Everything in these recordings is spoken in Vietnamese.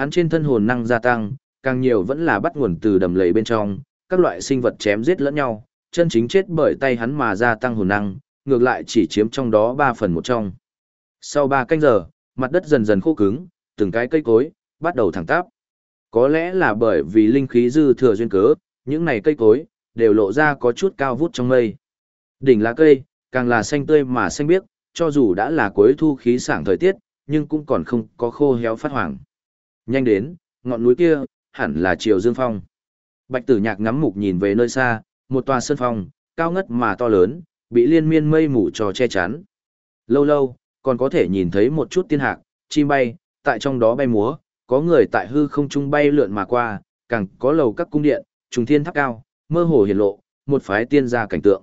hắn trên thân hồn năng gia tăng, càng nhiều vẫn là bắt nguồn từ đầm lầy bên trong, các loại sinh vật chém giết lẫn nhau, chân chính chết bởi tay hắn mà gia tăng hồn năng, ngược lại chỉ chiếm trong đó 3 phần một trong. Sau 3 canh giờ, mặt đất dần dần khô cứng, từng cái cây cối bắt đầu thẳng tắp. Có lẽ là bởi vì linh khí dư thừa duyên cớ, những này cây cối đều lộ ra có chút cao vút trong mây. Đỉnh lá cây càng là xanh tươi mà xanh biếc, cho dù đã là cuối thu khí sảng thời tiết, nhưng cũng còn không có khô héo phát hoàng. Nhanh đến, ngọn núi kia hẳn là Triều Dương Phong. Bạch Tử Nhạc ngắm mục nhìn về nơi xa, một tòa sơn phong, cao ngất mà to lớn, bị liên miên mây mù trò che chắn. Lâu lâu, còn có thể nhìn thấy một chút tiên hạc, chim bay, tại trong đó bay múa, có người tại hư không trung bay lượn mà qua, càng có lầu các cung điện, trùng thiên tháp cao, mơ hồ hiển lộ, một phái tiên gia cảnh tượng.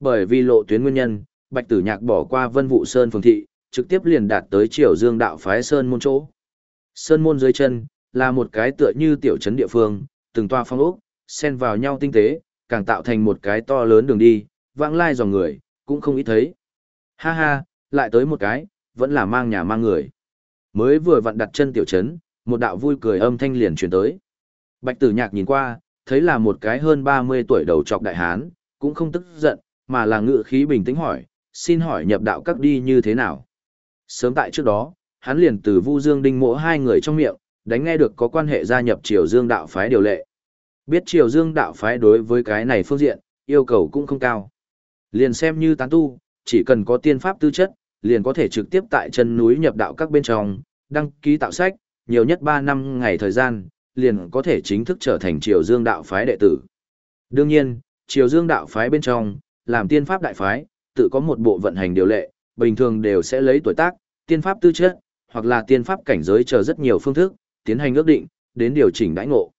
Bởi vì lộ tuyến nguyên nhân, Bạch Tử Nhạc bỏ qua Vân Vũ Sơn phường thị, trực tiếp liền đạt tới Triều Dương đạo phái Sơn môn chỗ. Sơn môn dưới chân là một cái tựa như tiểu trấn địa phương, từng toa phong ốc, xen vào nhau tinh tế, càng tạo thành một cái to lớn đường đi, vãng lai dòng người, cũng không ít thấy. Ha ha, lại tới một cái, vẫn là mang nhà mang người. Mới vừa vặn đặt chân tiểu trấn, một đạo vui cười âm thanh liền truyền tới. Bạch tử nhạc nhìn qua, thấy là một cái hơn 30 tuổi đầu trọc đại hán, cũng không tức giận, mà là ngự khí bình tĩnh hỏi, xin hỏi nhập đạo các đi như thế nào. Sớm tại trước đó, hắn liền từ Vu Dương Đinh mỗ hai người trong miệng, đánh nghe được có quan hệ gia nhập Triều Dương đạo phái điều lệ. Biết Triều Dương đạo phái đối với cái này phương diện, yêu cầu cũng không cao. Liền xem như tán tu, chỉ cần có tiên pháp tư chất, liền có thể trực tiếp tại chân núi nhập đạo các bên trong, đăng ký tạo sách, nhiều nhất 3 năm ngày thời gian, liền có thể chính thức trở thành Triều Dương đạo phái đệ tử. Đương nhiên, Triều Dương đạo phái bên trong, làm tiên pháp đại phái, tự có một bộ vận hành điều lệ, bình thường đều sẽ lấy tuổi tác, tiên pháp tư chất, hoặc là tiên pháp cảnh giới chờ rất nhiều phương thức, tiến hành ước định, đến điều chỉnh đãi ngộ.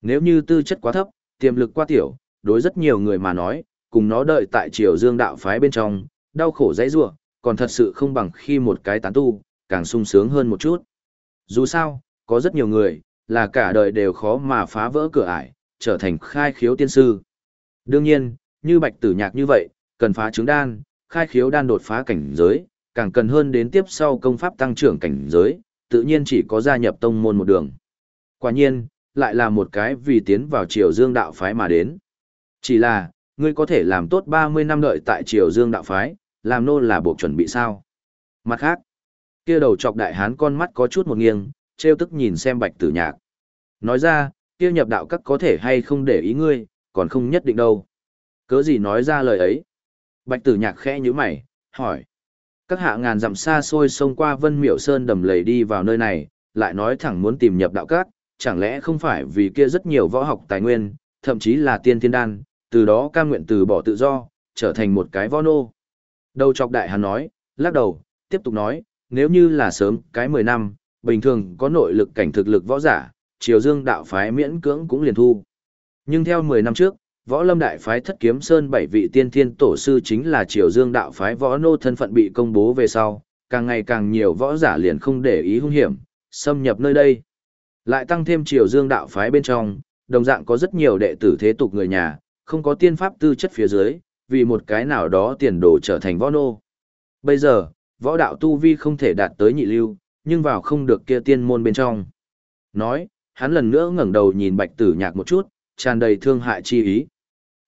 Nếu như tư chất quá thấp, tiềm lực quá tiểu, đối rất nhiều người mà nói, cùng nó đợi tại triều dương đạo phái bên trong, đau khổ dãy rủa, còn thật sự không bằng khi một cái tán tu, càng sung sướng hơn một chút. Dù sao, có rất nhiều người, là cả đời đều khó mà phá vỡ cửa ải, trở thành khai khiếu tiên sư. Đương nhiên, như bạch tử nhạc như vậy, cần phá trứng đan, khai khiếu đan đột phá cảnh giới, càng cần hơn đến tiếp sau công pháp tăng trưởng cảnh giới, tự nhiên chỉ có gia nhập tông môn một đường. Quả nhiên, lại là một cái vì tiến vào triều dương đạo phái mà đến. Chỉ là, ngươi có thể làm tốt 30 năm đợi tại triều dương đạo phái, làm nô là buộc chuẩn bị sao. Mặt khác, kia đầu chọc đại hán con mắt có chút một nghiêng, treo tức nhìn xem bạch tử nhạc. Nói ra, kia nhập đạo các có thể hay không để ý ngươi, còn không nhất định đâu. Cớ gì nói ra lời ấy? Bạch tử nhạc khẽ như mày, hỏi. Các hạ ngàn dặm xa xôi xông qua vân miểu sơn đầm lầy đi vào nơi này, lại nói thẳng muốn tìm nhập đạo cát chẳng lẽ không phải vì kia rất nhiều võ học tài nguyên, thậm chí là tiên thiên đan, từ đó cam nguyện từ bỏ tự do, trở thành một cái võ nô. Đầu chọc đại hắn nói, lắc đầu, tiếp tục nói, nếu như là sớm cái 10 năm, bình thường có nội lực cảnh thực lực võ giả, triều dương đạo phái miễn cưỡng cũng liền thu. Nhưng theo 10 năm trước, võ lâm đại phái thất kiếm sơn bảy vị tiên thiên tổ sư chính là triều dương đạo phái võ nô thân phận bị công bố về sau, càng ngày càng nhiều võ giả liền không để ý hung hiểm, xâm nhập nơi đây. Lại tăng thêm triều dương đạo phái bên trong, đồng dạng có rất nhiều đệ tử thế tục người nhà, không có tiên pháp tư chất phía dưới, vì một cái nào đó tiền đồ trở thành võ nô. Bây giờ, võ đạo tu vi không thể đạt tới nhị lưu, nhưng vào không được kia tiên môn bên trong. Nói, hắn lần nữa ngẩng đầu nhìn bạch tử nhạc một chút, tràn đầy thương hại chi ý.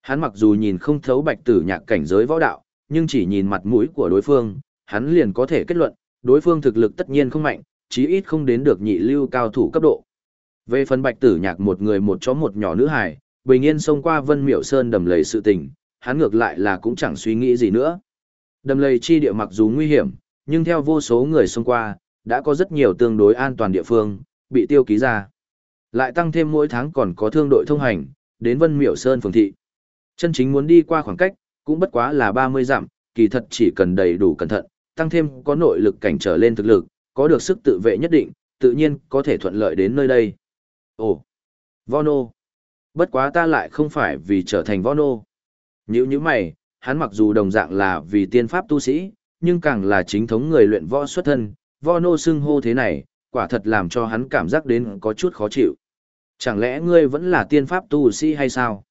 Hắn mặc dù nhìn không thấu bạch tử nhạc cảnh giới võ đạo, nhưng chỉ nhìn mặt mũi của đối phương, hắn liền có thể kết luận, đối phương thực lực tất nhiên không mạnh, chí ít không đến được nhị lưu cao thủ cấp độ. Về phần bạch tử nhạc một người một chó một nhỏ nữ hài, bình yên xông qua vân miểu sơn đầm lầy sự tình, hắn ngược lại là cũng chẳng suy nghĩ gì nữa. Đầm lầy chi địa mặc dù nguy hiểm, nhưng theo vô số người xông qua, đã có rất nhiều tương đối an toàn địa phương, bị tiêu ký ra. Lại tăng thêm mỗi tháng còn có thương đội thông hành, đến Vân Miểu Sơn phường thị. Chân chính muốn đi qua khoảng cách, cũng bất quá là 30 dặm, kỳ thật chỉ cần đầy đủ cẩn thận, tăng thêm có nội lực cảnh trở lên thực lực, có được sức tự vệ nhất định, tự nhiên có thể thuận lợi đến nơi đây. Ồ, Vono. Bất quá ta lại không phải vì trở thành Vono. Nhữ như mày, hắn mặc dù đồng dạng là vì tiên pháp tu sĩ, nhưng càng là chính thống người luyện võ xuất thân, Vono xưng hô thế này, quả thật làm cho hắn cảm giác đến có chút khó chịu. Chẳng lẽ ngươi vẫn là tiên pháp tu sĩ hay sao?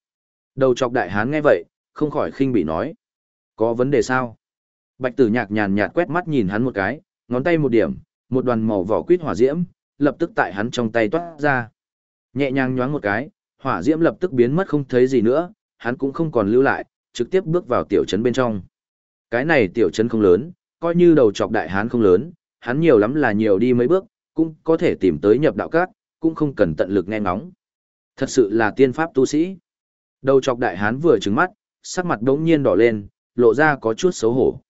Đầu chọc đại hán nghe vậy, không khỏi khinh bị nói. Có vấn đề sao? Bạch tử nhạc nhàn nhạt quét mắt nhìn hắn một cái, ngón tay một điểm, một đoàn màu vỏ quýt hỏa diễm, lập tức tại hắn trong tay toát ra. Nhẹ nhàng nhoáng một cái, hỏa diễm lập tức biến mất không thấy gì nữa, hắn cũng không còn lưu lại, trực tiếp bước vào tiểu trấn bên trong. Cái này tiểu trấn không lớn, coi như đầu chọc đại hán không lớn, hắn nhiều lắm là nhiều đi mấy bước, cũng có thể tìm tới nhập đạo cát, cũng không cần tận lực nghe ngóng. Thật sự là tiên pháp tu sĩ. Đầu chọc đại hán vừa trừng mắt, sắc mặt đống nhiên đỏ lên, lộ ra có chút xấu hổ.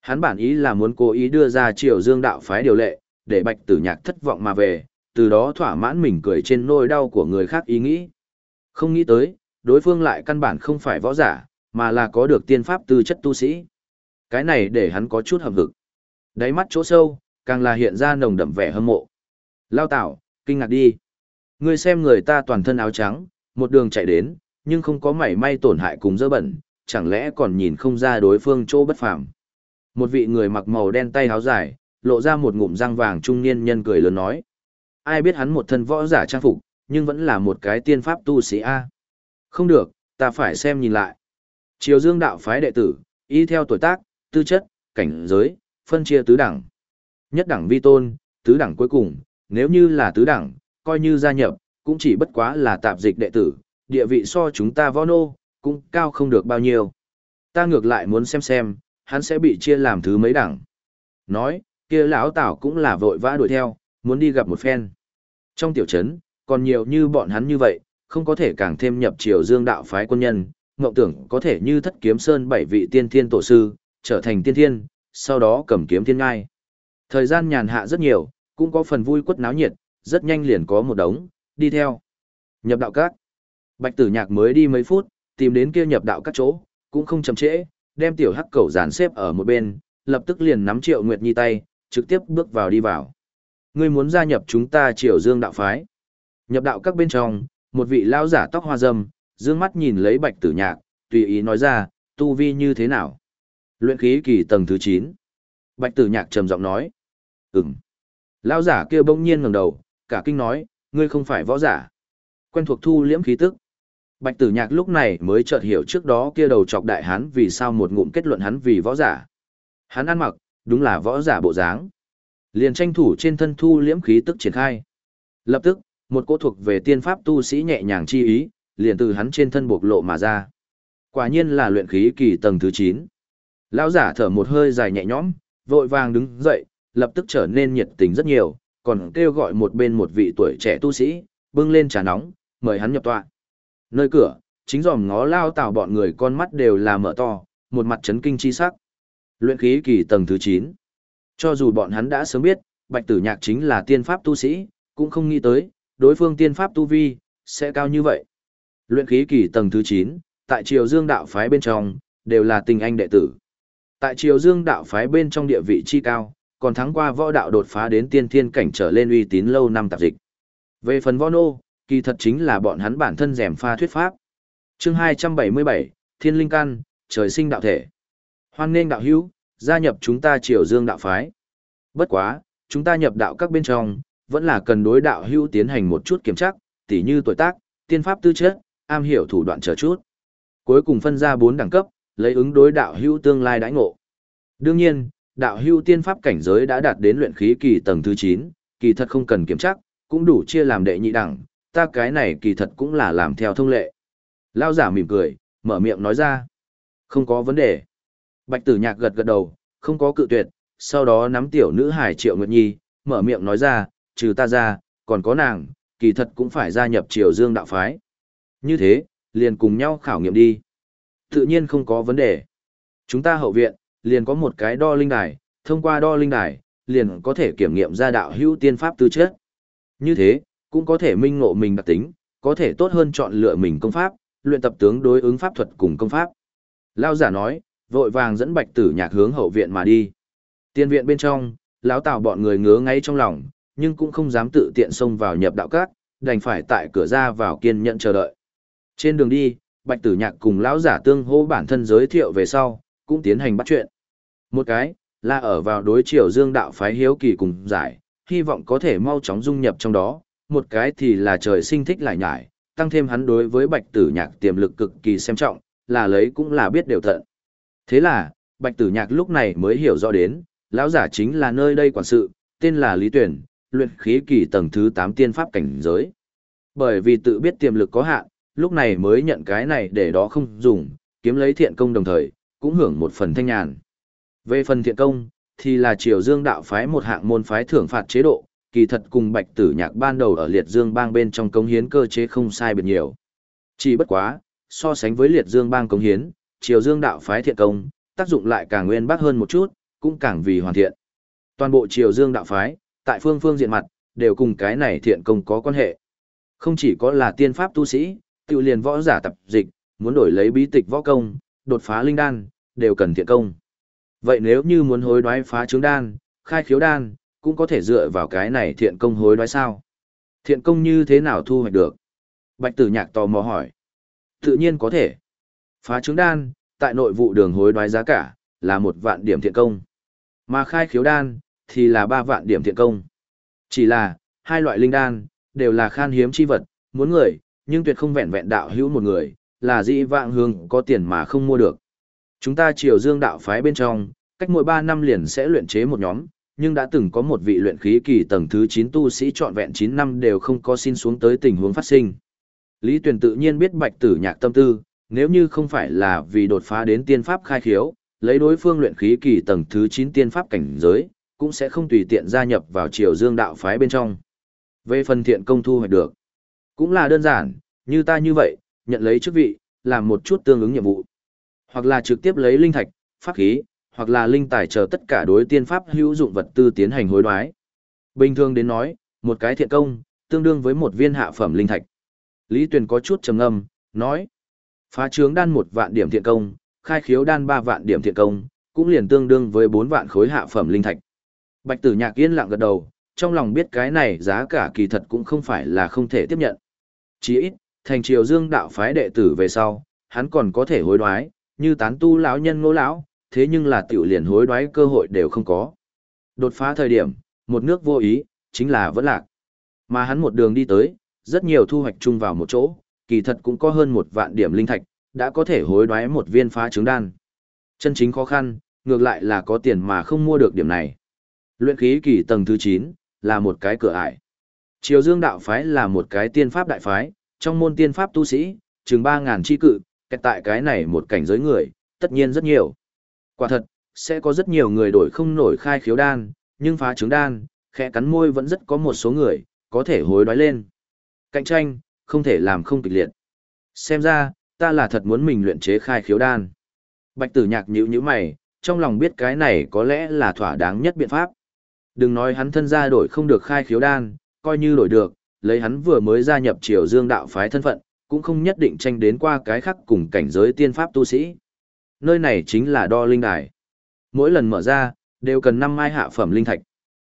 Hắn bản ý là muốn cố ý đưa ra triều dương đạo phái điều lệ, để bạch tử nhạc thất vọng mà về, từ đó thỏa mãn mình cười trên nỗi đau của người khác ý nghĩ. Không nghĩ tới, đối phương lại căn bản không phải võ giả, mà là có được tiên pháp tư chất tu sĩ. Cái này để hắn có chút hầm hực. Đáy mắt chỗ sâu, càng là hiện ra nồng đậm vẻ hâm mộ. Lao tạo, kinh ngạc đi. Ngươi xem người ta toàn thân áo trắng, một đường chạy đến, nhưng không có mảy may tổn hại cùng dơ bẩn, chẳng lẽ còn nhìn không ra đối phương chỗ bất phàm. Một vị người mặc màu đen tay áo dài, lộ ra một ngụm răng vàng trung niên nhân cười lớn nói. Ai biết hắn một thân võ giả trang phục, nhưng vẫn là một cái tiên pháp tu sĩ A. Không được, ta phải xem nhìn lại. Triều dương đạo phái đệ tử, y theo tuổi tác, tư chất, cảnh giới, phân chia tứ đẳng. Nhất đẳng vi tôn, tứ đẳng cuối cùng, nếu như là tứ đẳng, coi như gia nhập, cũng chỉ bất quá là tạp dịch đệ tử, địa vị so chúng ta võ nô, cũng cao không được bao nhiêu. Ta ngược lại muốn xem xem, hắn sẽ bị chia làm thứ mấy đẳng. Nói, kia lão tảo cũng là vội vã đuổi theo, muốn đi gặp một phen. Trong tiểu trấn, còn nhiều như bọn hắn như vậy, không có thể càng thêm nhập triều dương đạo phái quân nhân, ngộng tưởng có thể như thất kiếm sơn bảy vị tiên thiên tổ sư, trở thành tiên thiên, sau đó cầm kiếm thiên ngai. Thời gian nhàn hạ rất nhiều, cũng có phần vui quất náo nhiệt, rất nhanh liền có một đống, đi theo. Nhập đạo các. Bạch tử nhạc mới đi mấy phút, tìm đến kia nhập đạo các chỗ, cũng không chậm trễ, đem tiểu hắc cầu dàn xếp ở một bên, lập tức liền nắm triệu nguyệt nhi tay, trực tiếp bước vào đi vào. Ngươi muốn gia nhập chúng ta triều dương đạo phái. Nhập đạo các bên trong, một vị lão giả tóc hoa râm, dương mắt nhìn lấy bạch tử nhạc, tùy ý nói ra, tu vi như thế nào. Luyện khí kỳ tầng thứ 9. Bạch tử nhạc trầm giọng nói. Ừm. Lão giả kia bỗng nhiên ngẩng đầu, cả kinh nói, ngươi không phải võ giả. Quen thuộc thu liễm khí tức. Bạch tử nhạc lúc này mới chợt hiểu trước đó kia đầu chọc đại hán vì sao một ngụm kết luận hắn vì võ giả. Hắn ăn mặc, đúng là võ giả bộ dáng. Liền tranh thủ trên thân thu liễm khí tức triển khai. Lập tức, một cỗ thuộc về tiên pháp tu sĩ nhẹ nhàng chi ý, liền từ hắn trên thân bộc lộ mà ra. Quả nhiên là luyện khí kỳ tầng thứ 9. Lão giả thở một hơi dài nhẹ nhõm, vội vàng đứng dậy, lập tức trở nên nhiệt tình rất nhiều, còn kêu gọi một bên một vị tuổi trẻ tu sĩ, bưng lên trà nóng, mời hắn nhập tọa. Nơi cửa, chính dòm ngó lao tào bọn người con mắt đều là mở to, một mặt chấn kinh chi sắc. Luyện khí kỳ tầng thứ 9. Cho dù bọn hắn đã sớm biết, Bạch Tử Nhạc chính là tiên pháp tu sĩ, cũng không nghĩ tới, đối phương tiên pháp tu vi, sẽ cao như vậy. Luyện khí kỳ tầng thứ 9, tại Triều Dương đạo phái bên trong, đều là tình anh đệ tử. Tại Triều Dương đạo phái bên trong địa vị chi cao, còn thắng qua võ đạo đột phá đến tiên thiên cảnh trở lên uy tín lâu năm tạp dịch. Về phần võ nô, kỳ thật chính là bọn hắn bản thân rèm pha thuyết pháp. Chương 277, Thiên Linh Căn, trời sinh đạo thể. Hoan nghênh đạo hữu, gia nhập chúng ta Triều Dương đạo phái. Bất quá, chúng ta nhập đạo các bên trong, vẫn là cần đối đạo hữu tiến hành một chút kiểm tra, tỉ như tuổi tác, tiên pháp tư chất, am hiểu thủ đoạn chờ chút. Cuối cùng phân ra 4 đẳng cấp, lấy ứng đối đạo hữu tương lai đãi ngộ. Đương nhiên, đạo hữu tiên pháp cảnh giới đã đạt đến luyện khí kỳ tầng thứ 9, kỳ thật không cần kiểm tra, cũng đủ chia làm đệ nhị đẳng, ta cái này kỳ thật cũng là làm theo thông lệ. Lao giả mỉm cười, mở miệng nói ra. Không có vấn đề. Bạch tử nhạc gật gật đầu, không có cự tuyệt, sau đó nắm tiểu nữ hải triệu nguyệt nhi, mở miệng nói ra, trừ ta ra, còn có nàng, kỳ thật cũng phải gia nhập triều dương đạo phái. Như thế, liền cùng nhau khảo nghiệm đi. Tự nhiên không có vấn đề. Chúng ta hậu viện, liền có một cái đo linh đài, thông qua đo linh đài, liền có thể kiểm nghiệm ra đạo hữu tiên pháp tư chất. Như thế, cũng có thể minh ngộ mình đặc tính, có thể tốt hơn chọn lựa mình công pháp, luyện tập tướng đối ứng pháp thuật cùng công pháp. Lao giả nói, vội vàng dẫn bạch tử nhạc hướng hậu viện mà đi. Tiên viện bên trong, lão tào bọn người ngứa ngay trong lòng, nhưng cũng không dám tự tiện xông vào nhập đạo các, đành phải tại cửa ra vào kiên nhận chờ đợi. Trên đường đi, bạch tử nhạc cùng lão giả tương hô bản thân giới thiệu về sau, cũng tiến hành bắt chuyện. Một cái, là ở vào đối chiều dương đạo phái hiếu kỳ cùng giải, hy vọng có thể mau chóng dung nhập trong đó, một cái thì là trời sinh thích lại nhải, tăng thêm hắn đối với bạch tử nhạc tiềm lực cực kỳ xem trọng, là lấy cũng là biết đều thận. Thế là, bạch tử nhạc lúc này mới hiểu rõ đến, lão giả chính là nơi đây quản sự, tên là Lý Tuyển, luyện khí kỳ tầng thứ 8 tiên pháp cảnh giới. Bởi vì tự biết tiềm lực có hạn, lúc này mới nhận cái này để đó không dùng, kiếm lấy thiện công đồng thời, cũng hưởng một phần thanh nhàn. Về phần thiện công, thì là triều dương đạo phái một hạng môn phái thưởng phạt chế độ, kỳ thật cùng bạch tử nhạc ban đầu ở liệt dương bang bên trong công hiến cơ chế không sai biệt nhiều. Chỉ bất quá, so sánh với liệt dương bang công hiến, triều dương đạo phái thiện công, tác dụng lại càng nguyên bác hơn một chút, cũng càng vì hoàn thiện. Toàn bộ triều dương đạo phái, tại phương phương diện mặt, đều cùng cái này thiện công có quan hệ. Không chỉ có là tiên pháp tu sĩ, tự liền võ giả tập dịch, muốn đổi lấy bí tịch võ công, đột phá linh đan, đều cần thiện công. Vậy nếu như muốn hối đoái phá trướng đan, khai khiếu đan, cũng có thể dựa vào cái này thiện công hối đoái sao? Thiện công như thế nào thu hoạch được? Bạch tử nhạc tò mò hỏi. Tự nhiên có thể. Phá trứng đan, tại nội vụ đường hối đoái giá cả, là một vạn điểm thiện công. Mà khai khiếu đan, thì là ba vạn điểm thiện công. Chỉ là, hai loại linh đan, đều là khan hiếm chi vật, muốn người, nhưng tuyệt không vẹn vẹn đạo hữu một người, là dĩ vạng hương có tiền mà không mua được. Chúng ta triều dương đạo phái bên trong, cách mỗi 3 năm liền sẽ luyện chế một nhóm, nhưng đã từng có một vị luyện khí kỳ tầng thứ 9 tu sĩ trọn vẹn 9 năm đều không có xin xuống tới tình huống phát sinh. Lý Tuyền tự nhiên biết bạch tử nhạc tâm tư, nếu như không phải là vì đột phá đến tiên pháp khai khiếu, lấy đối phương luyện khí kỳ tầng thứ 9 tiên pháp cảnh giới, cũng sẽ không tùy tiện gia nhập vào triều dương đạo phái bên trong. Về phần thiện công thu hoạch được, cũng là đơn giản, như ta như vậy, nhận lấy chức vị, làm một chút tương ứng nhiệm vụ. Hoặc là trực tiếp lấy linh thạch, pháp khí, hoặc là linh tài chờ tất cả đối tiên pháp hữu dụng vật tư tiến hành hối đoái. Bình thường đến nói, một cái thiện công, tương đương với một viên hạ phẩm linh thạch. Lý Tuyền có chút trầm ngâm, nói: "Phá trướng đan một vạn điểm thiện công, khai khiếu đan ba vạn điểm thiện công, cũng liền tương đương với bốn vạn khối hạ phẩm linh thạch." Bạch Tử Nhạc yên lặng gật đầu, trong lòng biết cái này giá cả kỳ thật cũng không phải là không thể tiếp nhận. Chỉ ít, thành triều dương đạo phái đệ tử về sau, hắn còn có thể hối đoái, như tán tu lão nhân ngô lão, thế nhưng là tiểu liền hối đoái cơ hội đều không có. Đột phá thời điểm, một nước vô ý, chính là vẫn lạc. Mà hắn một đường đi tới, rất nhiều thu hoạch chung vào một chỗ, kỳ thật cũng có hơn một vạn điểm linh thạch, đã có thể hối đoái một viên phá trứng đan. Chân chính khó khăn, ngược lại là có tiền mà không mua được điểm này. Luyện khí kỳ tầng thứ 9, là một cái cửa ải. Triều Dương đạo phái là một cái tiên pháp đại phái, trong môn tiên pháp tu sĩ, chừng 3.000 chi cự, kẹt tại cái này một cảnh giới người, tất nhiên rất nhiều. Quả thật, sẽ có rất nhiều người đổi không nổi khai khiếu đan, nhưng phá trứng đan, khẽ cắn môi vẫn rất có một số người, có thể hối đoái lên. Cạnh tranh, không thể làm không kịch liệt. Xem ra, ta là thật muốn mình luyện chế khai khiếu đan. Bạch tử nhạc nhữ nhíu mày, trong lòng biết cái này có lẽ là thỏa đáng nhất biện pháp. Đừng nói hắn thân gia đổi không được khai khiếu đan, coi như đổi được, lấy hắn vừa mới gia nhập triều dương đạo phái thân phận, cũng không nhất định tranh đến qua cái khác cùng cảnh giới tiên pháp tu sĩ. Nơi này chính là đo linh đài. Mỗi lần mở ra, đều cần năm mai hạ phẩm linh thạch.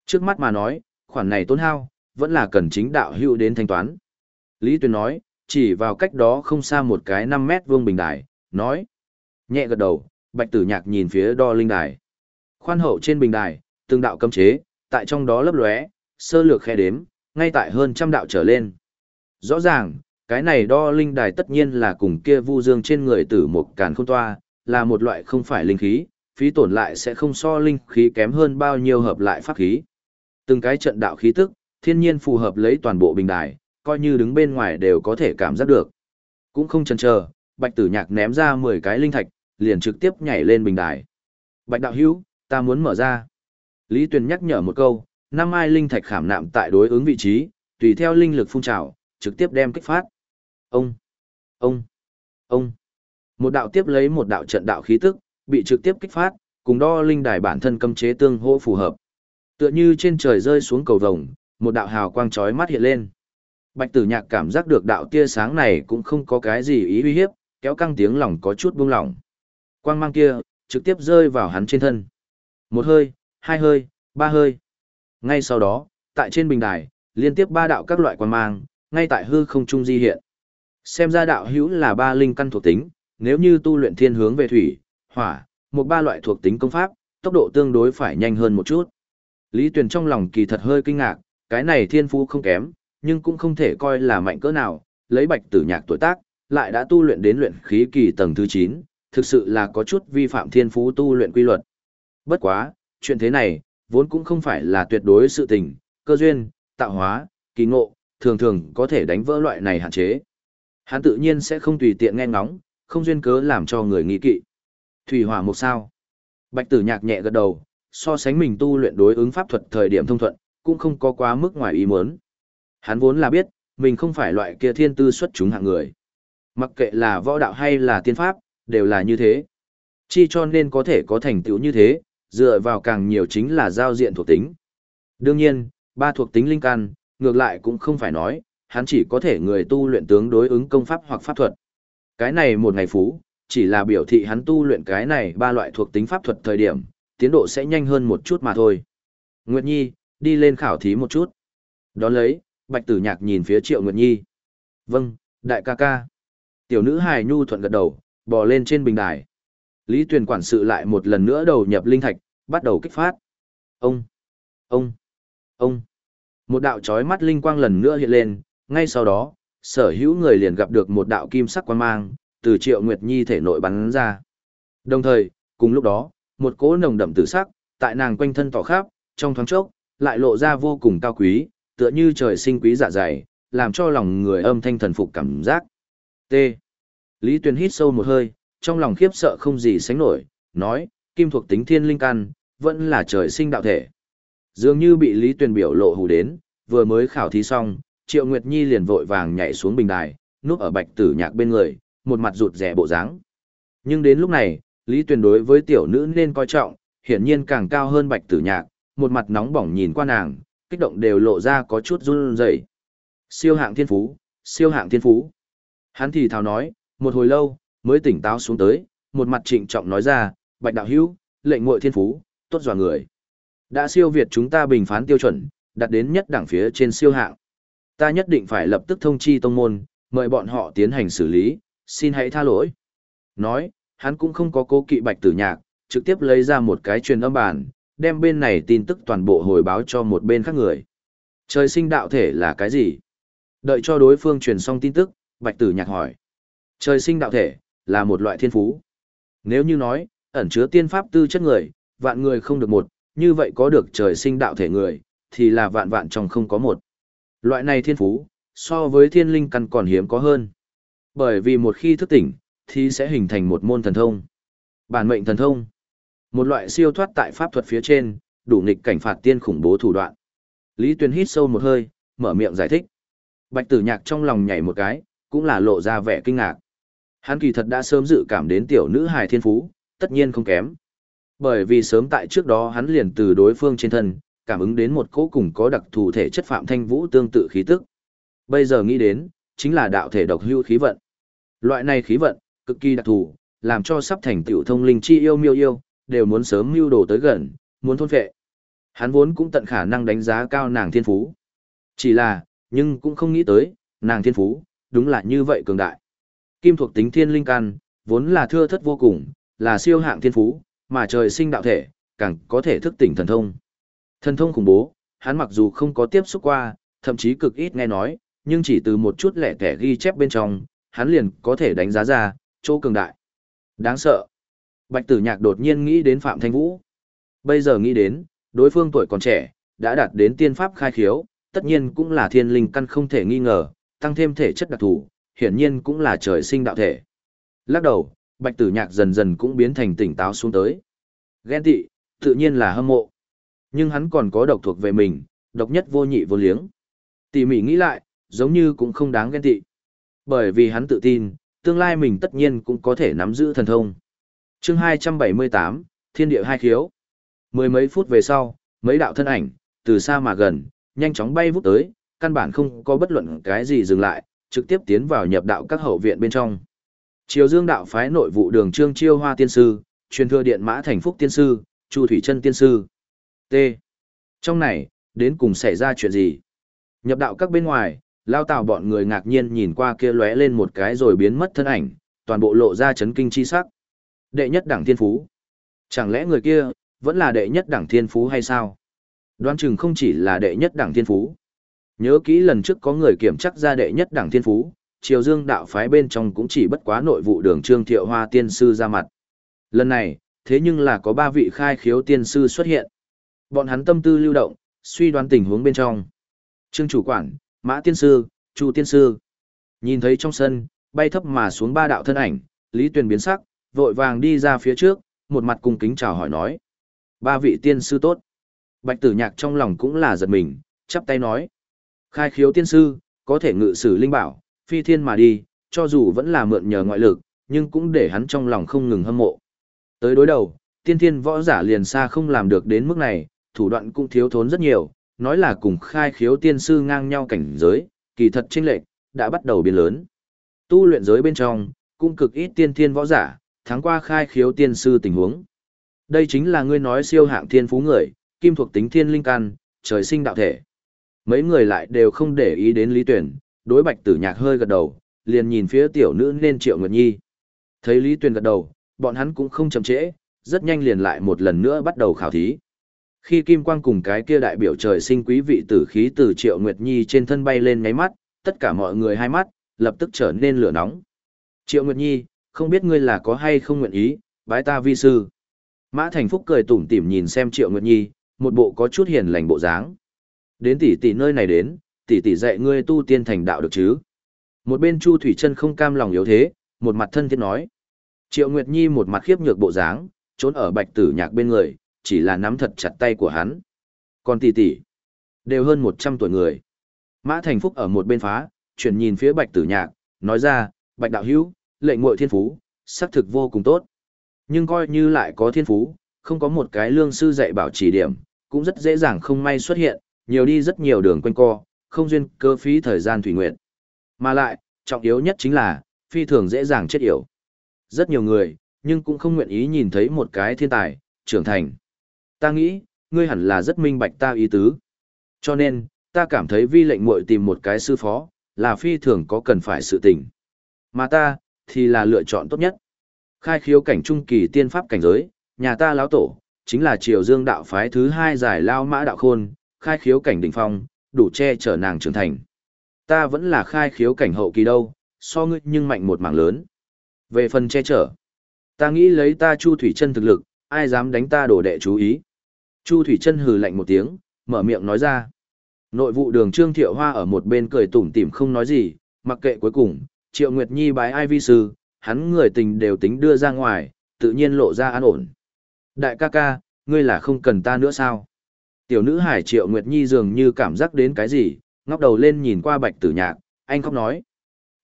Trước mắt mà nói, khoản này tốn hao, vẫn là cần chính đạo hữu đến thanh toán. Lý Tuyền nói, chỉ vào cách đó không xa một cái 5 mét vuông bình đài, nói. Nhẹ gật đầu, bạch tử nhạc nhìn phía đo linh đài. Khoan hậu trên bình đài, từng đạo cấm chế, tại trong đó lấp lóe, sơ lược khe đếm, ngay tại hơn trăm đạo trở lên. Rõ ràng, cái này đo linh đài tất nhiên là cùng kia vu dương trên người tử một càn không toa, là một loại không phải linh khí, phí tổn lại sẽ không so linh khí kém hơn bao nhiêu hợp lại pháp khí. Từng cái trận đạo khí tức, thiên nhiên phù hợp lấy toàn bộ bình đài, coi như đứng bên ngoài đều có thể cảm giác được. Cũng không chần chờ, Bạch Tử Nhạc ném ra 10 cái linh thạch, liền trực tiếp nhảy lên bình đài. Bạch đạo hữu, ta muốn mở ra. Lý Tuyền nhắc nhở một câu, năm ai linh thạch khảm nạm tại đối ứng vị trí, tùy theo linh lực phun trào, trực tiếp đem kích phát. Ông, ông, ông. Một đạo tiếp lấy một đạo trận đạo khí tức, bị trực tiếp kích phát, cùng đo linh đài bản thân cấm chế tương hỗ phù hợp. Tựa như trên trời rơi xuống cầu vồng, một đạo hào quang chói mắt hiện lên. Bạch Tử Nhạc cảm giác được đạo tia sáng này cũng không có cái gì ý uy hiếp, kéo căng tiếng lòng có chút buông lỏng. Quang mang kia trực tiếp rơi vào hắn trên thân. Một hơi, hai hơi, ba hơi. Ngay sau đó, tại trên bình đài, liên tiếp ba đạo các loại quang mang, ngay tại hư không trung di hiện. Xem ra đạo hữu là ba linh căn thuộc tính, nếu như tu luyện thiên hướng về thủy, hỏa, một ba loại thuộc tính công pháp, tốc độ tương đối phải nhanh hơn một chút. Lý Tuyền trong lòng kỳ thật hơi kinh ngạc, cái này thiên phú không kém, nhưng cũng không thể coi là mạnh cỡ nào, lấy bạch tử nhạc tuổi tác, lại đã tu luyện đến luyện khí kỳ tầng thứ 9, thực sự là có chút vi phạm thiên phú tu luyện quy luật. Bất quá, chuyện thế này, vốn cũng không phải là tuyệt đối sự tình, cơ duyên, tạo hóa, kỳ ngộ, thường thường có thể đánh vỡ loại này hạn chế. Hắn tự nhiên sẽ không tùy tiện nghe ngóng, không duyên cớ làm cho người nghĩ kỵ. Thủy hỏa một sao. Bạch tử nhạc nhẹ gật đầu, so sánh mình tu luyện đối ứng pháp thuật thời điểm thông thuận, cũng không có quá mức ngoài ý muốn. Hắn vốn là biết, mình không phải loại kia thiên tư xuất chúng hạng người. Mặc kệ là võ đạo hay là tiên pháp, đều là như thế. Chi cho nên có thể có thành tựu như thế, dựa vào càng nhiều chính là giao diện thuộc tính. Đương nhiên, ba thuộc tính linh căn, ngược lại cũng không phải nói, hắn chỉ có thể người tu luyện tướng đối ứng công pháp hoặc pháp thuật. Cái này một ngày phú, chỉ là biểu thị hắn tu luyện cái này ba loại thuộc tính pháp thuật thời điểm, tiến độ sẽ nhanh hơn một chút mà thôi. Nguyệt Nhi, đi lên khảo thí một chút. Đón lấy, Bạch Tử Nhạc nhìn phía Triệu Nguyệt Nhi. Vâng, đại ca ca. Tiểu nữ hài nhu thuận gật đầu, bò lên trên bình đài. Lý Tuyền quản sự lại một lần nữa đầu nhập linh thạch, bắt đầu kích phát. Ông, ông, ông. Một đạo chói mắt linh quang lần nữa hiện lên, ngay sau đó, sở hữu người liền gặp được một đạo kim sắc quan mang, từ Triệu Nguyệt Nhi thể nội bắn ra. Đồng thời, cùng lúc đó, một cỗ nồng đậm tử sắc, tại nàng quanh thân tỏ khắp, trong thoáng chốc, lại lộ ra vô cùng cao quý, tựa như trời sinh quý dạ dày, làm cho lòng người âm thanh thần phục cảm giác. T. Lý Tuyền hít sâu một hơi, trong lòng khiếp sợ không gì sánh nổi, nói, kim thuộc tính thiên linh căn, vẫn là trời sinh đạo thể. Dường như bị Lý Tuyền biểu lộ hù đến, vừa mới khảo thí xong, Triệu Nguyệt Nhi liền vội vàng nhảy xuống bình đài, núp ở bạch tử nhạc bên người, một mặt rụt rẻ bộ dáng. Nhưng đến lúc này, Lý Tuyền đối với tiểu nữ nên coi trọng, hiển nhiên càng cao hơn bạch tử nhạc, một mặt nóng bỏng nhìn qua nàng, kích động đều lộ ra có chút run rẩy. Siêu hạng thiên phú, siêu hạng thiên phú. Hắn thì thào nói, một hồi lâu, mới tỉnh táo xuống tới, một mặt trịnh trọng nói ra, bạch đạo hữu, lệnh ngụy thiên phú, tốt dọa người. Đã siêu việt chúng ta bình phán tiêu chuẩn, đặt đến nhất đẳng phía trên siêu hạng. Ta nhất định phải lập tức thông chi tông môn, mời bọn họ tiến hành xử lý, xin hãy tha lỗi. Nói, hắn cũng không có cố kỵ bạch tử nhạc, trực tiếp lấy ra một cái truyền âm bản, đem bên này tin tức toàn bộ hồi báo cho một bên khác người. Trời sinh đạo thể là cái gì? Đợi cho đối phương truyền xong tin tức, bạch tử nhạc hỏi. Trời sinh đạo thể, là một loại thiên phú. Nếu như nói, ẩn chứa tiên pháp tư chất người, vạn người không được một, như vậy có được trời sinh đạo thể người, thì là vạn vạn trong không có một. Loại này thiên phú, so với thiên linh căn còn hiếm có hơn. Bởi vì một khi thức tỉnh, thì sẽ hình thành một môn thần thông. Bản mệnh thần thông. Một loại siêu thoát tại pháp thuật phía trên, đủ nghịch cảnh phạt tiên khủng bố thủ đoạn. Lý Tuyền hít sâu một hơi, mở miệng giải thích. Bạch tử nhạc trong lòng nhảy một cái, cũng là lộ ra vẻ kinh ngạc. Hắn kỳ thật đã sớm dự cảm đến tiểu nữ hài thiên phú, tất nhiên không kém. Bởi vì sớm tại trước đó hắn liền từ đối phương trên thân, cảm ứng đến một cỗ cùng có đặc thù thể chất phạm thanh vũ tương tự khí tức. Bây giờ nghĩ đến, chính là đạo thể độc hưu khí vận. Loại này khí vận, cực kỳ đặc thù, làm cho sắp thành tiểu thông linh chi yêu miêu yêu, đều muốn sớm mưu đồ tới gần, muốn thôn phệ. Hắn vốn cũng tận khả năng đánh giá cao nàng thiên phú. Chỉ là, nhưng cũng không nghĩ tới, nàng thiên phú, đúng là như vậy cường đại. Kim thuộc tính thiên linh căn, vốn là thưa thất vô cùng, là siêu hạng thiên phú, mà trời sinh đạo thể, càng có thể thức tỉnh thần thông. Thần thông khủng bố, hắn mặc dù không có tiếp xúc qua, thậm chí cực ít nghe nói, nhưng chỉ từ một chút lẻ tẻ ghi chép bên trong, hắn liền có thể đánh giá ra, chỗ cường đại. Đáng sợ. Bạch tử nhạc đột nhiên nghĩ đến Phạm Thanh Vũ. Bây giờ nghĩ đến, đối phương tuổi còn trẻ, đã đạt đến tiên pháp khai khiếu, tất nhiên cũng là thiên linh căn không thể nghi ngờ, tăng thêm thể chất đặc thù, hiển nhiên cũng là trời sinh đạo thể. Lắc đầu, bạch tử nhạc dần dần cũng biến thành tỉnh táo xuống tới. Ghen tị, tự nhiên là hâm mộ. Nhưng hắn còn có độc thuộc về mình, độc nhất vô nhị vô liếng. Tỉ mỉ nghĩ lại, giống như cũng không đáng ghen tị. Bởi vì hắn tự tin, tương lai mình tất nhiên cũng có thể nắm giữ thần thông. chương 278, Thiên địa hai khiếu. Mười mấy phút về sau, mấy đạo thân ảnh, từ xa mà gần, nhanh chóng bay vút tới, căn bản không có bất luận cái gì dừng lại, trực tiếp tiến vào nhập đạo các hậu viện bên trong. Triều Dương đạo phái nội vụ đường Trương Chiêu Hoa tiên sư, truyền thừa điện Mã Thành Phúc tiên sư, Chu Thủy Chân tiên sư. T. Trong này, đến cùng xảy ra chuyện gì? Nhập đạo các bên ngoài, lao tào bọn người ngạc nhiên nhìn qua kia lóe lên một cái rồi biến mất thân ảnh, toàn bộ lộ ra chấn kinh chi sắc. Đệ nhất đẳng thiên phú. Chẳng lẽ người kia, vẫn là đệ nhất đẳng thiên phú hay sao? Đoán chừng không chỉ là đệ nhất đẳng thiên phú. Nhớ kỹ lần trước có người kiểm chắc ra đệ nhất đẳng thiên phú, triều dương đạo phái bên trong cũng chỉ bất quá nội vụ đường trương thiệu hoa tiên sư ra mặt. Lần này, thế nhưng là có ba vị khai khiếu tiên sư xuất hiện. Bọn hắn tâm tư lưu động, suy đoán tình huống bên trong. Trương chủ quản, Mã tiên sư, Chu tiên sư. Nhìn thấy trong sân, bay thấp mà xuống ba đạo thân ảnh, Lý Tuyền biến sắc, vội vàng đi ra phía trước, một mặt cung kính chào hỏi nói. Ba vị tiên sư tốt. Bạch tử nhạc trong lòng cũng là giật mình, chắp tay nói. Khai khiếu tiên sư, có thể ngự sử linh bảo, phi thiên mà đi, cho dù vẫn là mượn nhờ ngoại lực, nhưng cũng để hắn trong lòng không ngừng hâm mộ. Tới đối đầu, tiên thiên võ giả liền xa không làm được đến mức này, thủ đoạn cũng thiếu thốn rất nhiều, nói là cùng khai khiếu tiên sư ngang nhau cảnh giới, kỳ thật chênh lệch đã bắt đầu biến lớn. Tu luyện giới bên trong, cũng cực ít tiên thiên võ giả, Tháng qua khai khiếu tiên sư tình huống. Đây chính là ngươi nói siêu hạng thiên phú người, kim thuộc tính thiên linh căn, trời sinh đạo thể. Mấy người lại đều không để ý đến Lý Tuyển, đối bạch tử nhạc hơi gật đầu, liền nhìn phía tiểu nữ nên Triệu Nguyệt Nhi. Thấy Lý Tuyển gật đầu, bọn hắn cũng không chậm trễ, rất nhanh liền lại một lần nữa bắt đầu khảo thí. Khi Kim Quang cùng cái kia đại biểu trời sinh quý vị tử khí từ Triệu Nguyệt Nhi trên thân bay lên ngáy mắt, tất cả mọi người hai mắt, lập tức trở nên lửa nóng. Triệu Nguyệt Nhi, không biết ngươi là có hay không nguyện ý, bái ta vi sư. Mã Thành Phúc cười tủm tỉm nhìn xem Triệu Nguyệt Nhi, một bộ có chút hiền lành bộ dáng. Đến tỷ tỷ nơi này đến, tỷ tỷ dạy ngươi tu tiên thành đạo được chứ? Một bên Chu Thủy Chân không cam lòng yếu thế, một mặt thân thiết nói. Triệu Nguyệt Nhi một mặt khiếp nhược bộ dáng, trốn ở Bạch Tử Nhạc bên người, chỉ là nắm thật chặt tay của hắn. Còn tỷ tỷ, đều hơn 100 tuổi người. Mã Thành Phúc ở một bên phá, chuyển nhìn phía Bạch Tử Nhạc, nói ra, Bạch Đạo Hữu lệnh ngội thiên phú, xác thực vô cùng tốt. Nhưng coi như lại có thiên phú, không có một cái lương sư dạy bảo chỉ điểm, cũng rất dễ dàng không may xuất hiện, nhiều đi rất nhiều đường quanh co, không duyên cơ phí thời gian thủy nguyện. Mà lại, trọng yếu nhất chính là, phi thường dễ dàng chết yểu. Rất nhiều người, nhưng cũng không nguyện ý nhìn thấy một cái thiên tài, trưởng thành. Ta nghĩ, ngươi hẳn là rất minh bạch ta ý tứ. Cho nên, ta cảm thấy vi lệnh muội tìm một cái sư phó, là phi thường có cần phải sự tình. Mà ta, thì là lựa chọn tốt nhất. Khai khiếu cảnh trung kỳ tiên pháp cảnh giới, nhà ta lão tổ, chính là triều dương đạo phái thứ hai giải lao mã đạo khôn, khai khiếu cảnh đỉnh phong, đủ che chở nàng trưởng thành. Ta vẫn là khai khiếu cảnh hậu kỳ đâu, so ngươi nhưng mạnh một mảng lớn. Về phần che chở, ta nghĩ lấy ta Chu Thủy Chân thực lực, ai dám đánh ta đổ đệ chú ý. Chu Thủy Trân hừ lạnh một tiếng, mở miệng nói ra. Nội vụ đường Trương Thiệu Hoa ở một bên cười tủm tỉm không nói gì, mặc kệ cuối cùng, Triệu Nguyệt Nhi bái ai vi sư, hắn người tình đều tính đưa ra ngoài, tự nhiên lộ ra an ổn. Đại ca ca, ngươi là không cần ta nữa sao? Tiểu nữ hải Triệu Nguyệt Nhi dường như cảm giác đến cái gì, ngóc đầu lên nhìn qua bạch tử nhạc, anh khóc nói.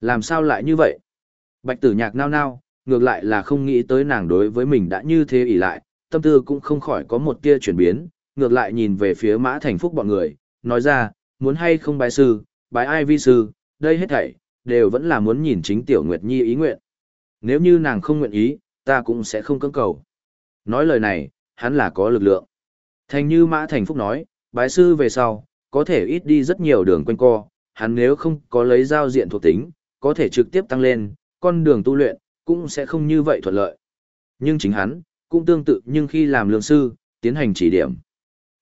Làm sao lại như vậy? Bạch tử nhạc nao nao, ngược lại là không nghĩ tới nàng đối với mình đã như thế ỷ lại, tâm tư cũng không khỏi có một tia chuyển biến, ngược lại nhìn về phía mã thành phúc bọn người, nói ra, muốn hay không bái sư, bái ai vi sư, đây hết thảy, đều vẫn là muốn nhìn chính tiểu Nguyệt Nhi ý nguyện. Nếu như nàng không nguyện ý, ta cũng sẽ không cưỡng cầu. Nói lời này, hắn là có lực lượng. Thành như Mã Thành Phúc nói, bái sư về sau, có thể ít đi rất nhiều đường quanh co, hắn nếu không có lấy giao diện thuộc tính, có thể trực tiếp tăng lên, con đường tu luyện, cũng sẽ không như vậy thuận lợi. Nhưng chính hắn, cũng tương tự nhưng khi làm lương sư, tiến hành chỉ điểm.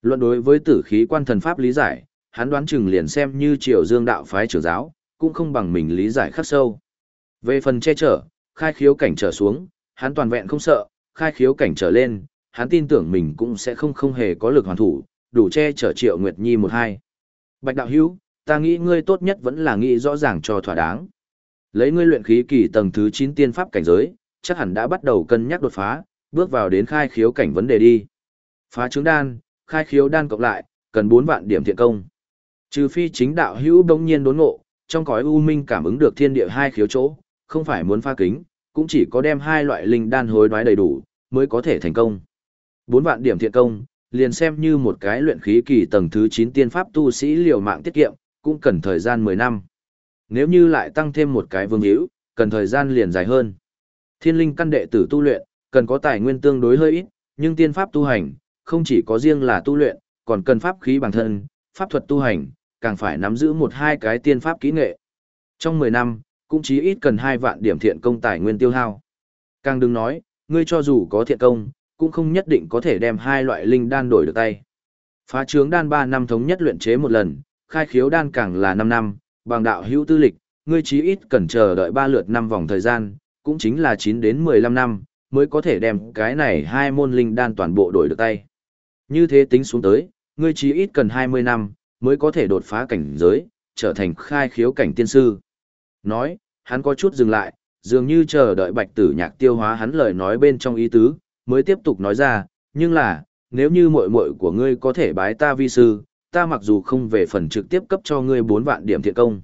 Luận đối với tử khí quan thần pháp lý giải, hắn đoán chừng liền xem như triều dương đạo phái trưởng giáo, cũng không bằng mình lý giải khắc sâu. Về phần che chở, khai khiếu cảnh trở xuống, hắn toàn vẹn không sợ, khai khiếu cảnh trở lên, hắn tin tưởng mình cũng sẽ không không hề có lực hoàn thủ, đủ che chở Triệu Nguyệt Nhi một hai. Bạch đạo hữu, ta nghĩ ngươi tốt nhất vẫn là nghĩ rõ ràng cho thỏa đáng. Lấy ngươi luyện khí kỳ tầng thứ 9 tiên pháp cảnh giới, chắc hẳn đã bắt đầu cân nhắc đột phá, bước vào đến khai khiếu cảnh vấn đề đi. Phá trứng đan, khai khiếu đan cộng lại, cần 4 vạn điểm thiện công. Trừ phi chính đạo hữu đông nhiên đốn ngộ, trong cõi u minh cảm ứng được thiên địa hai khiếu chỗ, không phải muốn pha kính, cũng chỉ có đem hai loại linh đan hối đoái đầy đủ, mới có thể thành công. Bốn vạn điểm thiện công, liền xem như một cái luyện khí kỳ tầng thứ 9 tiên pháp tu sĩ liều mạng tiết kiệm, cũng cần thời gian 10 năm. Nếu như lại tăng thêm một cái vương hữu, cần thời gian liền dài hơn. Thiên linh căn đệ tử tu luyện, cần có tài nguyên tương đối hơi ít, nhưng tiên pháp tu hành, không chỉ có riêng là tu luyện, còn cần pháp khí bản thân, pháp thuật tu hành, càng phải nắm giữ một hai cái tiên pháp kỹ nghệ. Trong 10 năm, cũng chí ít cần hai vạn điểm thiện công tài nguyên tiêu hao. Càng đừng nói, ngươi cho dù có thiện công, cũng không nhất định có thể đem hai loại linh đan đổi được tay. Phá trướng đan 3 năm thống nhất luyện chế một lần, khai khiếu đan càng là 5 năm, bằng đạo hữu tư lịch, ngươi chí ít cần chờ đợi 3 lượt năm vòng thời gian, cũng chính là 9 đến 15 năm, mới có thể đem cái này hai môn linh đan toàn bộ đổi được tay. Như thế tính xuống tới, ngươi chí ít cần 20 năm, mới có thể đột phá cảnh giới, trở thành khai khiếu cảnh tiên sư. Nói, hắn có chút dừng lại, dường như chờ đợi bạch tử nhạc tiêu hóa hắn lời nói bên trong ý tứ, mới tiếp tục nói ra, nhưng là, nếu như muội muội của ngươi có thể bái ta vi sư, ta mặc dù không về phần trực tiếp cấp cho ngươi 4 vạn điểm thiện công,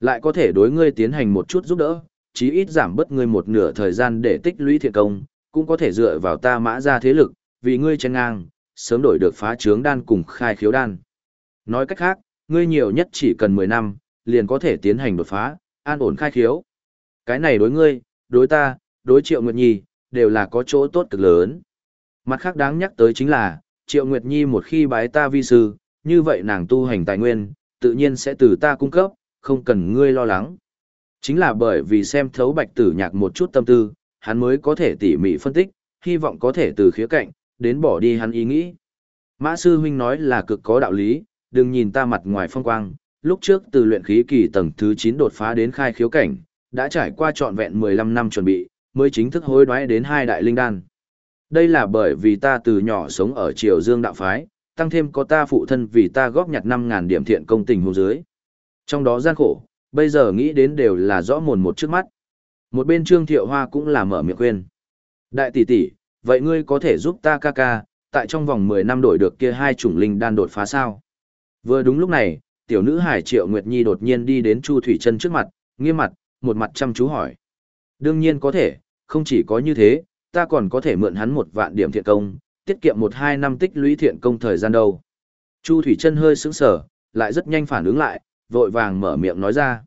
lại có thể đối ngươi tiến hành một chút giúp đỡ, chí ít giảm bớt ngươi một nửa thời gian để tích lũy thiện công, cũng có thể dựa vào ta mã ra thế lực, vì ngươi chen ngang, sớm đổi được phá trướng đan cùng khai khiếu đan. Nói cách khác, ngươi nhiều nhất chỉ cần 10 năm, liền có thể tiến hành đột phá, an ổn khai khiếu. Cái này đối ngươi, đối ta, đối Triệu Nguyệt Nhi, đều là có chỗ tốt cực lớn. Mặt khác đáng nhắc tới chính là, Triệu Nguyệt Nhi một khi bái ta vi sư, như vậy nàng tu hành tài nguyên, tự nhiên sẽ từ ta cung cấp, không cần ngươi lo lắng. Chính là bởi vì xem thấu bạch tử nhạc một chút tâm tư, hắn mới có thể tỉ mỉ phân tích, hy vọng có thể từ khía cạnh, đến bỏ đi hắn ý nghĩ. Mã sư huynh nói là cực có đạo lý, đừng nhìn ta mặt ngoài phong quang, lúc trước từ luyện khí kỳ tầng thứ 9 đột phá đến khai khiếu cảnh, đã trải qua trọn vẹn 15 năm chuẩn bị, mới chính thức hối đoái đến hai đại linh đan. Đây là bởi vì ta từ nhỏ sống ở Triều Dương đạo phái, tăng thêm có ta phụ thân vì ta góp nhặt 5.000 điểm thiện công tình hồ dưới. Trong đó gian khổ, bây giờ nghĩ đến đều là rõ mồn một trước mắt. Một bên Trương Thiệu Hoa cũng là mở miệng khuyên. Đại tỷ tỷ, vậy ngươi có thể giúp ta ca ca, tại trong vòng 10 năm đổi được kia hai chủng linh đan đột phá sao? Vừa đúng lúc này, tiểu nữ Hải Triệu Nguyệt Nhi đột nhiên đi đến Chu Thủy Chân trước mặt, nghiêm mặt, một mặt chăm chú hỏi. Đương nhiên có thể, không chỉ có như thế, ta còn có thể mượn hắn một vạn điểm thiện công, tiết kiệm một hai năm tích lũy thiện công thời gian đâu. Chu Thủy Chân hơi sững sờ, lại rất nhanh phản ứng lại, vội vàng mở miệng nói ra.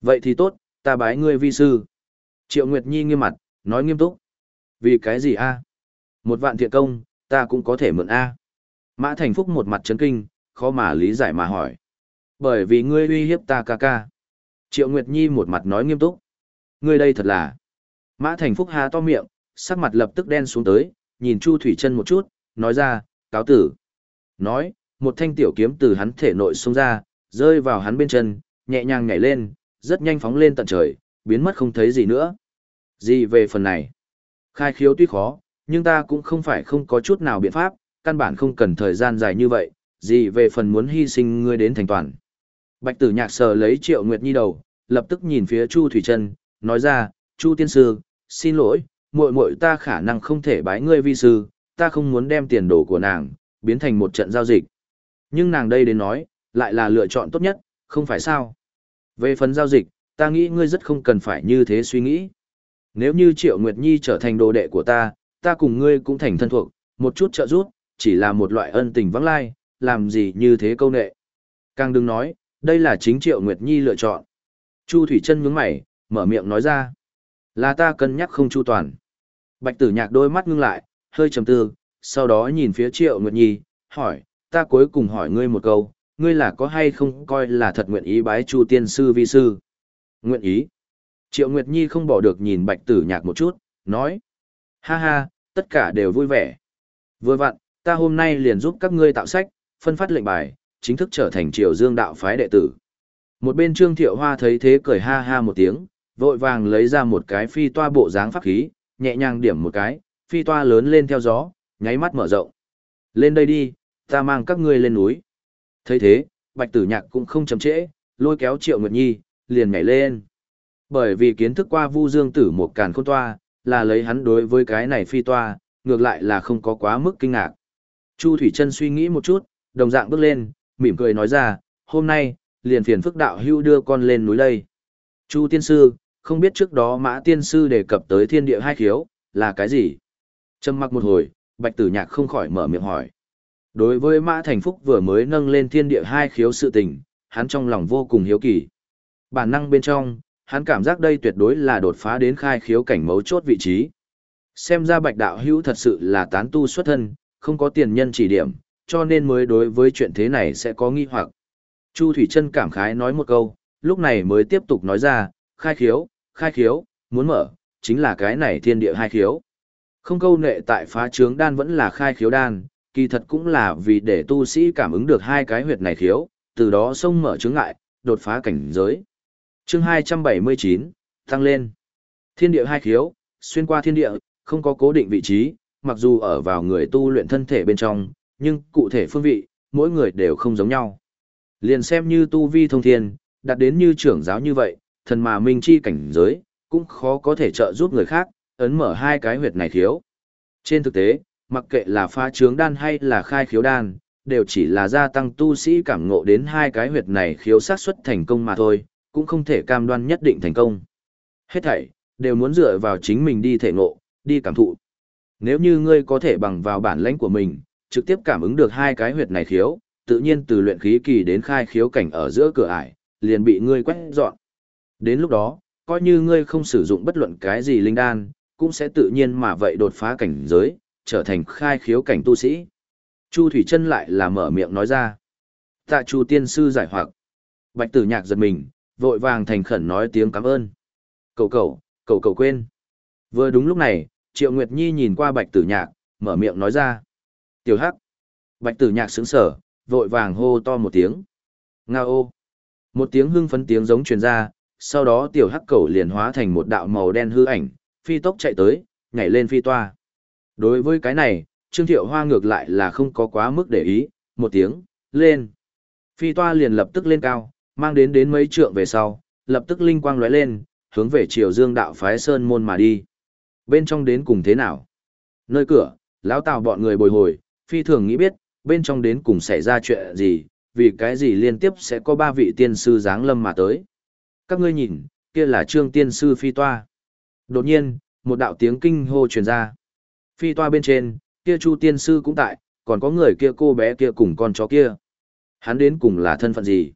Vậy thì tốt, ta bái ngươi vi sư. Triệu Nguyệt Nhi nghiêm mặt, nói nghiêm túc. Vì cái gì a? Một vạn thiện công, ta cũng có thể mượn a. Mã Thành Phúc một mặt chấn kinh, khó mà lý giải mà hỏi. Bởi vì ngươi uy hiếp ta ca ca. Triệu Nguyệt Nhi một mặt nói nghiêm túc. Ngươi đây thật là. Mã Thành Phúc há to miệng, sắc mặt lập tức đen xuống tới, nhìn Chu Thủy Chân một chút, nói ra, cáo tử. Nói, một thanh tiểu kiếm từ hắn thể nội xông ra, rơi vào hắn bên chân, nhẹ nhàng nhảy lên, rất nhanh phóng lên tận trời, biến mất không thấy gì nữa. Gì về phần này? Khai khiếu tuy khó, nhưng ta cũng không phải không có chút nào biện pháp, căn bản không cần thời gian dài như vậy, gì về phần muốn hy sinh ngươi đến thành toàn. Bạch tử nhạc sờ lấy triệu nguyệt nhi đầu, lập tức nhìn phía Chu Thủy Trân, nói ra, Chu tiên sư, xin lỗi, muội muội ta khả năng không thể bái ngươi vi sư, ta không muốn đem tiền đồ của nàng, biến thành một trận giao dịch. Nhưng nàng đây đến nói, lại là lựa chọn tốt nhất, không phải sao. Về phần giao dịch, ta nghĩ ngươi rất không cần phải như thế suy nghĩ. Nếu như Triệu Nguyệt Nhi trở thành đồ đệ của ta, ta cùng ngươi cũng thành thân thuộc, một chút trợ giúp, chỉ là một loại ân tình vắng lai, làm gì như thế câu nệ. Càng đừng nói, đây là chính Triệu Nguyệt Nhi lựa chọn. Chu Thủy Trân nhướng mày, mở miệng nói ra. Là ta cân nhắc không chu toàn. Bạch tử nhạc đôi mắt ngưng lại, hơi trầm tư, sau đó nhìn phía Triệu Nguyệt Nhi, hỏi, ta cuối cùng hỏi ngươi một câu, ngươi là có hay không coi là thật nguyện ý bái Chu tiên sư vi sư? Nguyện ý. Triệu Nguyệt Nhi không bỏ được nhìn Bạch Tử Nhạc một chút, nói: "Ha ha, tất cả đều vui vẻ. Vừa vặn, ta hôm nay liền giúp các ngươi tạo sách, phân phát lệnh bài, chính thức trở thành Triều Dương đạo phái đệ tử." Một bên Trương Thiệu Hoa thấy thế cười ha ha một tiếng, vội vàng lấy ra một cái phi toa bộ dáng pháp khí, nhẹ nhàng điểm một cái, phi toa lớn lên theo gió, nháy mắt mở rộng. "Lên đây đi, ta mang các ngươi lên núi." Thấy thế, Bạch Tử Nhạc cũng không chậm trễ, lôi kéo Triệu Nguyệt Nhi, liền nhảy lên. Bởi vì kiến thức qua Vu Dương Tử một càn khôn toa, là lấy hắn đối với cái này phi toa, ngược lại là không có quá mức kinh ngạc. Chu Thủy Chân suy nghĩ một chút, đồng dạng bước lên, mỉm cười nói ra, hôm nay, liền phiền phức đạo hưu đưa con lên núi đây. Chu Tiên Sư, không biết trước đó Mã Tiên Sư đề cập tới thiên địa hai khiếu, là cái gì? Trầm mặc một hồi, Bạch Tử Nhạc không khỏi mở miệng hỏi. Đối với Mã Thành Phúc vừa mới nâng lên thiên địa hai khiếu sự tình, hắn trong lòng vô cùng hiếu kỳ. Bản năng bên trong, hắn cảm giác đây tuyệt đối là đột phá đến khai khiếu cảnh mấu chốt vị trí. Xem ra bạch đạo hữu thật sự là tán tu xuất thân, không có tiền nhân chỉ điểm, cho nên mới đối với chuyện thế này sẽ có nghi hoặc. Chu Thủy Trân cảm khái nói một câu, lúc này mới tiếp tục nói ra, khai khiếu, khai khiếu, muốn mở, chính là cái này thiên địa hai khiếu. Không câu nệ tại phá trướng đan vẫn là khai khiếu đan, kỳ thật cũng là vì để tu sĩ cảm ứng được hai cái huyệt này khiếu, từ đó xông mở chướng ngại, đột phá cảnh giới. Chương 279, tăng lên. Thiên địa hai khiếu, xuyên qua thiên địa, không có cố định vị trí, mặc dù ở vào người tu luyện thân thể bên trong, nhưng cụ thể phương vị, mỗi người đều không giống nhau. Liền xem như tu vi thông thiên, đạt đến như trưởng giáo như vậy, thần mà minh chi cảnh giới, cũng khó có thể trợ giúp người khác, ấn mở hai cái huyệt này thiếu. Trên thực tế, mặc kệ là phá trướng đan hay là khai khiếu đan, đều chỉ là gia tăng tu sĩ cảm ngộ đến hai cái huyệt này khiếu sát xuất thành công mà thôi, cũng không thể cam đoan nhất định thành công. Hết thảy, đều muốn dựa vào chính mình đi thể ngộ, đi cảm thụ. Nếu như ngươi có thể bằng vào bản lãnh của mình, trực tiếp cảm ứng được hai cái huyệt này khiếu, tự nhiên từ luyện khí kỳ đến khai khiếu cảnh ở giữa cửa ải, liền bị ngươi quét dọn. Đến lúc đó, coi như ngươi không sử dụng bất luận cái gì linh đan, cũng sẽ tự nhiên mà vậy đột phá cảnh giới, trở thành khai khiếu cảnh tu sĩ. Chu Thủy Trân lại là mở miệng nói ra. Tạ Chu tiên sư giải hoặc. Bạch Tử Nhạc giật mình, vội vàng thành khẩn nói tiếng cảm ơn. Cầu cầu, cầu cầu quên. Vừa đúng lúc này, Triệu Nguyệt Nhi nhìn qua Bạch Tử Nhạc, mở miệng nói ra. Tiểu Hắc. Bạch Tử Nhạc sững sờ, vội vàng hô to một tiếng. Nga ô. Một tiếng hưng phấn tiếng giống truyền ra, sau đó tiểu hắc cầu liền hóa thành một đạo màu đen hư ảnh, phi tốc chạy tới, nhảy lên phi toa. Đối với cái này, Trương Thiệu Hoa ngược lại là không có quá mức để ý, một tiếng, lên. Phi toa liền lập tức lên cao, mang đến đến mấy trượng về sau, lập tức linh quang lóe lên, hướng về chiều Dương đạo phái sơn môn mà đi. Bên trong đến cùng thế nào? Nơi cửa, lão Tào bọn người bồi hồi, phi thường nghĩ biết, bên trong đến cùng xảy ra chuyện gì, vì cái gì liên tiếp sẽ có ba vị tiên sư giáng lâm mà tới. Các ngươi nhìn, kia là trương tiên sư phi toa. Đột nhiên, một đạo tiếng kinh hô truyền ra. Phi toa bên trên, kia chu tiên sư cũng tại, còn có người kia cô bé kia cùng con chó kia. Hắn đến cùng là thân phận gì?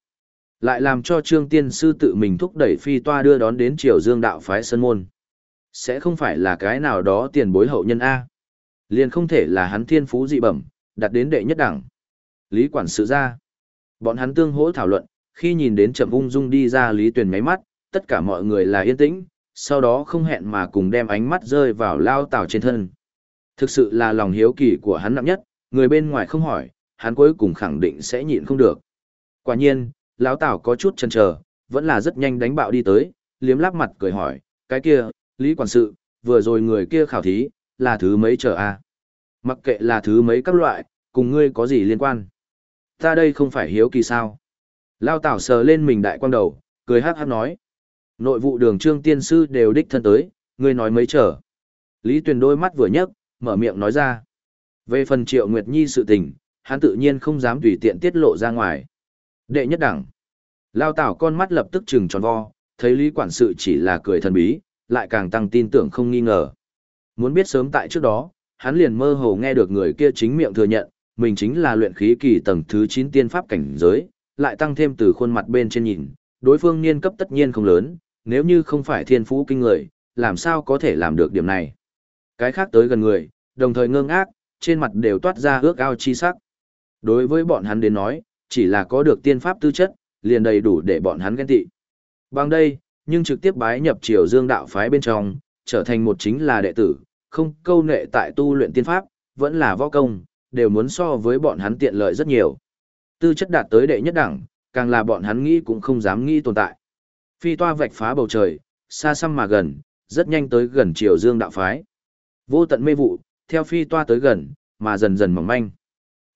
Lại làm cho trương tiên sư tự mình thúc đẩy phi toa đưa đón đến triều dương đạo phái sân môn. Sẽ không phải là cái nào đó tiền bối hậu nhân A. Liền không thể là hắn thiên phú dị bẩm, đặt đến đệ nhất đẳng. Lý quản sự ra. Bọn hắn tương hỗ thảo luận, khi nhìn đến chậm ung dung đi ra Lý Tuyền máy mắt, tất cả mọi người là yên tĩnh, sau đó không hẹn mà cùng đem ánh mắt rơi vào lao tảo trên thân. Thực sự là lòng hiếu kỳ của hắn nặng nhất, người bên ngoài không hỏi, hắn cuối cùng khẳng định sẽ nhịn không được. Quả nhiên, lão tảo có chút chần chờ, vẫn là rất nhanh đánh bạo đi tới, liếm láp mặt cười hỏi, cái kia, Lý quản sự, vừa rồi người kia khảo thí, là thứ mấy chờ a? À? Mặc kệ là thứ mấy các loại, cùng ngươi có gì liên quan? Ta đây không phải hiếu kỳ sao? Lao Tảo sờ lên mình đại quang đầu, cười hát hát nói. Nội vụ đường trương tiên sư đều đích thân tới, ngươi nói mấy trở. Lý Tuyền đôi mắt vừa nhấc, mở miệng nói ra. Về phần triệu Nguyệt Nhi sự tình, hắn tự nhiên không dám tùy tiện tiết lộ ra ngoài. Đệ nhất đẳng. Lao Tảo con mắt lập tức trừng tròn vo, thấy Lý Quản sự chỉ là cười thần bí, lại càng tăng tin tưởng không nghi ngờ. Muốn biết sớm tại trước đó, hắn liền mơ hồ nghe được người kia chính miệng thừa nhận, mình chính là luyện khí kỳ tầng thứ 9 tiên pháp cảnh giới, lại tăng thêm từ khuôn mặt bên trên nhìn, đối phương niên cấp tất nhiên không lớn, nếu như không phải thiên phú kinh người, làm sao có thể làm được điểm này. Cái khác tới gần người, đồng thời ngơ ngác, trên mặt đều toát ra ước ao chi sắc. Đối với bọn hắn đến nói, chỉ là có được tiên pháp tư chất, liền đầy đủ để bọn hắn ghen tị. Bằng đây, nhưng trực tiếp bái nhập triều dương đạo phái bên trong, trở thành một chính là đệ tử, không câu nệ tại tu luyện tiên pháp, vẫn là võ công, đều muốn so với bọn hắn tiện lợi rất nhiều. Tư chất đạt tới đệ nhất đẳng, càng là bọn hắn nghĩ cũng không dám nghĩ tồn tại. Phi toa vạch phá bầu trời, xa xăm mà gần, rất nhanh tới gần triều dương đạo phái. Vô tận mê vụ, theo phi toa tới gần, mà dần dần mỏng manh.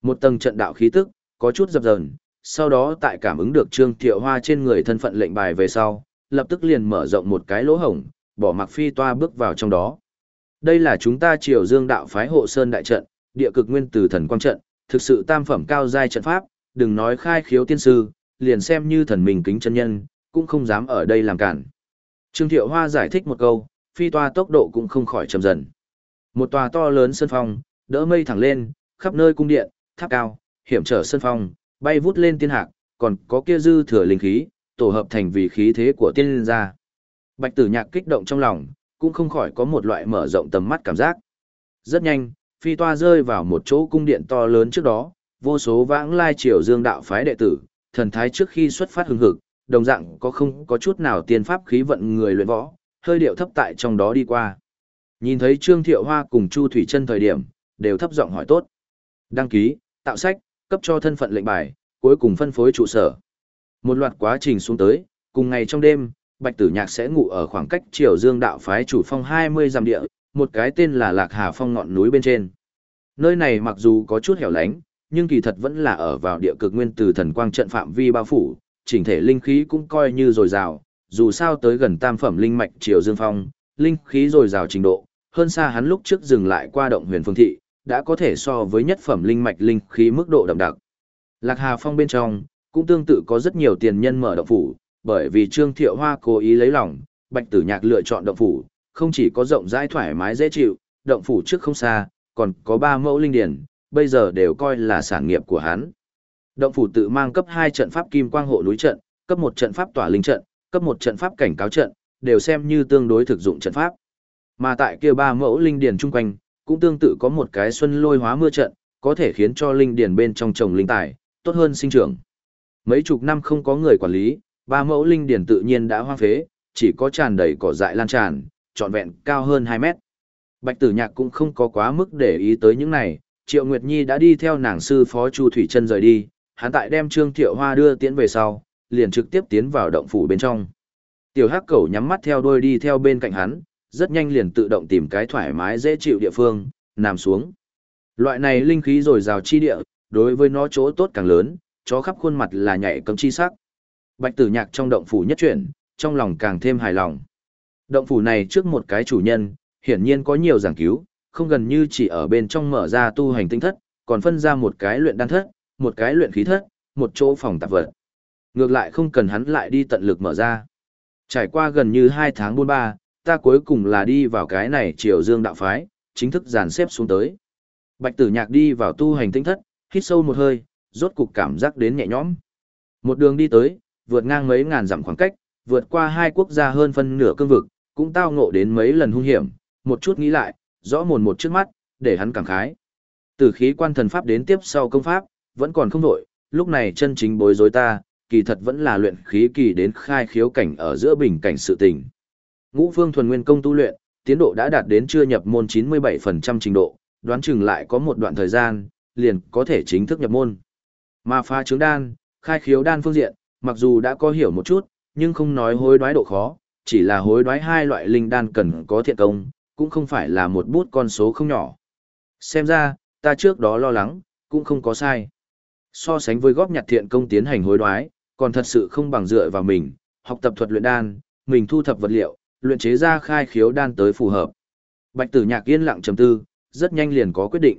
Một tầng trận đạo khí tức, có chút dập dờn, sau đó tại cảm ứng được Trương Thiệu Hoa trên người thân phận lệnh bài về sau, lập tức liền mở rộng một cái lỗ hổng, bỏ mặc phi toa bước vào trong đó. Đây là chúng ta triều dương đạo phái hộ sơn đại trận, địa cực nguyên tử thần quang trận, thực sự tam phẩm cao giai trận pháp, đừng nói khai khiếu tiên sư, liền xem như thần mình kính chân nhân, cũng không dám ở đây làm cản. Trương Thiệu Hoa giải thích một câu, phi toa tốc độ cũng không khỏi chậm dần. Một tòa to lớn sân phong, đỡ mây thẳng lên, khắp nơi cung điện, tháp cao, hiểm trở sân phong, bay vút lên tiên hạc, còn có kia dư thừa linh khí, tổ hợp thành vì khí thế của tiên linh gia. Bạch Tử Nhạc kích động trong lòng, cũng không khỏi có một loại mở rộng tầm mắt cảm giác. Rất nhanh, phi toa rơi vào một chỗ cung điện to lớn trước đó, vô số vãng lai triều dương đạo phái đệ tử, thần thái trước khi xuất phát hứng hực, đồng dạng có không có chút nào tiên pháp khí vận người luyện võ, hơi điệu thấp tại trong đó đi qua. Nhìn thấy Trương Thiệu Hoa cùng Chu Thủy Chân thời điểm, đều thấp giọng hỏi tốt. Đăng ký, tạo sách, cấp cho thân phận lệnh bài, cuối cùng phân phối trụ sở. Một loạt quá trình xuống tới, cùng ngày trong đêm, Bạch Tử Nhạc sẽ ngủ ở khoảng cách Triều Dương đạo phái chủ phong 20 dặm địa, một cái tên là Lạc Hà Phong ngọn núi bên trên. Nơi này mặc dù có chút hẻo lánh, nhưng kỳ thật vẫn là ở vào địa cực nguyên từ thần quang trận phạm vi bao phủ, chỉnh thể linh khí cũng coi như dồi dào, dù sao tới gần tam phẩm linh mạch triều dương phong, linh khí dồi dào trình độ, hơn xa hắn lúc trước dừng lại qua động huyền phương thị, đã có thể so với nhất phẩm linh mạch linh khí mức độ đậm đặc. Lạc Hà Phong bên trong, cũng tương tự có rất nhiều tiền nhân mở động phủ, bởi vì Trương Thiệu Hoa cố ý lấy lòng, Bạch Tử Nhạc lựa chọn động phủ, không chỉ có rộng rãi thoải mái dễ chịu, động phủ trước không xa, còn có ba mẫu linh điển, bây giờ đều coi là sản nghiệp của hắn. Động phủ tự mang cấp 2 trận pháp kim quang hộ núi trận, cấp 1 trận pháp tỏa linh trận, cấp 1 trận pháp cảnh cáo trận, đều xem như tương đối thực dụng trận pháp. Mà tại kia ba mẫu linh điển chung quanh, cũng tương tự có một cái xuân lôi hóa mưa trận, có thể khiến cho linh điển bên trong trồng linh tài, tốt hơn sinh trưởng. Mấy chục năm không có người quản lý, ba mẫu linh điển tự nhiên đã hoang phế, chỉ có tràn đầy cỏ dại lan tràn, trọn vẹn cao hơn 2 mét. Bạch tử nhạc cũng không có quá mức để ý tới những này, Triệu Nguyệt Nhi đã đi theo nàng sư phó Chu Thủy chân rời đi, hắn tại đem Trương Thiệu Hoa đưa tiễn về sau, liền trực tiếp tiến vào động phủ bên trong. Tiểu Hắc Cẩu nhắm mắt theo đuôi đi theo bên cạnh hắn, rất nhanh liền tự động tìm cái thoải mái dễ chịu địa phương, nằm xuống. Loại này linh khí rồi rào chi địa, đối với nó chỗ tốt càng lớn, chó khắp khuôn mặt là nhảy cấm chi sắc. Bạch Tử Nhạc trong động phủ nhất chuyển, trong lòng càng thêm hài lòng. Động phủ này trước một cái chủ nhân, hiển nhiên có nhiều giảng cứu, không gần như chỉ ở bên trong mở ra tu hành tinh thất, còn phân ra một cái luyện đan thất, một cái luyện khí thất, một chỗ phòng tạp vật. Ngược lại không cần hắn lại đi tận lực mở ra. Trải qua gần như 2 tháng buôn ba, ta cuối cùng là đi vào cái này triều dương đạo phái, chính thức dàn xếp xuống tới. Bạch tử nhạc đi vào tu hành tinh thất, hít sâu một hơi, rốt cục cảm giác đến nhẹ nhõm. Một đường đi tới, vượt ngang mấy ngàn dặm khoảng cách, vượt qua hai quốc gia hơn phân nửa cương vực, cũng tao ngộ đến mấy lần hung hiểm, một chút nghĩ lại, rõ mồn một trước mắt, để hắn cảm khái. Từ khí quan thần pháp đến tiếp sau công pháp, vẫn còn không đổi, lúc này chân chính bối rối ta, kỳ thật vẫn là luyện khí kỳ đến khai khiếu cảnh ở giữa bình cảnh sự tình. Ngũ phương thuần nguyên công tu luyện, tiến độ đã đạt đến chưa nhập môn 97% trình độ, đoán chừng lại có một đoạn thời gian, liền có thể chính thức nhập môn. Mà pha trướng đan, khai khiếu đan phương diện, mặc dù đã có hiểu một chút, nhưng không nói hối đoái độ khó, chỉ là hối đoái hai loại linh đan cần có thiện công, cũng không phải là một bút con số không nhỏ. Xem ra, ta trước đó lo lắng, cũng không có sai. So sánh với góp nhặt thiện công tiến hành hối đoái, còn thật sự không bằng dựa vào mình, học tập thuật luyện đan, mình thu thập vật liệu, luyện chế ra khai khiếu đan tới phù hợp. Bạch tử nhạc yên lặng trầm tư, rất nhanh liền có quyết định.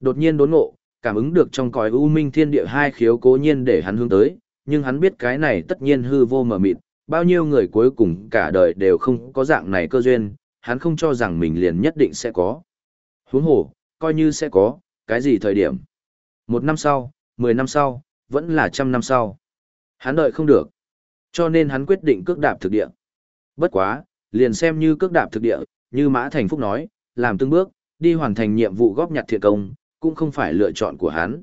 Đột nhiên đốn ngộ, cảm ứng được trong cõi u minh thiên địa hai khiếu cố nhiên để hắn hướng tới, nhưng hắn biết cái này tất nhiên hư vô mờ mịt, bao nhiêu người cuối cùng cả đời đều không có dạng này cơ duyên, hắn không cho rằng mình liền nhất định sẽ có. Huống hồ, coi như sẽ có, cái gì thời điểm? Một năm sau, mười năm sau, vẫn là trăm năm sau. Hắn đợi không được. Cho nên hắn quyết định cước đạp thực địa. Bất quá, liền xem như cước đạp thực địa, như Mã Thành Phúc nói, làm từng bước, đi hoàn thành nhiệm vụ góp nhặt thiện công, cũng không phải lựa chọn của hắn.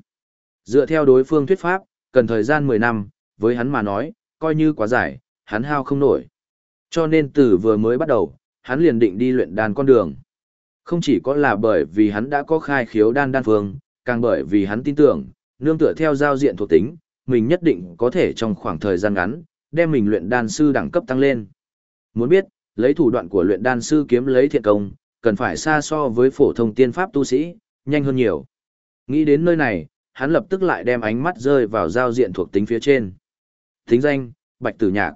Dựa theo đối phương thuyết pháp, cần thời gian 10 năm, với hắn mà nói, coi như quá dài, hắn hao không nổi. Cho nên từ vừa mới bắt đầu, hắn liền định đi luyện đan con đường. Không chỉ có là bởi vì hắn đã có khai khiếu đan đan phương, càng bởi vì hắn tin tưởng, nương tựa theo giao diện thuộc tính, mình nhất định có thể trong khoảng thời gian ngắn, đem mình luyện đan sư đẳng cấp tăng lên. Muốn biết, lấy thủ đoạn của luyện đan sư kiếm lấy thiện công, cần phải xa so với phổ thông tiên pháp tu sĩ, nhanh hơn nhiều. Nghĩ đến nơi này, hắn lập tức lại đem ánh mắt rơi vào giao diện thuộc tính phía trên. Thính danh, Bạch Tử Nhạc.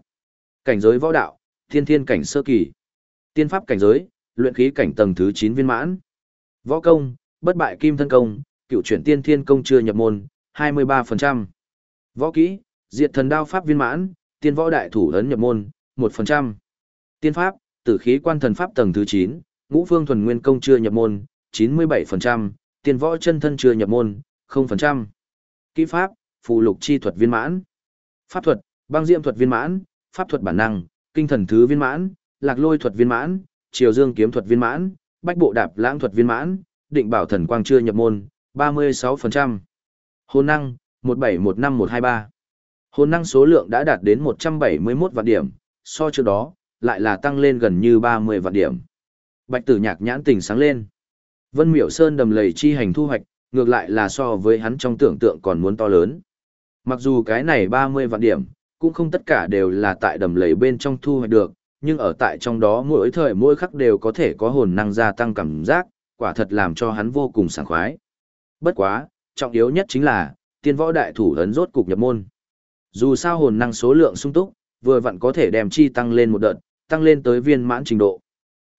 Cảnh giới võ đạo, thiên thiên cảnh sơ kỳ. Tiên pháp cảnh giới, luyện khí cảnh tầng thứ 9 viên mãn. Võ công, bất bại kim thân công, cựu chuyển tiên thiên công chưa nhập môn, 23%. Võ kỹ, diệt thần đao pháp viên mãn, tiên võ đại thủ ấn nhập môn, 1%. Tiên pháp, tử khí quan thần pháp tầng thứ 9, ngũ phương thuần nguyên công chưa nhập môn, 97%, tiên võ chân thân chưa nhập môn, 0%. Kỹ pháp, phù lục chi thuật viên mãn. Pháp thuật, băng diệm thuật viên mãn, pháp thuật bản năng, kinh thần thứ viên mãn, lạc lôi thuật viên mãn, triều dương kiếm thuật viên mãn, bách bộ đạp lãng thuật viên mãn, định bảo thần quang chưa nhập môn, 36%. Hồn năng, 1715123. Hồn năng số lượng đã đạt đến 171 vạn điểm, so trước đó, lại là tăng lên gần như 30 vạn điểm. Bạch tử nhạc nhãn tình sáng lên. Vân miểu sơn đầm lầy chi hành thu hoạch, ngược lại là so với hắn trong tưởng tượng còn muốn to lớn. Mặc dù cái này 30 vạn điểm, cũng không tất cả đều là tại đầm lầy bên trong thu hoạch được, nhưng ở tại trong đó mỗi thời mỗi khắc đều có thể có hồn năng gia tăng cảm giác, quả thật làm cho hắn vô cùng sảng khoái. Bất quá, trọng yếu nhất chính là, tiên võ đại thủ ấn rốt cục nhập môn. Dù sao hồn năng số lượng sung túc, vừa vặn có thể đem chi tăng lên một đợt, tăng lên tới viên mãn trình độ.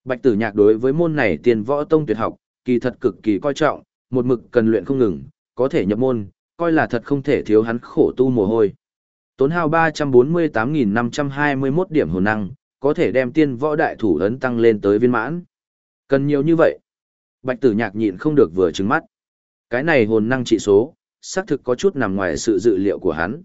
Bạch Tử Nhạc đối với môn này tiên võ tông tuyệt học, kỳ thật cực kỳ coi trọng, một mực cần luyện không ngừng, có thể nhập môn, coi là thật không thể thiếu hắn khổ tu mồ hôi. Tốn hao 348.521 điểm hồn năng, có thể đem tiên võ đại thủ ấn tăng lên tới viên mãn. Cần nhiều như vậy. Bạch tử nhạc nhịn không được vừa trừng mắt. Cái này hồn năng trị số, xác thực có chút nằm ngoài sự dự liệu của hắn.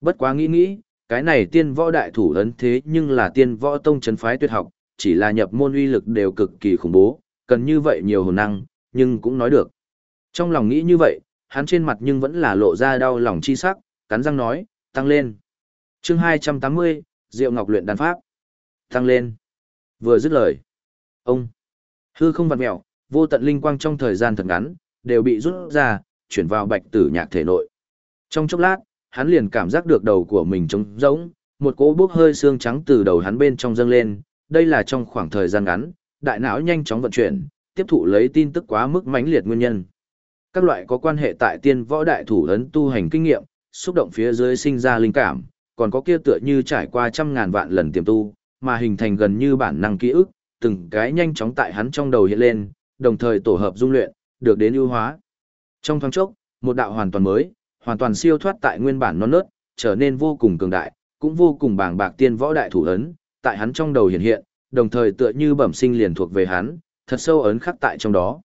Bất quá nghĩ nghĩ, cái này tiên võ đại thủ ấn thế nhưng là tiên võ tông chấn phái tuyệt học, chỉ là nhập môn uy lực đều cực kỳ khủng bố, cần như vậy nhiều hồn năng, nhưng cũng nói được. Trong lòng nghĩ như vậy, hắn trên mặt nhưng vẫn là lộ ra đau lòng chi sắc, cắn răng nói, tăng lên. chương 280, Diệu Ngọc luyện đan pháp. Tăng lên. Vừa dứt lời. Ông. Hư không vặt mẹo, vô tận linh quang trong thời gian thật ngắn, đều bị rút ra, chuyển vào bạch tử nhạc thể nội. Trong chốc lát, hắn liền cảm giác được đầu của mình trống rỗng, một cỗ bốc hơi xương trắng từ đầu hắn bên trong dâng lên, đây là trong khoảng thời gian ngắn, đại não nhanh chóng vận chuyển, tiếp thụ lấy tin tức quá mức mãnh liệt nguyên nhân. Các loại có quan hệ tại tiên võ đại thủ ấn tu hành kinh nghiệm, xúc động phía dưới sinh ra linh cảm, còn có kia tựa như trải qua trăm ngàn vạn lần tiềm tu, mà hình thành gần như bản năng ký ức, từng cái nhanh chóng tại hắn trong đầu hiện lên, đồng thời tổ hợp dung luyện, được đến ưu hóa. Trong thoáng chốc, một đạo hoàn toàn mới, hoàn toàn siêu thoát tại nguyên bản non nớt, trở nên vô cùng cường đại, cũng vô cùng bàng bạc tiên võ đại thủ ấn, tại hắn trong đầu hiện hiện, đồng thời tựa như bẩm sinh liền thuộc về hắn, thật sâu ấn khắc tại trong đó.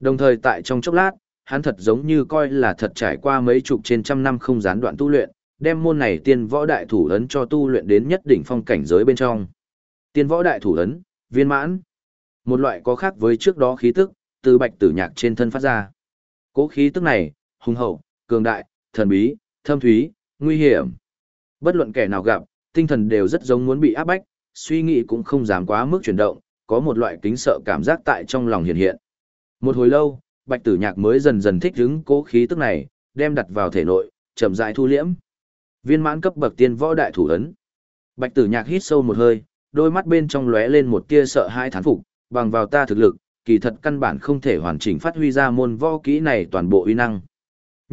Đồng thời tại trong chốc lát, hắn thật giống như coi là thật trải qua mấy chục trên trăm năm không gián đoạn tu luyện, đem môn này tiên võ đại thủ ấn cho tu luyện đến nhất đỉnh phong cảnh giới bên trong. Tiên võ đại thủ ấn, viên mãn. Một loại có khác với trước đó khí tức, từ bạch tử nhạc trên thân phát ra. Cố khí tức này, hùng hậu, cường đại, thần bí, thâm thúy, nguy hiểm. Bất luận kẻ nào gặp, tinh thần đều rất giống muốn bị áp bách, suy nghĩ cũng không dám quá mức chuyển động, có một loại kính sợ cảm giác tại trong lòng hiện hiện. Một hồi lâu, bạch tử nhạc mới dần dần thích ứng cố khí tức này, đem đặt vào thể nội, chậm rãi thu liễm. Viên mãn cấp bậc tiên võ đại thủ ấn. Bạch tử nhạc hít sâu một hơi, đôi mắt bên trong lóe lên một tia sợ hãi thán phục, bằng vào ta thực lực, kỳ thật căn bản không thể hoàn chỉnh phát huy ra môn võ kỹ này toàn bộ uy năng.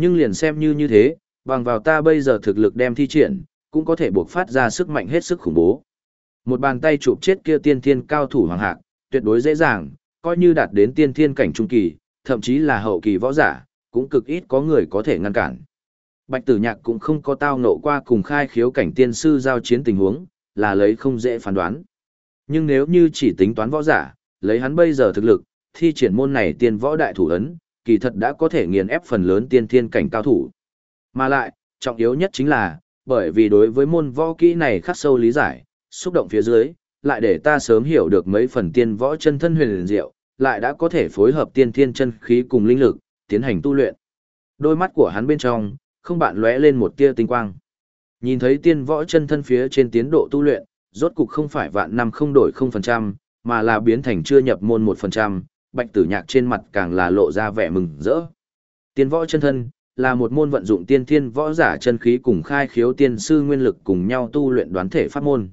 Nhưng liền xem như như thế, bằng vào ta bây giờ thực lực đem thi triển, cũng có thể buộc phát ra sức mạnh hết sức khủng bố. Một bàn tay chụp chết kia tiên thiên cao thủ hoàng hạc, tuyệt đối dễ dàng, coi như đạt đến tiên thiên cảnh trung kỳ, thậm chí là hậu kỳ võ giả, cũng cực ít có người có thể ngăn cản. Bạch Tử Nhạc cũng không có tao nộ qua cùng khai khiếu cảnh tiên sư giao chiến tình huống, là lấy không dễ phán đoán. Nhưng nếu như chỉ tính toán võ giả, lấy hắn bây giờ thực lực, thi triển môn này tiên võ đại thủ ấn, kỳ thật đã có thể nghiền ép phần lớn tiên thiên cảnh cao thủ. Mà lại, trọng yếu nhất chính là, bởi vì đối với môn võ kỹ này khắc sâu lý giải, xúc động phía dưới, lại để ta sớm hiểu được mấy phần tiên võ chân thân huyền diệu, lại đã có thể phối hợp tiên thiên chân khí cùng linh lực, tiến hành tu luyện. Đôi mắt của hắn bên trong, không bạn lóe lên một tia tinh quang. Nhìn thấy tiên võ chân thân phía trên tiến độ tu luyện, rốt cục không phải vạn năm không đổi 0%, mà là biến thành chưa nhập môn 1%, bạch tử nhạc trên mặt càng là lộ ra vẻ mừng rỡ. Tiên võ chân thân, là một môn vận dụng tiên thiên võ giả chân khí cùng khai khiếu tiên sư nguyên lực cùng nhau tu luyện đoán thể pháp môn.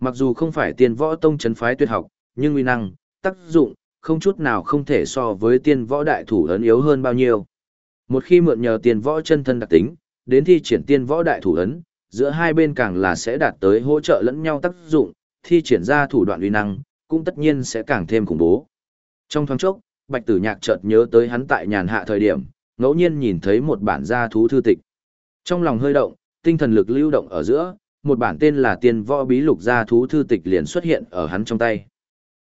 Mặc dù không phải tiên võ tông trấn phái tuyệt học, nhưng uy năng, tác dụng, không chút nào không thể so với tiên võ đại thủ ấn yếu hơn bao nhiêu. Một khi mượn nhờ tiên võ chân thân đặc tính, đến thi triển tiên võ đại thủ ấn, giữa hai bên càng là sẽ đạt tới hỗ trợ lẫn nhau tác dụng, thi triển ra thủ đoạn uy năng, cũng tất nhiên sẽ càng thêm khủng bố. Trong thoáng chốc, Bạch Tử Nhạc chợt nhớ tới hắn tại nhàn hạ thời điểm, ngẫu nhiên nhìn thấy một bản gia thú thư tịch. Trong lòng hơi động, tinh thần lực lưu động ở giữa, một bản tên là Tiên Võ Bí Lục gia thú thư tịch liền xuất hiện ở hắn trong tay.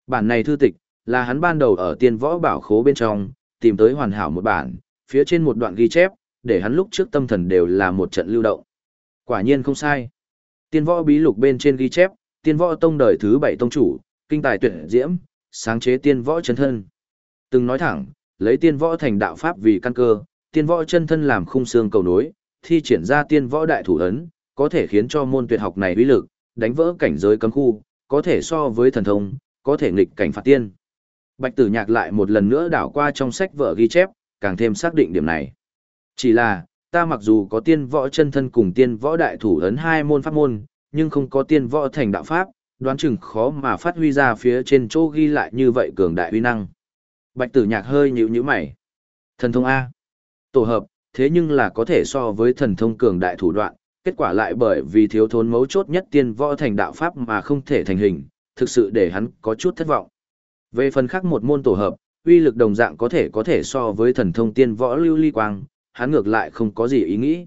Bản này thư tịch là hắn ban đầu ở Tiên Võ Bảo Khố bên trong, tìm tới hoàn hảo một bản, phía trên một đoạn ghi chép, để hắn lúc trước tâm thần đều là một trận lưu động. Quả nhiên không sai. Tiên Võ Bí Lục bên trên ghi chép, Tiên Võ Tông đời thứ bảy tông chủ, kinh tài tuyệt diễm, sáng chế Tiên Võ chân thân. Từng nói thẳng, lấy Tiên Võ thành đạo pháp vì căn cơ, Tiên Võ chân thân làm khung xương cầu nối, thi triển ra Tiên Võ đại thủ ấn, có thể khiến cho môn tuyệt học này uy lực, đánh vỡ cảnh giới cấm khu, có thể so với thần thông, có thể nghịch cảnh phạt tiên. Bạch Tử Nhạc lại một lần nữa đảo qua trong sách vở ghi chép, càng thêm xác định điểm này. Chỉ là, ta mặc dù có tiên võ chân thân cùng tiên võ đại thủ ấn hai môn pháp môn, nhưng không có tiên võ thành đạo pháp, đoán chừng khó mà phát huy ra phía trên chỗ ghi lại như vậy cường đại uy năng. Bạch Tử Nhạc hơi nhíu nhíu mày. Thần thông A. Tổ hợp, thế nhưng là có thể so với thần thông cường đại thủ đoạn, kết quả lại bởi vì thiếu thốn mấu chốt nhất tiên võ thành đạo pháp mà không thể thành hình, thực sự để hắn có chút thất vọng. Về phần khác một môn tổ hợp, uy lực đồng dạng có thể có thể so với thần thông tiên võ lưu ly quang, hắn ngược lại không có gì ý nghĩ.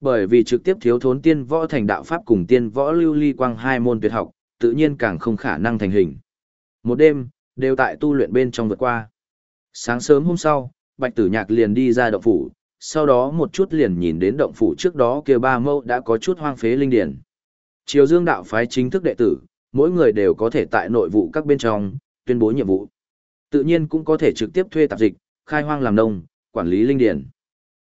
Bởi vì trực tiếp thiếu thốn tiên võ thành đạo pháp cùng tiên võ lưu ly quang hai môn tuyệt học, tự nhiên càng không khả năng thành hình. Một đêm, đều tại tu luyện bên trong vượt qua. Sáng sớm hôm sau, Bạch Tử Nhạc liền đi ra động phủ, sau đó một chút liền nhìn đến động phủ trước đó kia ba mẫu đã có chút hoang phế linh điển. Triều Dương đạo phái chính thức đệ tử, mỗi người đều có thể tại nội vụ các bên trong, tuyên bố nhiệm vụ. Tự nhiên cũng có thể trực tiếp thuê tạp dịch, khai hoang làm nông, quản lý linh điển.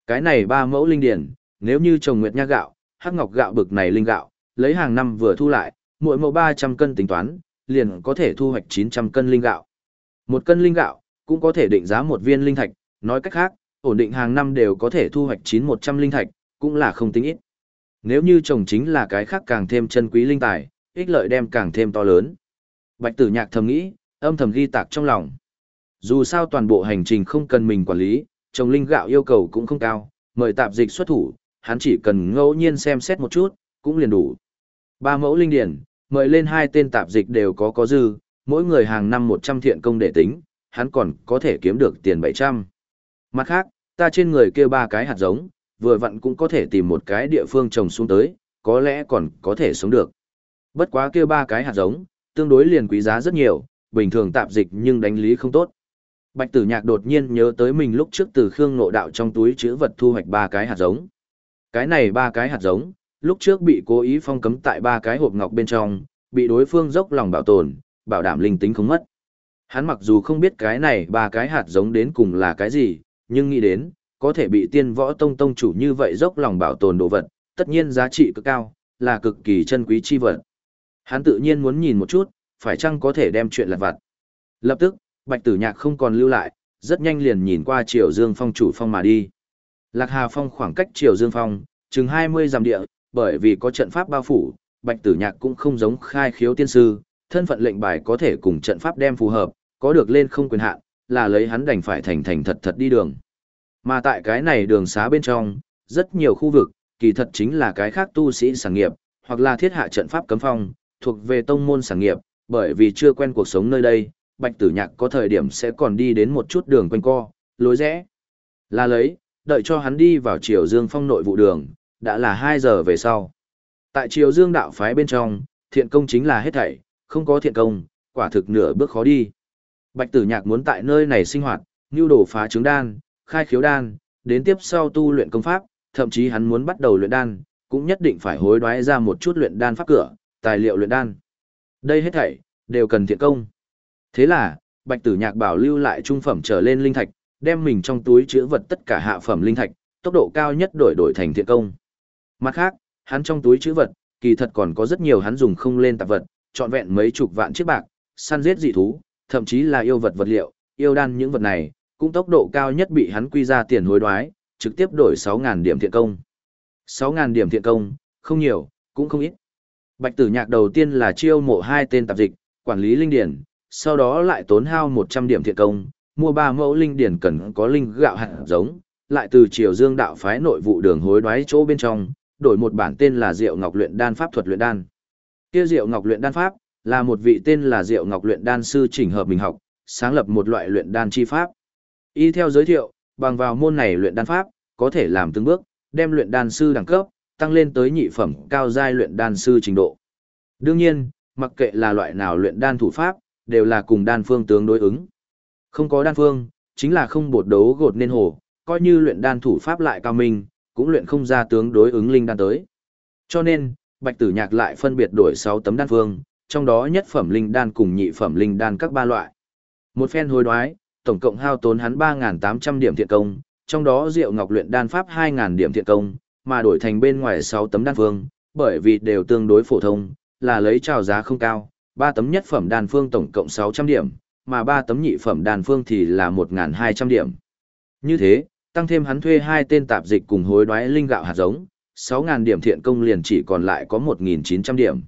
Cái này ba mẫu linh điển, nếu như trồng nguyệt nha gạo, hắc ngọc gạo bực này linh gạo, lấy hàng năm vừa thu lại, mỗi mẫu 300 cân tính toán, liền có thể thu hoạch 900 cân linh gạo. Một cân linh gạo, cũng có thể định giá một viên linh thạch, nói cách khác, ổn định hàng năm đều có thể thu hoạch 9-100 linh thạch, cũng là không tính ít. Nếu như trồng chính là cái khác càng thêm chân quý linh tài, ích lợi đem càng thêm to lớn. Bạch tử nhạc thầm nghĩ, âm thầm ghi tạc trong lòng. Dù sao toàn bộ hành trình không cần mình quản lý, trồng linh gạo yêu cầu cũng không cao, mời tạp dịch xuất thủ, hắn chỉ cần ngẫu nhiên xem xét một chút, cũng liền đủ. Ba mẫu linh điển, mời lên hai tên tạp dịch đều có có dư, mỗi người hàng năm 100 thiện công để tính, hắn còn có thể kiếm được tiền 700. Mặt khác, ta trên người kia ba cái hạt giống, vừa vặn cũng có thể tìm một cái địa phương trồng xuống tới, có lẽ còn có thể sống được. Bất quá kia ba cái hạt giống, tương đối liền quý giá rất nhiều, bình thường tạp dịch nhưng đánh lý không tốt. Bạch tử nhạc đột nhiên nhớ tới mình lúc trước từ khương Ngộ đạo trong túi chữ vật thu hoạch ba cái hạt giống. Cái này ba cái hạt giống, lúc trước bị cố ý phong cấm tại ba cái hộp ngọc bên trong, bị đối phương dốc lòng bảo tồn, bảo đảm linh tính không mất. Hắn mặc dù không biết cái này ba cái hạt giống đến cùng là cái gì, nhưng nghĩ đến, có thể bị tiên võ tông tông chủ như vậy dốc lòng bảo tồn đồ vật, tất nhiên giá trị cực cao, là cực kỳ chân quý chi vật. Hắn tự nhiên muốn nhìn một chút, phải chăng có thể đem chuyện lặt vặt. Lập tức, Bạch Tử Nhạc không còn lưu lại, rất nhanh liền nhìn qua Triều Dương Phong chủ phong mà đi. Lạc Hà Phong khoảng cách Triều Dương Phong, chừng 20 dặm địa, bởi vì có trận pháp bao phủ, Bạch Tử Nhạc cũng không giống khai khiếu tiên sư, thân phận lệnh bài có thể cùng trận pháp đem phù hợp, có được lên không quyền hạn, là lấy hắn đành phải thành thành thật thật đi đường. Mà tại cái này đường xá bên trong, rất nhiều khu vực, kỳ thật chính là cái khác tu sĩ sản nghiệp, hoặc là thiết hạ trận pháp cấm phong, thuộc về tông môn sản nghiệp, bởi vì chưa quen cuộc sống nơi đây, Bạch Tử Nhạc có thời điểm sẽ còn đi đến một chút đường quanh co, lối rẽ. Là lấy, đợi cho hắn đi vào Triều Dương Phong nội vụ đường, đã là 2 giờ về sau. Tại Triều Dương đạo phái bên trong, thiện công chính là hết thảy, không có thiện công, quả thực nửa bước khó đi. Bạch Tử Nhạc muốn tại nơi này sinh hoạt, như đổ phá trứng đan, khai khiếu đan, đến tiếp sau tu luyện công pháp, thậm chí hắn muốn bắt đầu luyện đan, cũng nhất định phải hối đoái ra một chút luyện đan pháp cửa, tài liệu luyện đan. Đây hết thảy đều cần thiện công. Thế là, Bạch Tử Nhạc bảo lưu lại trung phẩm trở lên linh thạch, đem mình trong túi chứa vật tất cả hạ phẩm linh thạch, tốc độ cao nhất đổi đổi thành thiện công. Mặt khác, hắn trong túi chữ vật, kỳ thật còn có rất nhiều hắn dùng không lên tạp vật, trọn vẹn mấy chục vạn chiếc bạc, săn giết dị thú, thậm chí là yêu vật vật liệu, yêu đan những vật này, cũng tốc độ cao nhất bị hắn quy ra tiền hối đoái, trực tiếp đổi 6.000 điểm thiện công. 6.000 điểm thiện công, không nhiều, cũng không ít. Bạch tử nhạc đầu tiên là chiêu mộ hai tên tạp dịch, quản lý linh điển, sau đó lại tốn hao 100 điểm thiện công, mua ba mẫu linh điển cần có linh gạo hạt giống, lại từ triều dương đạo phái nội vụ đường hối đoái chỗ bên trong, đổi một bản tên là Diệu Ngọc luyện đan pháp thuật luyện đan. Kia Diệu Ngọc luyện đan pháp là một vị tên là Diệu Ngọc luyện đan sư chỉnh hợp mình học, sáng lập một loại luyện đan chi pháp. Y theo giới thiệu, bằng vào môn này luyện đan pháp, có thể làm từng bước, đem luyện đan sư đẳng cấp tăng lên tới nhị phẩm cao giai luyện đan sư trình độ. Đương nhiên, mặc kệ là loại nào luyện đan thủ pháp, đều là cùng đan phương tướng đối ứng. Không có đan phương, chính là không bột đấu gột nên hồ, coi như luyện đan thủ pháp lại cao minh, cũng luyện không ra tướng đối ứng linh đan tới. Cho nên, Bạch Tử Nhạc lại phân biệt đổi 6 tấm đan phương, trong đó nhất phẩm linh đan cùng nhị phẩm linh đan các ba loại. Một phen hồi đoái, tổng cộng hao tốn hắn 3.800 điểm thiện công, trong đó Diệu Ngọc luyện đan pháp 2000 điểm thiện công, mà đổi thành bên ngoài 6 tấm đan phương, bởi vì đều tương đối phổ thông, là lấy trào giá không cao, 3 tấm nhất phẩm đan phương tổng cộng 600 điểm, mà 3 tấm nhị phẩm đan phương thì là 1.200 điểm. Như thế, tăng thêm hắn thuê hai tên tạp dịch cùng hối đoái linh gạo hạt giống, 6.000 điểm thiện công liền chỉ còn lại có 1.900 điểm.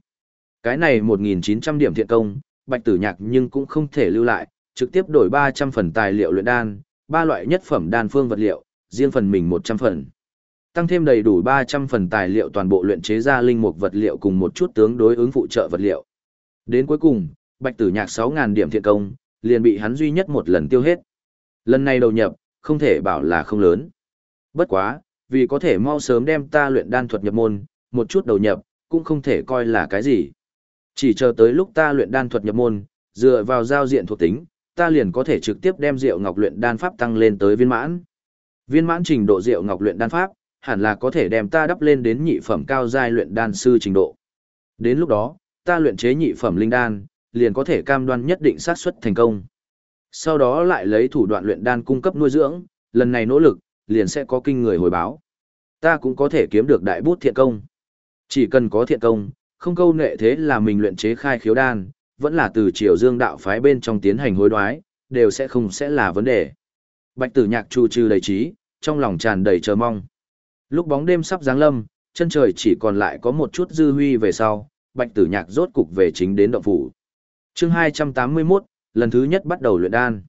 Cái này 1.900 điểm thiện công, bạch tử nhạc nhưng cũng không thể lưu lại, trực tiếp đổi 300 phần tài liệu luyện đan, ba loại nhất phẩm đan phương vật liệu, riêng phần mình 100 phần. Tăng thêm đầy đủ 300 phần tài liệu toàn bộ luyện chế ra linh mục vật liệu cùng một chút tướng đối ứng phụ trợ vật liệu. Đến cuối cùng, Bạch Tử Nhạc 6.000 điểm thiện công, liền bị hắn duy nhất một lần tiêu hết. Lần này đầu nhập, không thể bảo là không lớn. Bất quá, vì có thể mau sớm đem ta luyện đan thuật nhập môn, một chút đầu nhập, cũng không thể coi là cái gì. Chỉ chờ tới lúc ta luyện đan thuật nhập môn, dựa vào giao diện thuộc tính, ta liền có thể trực tiếp đem rượu ngọc luyện đan pháp tăng lên tới viên mãn. Viên mãn trình độ rượu ngọc luyện đan pháp, hẳn là có thể đem ta đắp lên đến nhị phẩm cao giai luyện đan sư trình độ. Đến lúc đó, ta luyện chế nhị phẩm linh đan, liền có thể cam đoan nhất định xác suất thành công. Sau đó lại lấy thủ đoạn luyện đan cung cấp nuôi dưỡng, lần này nỗ lực, liền sẽ có kinh người hồi báo. Ta cũng có thể kiếm được đại bút thiện công. Chỉ cần có thiện công, không câu nệ thế là mình luyện chế khai khiếu đan, vẫn là từ triều dương đạo phái bên trong tiến hành hối đoái, đều sẽ không sẽ là vấn đề. Bạch tử nhạc trù trừ đầy trí, trong lòng tràn đầy chờ mong. Lúc bóng đêm sắp giáng lâm, chân trời chỉ còn lại có một chút dư huy về sau, bạch tử nhạc rốt cục về chính đến động phủ. chương 281, lần thứ nhất bắt đầu luyện đan.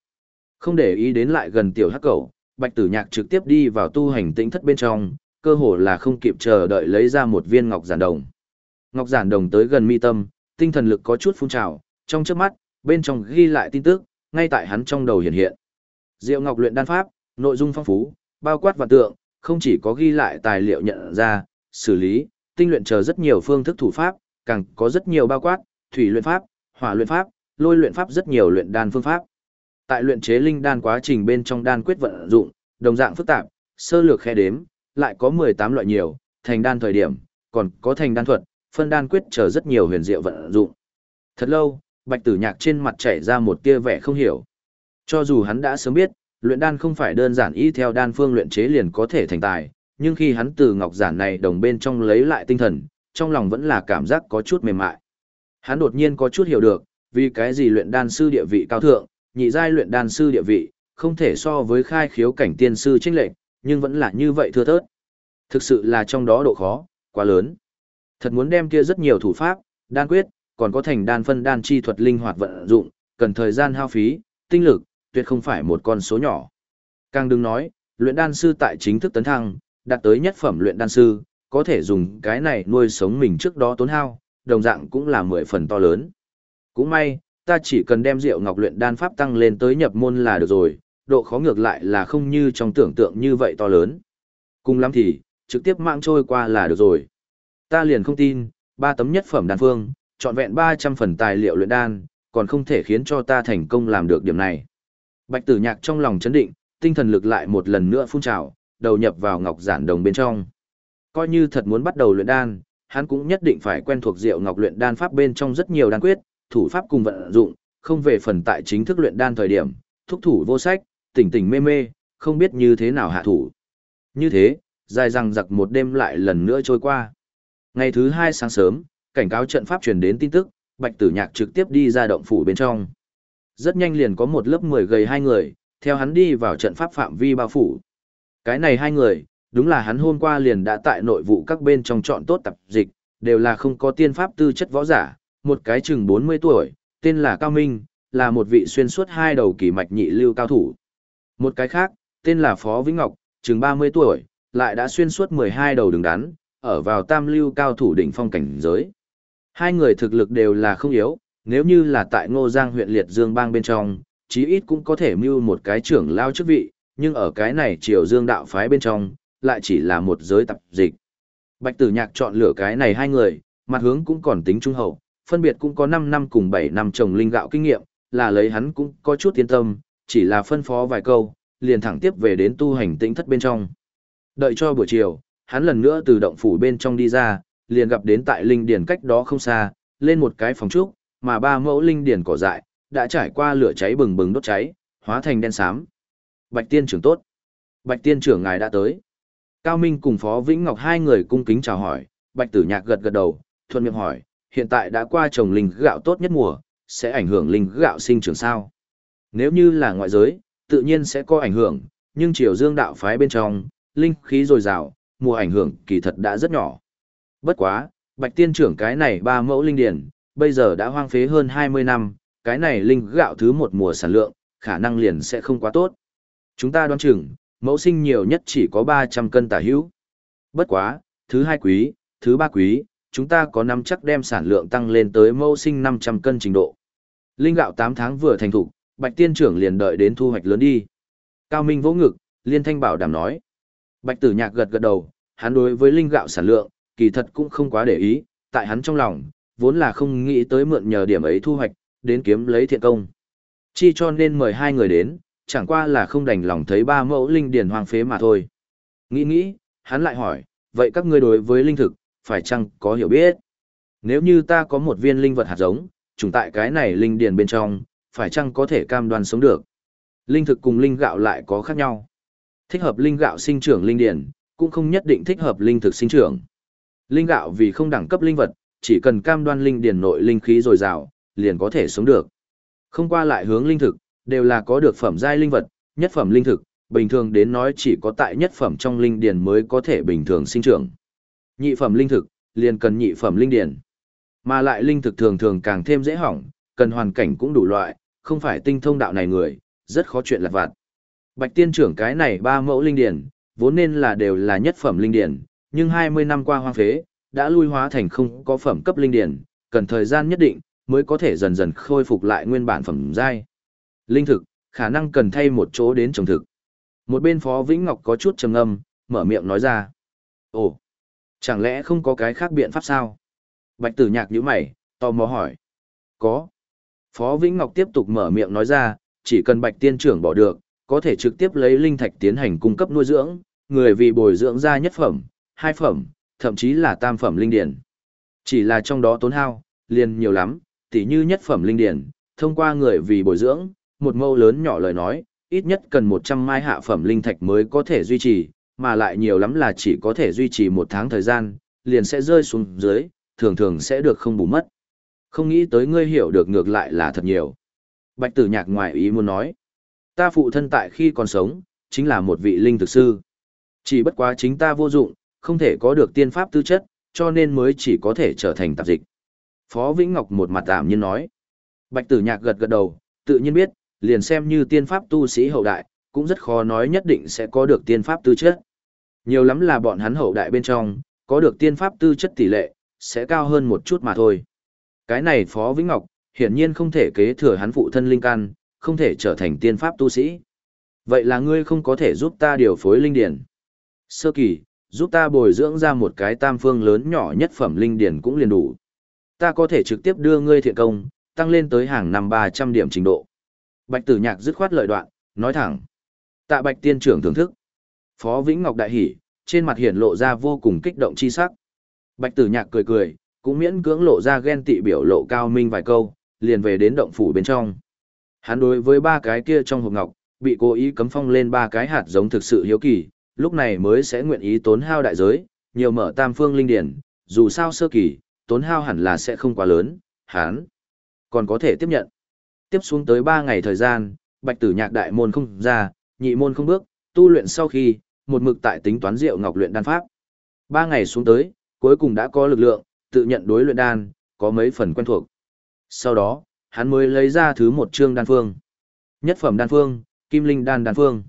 Không để ý đến lại gần tiểu hắc cẩu, bạch tử nhạc trực tiếp đi vào tu hành tĩnh thất bên trong, cơ hồ là không kịp chờ đợi lấy ra một viên ngọc giản đồng. Ngọc giản đồng tới gần mi tâm, tinh thần lực có chút phun trào, trong chớp mắt, bên trong ghi lại tin tức, ngay tại hắn trong đầu hiện hiện. Diệu Ngọc luyện đan pháp, nội dung phong phú, bao quát và tượng, không chỉ có ghi lại tài liệu nhận ra, xử lý, tinh luyện chờ rất nhiều phương thức thủ pháp, càng có rất nhiều bao quát, thủy luyện pháp, hỏa luyện pháp, lôi luyện pháp rất nhiều luyện đan phương pháp. Tại luyện chế linh đan quá trình bên trong đan quyết vận dụng, đồng dạng phức tạp, sơ lược khe đếm, lại có 18 loại nhiều, thành đan thời điểm, còn có thành đan thuật, phân đan quyết chờ rất nhiều huyền diệu vận dụng. Thật lâu, Bạch Tử Nhạc trên mặt chảy ra một tia vẻ không hiểu. Cho dù hắn đã sớm biết, luyện đan không phải đơn giản y theo đan phương luyện chế liền có thể thành tài, nhưng khi hắn từ ngọc giản này đồng bên trong lấy lại tinh thần, trong lòng vẫn là cảm giác có chút mềm mại. Hắn đột nhiên có chút hiểu được, vì cái gì luyện đan sư địa vị cao thượng, nhị giai luyện đan sư địa vị, không thể so với khai khiếu cảnh tiên sư chênh lệch, nhưng vẫn là như vậy thưa thớt. Thực sự là trong đó độ khó, quá lớn. Thật muốn đem kia rất nhiều thủ pháp, đan quyết, còn có thành đan phân đan chi thuật linh hoạt vận dụng, cần thời gian hao phí, tinh lực, tuyệt không phải một con số nhỏ. Càng đừng nói, luyện đan sư tại chính thức tấn thăng, đạt tới nhất phẩm luyện đan sư, có thể dùng cái này nuôi sống mình trước đó tốn hao, đồng dạng cũng là mười phần to lớn. Cũng may, ta chỉ cần đem rượu ngọc luyện đan pháp tăng lên tới nhập môn là được rồi, độ khó ngược lại là không như trong tưởng tượng như vậy to lớn. Cùng lắm thì, trực tiếp mạng trôi qua là được rồi. Ta liền không tin, ba tấm nhất phẩm đan phương, trọn vẹn 300 phần tài liệu luyện đan, còn không thể khiến cho ta thành công làm được điểm này. Bạch tử nhạc trong lòng chấn định, tinh thần lực lại một lần nữa phun trào, đầu nhập vào ngọc giản đồng bên trong. Coi như thật muốn bắt đầu luyện đan, hắn cũng nhất định phải quen thuộc rượu ngọc luyện đan pháp bên trong rất nhiều đan quyết, thủ pháp cùng vận dụng, không về phần tại chính thức luyện đan thời điểm, thúc thủ vô sách, tỉnh tỉnh mê mê, không biết như thế nào hạ thủ. Như thế, dài răng giặc một đêm lại lần nữa trôi qua. Ngày thứ hai sáng sớm, cảnh cáo trận pháp truyền đến tin tức, Bạch Tử Nhạc trực tiếp đi ra động phủ bên trong. Rất nhanh liền có một lớp 10 gầy hai người, theo hắn đi vào trận pháp phạm vi bao phủ. Cái này hai người, đúng là hắn hôm qua liền đã tại nội vụ các bên trong chọn tốt tập dịch, đều là không có tiên pháp tư chất võ giả, một cái chừng 40 tuổi, tên là Cao Minh, là một vị xuyên suốt hai đầu kỳ mạch nhị lưu cao thủ. Một cái khác, tên là Phó Vĩnh Ngọc, chừng 30 tuổi, lại đã xuyên suốt 12 đầu đường đắn, ở vào tam lưu cao thủ đỉnh phong cảnh giới. Hai người thực lực đều là không yếu, nếu như là tại Ngô Giang huyện Liệt Dương bang bên trong, chí ít cũng có thể mưu một cái trưởng lao chức vị, nhưng ở cái này triều Dương đạo phái bên trong, lại chỉ là một giới tập dịch. Bạch Tử Nhạc chọn lựa cái này hai người, mặt hướng cũng còn tính trung hậu, phân biệt cũng có 5 năm cùng 7 năm trồng linh gạo kinh nghiệm, là lấy hắn cũng có chút yên tâm, chỉ là phân phó vài câu, liền thẳng tiếp về đến tu hành tĩnh thất bên trong. Đợi cho buổi chiều, hắn lần nữa từ động phủ bên trong đi ra, liền gặp đến tại linh điển cách đó không xa, lên một cái phòng trúc, mà ba mẫu linh điển cỏ dại, đã trải qua lửa cháy bừng bừng đốt cháy, hóa thành đen xám. Bạch tiên trưởng tốt. Bạch tiên trưởng ngài đã tới. Cao Minh cùng Phó Vĩnh Ngọc hai người cung kính chào hỏi, Bạch tử nhạc gật gật đầu, thuận miệng hỏi, hiện tại đã qua trồng linh gạo tốt nhất mùa, sẽ ảnh hưởng linh gạo sinh trưởng sao? Nếu như là ngoại giới, tự nhiên sẽ có ảnh hưởng, nhưng triều dương đạo phái bên trong, linh khí dồi dào, mùa ảnh hưởng kỳ thật đã rất nhỏ. Bất quá, bạch tiên trưởng cái này ba mẫu linh điển, bây giờ đã hoang phế hơn 20 năm, cái này linh gạo thứ một mùa sản lượng, khả năng liền sẽ không quá tốt. Chúng ta đoán chừng, mẫu sinh nhiều nhất chỉ có 300 cân tả hữu. Bất quá, thứ hai quý, thứ ba quý, chúng ta có nắm chắc đem sản lượng tăng lên tới mẫu sinh 500 cân trình độ. Linh gạo 8 tháng vừa thành thục, Bạch Tiên trưởng liền đợi đến thu hoạch lớn đi. Cao Minh vỗ ngực, Liên Thanh bảo đảm nói. Bạch Tử Nhạc gật gật đầu, hắn đối với linh gạo sản lượng, kỳ thật cũng không quá để ý, tại hắn trong lòng, vốn là không nghĩ tới mượn nhờ điểm ấy thu hoạch, đến kiếm lấy thiện công. Chi cho nên mời hai người đến, chẳng qua là không đành lòng thấy ba mẫu linh điển hoang phế mà thôi. Nghĩ nghĩ, hắn lại hỏi, vậy các ngươi đối với linh thực, phải chăng có hiểu biết? Nếu như ta có một viên linh vật hạt giống, trùng tại cái này linh điển bên trong, phải chăng có thể cam đoan sống được? Linh thực cùng linh gạo lại có khác nhau. Thích hợp linh gạo sinh trưởng linh điển, cũng không nhất định thích hợp linh thực sinh trưởng. Linh gạo vì không đẳng cấp linh vật, chỉ cần cam đoan linh điển nội linh khí dồi dào, liền có thể sống được. Không qua lại hướng linh thực, đều là có được phẩm giai linh vật, nhất phẩm linh thực, bình thường đến nói chỉ có tại nhất phẩm trong linh điển mới có thể bình thường sinh trưởng. Nhị phẩm linh thực, liền cần nhị phẩm linh điển. Mà lại linh thực thường thường càng thêm dễ hỏng, cần hoàn cảnh cũng đủ loại, không phải tinh thông đạo này người, rất khó chuyện lặt vặt. Bạch tiên trưởng cái này ba mẫu linh điển, vốn nên là đều là nhất phẩm linh điển, nhưng 20 năm qua hoang phế, đã lui hóa thành không có phẩm cấp linh điển, cần thời gian nhất định, mới có thể dần dần khôi phục lại nguyên bản phẩm giai. Linh thực, khả năng cần thay một chỗ đến trồng thực. Một bên Phó Vĩnh Ngọc có chút trầm ngâm, mở miệng nói ra. Ồ, chẳng lẽ không có cái khác biện pháp sao? Bạch tử nhạc nhíu mày, tò mò hỏi. Có. Phó Vĩnh Ngọc tiếp tục mở miệng nói ra, chỉ cần bạch tiên trưởng bỏ được, có thể trực tiếp lấy linh thạch tiến hành cung cấp nuôi dưỡng, người vì bồi dưỡng ra nhất phẩm, hai phẩm, thậm chí là tam phẩm linh điển. Chỉ là trong đó tốn hao, liền nhiều lắm, tỉ như nhất phẩm linh điển, thông qua người vì bồi dưỡng, một mâu lớn nhỏ lời nói, ít nhất cần 100 mai hạ phẩm linh thạch mới có thể duy trì, mà lại nhiều lắm là chỉ có thể duy trì một tháng thời gian, liền sẽ rơi xuống dưới, thường thường sẽ được không bù mất. Không nghĩ tới ngươi hiểu được ngược lại là thật nhiều. Bạch tử nhạc ngoài ý muốn nói. Ta phụ thân tại khi còn sống, chính là một vị linh thực sư. Chỉ bất quá chính ta vô dụng, không thể có được tiên pháp tư chất, cho nên mới chỉ có thể trở thành tạp dịch. Phó Vĩnh Ngọc một mặt tạm nhiên nói. Bạch tử nhạc gật gật đầu, tự nhiên biết, liền xem như tiên pháp tu sĩ hậu đại, cũng rất khó nói nhất định sẽ có được tiên pháp tư chất. Nhiều lắm là bọn hắn hậu đại bên trong, có được tiên pháp tư chất tỷ lệ, sẽ cao hơn một chút mà thôi. Cái này Phó Vĩnh Ngọc, hiển nhiên không thể kế thừa hắn phụ thân linh căn, không thể trở thành tiên pháp tu sĩ. Vậy là ngươi không có thể giúp ta điều phối linh điển. Sơ kỳ, giúp ta bồi dưỡng ra một cái tam phương lớn nhỏ nhất phẩm linh điển cũng liền đủ. Ta có thể trực tiếp đưa ngươi thiện công, tăng lên tới hàng năm 300 điểm trình độ. Bạch tử nhạc dứt khoát lợi đoạn, nói thẳng. Tạ bạch tiên trưởng thưởng thức. Phó Vĩnh Ngọc đại hỉ, trên mặt hiển lộ ra vô cùng kích động chi sắc. Bạch tử nhạc cười cười, cũng miễn cưỡng lộ ra ghen tị biểu lộ cao minh vài câu, liền về đến động phủ bên trong. Hắn đối với ba cái kia trong hộp ngọc, bị cố ý cấm phong lên ba cái hạt giống thực sự hiếu kỳ, lúc này mới sẽ nguyện ý tốn hao đại giới, nhiều mở tam phương linh điển, dù sao sơ kỳ, tốn hao hẳn là sẽ không quá lớn, hắn còn có thể tiếp nhận. Tiếp xuống tới 3 ngày thời gian, bạch tử nhạc đại môn không ra, nhị môn không bước, tu luyện sau khi, một mực tại tính toán rượu ngọc luyện đan pháp. Ba ngày xuống tới, cuối cùng đã có lực lượng, tự nhận đối luyện đan, có mấy phần quen thuộc. Sau đó, hắn mới lấy ra thứ một chương đan phương. Nhất phẩm đan phương, kim linh đan đan phương.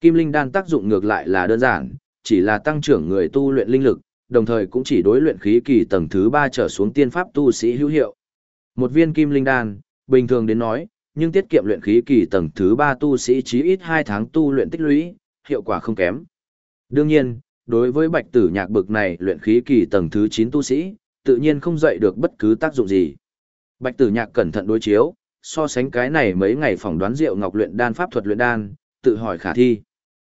Kim linh đan tác dụng ngược lại là đơn giản, chỉ là tăng trưởng người tu luyện linh lực, đồng thời cũng chỉ đối luyện khí kỳ tầng thứ 3 trở xuống tiên pháp tu sĩ hữu hiệu. Một viên kim linh đan, bình thường đến nói, nhưng tiết kiệm luyện khí kỳ tầng thứ 3 tu sĩ chí ít 2 tháng tu luyện tích lũy, hiệu quả không kém. Đương nhiên, đối với bạch tử nhạc bực này luyện khí kỳ tầng thứ 9 tu sĩ, tự nhiên không dậy được bất cứ tác dụng gì. Bạch tử nhạc cẩn thận đối chiếu, so sánh cái này mấy ngày phỏng đoán rượu ngọc luyện đan pháp thuật luyện đan, tự hỏi khả thi.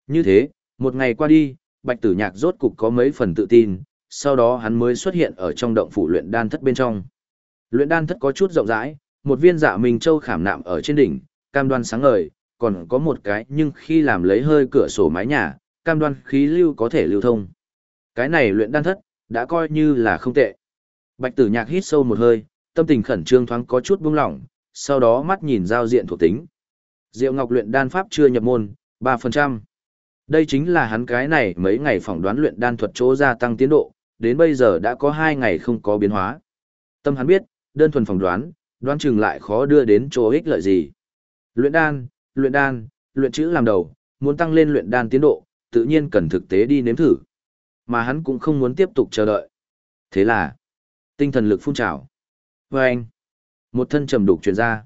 Như thế, một ngày qua đi, bạch tử nhạc rốt cục có mấy phần tự tin, sau đó hắn mới xuất hiện ở trong động phủ luyện đan thất bên trong. Luyện đan thất có chút rộng rãi, một viên dạ minh châu khảm nạm ở trên đỉnh, cam đoan sáng ngời, còn có một cái nhưng khi làm lấy hơi cửa sổ mái nhà, cam đoan khí lưu có thể lưu thông. Cái này luyện đan thất, đã coi như là không tệ. Bạch tử nhạc hít sâu một hơi, tâm tình khẩn trương thoáng có chút buông lỏng, sau đó mắt nhìn giao diện thuộc tính. Diệu Ngọc luyện đan pháp chưa nhập môn, 3%. Đây chính là hắn cái này mấy ngày phỏng đoán luyện đan thuật chỗ gia tăng tiến độ, đến bây giờ đã có 2 ngày không có biến hóa. Tâm hắn biết, đơn thuần phỏng đoán, đoán chừng lại khó đưa đến chỗ ích lợi gì. Luyện đan, luyện đan, luyện chữ làm đầu, muốn tăng lên luyện đan tiến độ, tự nhiên cần thực tế đi nếm thử. Mà hắn cũng không muốn tiếp tục chờ đợi. Thế là, tinh thần lực phun trào. Và anh, một thân trầm đục truyền ra.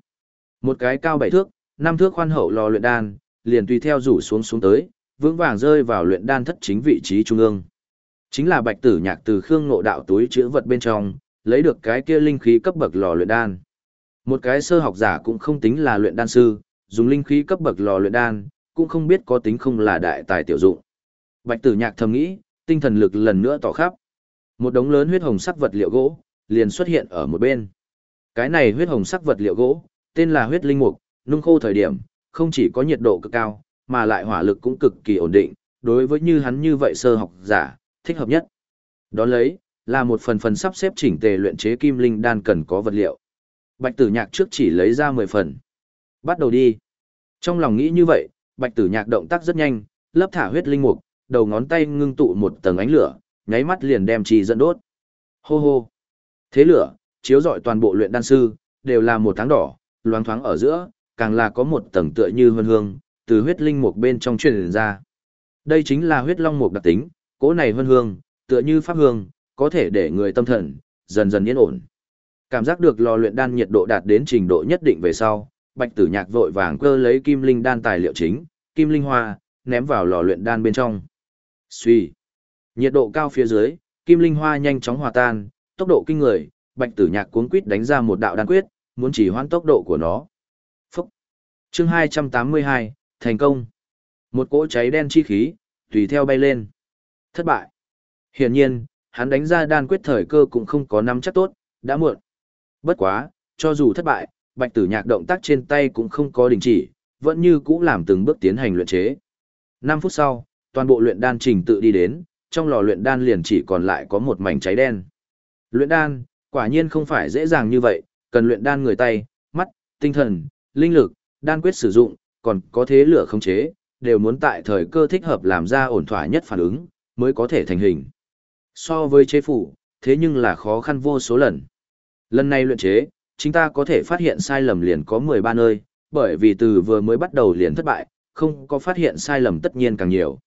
Một cái cao bảy thước, năm thước khoan hậu lò luyện đan, liền tùy theo rủ xuống xuống tới, vững vàng rơi vào luyện đan thất chính vị trí trung ương. Chính là bạch tử nhạc từ khương ngộ đạo túi chữ vật bên trong, lấy được cái kia linh khí cấp bậc lò luyện đan. Một cái sơ học giả cũng không tính là luyện đan sư, dùng linh khí cấp bậc lò luyện đan, cũng không biết có tính không là đại tài tiểu dụng. Bạch tử nhạc thầm nghĩ, tinh thần lực lần nữa tỏ khắp. Một đống lớn huyết hồng sắc vật liệu gỗ, liền xuất hiện ở một bên. Cái này huyết hồng sắc vật liệu gỗ, tên là huyết linh mục, nung khô thời điểm, không chỉ có nhiệt độ cực cao, mà lại hỏa lực cũng cực kỳ ổn định, đối với như hắn như vậy sơ học giả, thích hợp nhất. Đó lấy, là một phần phần sắp xếp chỉnh tề luyện chế kim linh đan cần có vật liệu. Bạch tử nhạc trước chỉ lấy ra 10 phần. Bắt đầu đi. Trong lòng nghĩ như vậy, bạch tử nhạc động tác rất nhanh, lấp thả huyết linh mục, đầu ngón tay ngưng tụ một tầng ánh lửa, nháy mắt liền đem trì dẫn đốt. Hô hô. Thế lửa, chiếu rọi toàn bộ luyện đan sư, đều là một tháng đỏ, loáng thoáng ở giữa, càng là có một tầng tựa như hương hương, từ huyết linh mục bên trong truyền ra. Đây chính là huyết long mục đặc tính, cỗ này hương hương, tựa như pháp hương, có thể để người tâm thần dần dần yên ổn. Cảm giác được lò luyện đan nhiệt độ đạt đến trình độ nhất định về sau, Bạch Tử Nhạc vội vàng cơ lấy kim linh đan tài liệu chính, kim linh hoa, ném vào lò luyện đan bên trong. Suy. Nhiệt độ cao phía dưới, kim linh hoa nhanh chóng hòa tan, tốc độ kinh người, Bạch Tử Nhạc cuống quýt đánh ra một đạo đan quyết, muốn chỉ hoãn tốc độ của nó. Phúc. Chương 282, thành công. Một cỗ cháy đen chi khí, tùy theo bay lên. Thất bại. Hiển nhiên, hắn đánh ra đan quyết thời cơ cũng không có nắm chắc tốt, đã muộn. Bất quá, cho dù thất bại, bạch tử nhạc động tác trên tay cũng không có đình chỉ, vẫn như cũ làm từng bước tiến hành luyện chế. 5 phút sau, toàn bộ luyện đan trình tự đi đến, trong lò luyện đan liền chỉ còn lại có một mảnh cháy đen. Luyện đan, quả nhiên không phải dễ dàng như vậy, cần luyện đan người tay, mắt, tinh thần, linh lực, đan quyết sử dụng, còn có thế lửa không chế, đều muốn tại thời cơ thích hợp làm ra ổn thỏa nhất phản ứng, mới có thể thành hình. So với chế phủ, thế nhưng là khó khăn vô số lần. Lần này luyện chế, chúng ta có thể phát hiện sai lầm liền có 13 nơi, bởi vì từ vừa mới bắt đầu liền thất bại, không có phát hiện sai lầm tất nhiên càng nhiều.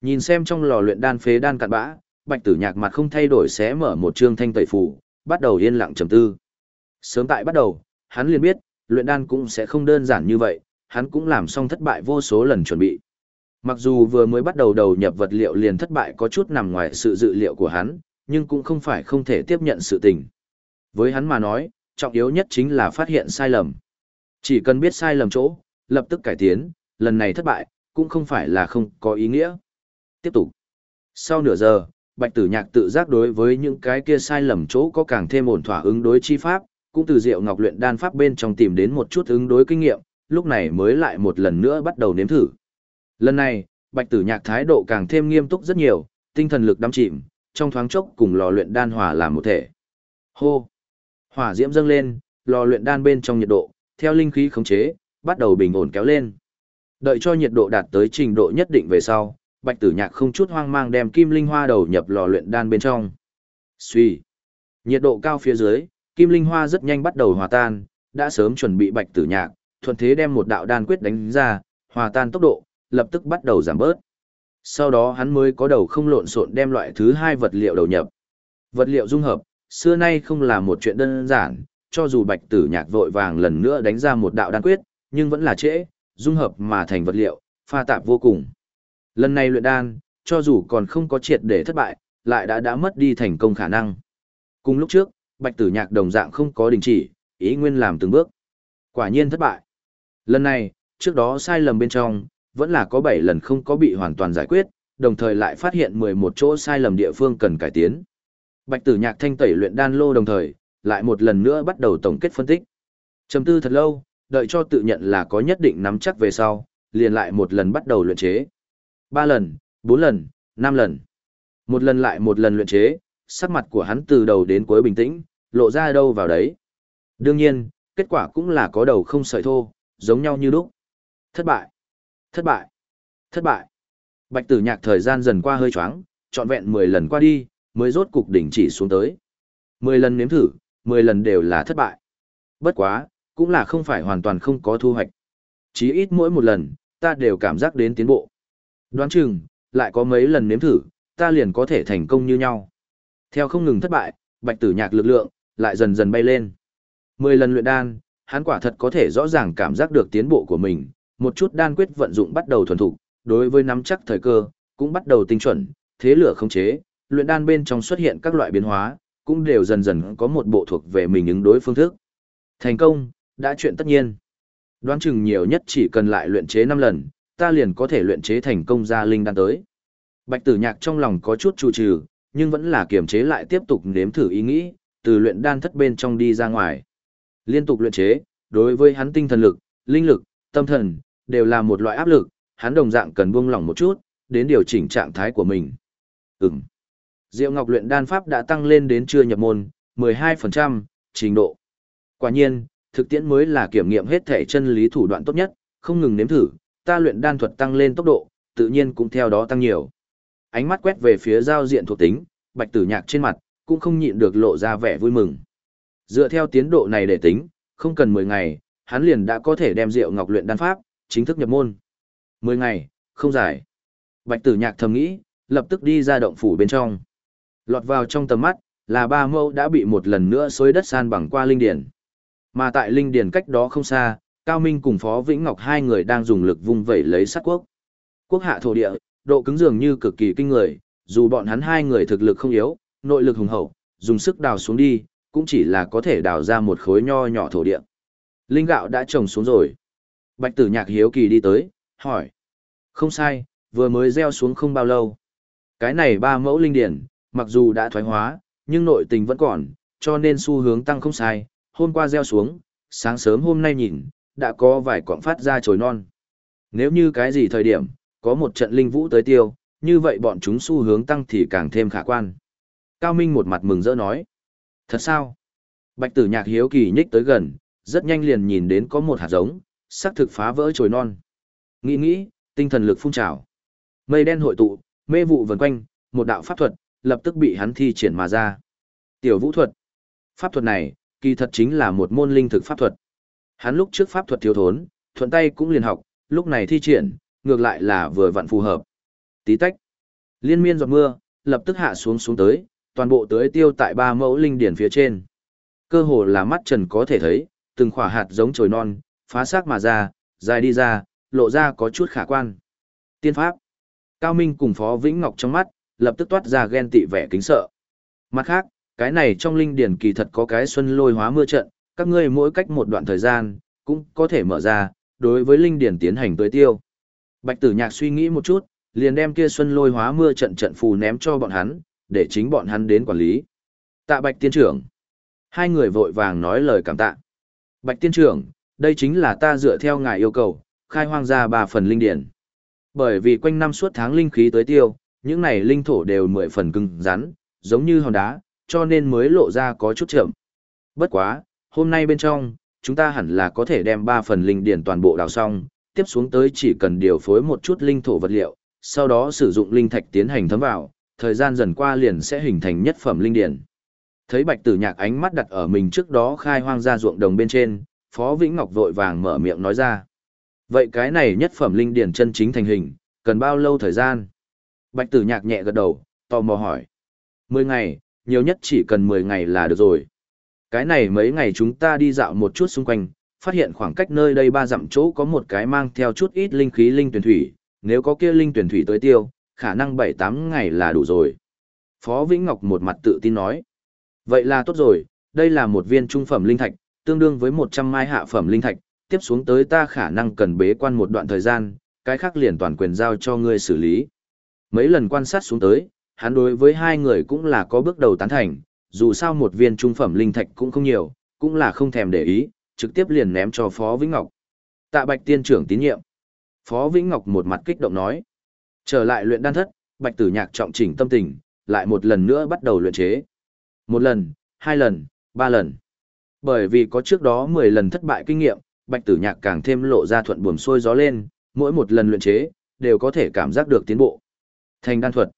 Nhìn xem trong lò luyện đan phế đan cạn bã, bạch tử nhạc mặt không thay đổi sẽ mở một chương thanh tẩy phủ, bắt đầu yên lặng trầm tư. Sớm tại bắt đầu, hắn liền biết, luyện đan cũng sẽ không đơn giản như vậy, hắn cũng làm xong thất bại vô số lần chuẩn bị. Mặc dù vừa mới bắt đầu đầu nhập vật liệu liền thất bại có chút nằm ngoài sự dự liệu của hắn, nhưng cũng không phải không thể tiếp nhận sự tình. Với hắn mà nói, trọng yếu nhất chính là phát hiện sai lầm. Chỉ cần biết sai lầm chỗ, lập tức cải tiến, lần này thất bại, cũng không phải là không có ý nghĩa. Tiếp tục. Sau nửa giờ, Bạch Tử Nhạc tự giác đối với những cái kia sai lầm chỗ có càng thêm ổn thỏa ứng đối chi pháp, cũng từ Diệu Ngọc luyện đan pháp bên trong tìm đến một chút ứng đối kinh nghiệm, lúc này mới lại một lần nữa bắt đầu nếm thử. Lần này, Bạch Tử Nhạc thái độ càng thêm nghiêm túc rất nhiều, tinh thần lực đắm chìm, trong thoáng chốc cùng lò luyện đan hòa làm một thể. Hô! Hỏa diễm dâng lên, lò luyện đan bên trong nhiệt độ, theo linh khí khống chế, bắt đầu bình ổn kéo lên. Đợi cho nhiệt độ đạt tới trình độ nhất định về sau, Bạch Tử Nhạc không chút hoang mang đem kim linh hoa đầu nhập lò luyện đan bên trong. Suy! Nhiệt độ cao phía dưới, kim linh hoa rất nhanh bắt đầu hòa tan, đã sớm chuẩn bị Bạch Tử Nhạc, thuận thế đem một đạo đan quyết đánh ra, hòa tan tốc độ, lập tức bắt đầu giảm bớt. Sau đó hắn mới có đầu không lộn xộn đem loại thứ hai vật liệu đầu nhập. Vật liệu dung hợp, xưa nay không là một chuyện đơn giản, cho dù bạch tử nhạc vội vàng lần nữa đánh ra một đạo đan quyết, nhưng vẫn là trễ, dung hợp mà thành vật liệu, pha tạp vô cùng. Lần này luyện đan, cho dù còn không có triệt để thất bại, lại đã đã mất đi thành công khả năng. Cùng lúc trước, bạch tử nhạc đồng dạng không có đình chỉ, ý nguyên làm từng bước. Quả nhiên thất bại. Lần này, trước đó sai lầm bên trong, vẫn là có 7 lần không có bị hoàn toàn giải quyết, đồng thời lại phát hiện 11 chỗ sai lầm địa phương cần cải tiến. Bạch Tử Nhạc thanh tẩy luyện đan lô đồng thời, lại một lần nữa bắt đầu tổng kết phân tích. Trầm tư thật lâu, đợi cho tự nhận là có nhất định nắm chắc về sau, liền lại một lần bắt đầu luyện chế. 3 lần, 4 lần, 5 lần. Một lần lại một lần luyện chế, sắc mặt của hắn từ đầu đến cuối bình tĩnh, lộ ra đâu vào đấy. Đương nhiên, kết quả cũng là có đầu không sợi thô, giống nhau như lúc. Thất bại. Thất bại. Thất bại. Bạch tử nhạc thời gian dần qua hơi choáng, trọn vẹn 10 lần qua đi, mới rốt cục đỉnh chỉ xuống tới. 10 lần nếm thử, 10 lần đều là thất bại. Bất quá, cũng là không phải hoàn toàn không có thu hoạch. Chí ít mỗi một lần, ta đều cảm giác đến tiến bộ. Đoán chừng, lại có mấy lần nếm thử, ta liền có thể thành công như nhau. Theo không ngừng thất bại, bạch tử nhạc lực lượng, lại dần dần bay lên. Mười lần luyện đan, hắn quả thật có thể rõ ràng cảm giác được tiến bộ của mình, một chút đan quyết vận dụng bắt đầu thuần thục, đối với nắm chắc thời cơ, cũng bắt đầu tinh chuẩn, thế lửa không chế, luyện đan bên trong xuất hiện các loại biến hóa, cũng đều dần dần có một bộ thuộc về mình ứng đối phương thức. Thành công, đã chuyện tất nhiên. Đoán chừng nhiều nhất chỉ cần lại luyện chế 5 lần, ta liền có thể luyện chế thành công ra linh đan tới. Bạch tử nhạc trong lòng có chút trù trừ, nhưng vẫn là kiềm chế lại tiếp tục nếm thử ý nghĩ, từ luyện đan thất bên trong đi ra ngoài. Liên tục luyện chế, đối với hắn tinh thần lực, linh lực, tâm thần, đều là một loại áp lực, hắn đồng dạng cần buông lỏng một chút, đến điều chỉnh trạng thái của mình. Ừm. Diệu Ngọc luyện đan pháp đã tăng lên đến chưa nhập môn, 12%, trình độ. Quả nhiên, thực tiễn mới là kiểm nghiệm hết thể chân lý thủ đoạn tốt nhất, không ngừng nếm thử, ta luyện đan thuật tăng lên tốc độ, tự nhiên cũng theo đó tăng nhiều. Ánh mắt quét về phía giao diện thuộc tính, Bạch Tử Nhạc trên mặt cũng không nhịn được lộ ra vẻ vui mừng. Dựa theo tiến độ này để tính, không cần 10 ngày, hắn liền đã có thể đem Diệu Ngọc luyện đan pháp chính thức nhập môn. 10 ngày, không dài. Bạch Tử Nhạc thầm nghĩ, lập tức đi ra động phủ bên trong. Lọt vào trong tầm mắt, là ba mẫu đã bị một lần nữa xối đất san bằng qua linh điển. Mà tại linh điển cách đó không xa, Cao Minh cùng Phó Vĩnh Ngọc hai người đang dùng lực vung vẩy lấy sát quốc. Quốc hạ thổ địa, độ cứng dường như cực kỳ kinh người, dù bọn hắn hai người thực lực không yếu, nội lực hùng hậu, dùng sức đào xuống đi, cũng chỉ là có thể đào ra một khối nho nhỏ thổ địa. Linh gạo đã trồng xuống rồi. Bạch tử nhạc hiếu kỳ đi tới, hỏi. Không sai, vừa mới gieo xuống không bao lâu. Cái này ba mẫu linh điển, mặc dù đã thoái hóa, nhưng nội tình vẫn còn, cho nên xu hướng tăng không sai. Hôm qua gieo xuống, sáng sớm hôm nay nhìn, đã có vài quọng phát ra trồi non. Nếu như cái gì thời điểm, có một trận linh vũ tới tiêu, như vậy bọn chúng xu hướng tăng thì càng thêm khả quan. Cao Minh một mặt mừng rỡ nói. Thật sao? Bạch tử nhạc hiếu kỳ nhích tới gần, rất nhanh liền nhìn đến có một hạt giống, sắc thực phá vỡ trồi non. Nghĩ nghĩ, tinh thần lực phun trào. Mây đen hội tụ, mê vụ vần quanh, một đạo pháp thuật, lập tức bị hắn thi triển mà ra. Tiểu vũ thuật. Pháp thuật này, kỳ thật chính là một môn linh thực pháp thuật. Hắn lúc trước pháp thuật thiếu thốn, thuận tay cũng liền học, lúc này thi triển, ngược lại là vừa vặn phù hợp. Tí tách. Liên miên giọt mưa, lập tức hạ xuống xuống tới, toàn bộ tưới tiêu tại ba mẫu linh điển phía trên. Cơ hồ là mắt trần có thể thấy, từng khỏa hạt giống trồi non, phá xác mà ra, dài đi ra, lộ ra có chút khả quan. Tiên pháp. Cao Minh cùng Phó Vĩnh Ngọc trong mắt, lập tức toát ra ghen tị vẻ kính sợ. Mặt khác, cái này trong linh điển kỳ thật có cái xuân lôi hóa mưa trận, các ngươi mỗi cách một đoạn thời gian, cũng có thể mở ra, đối với linh điển tiến hành tối tiêu. Bạch tử nhạc suy nghĩ một chút, liền đem kia xuân lôi hóa mưa trận trận phù ném cho bọn hắn, để chính bọn hắn đến quản lý. Tạ Bạch tiên trưởng. Hai người vội vàng nói lời cảm tạ. Bạch tiên trưởng, đây chính là ta dựa theo ngài yêu cầu, khai hoang ra ba phần linh điển. Bởi vì quanh năm suốt tháng linh khí tới tiêu, những này linh thổ đều mười phần cứng rắn, giống như hòn đá, cho nên mới lộ ra có chút chậm. Bất quá, hôm nay bên trong, chúng ta hẳn là có thể đem ba phần linh điển toàn bộ đào xong, tiếp xuống tới chỉ cần điều phối một chút linh thổ vật liệu, sau đó sử dụng linh thạch tiến hành thấm vào, thời gian dần qua liền sẽ hình thành nhất phẩm linh điển. Thấy Bạch Tử Nhạc ánh mắt đặt ở mình trước đó khai hoang ra ruộng đồng bên trên, Phó Vĩnh Ngọc vội vàng mở miệng nói ra. Vậy cái này nhất phẩm linh điển chân chính thành hình, cần bao lâu thời gian? Bạch Tử Nhạc nhẹ gật đầu, tò mò hỏi. Mười ngày, nhiều nhất chỉ cần mười ngày là được rồi. Cái này mấy ngày chúng ta đi dạo một chút xung quanh, phát hiện khoảng cách nơi đây ba dặm chỗ có một cái mang theo chút ít linh khí linh tuyển thủy, nếu có kia linh tuyển thủy tới tiêu, khả năng 7-8 ngày là đủ rồi. Phó Vĩnh Ngọc một mặt tự tin nói. Vậy là tốt rồi, đây là một viên trung phẩm linh thạch, tương đương với 100 mai hạ phẩm linh thạch, tiếp xuống tới ta khả năng cần bế quan một đoạn thời gian, cái khác liền toàn quyền giao cho ngươi xử lý. Mấy lần quan sát xuống tới, hắn đối với hai người cũng là có bước đầu tán thành, dù sao một viên trung phẩm linh thạch cũng không nhiều, cũng là không thèm để ý, trực tiếp liền ném cho Phó Vĩnh Ngọc. Tạ Bạch tiên trưởng tín nhiệm. Phó Vĩnh Ngọc một mặt kích động nói. Trở lại luyện đan thất, Bạch Tử Nhạc trọng chỉnh tâm tình, lại một lần nữa bắt đầu luyện chế. Một lần, hai lần, ba lần. Bởi vì có trước đó 10 lần thất bại kinh nghiệm, Bạch Tử Nhạc càng thêm lộ ra thuận buồm xuôi gió lên, mỗi một lần luyện chế, đều có thể cảm giác được tiến bộ. Thành đan thuật.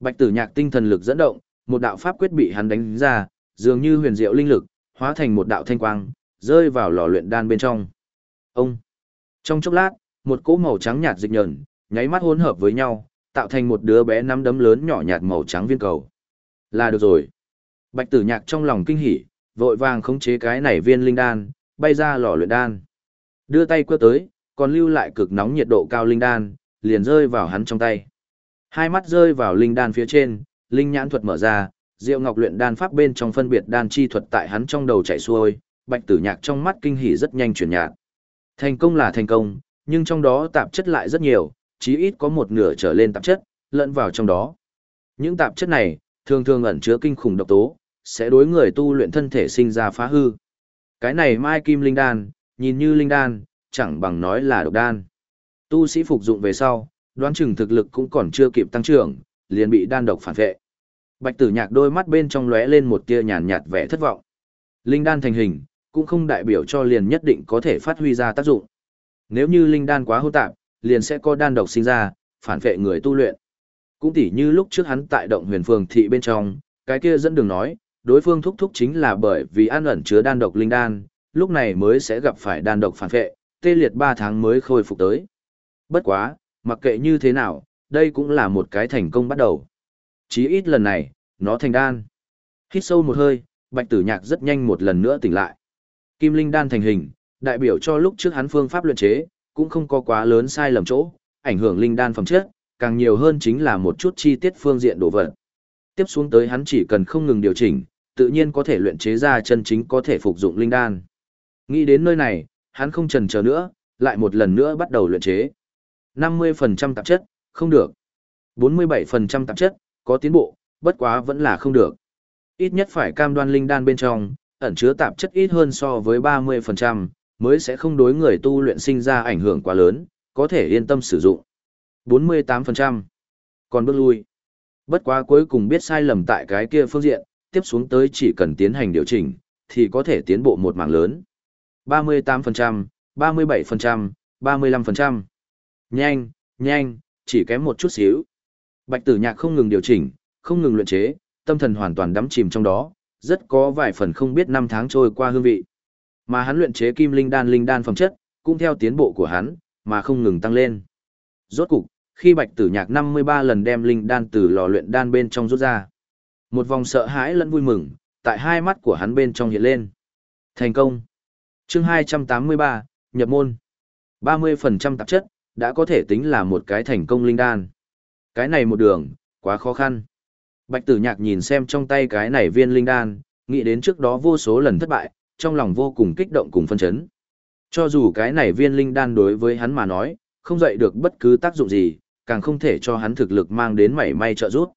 Bạch Tử Nhạc tinh thần lực dẫn động, một đạo pháp quyết bị hắn đánh ra, dường như huyền diệu linh lực, hóa thành một đạo thanh quang, rơi vào lò luyện đan bên trong. Ông. Trong chốc lát, một cỗ màu trắng nhạt dịch nhờn, nháy mắt hỗn hợp với nhau, tạo thành một đứa bé nắm đấm lớn nhỏ nhạt màu trắng viên cầu. Là được rồi. Bạch Tử Nhạc trong lòng kinh hỉ, vội vàng khống chế cái này viên linh đan, bay ra lò luyện đan. Đưa tay quơ tới, còn lưu lại cực nóng nhiệt độ cao linh đan, liền rơi vào hắn trong tay. Hai mắt rơi vào linh đan phía trên, linh nhãn thuật mở ra, Diệu Ngọc luyện đan pháp bên trong phân biệt đan chi thuật tại hắn trong đầu chảy xuôi, Bạch Tử Nhạc trong mắt kinh hỉ rất nhanh chuyển nhạt. Thành công là thành công, nhưng trong đó tạp chất lại rất nhiều, chí ít có một nửa trở lên tạp chất lẫn vào trong đó. Những tạp chất này thường thường ẩn chứa kinh khủng độc tố, sẽ đối người tu luyện thân thể sinh ra phá hư. Cái này Mai Kim Linh Đan, nhìn như Linh Đan, chẳng bằng nói là độc đan. Tu sĩ phục dụng về sau, đoán chừng thực lực cũng còn chưa kịp tăng trưởng, liền bị đan độc phản vệ. Bạch Tử Nhạc đôi mắt bên trong lóe lên một tia nhàn nhạt vẻ thất vọng. Linh đan thành hình, cũng không đại biểu cho liền nhất định có thể phát huy ra tác dụng. Nếu như linh đan quá hỗn tạp, liền sẽ có đan độc sinh ra, phản vệ người tu luyện. Cũng tỉ như lúc trước hắn tại động huyền phường thị bên trong, cái kia dẫn đường nói, đối phương thúc thúc chính là bởi vì ăn ẩn chứa đan độc linh đan, lúc này mới sẽ gặp phải đan độc phản vệ, tê liệt 3 tháng mới khôi phục tới. Bất quá, mặc kệ như thế nào, đây cũng là một cái thành công bắt đầu. Chí ít lần này, nó thành đan. Hít sâu một hơi, bạch tử nhạc rất nhanh một lần nữa tỉnh lại. Kim linh đan thành hình, đại biểu cho lúc trước hắn phương pháp luyện chế, cũng không có quá lớn sai lầm chỗ, ảnh hưởng linh đan phẩm chất, càng nhiều hơn chính là một chút chi tiết phương diện đồ vật. Tiếp xuống tới hắn chỉ cần không ngừng điều chỉnh, tự nhiên có thể luyện chế ra chân chính có thể phục dụng linh đan. Nghĩ đến nơi này, hắn không chần chờ nữa, lại một lần nữa bắt đầu luyện chế. 50% tạp chất, không được. 47% tạp chất, có tiến bộ, bất quá vẫn là không được. Ít nhất phải cam đoan linh đan bên trong, ẩn chứa tạp chất ít hơn so với 30%, mới sẽ không đối người tu luyện sinh ra ảnh hưởng quá lớn, có thể yên tâm sử dụng. 48%. Còn bước lui. Bất quá cuối cùng biết sai lầm tại cái kia phương diện, tiếp xuống tới chỉ cần tiến hành điều chỉnh, thì có thể tiến bộ một mảng lớn. 38%, 37%, 35%. Nhanh, nhanh, chỉ kém một chút xíu. Bạch tử nhạc không ngừng điều chỉnh, không ngừng luyện chế, tâm thần hoàn toàn đắm chìm trong đó, rất có vài phần không biết năm tháng trôi qua hương vị. Mà hắn luyện chế kim linh đan linh đan phẩm chất, cũng theo tiến bộ của hắn, mà không ngừng tăng lên. Rốt cục, khi Bạch Tử Nhạc 53 lần đem linh đan từ lò luyện đan bên trong rút ra, một vòng sợ hãi lẫn vui mừng, tại hai mắt của hắn bên trong hiện lên. Thành công. Chương 283, nhập môn. 30% tạp chất, đã có thể tính là một cái thành công linh đan. Cái này một đường, quá khó khăn. Bạch tử nhạc nhìn xem trong tay cái này viên linh đan, nghĩ đến trước đó vô số lần thất bại, trong lòng vô cùng kích động cùng phân chấn. Cho dù cái này viên linh đan đối với hắn mà nói, không dậy được bất cứ tác dụng gì, càng không thể cho hắn thực lực mang đến mảy may trợ giúp.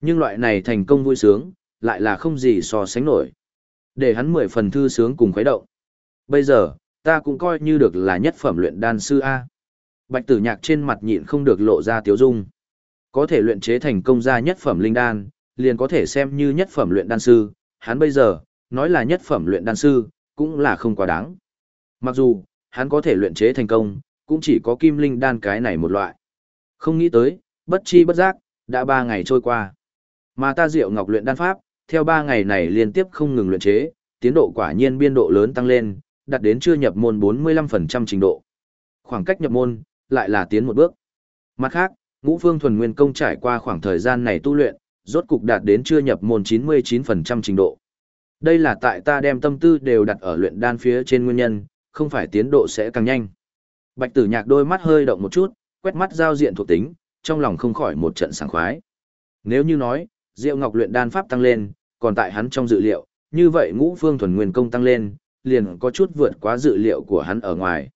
Nhưng loại này thành công vui sướng, lại là không gì so sánh nổi. Để hắn mười phần thư sướng cùng khuấy động. Bây giờ, ta cũng coi như được là nhất phẩm luyện đan sư A. Bạch tử nhạc trên mặt nhịn không được lộ ra tiếu dung. Có thể luyện chế thành công ra nhất phẩm linh đan, liền có thể xem như nhất phẩm luyện đan sư, hắn bây giờ, nói là nhất phẩm luyện đan sư, cũng là không quá đáng. Mặc dù, hắn có thể luyện chế thành công, cũng chỉ có kim linh đan cái này một loại. Không nghĩ tới, bất chi bất giác, đã ba ngày trôi qua. Mà ta diệu ngọc luyện đan pháp, theo ba ngày này liên tiếp không ngừng luyện chế, tiến độ quả nhiên biên độ lớn tăng lên, đạt đến chưa nhập môn 45% trình độ. Khoảng cách nhập môn, lại là tiến một bước. Mặt khác, ngũ phương thuần nguyên công trải qua khoảng thời gian này tu luyện, rốt cục đạt đến chưa nhập môn 99% trình độ. Đây là tại ta đem tâm tư đều đặt ở luyện đan phía trên nguyên nhân, không phải tiến độ sẽ càng nhanh. Bạch tử nhạc đôi mắt hơi động một chút, quét mắt giao diện thuộc tính, trong lòng không khỏi một trận sảng khoái. Nếu như nói, Diệu Ngọc luyện đan pháp tăng lên, còn tại hắn trong dự liệu, như vậy ngũ phương thuần nguyên công tăng lên, liền có chút vượt quá dự liệu của hắn ở ngoài.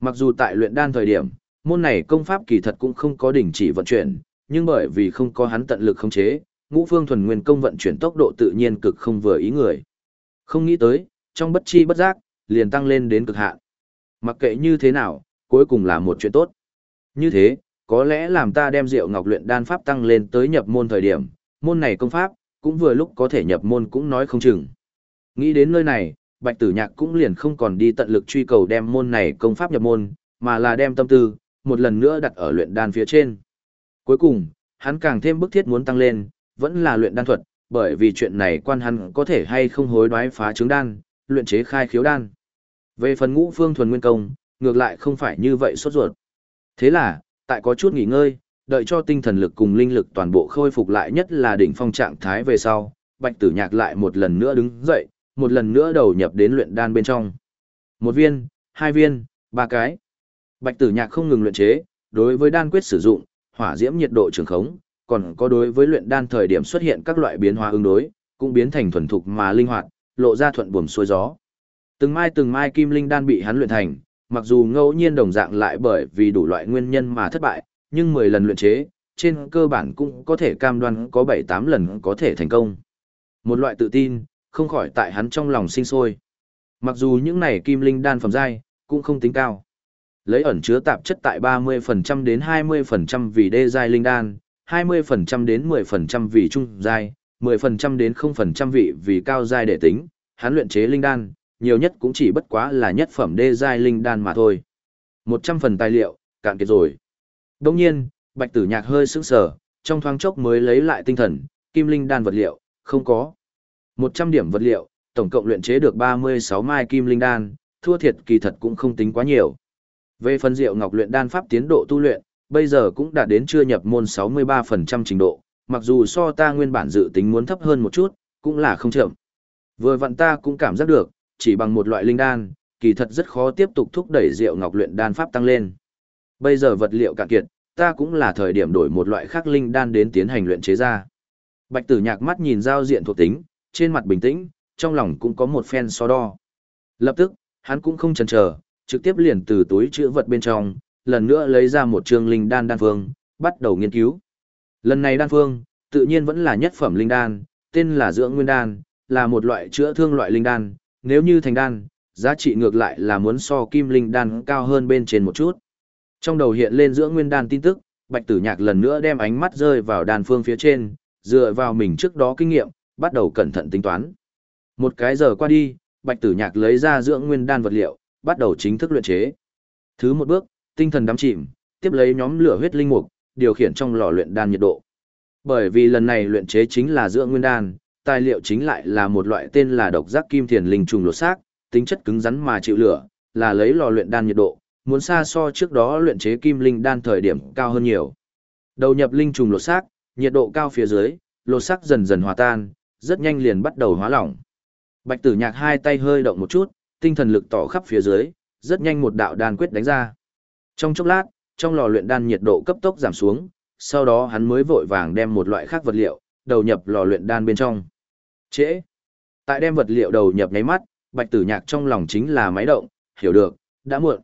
Mặc dù tại luyện đan thời điểm, môn này công pháp kỳ thật cũng không có đỉnh chỉ vận chuyển, nhưng bởi vì không có hắn tận lực khống chế, ngũ phương thuần nguyên công vận chuyển tốc độ tự nhiên cực không vừa ý người. Không nghĩ tới, trong bất chi bất giác, liền tăng lên đến cực hạn. Mặc kệ như thế nào, cuối cùng là một chuyện tốt. Như thế, có lẽ làm ta đem rượu ngọc luyện đan pháp tăng lên tới nhập môn thời điểm, môn này công pháp, cũng vừa lúc có thể nhập môn cũng nói không chừng. Nghĩ đến nơi này, Bạch Tử Nhạc cũng liền không còn đi tận lực truy cầu đem môn này công pháp nhập môn, mà là đem tâm tư, một lần nữa đặt ở luyện đan phía trên. Cuối cùng, hắn càng thêm bức thiết muốn tăng lên, vẫn là luyện đan thuật, bởi vì chuyện này quan hắn có thể hay không hối đoái phá trứng đan, luyện chế khai khiếu đan. Về phần ngũ phương thuần nguyên công, ngược lại không phải như vậy sốt ruột. Thế là, tại có chút nghỉ ngơi, đợi cho tinh thần lực cùng linh lực toàn bộ khôi phục lại nhất là đỉnh phong trạng thái về sau, Bạch Tử Nhạc lại một lần nữa đứng dậy, một lần nữa đầu nhập đến luyện đan bên trong. Một viên, hai viên, ba cái. Bạch Tử Nhạc không ngừng luyện chế, đối với đan quyết sử dụng, hỏa diễm nhiệt độ trường khống, còn có đối với luyện đan thời điểm xuất hiện các loại biến hóa ứng đối, cũng biến thành thuần thục mà linh hoạt, lộ ra thuận buồm xuôi gió. Từng mai từng mai kim linh đan bị hắn luyện thành, mặc dù ngẫu nhiên đồng dạng lại bởi vì đủ loại nguyên nhân mà thất bại, nhưng 10 lần luyện chế, trên cơ bản cũng có thể cam đoan có 7-8 lần có thể thành công. Một loại tự tin, không khỏi tại hắn trong lòng sinh sôi. Mặc dù những này kim linh đan phẩm giai cũng không tính cao. Lấy ẩn chứa tạp chất tại 30% đến 20% vì đê giai linh đan, 20% đến 10% vì trung giai, 10% đến 0% vị vì cao giai để tính, hắn luyện chế linh đan, nhiều nhất cũng chỉ bất quá là nhất phẩm đê giai linh đan mà thôi. 100 phần tài liệu, cạn kiệt rồi. Đồng nhiên, Bạch Tử Nhạc hơi sững sờ, trong thoáng chốc mới lấy lại tinh thần, kim linh đan vật liệu, không có. 100 điểm vật liệu, tổng cộng luyện chế được 36 mai kim linh đan, thua thiệt kỳ thật cũng không tính quá nhiều. Về phần Diệu ngọc luyện đan pháp tiến độ tu luyện, bây giờ cũng đã đến chưa nhập môn 63% trình độ, mặc dù so ta nguyên bản dự tính muốn thấp hơn một chút, cũng là không chậm. Vừa vặn ta cũng cảm giác được, chỉ bằng một loại linh đan, kỳ thật rất khó tiếp tục thúc đẩy Diệu ngọc luyện đan pháp tăng lên. Bây giờ vật liệu cạn kiệt, ta cũng là thời điểm đổi một loại khác linh đan đến tiến hành luyện chế ra. Bạch tử nhạc mắt nhìn giao diện thuộc tính, trên mặt bình tĩnh, trong lòng cũng có một phen so đo. Lập tức, hắn cũng không chần chờ, trực tiếp liền từ túi chữ vật bên trong, lần nữa lấy ra một trường linh đan đan phương, bắt đầu nghiên cứu. Lần này đan phương, tự nhiên vẫn là nhất phẩm linh đan, tên là dưỡng nguyên đan, là một loại chữa thương loại linh đan, nếu như thành đan, giá trị ngược lại là muốn so kim linh đan cao hơn bên trên một chút. Trong đầu hiện lên dưỡng nguyên đan tin tức, Bạch Tử Nhạc lần nữa đem ánh mắt rơi vào đan phương phía trên, dựa vào mình trước đó kinh nghiệm, bắt đầu cẩn thận tính toán. Một cái giờ qua đi, Bạch Tử Nhạc lấy ra dưỡng nguyên đan vật liệu, bắt đầu chính thức luyện chế. Thứ một bước, tinh thần đắm chìm, tiếp lấy nhóm lửa huyết linh mục, điều khiển trong lò luyện đan nhiệt độ. Bởi vì lần này luyện chế chính là dưỡng nguyên đan, tài liệu chính lại là một loại tên là độc giác kim thiền linh trùng lột xác, tính chất cứng rắn mà chịu lửa, là lấy lò luyện đan nhiệt độ, muốn xa so trước đó luyện chế kim linh đan thời điểm cao hơn nhiều. Đầu nhập linh trùng lột xác, nhiệt độ cao phía dưới, lột xác dần dần hòa tan, rất nhanh liền bắt đầu hóa lỏng. Bạch Tử Nhạc hai tay hơi động một chút, tinh thần lực tỏ khắp phía dưới, rất nhanh một đạo đan quyết đánh ra. Trong chốc lát, trong lò luyện đan nhiệt độ cấp tốc giảm xuống, sau đó hắn mới vội vàng đem một loại khác vật liệu đầu nhập lò luyện đan bên trong. Trễ. Tại đem vật liệu đầu nhập nháy mắt, Bạch Tử Nhạc trong lòng chính là máy động, hiểu được, đã muộn.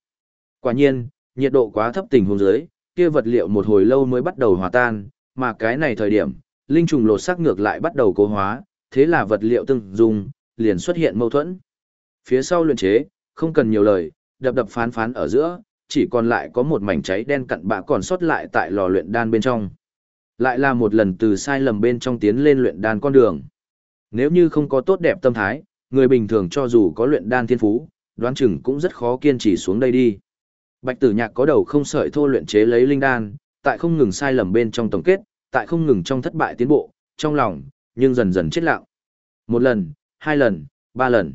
Quả nhiên, nhiệt độ quá thấp tình huống dưới, kia vật liệu một hồi lâu mới bắt đầu hòa tan, mà cái này thời điểm, linh trùng lột xác ngược lại bắt đầu cố hóa, thế là vật liệu từng dùng, liền xuất hiện mâu thuẫn. Phía sau luyện chế, không cần nhiều lời, đập đập phán phán ở giữa, chỉ còn lại có một mảnh cháy đen cặn bã còn sót lại tại lò luyện đan bên trong. Lại là một lần từ sai lầm bên trong tiến lên luyện đan con đường. Nếu như không có tốt đẹp tâm thái, người bình thường cho dù có luyện đan thiên phú, đoán chừng cũng rất khó kiên trì xuống đây đi. Bạch Tử Nhạc có đầu không sợi thô luyện chế lấy linh đan, tại không ngừng sai lầm bên trong tổng kết, tại không ngừng trong thất bại tiến bộ, trong lòng, nhưng dần dần chết lặng. Một lần, hai lần, ba lần.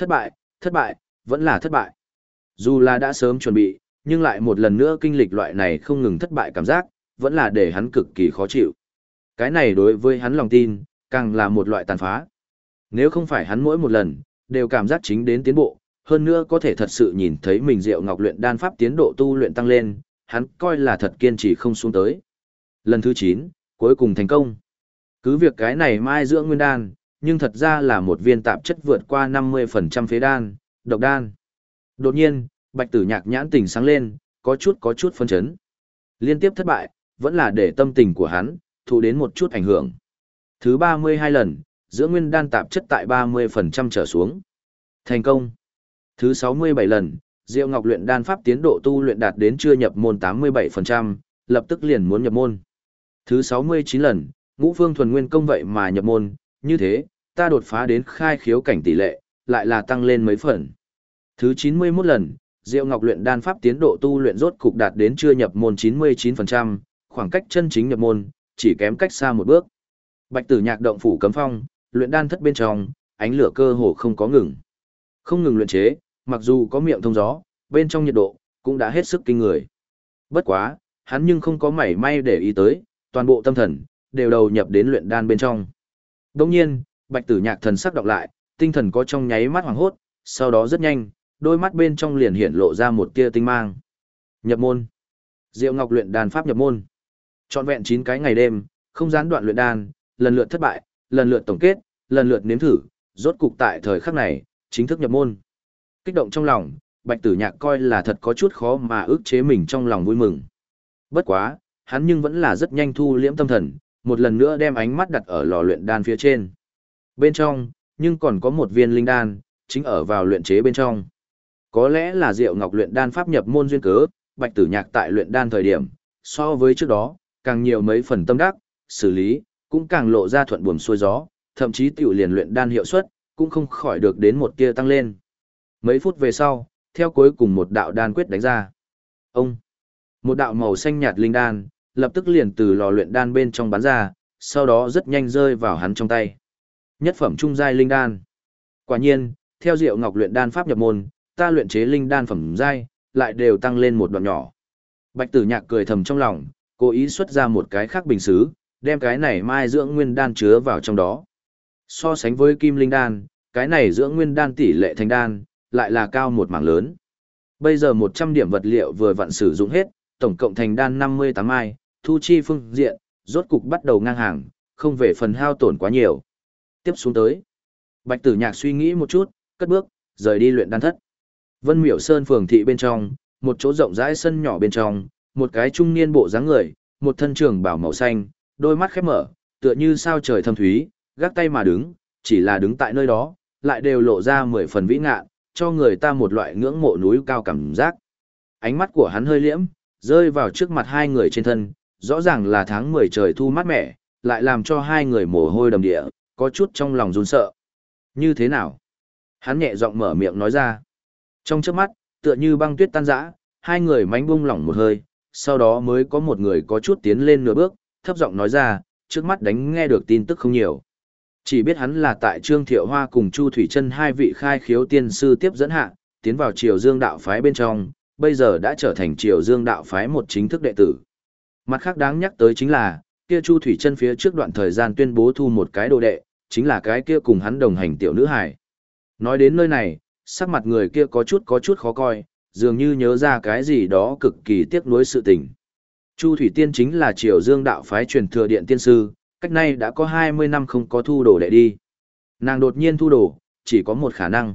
Thất bại, thất bại, vẫn là thất bại. Dù là đã sớm chuẩn bị, nhưng lại một lần nữa kinh lịch loại này không ngừng thất bại cảm giác, vẫn là để hắn cực kỳ khó chịu. Cái này đối với hắn lòng tin, càng là một loại tàn phá. Nếu không phải hắn mỗi một lần, đều cảm giác chính đến tiến bộ, hơn nữa có thể thật sự nhìn thấy mình Diệu Ngọc luyện đan pháp tiến độ tu luyện tăng lên, hắn coi là thật kiên trì không xuống tới. Lần thứ 9, cuối cùng thành công. Cứ việc cái này mai dưỡng nguyên đan, nhưng thật ra là một viên tạp chất vượt qua 50% phế đan, độc đan. Đột nhiên, Bạch Tử Nhạc nhãn tình sáng lên, có chút có chút phân chấn. Liên tiếp thất bại, vẫn là để tâm tình của hắn thụ đến một chút ảnh hưởng. Thứ 32 lần, dưỡng nguyên đan tạp chất tại 30% trở xuống. Thành công. Thứ 67 lần, Diệu Ngọc luyện đan pháp tiến độ tu luyện đạt đến chưa nhập môn 87%, lập tức liền muốn nhập môn. Thứ 69 lần, Ngũ Phương thuần nguyên công vậy mà nhập môn, như thế, ta đột phá đến khai khiếu cảnh tỷ lệ, lại là tăng lên mấy phần. Thứ 91 lần, Diệu Ngọc luyện đan pháp tiến độ tu luyện rốt cục đạt đến chưa nhập môn 99%, khoảng cách chân chính nhập môn, chỉ kém cách xa một bước. Bạch Tử Nhạc động phủ cấm phong, luyện đan thất bên trong, ánh lửa cơ hồ không có ngừng. Không ngừng luyện chế, mặc dù có miệng thông gió, bên trong nhiệt độ cũng đã hết sức kinh người. Bất quá, hắn nhưng không có mảy may để ý tới, toàn bộ tâm thần, đều đầu nhập đến luyện đan bên trong. Đồng nhiên, bạch tử nhạc thần sắc đọc lại, tinh thần có trong nháy mắt hoàng hốt, sau đó rất nhanh, đôi mắt bên trong liền hiện lộ ra một tia tinh mang. Nhập môn. Diệu Ngọc luyện đàn pháp nhập môn. Trọn vẹn 9 cái ngày đêm, không gián đoạn luyện đàn, lần lượt thất bại, lần lượt tổng kết, lần lượt nếm thử, rốt cục tại thời khắc này, chính thức nhập môn. Kích động trong lòng, Bạch Tử Nhạc coi là thật có chút khó mà ức chế mình trong lòng vui mừng. Bất quá, hắn nhưng vẫn là rất nhanh thu liễm tâm thần, một lần nữa đem ánh mắt đặt ở lò luyện đan phía trên. Bên trong, nhưng còn có một viên linh đan, chính ở vào luyện chế bên trong. Có lẽ là Diệu Ngọc luyện đan pháp nhập môn duyên cớ, Bạch Tử Nhạc tại luyện đan thời điểm, so với trước đó, càng nhiều mấy phần tâm đắc, xử lý, cũng càng lộ ra thuận buồm xuôi gió, thậm chí tiểu liền luyện đan hiệu suất, cũng không khỏi được đến một tia tăng lên. Mấy phút về sau, theo cuối cùng một đạo đan quyết đánh ra. Ông, một đạo màu xanh nhạt linh đan, lập tức liền từ lò luyện đan bên trong bắn ra, sau đó rất nhanh rơi vào hắn trong tay. Nhất phẩm trung giai linh đan. Quả nhiên, theo Diệu Ngọc luyện đan pháp nhập môn, ta luyện chế linh đan phẩm giai lại đều tăng lên một đoạn nhỏ. Bạch Tử Nhạc cười thầm trong lòng, cố ý xuất ra một cái khác bình xứ, đem cái này mai dưỡng nguyên đan chứa vào trong đó. So sánh với kim linh đan, cái này dưỡng nguyên đan tỷ lệ thành đan, lại là cao một mảng lớn. Bây giờ 100 điểm vật liệu vừa vặn sử dụng hết, tổng cộng thành đan 58 mai, thu chi phương diện, rốt cục bắt đầu ngang hàng, không về phần hao tổn quá nhiều. Tiếp xuống tới, Bạch Tử Nhạc suy nghĩ một chút, cất bước, rời đi luyện đan thất. Vân Miểu Sơn phường thị bên trong, một chỗ rộng rãi sân nhỏ bên trong, một cái trung niên bộ dáng người, một thân trường bảo màu xanh, đôi mắt khép mở, tựa như sao trời thâm thúy, gác tay mà đứng, chỉ là đứng tại nơi đó, lại đều lộ ra mười phần vĩ ngạn, cho người ta một loại ngưỡng mộ núi cao cảm giác. Ánh mắt của hắn hơi liễm, rơi vào trước mặt hai người trên thân, rõ ràng là tháng 10 trời thu mát mẻ, lại làm cho hai người mồ hôi đầm địa, có chút trong lòng run sợ. Như thế nào? Hắn nhẹ giọng mở miệng nói ra. Trong chớp mắt, tựa như băng tuyết tan rã, hai người mánh bung lỏng một hơi, sau đó mới có một người có chút tiến lên nửa bước, thấp giọng nói ra, trước mắt đánh nghe được tin tức không nhiều. Chỉ biết hắn là tại Trương Thiệu Hoa cùng Chu Thủy Chân hai vị khai khiếu tiên sư tiếp dẫn hạ, tiến vào Triều Dương đạo phái bên trong, bây giờ đã trở thành Triều Dương đạo phái một chính thức đệ tử. Mặt khác đáng nhắc tới chính là, kia Chu Thủy Chân phía trước đoạn thời gian tuyên bố thu một cái đồ đệ, chính là cái kia cùng hắn đồng hành tiểu nữ hải. Nói đến nơi này, sắc mặt người kia có chút có chút khó coi, dường như nhớ ra cái gì đó cực kỳ tiếc nuối sự tình. Chu Thủy Tiên chính là Triều Dương đạo phái truyền thừa điện tiên sư, cách nay đã có 20 năm không có thu đồ đệ đi. Nàng đột nhiên thu đồ, chỉ có một khả năng.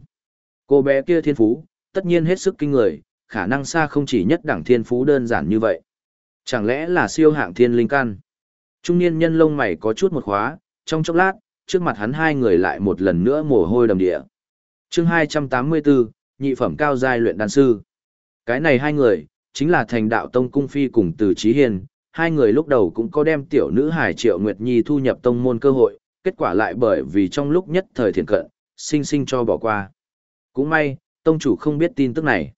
Cô bé kia thiên phú, tất nhiên hết sức kinh người, khả năng xa không chỉ nhất đẳng thiên phú đơn giản như vậy. Chẳng lẽ là siêu hạng thiên linh căn? Trung niên nhân lông mày có chút một khóa, trong chốc lát, trước mặt hắn hai người lại một lần nữa mồ hôi đầm địa. Chương 284, nhị phẩm cao giai luyện đan sư. Cái này hai người, chính là thành đạo tông cung phi cùng từ trí hiền, hai người lúc đầu cũng có đem tiểu nữ hải triệu nguyệt nhi thu nhập tông môn cơ hội, kết quả lại bởi vì trong lúc nhất thời thiền cận, sinh sinh cho bỏ qua. Cũng may, tông chủ không biết tin tức này.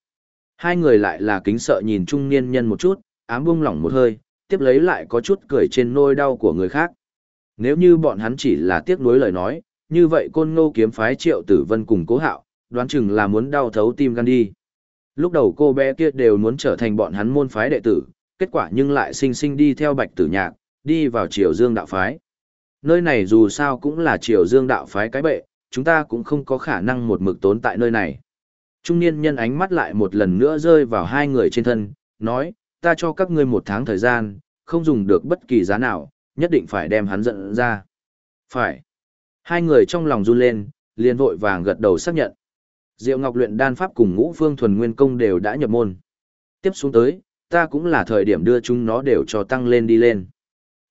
Hai người lại là kính sợ nhìn trung niên nhân một chút, ám bung lỏng một hơi, tiếp lấy lại có chút cười trên nôi đau của người khác. Nếu như bọn hắn chỉ là tiếc nuối lời nói, như vậy côn ngô kiếm phái triệu tử vân cùng cố hạo, đoán chừng là muốn đau thấu tim gan đi. Lúc đầu cô bé kia đều muốn trở thành bọn hắn môn phái đệ tử, kết quả nhưng lại sinh sinh đi theo bạch tử nhạc, đi vào triều dương đạo phái. Nơi này dù sao cũng là triều dương đạo phái cái bệ, chúng ta cũng không có khả năng một mực tốn tại nơi này. Trung niên nhân ánh mắt lại một lần nữa rơi vào hai người trên thân, nói, ta cho các ngươi một tháng thời gian, không dùng được bất kỳ giá nào, nhất định phải đem hắn dẫn ra. Phải. Hai người trong lòng run lên, liền vội vàng gật đầu xác nhận. Diệu Ngọc luyện đan pháp cùng ngũ phương thuần nguyên công đều đã nhập môn. Tiếp xuống tới, ta cũng là thời điểm đưa chúng nó đều cho tăng lên đi lên.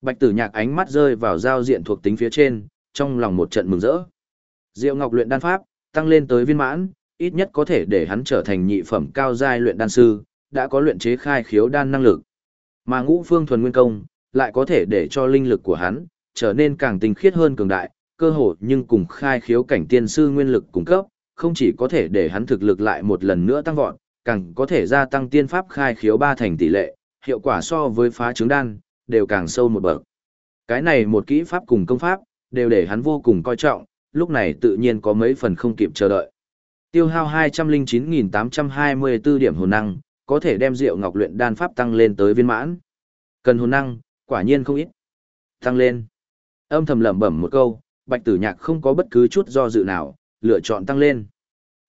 Bạch tử nhạc ánh mắt rơi vào giao diện thuộc tính phía trên, trong lòng một trận mừng rỡ. Diệu Ngọc luyện đan pháp, tăng lên tới viên mãn, ít nhất có thể để hắn trở thành nhị phẩm cao giai luyện đan sư, đã có luyện chế khai khiếu đan năng lực. Mà ngũ phương thuần nguyên công, lại có thể để cho linh lực của hắn trở nên càng tinh khiết hơn cường đại, cơ hội nhưng cùng khai khiếu cảnh tiên sư nguyên lực cung cấp, không chỉ có thể để hắn thực lực lại một lần nữa tăng vọt, càng có thể gia tăng tiên pháp khai khiếu ba thành tỷ lệ, hiệu quả so với phá trứng đan, đều càng sâu một bậc. Cái này một kỹ pháp cùng công pháp, đều để hắn vô cùng coi trọng, lúc này tự nhiên có mấy phần không kịp chờ đợi. Tiêu hao 209.824 điểm hồn năng, có thể đem rượu ngọc luyện đan pháp tăng lên tới viên mãn. Cần hồn năng, quả nhiên không ít. Tăng lên. Âm thầm lẩm bẩm một câu, Bạch Tử Nhạc không có bất cứ chút do dự nào, lựa chọn tăng lên.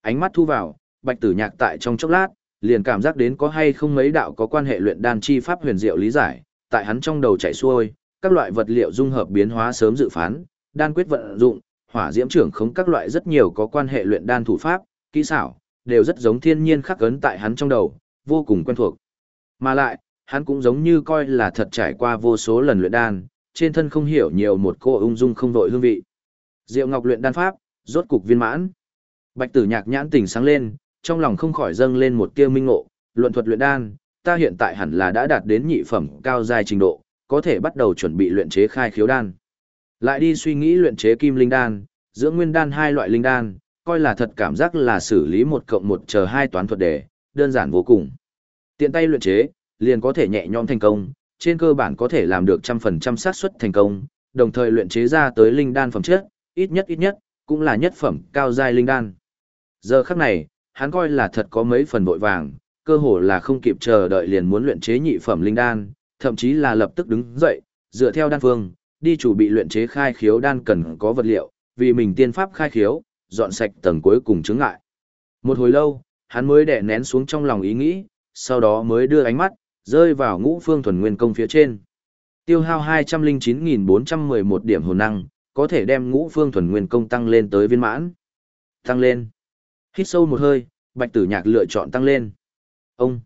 Ánh mắt thu vào, Bạch Tử Nhạc tại trong chốc lát, liền cảm giác đến có hay không mấy đạo có quan hệ luyện đan chi pháp huyền diệu lý giải, tại hắn trong đầu chảy xuôi, các loại vật liệu dung hợp biến hóa sớm dự phán, đan quyết vận dụng, hỏa diễm trưởng khống các loại rất nhiều có quan hệ luyện đan thủ pháp, kỹ xảo, đều rất giống thiên nhiên khắc ấn tại hắn trong đầu, vô cùng quen thuộc. Mà lại, hắn cũng giống như coi là thật trải qua vô số lần luyện đan, trên thân không hiểu nhiều một cô ung dung không vội hương vị. Diệu Ngọc luyện đan pháp, rốt cục viên mãn. Bạch Tử Nhạc nhãn tỉnh sáng lên, trong lòng không khỏi dâng lên một tia minh ngộ, luận thuật luyện đan, ta hiện tại hẳn là đã đạt đến nhị phẩm cao giai trình độ, có thể bắt đầu chuẩn bị luyện chế khai khiếu đan. Lại đi suy nghĩ luyện chế kim linh đan, dưỡng nguyên đan hai loại linh đan, coi là thật cảm giác là xử lý một cộng một chờ hai toán thuật đề, đơn giản vô cùng. Tiện tay luyện chế, liền có thể nhẹ nhõm thành công, trên cơ bản có thể làm được trăm phần trăm xác suất thành công, đồng thời luyện chế ra tới linh đan phẩm chất, ít nhất ít nhất, cũng là nhất phẩm cao giai linh đan. Giờ khắc này, hắn coi là thật có mấy phần vội vàng, cơ hồ là không kịp chờ đợi liền muốn luyện chế nhị phẩm linh đan, thậm chí là lập tức đứng dậy, dựa theo đan phương, đi chủ bị luyện chế khai khiếu đan cần có vật liệu, vì mình tiên pháp khai khiếu, dọn sạch tầng cuối cùng chứng ngại. Một hồi lâu, hắn mới đè nén xuống trong lòng ý nghĩ, sau đó mới đưa ánh mắt, rơi vào ngũ phương thuần nguyên công phía trên. Tiêu hao 209.411 điểm hồn năng, có thể đem ngũ phương thuần nguyên công tăng lên tới viên mãn. Tăng lên. Hít sâu một hơi, bạch tử nhạc lựa chọn tăng lên. Ông.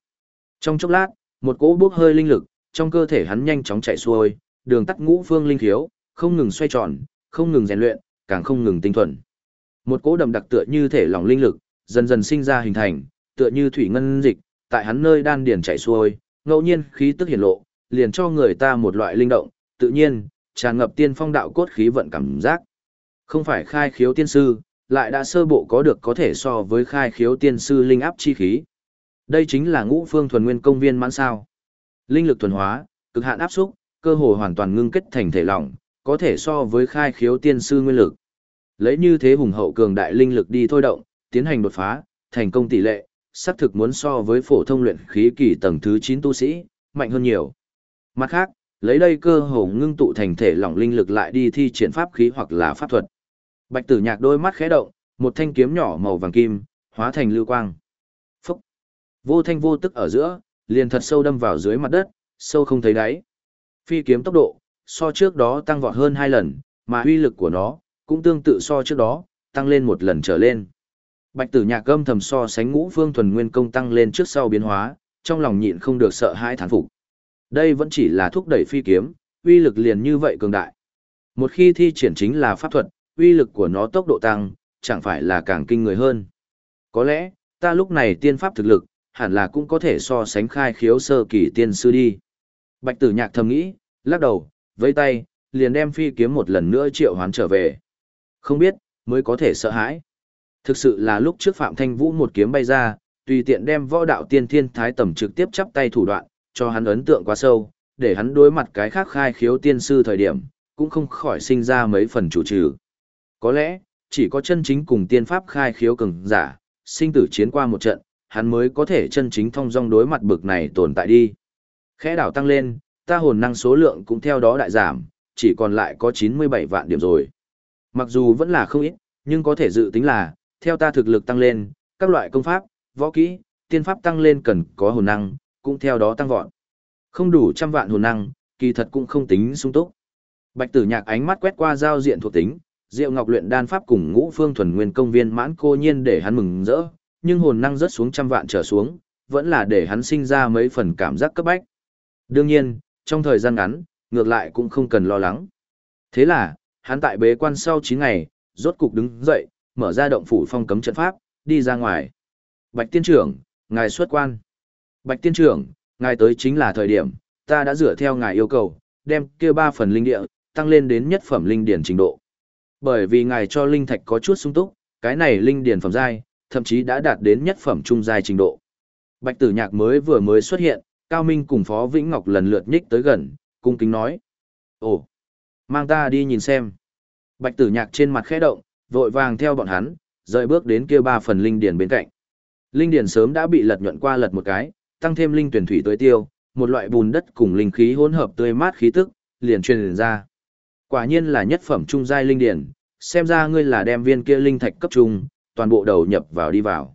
Trong chốc lát, một cỗ bốc hơi linh lực, trong cơ thể hắn nhanh chóng chạy xuôi, đường tắt ngũ phương linh khiếu, không ngừng xoay tròn, không ngừng rèn luyện, càng không ngừng tinh thuần. Một cỗ đậm đặc tựa như thể lòng linh lực, dần dần sinh ra hình thành, tựa như thủy ngân dịch, tại hắn nơi đan điền chạy xuôi, ngẫu nhiên khí tức hiển lộ, liền cho người ta một loại linh động, tự nhiên, tràn ngập tiên phong đạo cốt khí vận cảm giác. Không phải khai khiếu tiên sư, lại đã sơ bộ có được có thể so với khai khiếu tiên sư linh áp chi khí. Đây chính là ngũ phương thuần nguyên công viên mãn sao. Linh lực thuần hóa, cực hạn áp xúc, cơ hồ hoàn toàn ngưng kết thành thể lỏng, có thể so với khai khiếu tiên sư nguyên lực. Lấy như thế hùng hậu cường đại linh lực đi thôi động, tiến hành đột phá, thành công tỷ lệ, xác thực muốn so với phổ thông luyện khí kỳ tầng thứ 9 tu sĩ, mạnh hơn nhiều. Mặt khác, lấy đây cơ hồ ngưng tụ thành thể lỏng linh lực lại đi thi triển pháp khí hoặc là pháp thuật. Bạch Tử Nhạc đôi mắt khẽ động, một thanh kiếm nhỏ màu vàng kim, hóa thành lưu quang. Phúc! Vô thanh vô tức ở giữa, liền thật sâu đâm vào dưới mặt đất, sâu không thấy đáy. Phi kiếm tốc độ, so trước đó tăng vọt hơn hai lần, mà uy lực của nó, cũng tương tự so trước đó, tăng lên một lần trở lên. Bạch tử nhạc âm thầm so sánh ngũ phương thuần nguyên công tăng lên trước sau biến hóa, trong lòng nhịn không được sợ hãi thán phục. Đây vẫn chỉ là thúc đẩy phi kiếm, uy lực liền như vậy cường đại. Một khi thi triển chính là pháp thuật, uy lực của nó tốc độ tăng, chẳng phải là càng kinh người hơn. Có lẽ, ta lúc này tiên pháp thực lực, hẳn là cũng có thể so sánh khai khiếu sơ kỳ tiên sư đi. Bạch tử nhạc thầm nghĩ, lắc đầu, với tay, liền đem phi kiếm một lần nữa triệu hoán trở về. Không biết, mới có thể sợ hãi. Thực sự là lúc trước Phạm Thanh Vũ một kiếm bay ra, tùy tiện đem võ đạo tiên thiên thái tầm trực tiếp chắp tay thủ đoạn, cho hắn ấn tượng quá sâu, để hắn đối mặt cái khác khai khiếu tiên sư thời điểm, cũng không khỏi sinh ra mấy phần chủ trừ. Có lẽ, chỉ có chân chính cùng tiên pháp khai khiếu cường giả, sinh tử chiến qua một trận, hắn mới có thể chân chính thông dong đối mặt bực này tồn tại đi. Khẽ đảo tăng lên, ta hồn năng số lượng cũng theo đó đại giảm, chỉ còn lại có 97 vạn điểm rồi. Mặc dù vẫn là không ít, nhưng có thể dự tính là, theo ta thực lực tăng lên, các loại công pháp, võ kỹ, tiên pháp tăng lên cần có hồn năng, cũng theo đó tăng vọt. Không đủ trăm vạn hồn năng, kỳ thật cũng không tính sung túc. Bạch Tử Nhạc ánh mắt quét qua giao diện thuộc tính, Diệu Ngọc luyện đan pháp cùng Ngũ Phương thuần nguyên công viên mãn cô nhiên để hắn mừng rỡ, nhưng hồn năng rất xuống trăm vạn trở xuống, vẫn là để hắn sinh ra mấy phần cảm giác cấp bách. Đương nhiên, trong thời gian ngắn, ngược lại cũng không cần lo lắng. Thế là, hắn tại bế quan sau 9 ngày, rốt cục đứng dậy, mở ra động phủ phong cấm trận pháp, đi ra ngoài. Bạch tiên trưởng, ngài xuất quan. Bạch tiên trưởng, ngài tới chính là thời điểm, ta đã dựa theo ngài yêu cầu, đem kia ba phần linh địa, tăng lên đến nhất phẩm linh điển trình độ. Bởi vì ngài cho linh thạch có chút sung túc, cái này linh điển phẩm giai, thậm chí đã đạt đến nhất phẩm trung giai trình độ. Bạch tử nhạc mới vừa mới xuất hiện, Cao Minh cùng Phó Vĩnh Ngọc lần lượt nhích tới gần, cung kính nói. Ồ, mang ta đi nhìn xem. Bạch tử nhạc trên mặt khẽ động, vội vàng theo bọn hắn, rời bước đến kia ba phần linh điển bên cạnh. Linh điển sớm đã bị lật nhuận qua lật một cái, tăng thêm linh tuyển thủy tới tiêu, một loại bùn đất cùng linh khí hỗn hợp tươi mát khí tức, liền truyền ra. Quả nhiên là nhất phẩm trung giai linh điển, xem ra ngươi là đem viên kia linh thạch cấp trung, toàn bộ đầu nhập vào đi vào.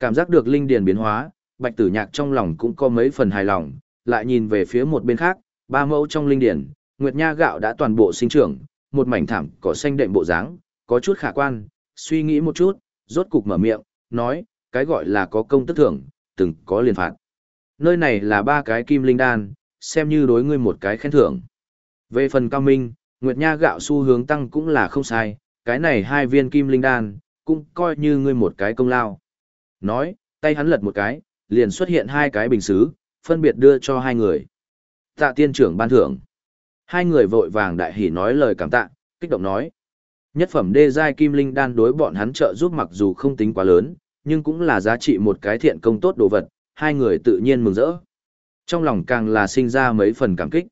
Cảm giác được linh điển biến hóa, Bạch Tử Nhạc trong lòng cũng có mấy phần hài lòng, lại nhìn về phía một bên khác, ba mẫu trong linh điển, Nguyệt Nha gạo đã toàn bộ sinh trưởng, một mảnh thảm cỏ xanh đệm bộ dáng, có chút khả quan, suy nghĩ một chút, rốt cục mở miệng, nói, cái gọi là có công tức thưởng, từng có liền phạt. Nơi này là ba cái kim linh đan, xem như đối ngươi một cái khen thưởng. Về phần cao minh, Nguyệt Nha gạo xu hướng tăng cũng là không sai, cái này hai viên kim linh đan, cũng coi như ngươi một cái công lao. Nói, tay hắn lật một cái, liền xuất hiện hai cái bình xứ, phân biệt đưa cho hai người. Tạ tiên trưởng ban thưởng. Hai người vội vàng đại hỉ nói lời cảm tạ, kích động nói. Nhất phẩm đê giai kim linh đan đối bọn hắn trợ giúp mặc dù không tính quá lớn, nhưng cũng là giá trị một cái thiện công tốt đồ vật, hai người tự nhiên mừng rỡ. Trong lòng càng là sinh ra mấy phần cảm kích.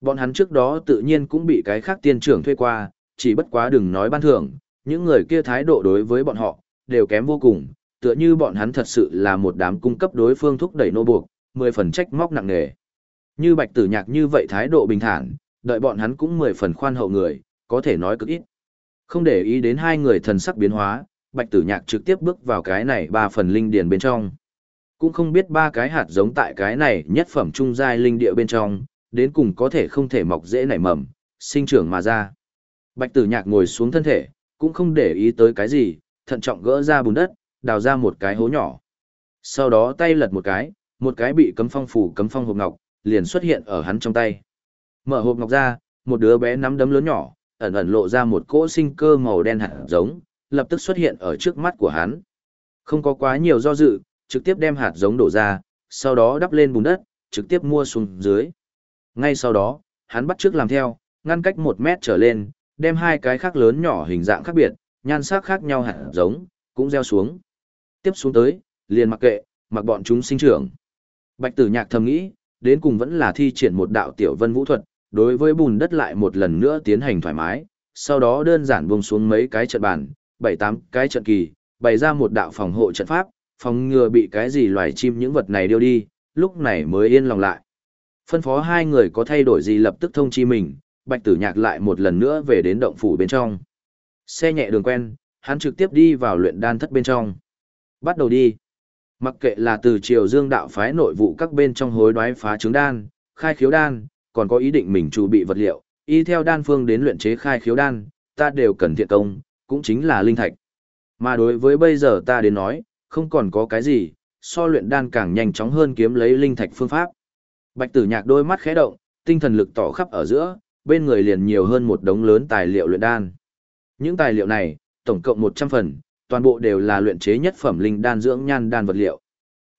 Bọn hắn trước đó tự nhiên cũng bị cái khác tiên trưởng thuê qua, chỉ bất quá đừng nói ban thưởng, những người kia thái độ đối với bọn họ, đều kém vô cùng, tựa như bọn hắn thật sự là một đám cung cấp đối phương thúc đẩy nô buộc, mười phần trách móc nặng nề. Như bạch tử nhạc như vậy thái độ bình thản, đợi bọn hắn cũng mười phần khoan hậu người, có thể nói cực ít. Không để ý đến hai người thần sắc biến hóa, bạch tử nhạc trực tiếp bước vào cái này ba phần linh điền bên trong. Cũng không biết ba cái hạt giống tại cái này nhất phẩm trung giai linh địa bên trong, đến cùng có thể không thể mọc dễ nảy mầm, sinh trưởng mà ra. Bạch tử nhạc ngồi xuống thân thể, cũng không để ý tới cái gì, thận trọng gỡ ra bùn đất, đào ra một cái hố nhỏ. Sau đó tay lật một cái, một cái bị cấm phong phủ cấm phong hộp ngọc, liền xuất hiện ở hắn trong tay. Mở hộp ngọc ra, một đứa bé nắm đấm lớn nhỏ, ẩn ẩn lộ ra một cỗ sinh cơ màu đen hạt giống, lập tức xuất hiện ở trước mắt của hắn. Không có quá nhiều do dự, trực tiếp đem hạt giống đổ ra, sau đó đắp lên bùn đất, trực tiếp mua xuống dưới. Ngay sau đó, hắn bắt trước làm theo, ngăn cách một mét trở lên, đem hai cái khác lớn nhỏ hình dạng khác biệt, nhan sắc khác nhau hạt giống, cũng gieo xuống. Tiếp xuống tới, liền mặc kệ, mặc bọn chúng sinh trưởng. Bạch tử nhạc thầm nghĩ, đến cùng vẫn là thi triển một đạo tiểu vân vũ thuật, đối với bùn đất lại một lần nữa tiến hành thoải mái, sau đó đơn giản buông xuống mấy cái trận bàn, bảy tám cái trận kỳ, bày ra một đạo phòng hộ trận pháp, phòng ngừa bị cái gì loài chim những vật này điêu đi, lúc này mới yên lòng lại. Phân phó hai người có thay đổi gì lập tức thông chi mình, bạch tử nhạc lại một lần nữa về đến động phủ bên trong. Xe nhẹ đường quen, hắn trực tiếp đi vào luyện đan thất bên trong. Bắt đầu đi. Mặc kệ là từ triều dương đạo phái nội vụ các bên trong hối đoái phá trứng đan, khai khiếu đan, còn có ý định mình chuẩn bị vật liệu, y theo đan phương đến luyện chế khai khiếu đan, ta đều cần thiện công, cũng chính là linh thạch. Mà đối với bây giờ ta đến nói, không còn có cái gì, so luyện đan càng nhanh chóng hơn kiếm lấy linh thạch phương pháp. Bạch tử nhạc đôi mắt khẽ động, tinh thần lực tỏ khắp ở giữa, bên người liền nhiều hơn một đống lớn tài liệu luyện đan. Những tài liệu này, tổng cộng 100 phần, toàn bộ đều là luyện chế nhất phẩm linh đan dưỡng nhan đan vật liệu.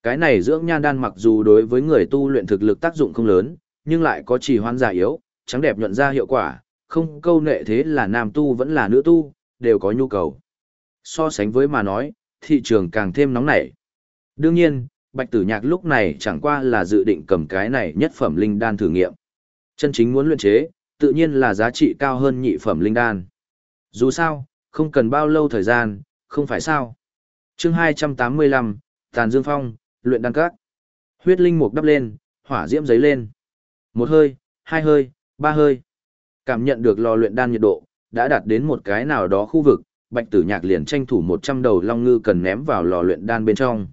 Cái này dưỡng nhan đan mặc dù đối với người tu luyện thực lực tác dụng không lớn, nhưng lại có trì hoãn giả yếu, trắng đẹp nhuận ra hiệu quả, không câu nệ thế là nam tu vẫn là nữ tu, đều có nhu cầu. So sánh với mà nói, thị trường càng thêm nóng nảy. Đương nhiên, Bạch Tử Nhạc lúc này chẳng qua là dự định cầm cái này nhất phẩm linh đan thử nghiệm. Chân chính muốn luyện chế, tự nhiên là giá trị cao hơn nhị phẩm linh đan. Dù sao, không cần bao lâu thời gian, không phải sao. chương 285, Tàn Dương Phong, luyện đan các. Huyết linh mục đắp lên, hỏa diễm giấy lên. Một hơi, hai hơi, ba hơi. Cảm nhận được lò luyện đan nhiệt độ, đã đạt đến một cái nào đó khu vực, Bạch Tử Nhạc liền tranh thủ 100 đầu long ngư cần ném vào lò luyện đan bên trong.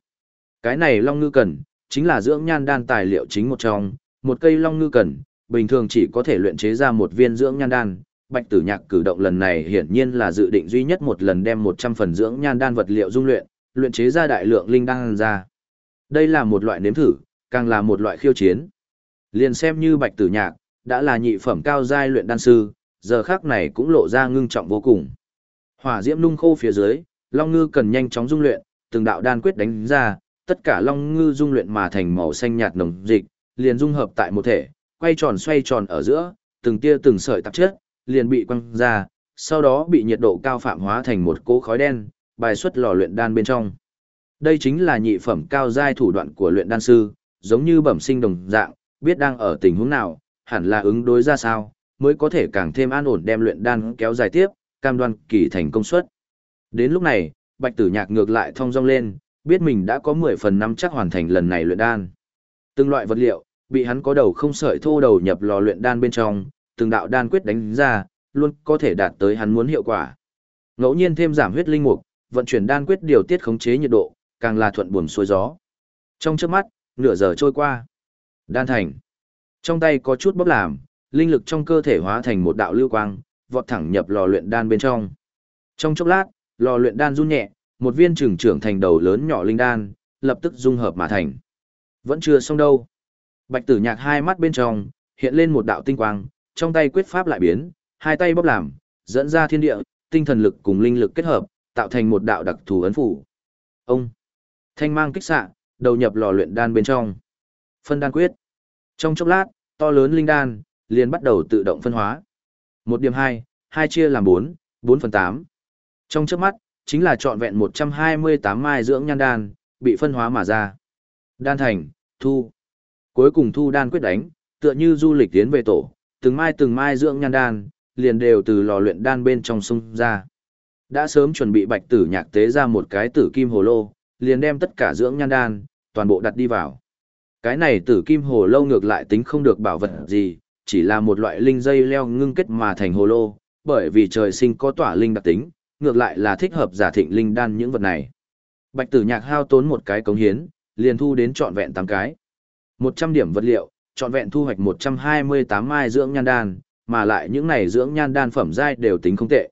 Cái này long ngư cần, chính là dưỡng nhan đan tài liệu chính một trong, một cây long ngư cần, bình thường chỉ có thể luyện chế ra một viên dưỡng nhan đan. Bạch Tử Nhạc cử động lần này hiển nhiên là dự định duy nhất một lần đem 100 phần dưỡng nhan đan vật liệu dung luyện, luyện chế ra đại lượng linh đan ra. Đây là một loại nếm thử, càng là một loại khiêu chiến. Liền xem như Bạch Tử Nhạc, đã là nhị phẩm cao giai luyện đan sư, giờ khắc này cũng lộ ra ngưng trọng vô cùng. Hỏa diễm nung khô phía dưới, Long Ngư cần nhanh chóng dung luyện, từng đạo đan quyết đánh ra, tất cả Long Ngư dung luyện mà thành màu xanh nhạt nồng dịch, liền dung hợp tại một thể, quay tròn xoay tròn ở giữa, từng tia từng sợi tạp chất, liền bị quăng ra, sau đó bị nhiệt độ cao phạm hóa thành một cỗ khói đen, bài xuất lò luyện đan bên trong. Đây chính là nhị phẩm cao giai thủ đoạn của luyện đan sư, giống như bẩm sinh đồng dạng, biết đang ở tình huống nào, hẳn là ứng đối ra sao, mới có thể càng thêm an ổn đem luyện đan kéo dài tiếp, cam đoan kỳ thành công suất. Đến lúc này, Bạch Tử Nhạc ngược lại thong dong lên, biết mình đã có 10 phần năm chắc hoàn thành lần này luyện đan. Từng loại vật liệu, bị hắn có đầu không sợi thô đầu nhập lò luyện đan bên trong, từng đạo đan quyết đánh ra, luôn có thể đạt tới hắn muốn hiệu quả. Ngẫu nhiên thêm giảm huyết linh mục, vận chuyển đan quyết điều tiết khống chế nhiệt độ, càng là thuận buồm xuôi gió. Trong chớp mắt, nửa giờ trôi qua. Đan thành. Trong tay có chút bốc làm, linh lực trong cơ thể hóa thành một đạo lưu quang, vọt thẳng nhập lò luyện đan bên trong. Trong chốc lát, lò luyện đan run nhẹ, một viên trưởng trưởng thành đầu lớn nhỏ linh đan, lập tức dung hợp mà thành. Vẫn chưa xong đâu. Bạch tử nhạc hai mắt bên trong, hiện lên một đạo tinh quang, trong tay quyết pháp lại biến, hai tay bóp làm, dẫn ra thiên địa, tinh thần lực cùng linh lực kết hợp, tạo thành một đạo đặc thù ấn phủ. Ông thanh mang kích xạ, đầu nhập lò luyện đan bên trong. Phân đan quyết. Trong chốc lát, to lớn linh đan liền bắt đầu tự động phân hóa. Một điểm hai, hai chia làm bốn, bốn phần tám. Trong chớp mắt, chính là trọn vẹn một trăm hai mươi tám mai dưỡng nhan đan, bị phân hóa mà ra. Đan thành, thu. Cuối cùng thu đan quyết đánh, tựa như du lịch tiến về tổ, từng mai từng mai dưỡng nhan đan, liền đều từ lò luyện đan bên trong sông ra. Đã sớm chuẩn bị bạch tử nhạc tế ra một cái tử kim hồ lô, liền đem tất cả dưỡng nhan đan, toàn bộ đặt đi vào. Cái này tử kim hồ lô ngược lại tính không được bảo vật gì, chỉ là một loại linh dây leo ngưng kết mà thành hồ lô, bởi vì trời sinh có tỏa linh đặc tính, ngược lại là thích hợp giả thịnh linh đan những vật này. Bạch tử nhạc hao tốn một cái cống hiến, liền thu đến trọn vẹn 8 cái. 100 điểm vật liệu, trọn vẹn thu hoạch 128 mai dưỡng nhan đan, mà lại những này dưỡng nhan đan phẩm giai đều tính không tệ.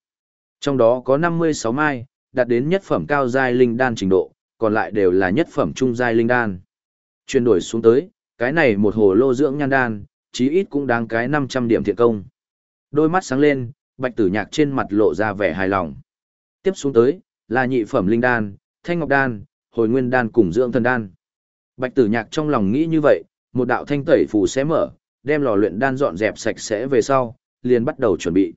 Trong đó có 56 mai, đạt đến nhất phẩm cao giai linh đan trình độ, còn lại đều là nhất phẩm trung giai linh đan. Chuyển đổi xuống tới, cái này một hồ lô dưỡng nhan đan, chí ít cũng đáng cái 500 điểm thiện công. Đôi mắt sáng lên, bạch tử nhạc trên mặt lộ ra vẻ hài lòng. Tiếp xuống tới, là nhị phẩm linh đan, thanh ngọc đan, hồi nguyên đan cùng dưỡng thần đan. Bạch tử nhạc trong lòng nghĩ như vậy, một đạo thanh tẩy phù sẽ mở, đem lò luyện đan dọn dẹp sạch sẽ về sau, liền bắt đầu chuẩn bị.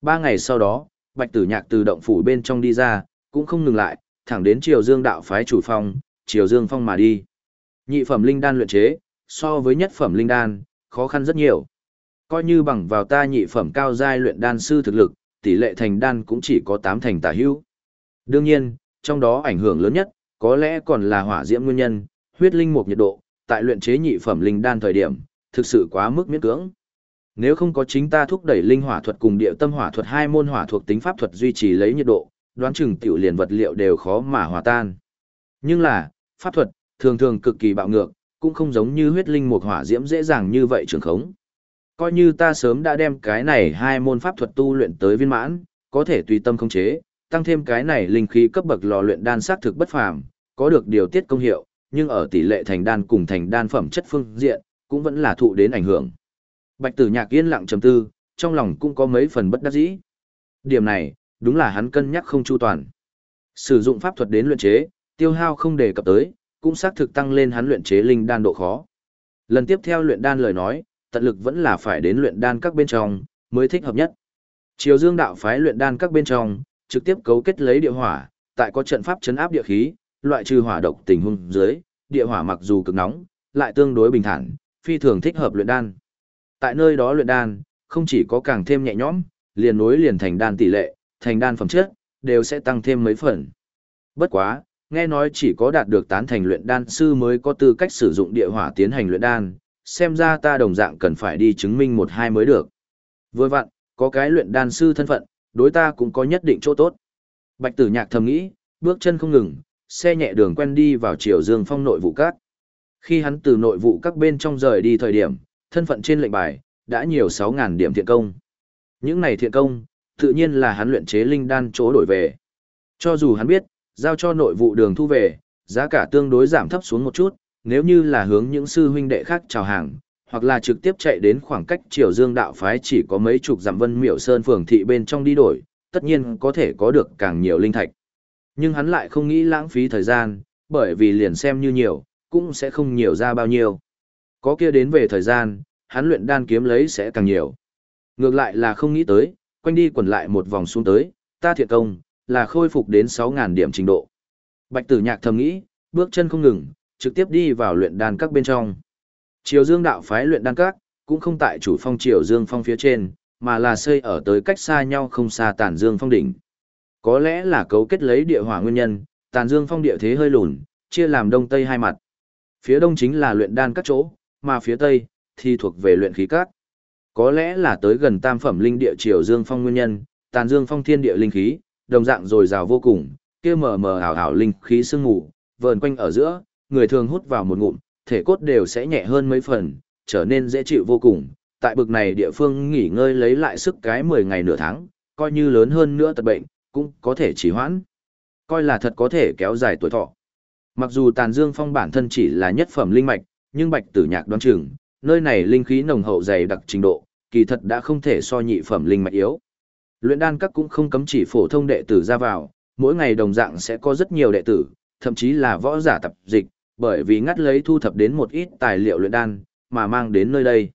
Ba ngày sau đó, bạch tử nhạc từ động phủ bên trong đi ra, cũng không ngừng lại, thẳng đến triều dương đạo phái chủ phong, triều dương phong mà đi. Nhị phẩm linh đan luyện chế, so với nhất phẩm linh đan, khó khăn rất nhiều. Coi như bằng vào ta nhị phẩm cao giai luyện đan sư thực lực, tỷ lệ thành đan cũng chỉ có 8 thành tả hữu. Đương nhiên, trong đó ảnh hưởng lớn nhất, có lẽ còn là hỏa diễm nguyên nhân, huyết linh mục nhiệt độ, tại luyện chế nhị phẩm linh đan thời điểm, thực sự quá mức miễn cưỡng. Nếu không có chính ta thúc đẩy linh hỏa thuật cùng địa tâm hỏa thuật hai môn hỏa thuộc tính pháp thuật duy trì lấy nhiệt độ, đoán chừng tiểu liền vật liệu đều khó mà hòa tan. Nhưng là, pháp thuật, thường thường cực kỳ bạo ngược, cũng không giống như huyết linh một hỏa diễm dễ dàng như vậy trường khống. Coi như ta sớm đã đem cái này hai môn pháp thuật tu luyện tới viên mãn, có thể tùy tâm khống chế, tăng thêm cái này linh khí cấp bậc lò luyện đan sắc thực bất phàm, có được điều tiết công hiệu, nhưng ở tỷ lệ thành đan cùng thành đan phẩm chất phương diện, cũng vẫn là thụ đến ảnh hưởng. Bạch Tử Nhạc yên lặng trầm tư, trong lòng cũng có mấy phần bất đắc dĩ. Điểm này, đúng là hắn cân nhắc không chu toàn. Sử dụng pháp thuật đến luyện chế, tiêu hao không đề cập tới, cũng xác thực tăng lên hắn luyện chế linh đan độ khó. Lần tiếp theo luyện đan lời nói, tận lực vẫn là phải đến luyện đan các bên trong, mới thích hợp nhất. Triều Dương đạo phái luyện đan các bên trong, trực tiếp cấu kết lấy địa hỏa, tại có trận pháp chấn áp địa khí, loại trừ hỏa độc tình huống dưới, địa hỏa mặc dù cực nóng, lại tương đối bình thản, phi thường thích hợp luyện đan. Tại nơi đó luyện đan, không chỉ có càng thêm nhẹ nhõm, liền nối liền thành đan tỷ lệ, thành đan phẩm chất, đều sẽ tăng thêm mấy phần. Bất quá, nghe nói chỉ có đạt được tán thành luyện đan sư mới có tư cách sử dụng địa hỏa tiến hành luyện đan, xem ra ta đồng dạng cần phải đi chứng minh một hai mới được. Vừa vặn, có cái luyện đan sư thân phận, đối ta cũng có nhất định chỗ tốt. Bạch tử nhạc thầm nghĩ, bước chân không ngừng, xe nhẹ đường quen đi vào triều dương phong nội vụ các. Khi hắn từ nội vụ các bên trong rời đi thời điểm, thân phận trên lệnh bài, đã nhiều 6.000 điểm thiện công. Những này thiện công, tự nhiên là hắn luyện chế linh đan chỗ đổi về. Cho dù hắn biết, giao cho nội vụ đường thu về, giá cả tương đối giảm thấp xuống một chút, nếu như là hướng những sư huynh đệ khác chào hàng, hoặc là trực tiếp chạy đến khoảng cách triều dương đạo phái chỉ có mấy chục dặm vân miểu sơn phường thị bên trong đi đổi, tất nhiên có thể có được càng nhiều linh thạch. Nhưng hắn lại không nghĩ lãng phí thời gian, bởi vì liền xem như nhiều, cũng sẽ không nhiều ra bao nhiêu. Có kia đến về thời gian, hắn luyện đan kiếm lấy sẽ càng nhiều. Ngược lại là không nghĩ tới, quanh đi quẩn lại một vòng xuống tới, ta thiệt công, là khôi phục đến 6.000 điểm trình độ. Bạch tử nhạc thầm nghĩ, bước chân không ngừng, trực tiếp đi vào luyện đan các bên trong. Triều Dương đạo phái luyện đan các, cũng không tại chủ phong Triều Dương phong phía trên, mà là xây ở tới cách xa nhau không xa Tản Dương phong đỉnh. Có lẽ là cấu kết lấy địa hỏa nguyên nhân, Tàn Dương phong địa thế hơi lùn, chia làm đông tây hai mặt. Phía đông chính là luyện đan các chỗ, mà phía tây thì thuộc về luyện khí các. Có lẽ là tới gần tam phẩm linh địa triều dương phong nguyên nhân, tàn dương phong thiên địa linh khí, đồng dạng dồi dào vô cùng, kia mờ mờ ảo ảo linh khí sương ngủ, vờn quanh ở giữa, người thường hút vào một ngụm, thể cốt đều sẽ nhẹ hơn mấy phần, trở nên dễ chịu vô cùng. Tại bực này địa phương nghỉ ngơi lấy lại sức cái 10 ngày nửa tháng, coi như lớn hơn nữa tật bệnh, cũng có thể trì hoãn. Coi là thật có thể kéo dài tuổi thọ. Mặc dù Tàn Dương Phong bản thân chỉ là nhất phẩm linh mạch, nhưng Bạch Tử Nhạc đoán chừng, nơi này linh khí nồng hậu dày đặc trình độ, kỳ thật đã không thể so nhị phẩm linh mạch yếu. Luyện đan các cũng không cấm chỉ phổ thông đệ tử ra vào, mỗi ngày đồng dạng sẽ có rất nhiều đệ tử, thậm chí là võ giả tập dịch, bởi vì ngắt lấy thu thập đến một ít tài liệu luyện đan, mà mang đến nơi đây.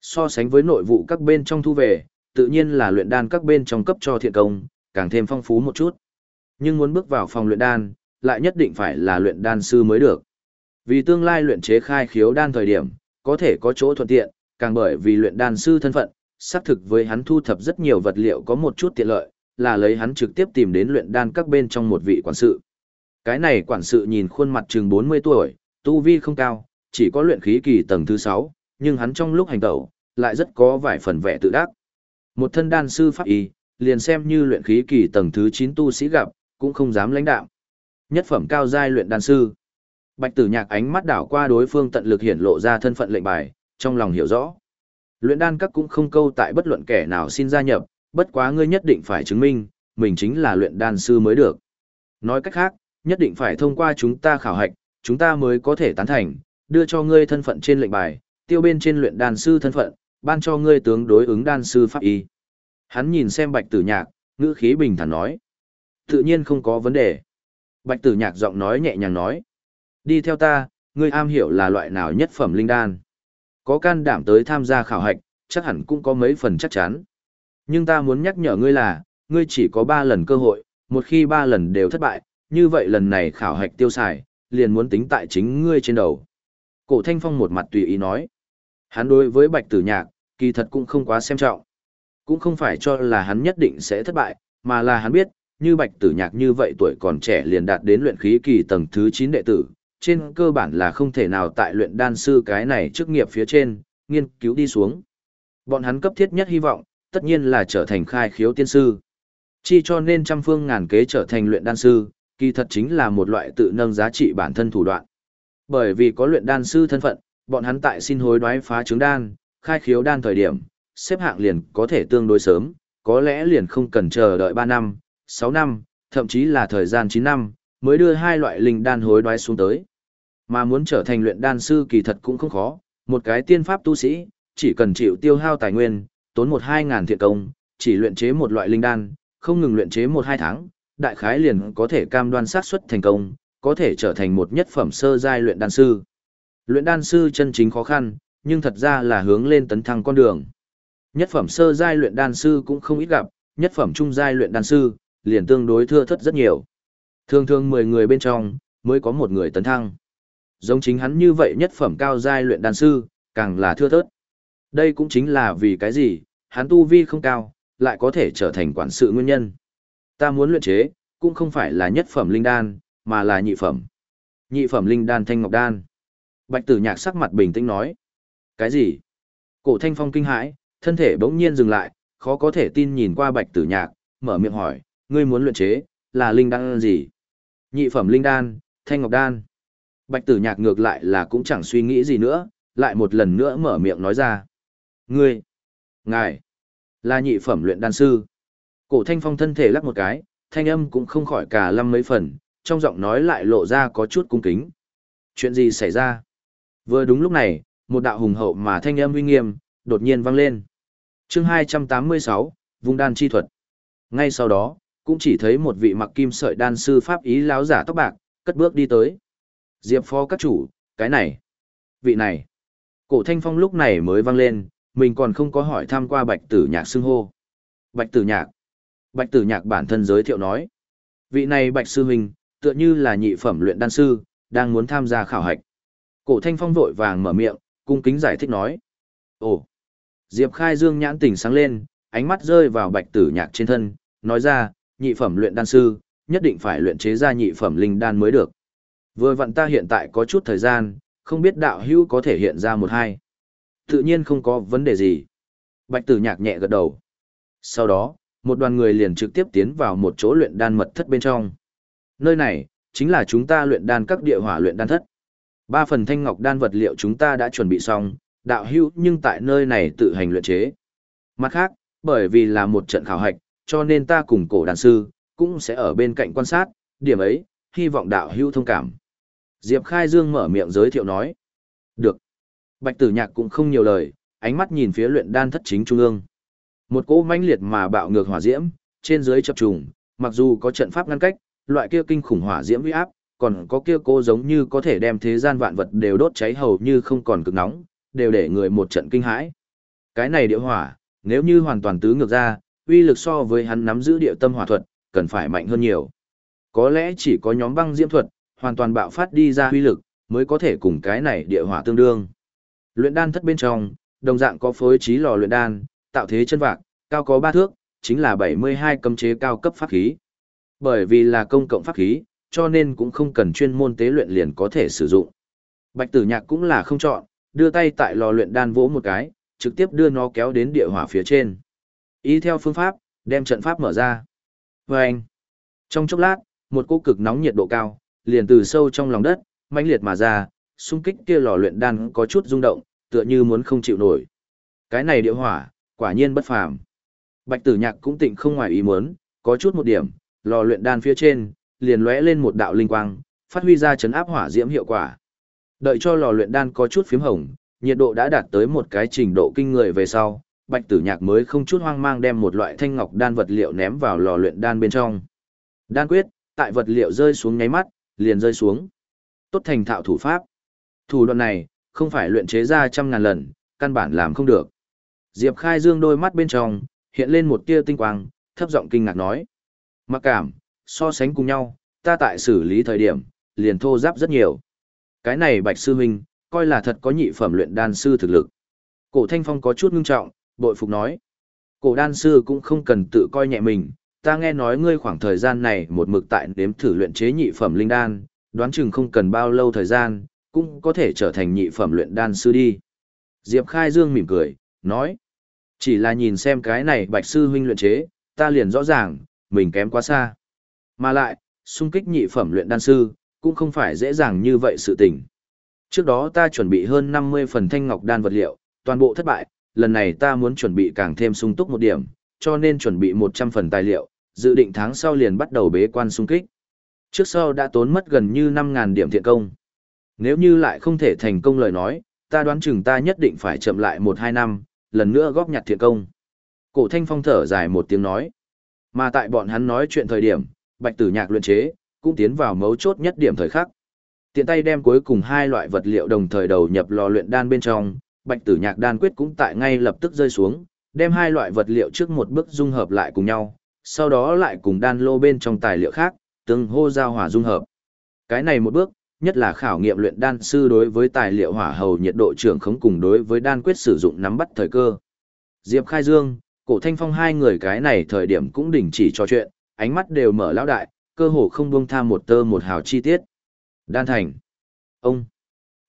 So sánh với nội vụ các bên trong thu về, tự nhiên là luyện đan các bên trong cấp cho thiện công, càng thêm phong phú một chút. Nhưng muốn bước vào phòng luyện đan, lại nhất định phải là luyện đan sư mới được. Vì tương lai luyện chế khai khiếu đan thời điểm, có thể có chỗ thuận tiện, càng bởi vì luyện đan sư thân phận, xác thực với hắn thu thập rất nhiều vật liệu có một chút tiện lợi, là lấy hắn trực tiếp tìm đến luyện đan các bên trong một vị quản sự. Cái này quản sự nhìn khuôn mặt chừng 40 tuổi, tu vi không cao, chỉ có luyện khí kỳ tầng thứ 6, nhưng hắn trong lúc hành tẩu, lại rất có vài phần vẻ tự đắc. Một thân đan sư pháp y, liền xem như luyện khí kỳ tầng thứ 9 tu sĩ gặp, cũng không dám lãnh đạo. Nhất phẩm cao giai luyện đan sư. Bạch Tử Nhạc ánh mắt đảo qua đối phương tận lực hiển lộ ra thân phận lệnh bài, trong lòng hiểu rõ. Luyện đan các cũng không câu tại bất luận kẻ nào xin gia nhập, bất quá ngươi nhất định phải chứng minh, mình chính là luyện đan sư mới được. Nói cách khác, nhất định phải thông qua chúng ta khảo hạch, chúng ta mới có thể tán thành, đưa cho ngươi thân phận trên lệnh bài, tiêu bên trên luyện đan sư thân phận, ban cho ngươi tướng đối ứng đan sư pháp y. Hắn nhìn xem bạch tử nhạc, ngữ khí bình thản nói. Tự nhiên không có vấn đề. Bạch tử nhạc giọng nói nhẹ nhàng nói. Đi theo ta, ngươi am hiểu là loại nào nhất phẩm linh đan. Có can đảm tới tham gia khảo hạch, chắc hẳn cũng có mấy phần chắc chắn. Nhưng ta muốn nhắc nhở ngươi là, ngươi chỉ có 3 lần cơ hội, một khi 3 lần đều thất bại, như vậy lần này khảo hạch tiêu xài, liền muốn tính tại chính ngươi trên đầu. Cổ Thanh Phong một mặt tùy ý nói. Hắn đối với Bạch Tử Nhạc, kỳ thật cũng không quá xem trọng. Cũng không phải cho là hắn nhất định sẽ thất bại, mà là hắn biết, như Bạch Tử Nhạc như vậy tuổi còn trẻ liền đạt đến luyện khí kỳ tầng thứ 9 đệ tử, trên cơ bản là không thể nào tại luyện đan sư cái này chức nghiệp phía trên, nghiên cứu đi xuống. Bọn hắn cấp thiết nhất hy vọng, tất nhiên là trở thành khai khiếu tiên sư. Chi cho nên trăm phương ngàn kế trở thành luyện đan sư, kỳ thật chính là một loại tự nâng giá trị bản thân thủ đoạn. Bởi vì có luyện đan sư thân phận, bọn hắn tại xin hối đoái phá trứng đan, khai khiếu đan thời điểm, xếp hạng liền có thể tương đối sớm, có lẽ liền không cần chờ đợi 3 năm, 6 năm, thậm chí là thời gian 9 năm, mới đưa hai loại linh đan hối đoái xuống tới. Mà muốn trở thành luyện đan sư kỳ thật cũng không khó, một cái tiên pháp tu sĩ, chỉ cần chịu tiêu hao tài nguyên, tốn một hai ngàn thiện công, chỉ luyện chế một loại linh đan, không ngừng luyện chế một hai tháng, đại khái liền có thể cam đoan xác suất thành công, có thể trở thành một nhất phẩm sơ giai luyện đan sư. Luyện đan sư chân chính khó khăn, nhưng thật ra là hướng lên tấn thăng con đường. Nhất phẩm sơ giai luyện đan sư cũng không ít gặp, nhất phẩm trung giai luyện đan sư liền tương đối thưa thất rất nhiều. Thường thường 10 người bên trong mới có một người tấn thăng. Giống chính hắn như vậy nhất phẩm cao giai luyện đan sư, càng là thưa thớt. Đây cũng chính là vì cái gì, hắn tu vi không cao, lại có thể trở thành quản sự nguyên nhân. Ta muốn luyện chế, cũng không phải là nhất phẩm linh đan, mà là nhị phẩm. Nhị phẩm linh đan thanh ngọc đan. Bạch tử nhạc sắc mặt bình tĩnh nói. Cái gì? Cổ thanh phong kinh hãi, thân thể bỗng nhiên dừng lại, khó có thể tin nhìn qua bạch tử nhạc, mở miệng hỏi, ngươi muốn luyện chế, là linh đan gì? Nhị phẩm linh đan, thanh ngọc đan. Bạch tử nhạc ngược lại là cũng chẳng suy nghĩ gì nữa, lại một lần nữa mở miệng nói ra. Ngươi, ngài, là nhị phẩm luyện đan sư. Cổ thanh phong thân thể lắc một cái, thanh âm cũng không khỏi cả lâm mấy phần, trong giọng nói lại lộ ra có chút cung kính. Chuyện gì xảy ra? Vừa đúng lúc này, một đạo hùng hậu mà thanh âm uy nghiêm, đột nhiên vang lên. chương 286, vùng đan chi thuật. Ngay sau đó, cũng chỉ thấy một vị mặc kim sợi đan sư pháp ý láo giả tóc bạc, cất bước đi tới. Diệp phó các chủ, cái này, vị này. Cổ thanh phong lúc này mới vang lên, mình còn không có hỏi tham qua bạch tử nhạc xưng hô. Bạch tử nhạc. Bạch tử nhạc bản thân giới thiệu nói. Vị này bạch sư huynh, tựa như là nhị phẩm luyện đan sư, đang muốn tham gia khảo hạch. Cổ thanh phong vội vàng mở miệng, cung kính giải thích nói. Ồ. Diệp khai dương nhãn tỉnh sáng lên, ánh mắt rơi vào bạch tử nhạc trên thân, nói ra, nhị phẩm luyện đan sư, nhất định phải luyện chế ra nhị phẩm linh đan mới được. Vừa vặn ta hiện tại có chút thời gian, không biết đạo hữu có thể hiện ra một hai. Tự nhiên không có vấn đề gì. Bạch tử nhạc nhẹ gật đầu. Sau đó, một đoàn người liền trực tiếp tiến vào một chỗ luyện đan mật thất bên trong. Nơi này, chính là chúng ta luyện đan các địa hỏa luyện đan thất. Ba phần thanh ngọc đan vật liệu chúng ta đã chuẩn bị xong, đạo hữu nhưng tại nơi này tự hành luyện chế. Mặt khác, bởi vì là một trận khảo hạch, cho nên ta cùng cổ đàn sư, cũng sẽ ở bên cạnh quan sát, điểm ấy, hy vọng đạo hữu thông cảm. Diệp Khai Dương mở miệng giới thiệu nói. Được. Bạch tử nhạc cũng không nhiều lời, ánh mắt nhìn phía luyện đan thất chính trung ương. Một cỗ mãnh liệt mà bạo ngược hỏa diễm, trên dưới chập trùng, mặc dù có trận pháp ngăn cách, loại kia kinh khủng hỏa diễm uy áp, còn có kia cô giống như có thể đem thế gian vạn vật đều đốt cháy hầu như không còn cực nóng, đều để người một trận kinh hãi. Cái này địa hỏa, nếu như hoàn toàn tứ ngược ra, uy lực so với hắn nắm giữ địa tâm hỏa thuật, cần phải mạnh hơn nhiều. Có lẽ chỉ có nhóm băng diễm thuật, hoàn toàn bạo phát đi ra huy lực, mới có thể cùng cái này địa hỏa tương đương. Luyện đan thất bên trong, đồng dạng có phối trí lò luyện đan, tạo thế chân vạc, cao có 3 thước, chính là 72 cấm chế cao cấp pháp khí. Bởi vì là công cộng pháp khí, cho nên cũng không cần chuyên môn tế luyện liền có thể sử dụng. Bạch tử nhạc cũng là không chọn, đưa tay tại lò luyện đan vỗ một cái, trực tiếp đưa nó kéo đến địa hỏa phía trên. Ý theo phương pháp, đem trận pháp mở ra. Vâng! trong chốc lát, một cỗ cực nóng nhiệt độ cao, liền từ sâu trong lòng đất, mãnh liệt mà ra, xung kích kia lò luyện đan có chút rung động, tựa như muốn không chịu nổi. Cái này địa hỏa, quả nhiên bất phàm. Bạch Tử Nhạc cũng tịnh không ngoài ý muốn, có chút một điểm, lò luyện đan phía trên liền lóe lên một đạo linh quang, phát huy ra chấn áp hỏa diễm hiệu quả. Đợi cho lò luyện đan có chút phím hồng, nhiệt độ đã đạt tới một cái trình độ kinh người về sau, Bạch Tử Nhạc mới không chút hoang mang đem một loại thanh ngọc đan vật liệu ném vào lò luyện đan bên trong. Đan quyết, tại vật liệu rơi xuống nháy mắt, liền rơi xuống. Tốt thành thạo thủ pháp. Thủ đoạn này, không phải luyện chế ra trăm ngàn lần, căn bản làm không được. Diệp Khai Dương đôi mắt bên trong, hiện lên một tia tinh quang, thấp giọng kinh ngạc nói. Mặc cảm, so sánh cùng nhau, ta tại xử lý thời điểm, liền thô giáp rất nhiều. Cái này Bạch Sư Minh, coi là thật có nhị phẩm luyện đan sư thực lực. Cổ Thanh Phong có chút ngưng trọng, bội phục nói. Cổ đan sư cũng không cần tự coi nhẹ mình, ta nghe nói ngươi khoảng thời gian này một mực tại đếm thử luyện chế nhị phẩm linh đan, đoán chừng không cần bao lâu thời gian, cũng có thể trở thành nhị phẩm luyện đan sư đi. Diệp Khai Dương mỉm cười, nói. Chỉ là nhìn xem cái này bạch sư huynh luyện chế, ta liền rõ ràng, mình kém quá xa. Mà lại, xung kích nhị phẩm luyện đan sư, cũng không phải dễ dàng như vậy sự tình. Trước đó ta chuẩn bị hơn 50 phần thanh ngọc đan vật liệu, toàn bộ thất bại, lần này ta muốn chuẩn bị càng thêm sung túc một điểm, cho nên chuẩn bị 100 phần tài liệu, dự định tháng sau liền bắt đầu bế quan xung kích. Trước sau đã tốn mất gần như 5.000 điểm thiện công. Nếu như lại không thể thành công lời nói, ta đoán chừng ta nhất định phải chậm lại 1-2 năm, lần nữa góp nhặt thiện công. Cổ thanh phong thở dài một tiếng nói. Mà tại bọn hắn nói chuyện thời điểm, bạch tử nhạc luyện chế, cũng tiến vào mấu chốt nhất điểm thời khắc. Tiện tay đem cuối cùng hai loại vật liệu đồng thời đầu nhập lò luyện đan bên trong, bạch tử nhạc đan quyết cũng tại ngay lập tức rơi xuống, đem hai loại vật liệu trước một bước dung hợp lại cùng nhau, sau đó lại cùng đan lô bên trong tài liệu khác, tương hô giao hòa dung hợp. Cái này một bước, nhất là khảo nghiệm luyện đan sư đối với tài liệu hỏa hầu nhiệt độ trưởng khống cùng đối với đan quyết sử dụng nắm bắt thời cơ. Diệp Khai Dương, Cổ Thanh Phong hai người cái này thời điểm cũng đình chỉ trò chuyện, ánh mắt đều mở lão đại, cơ hồ không buông tha một tơ một hào chi tiết. Đan thành. Ông.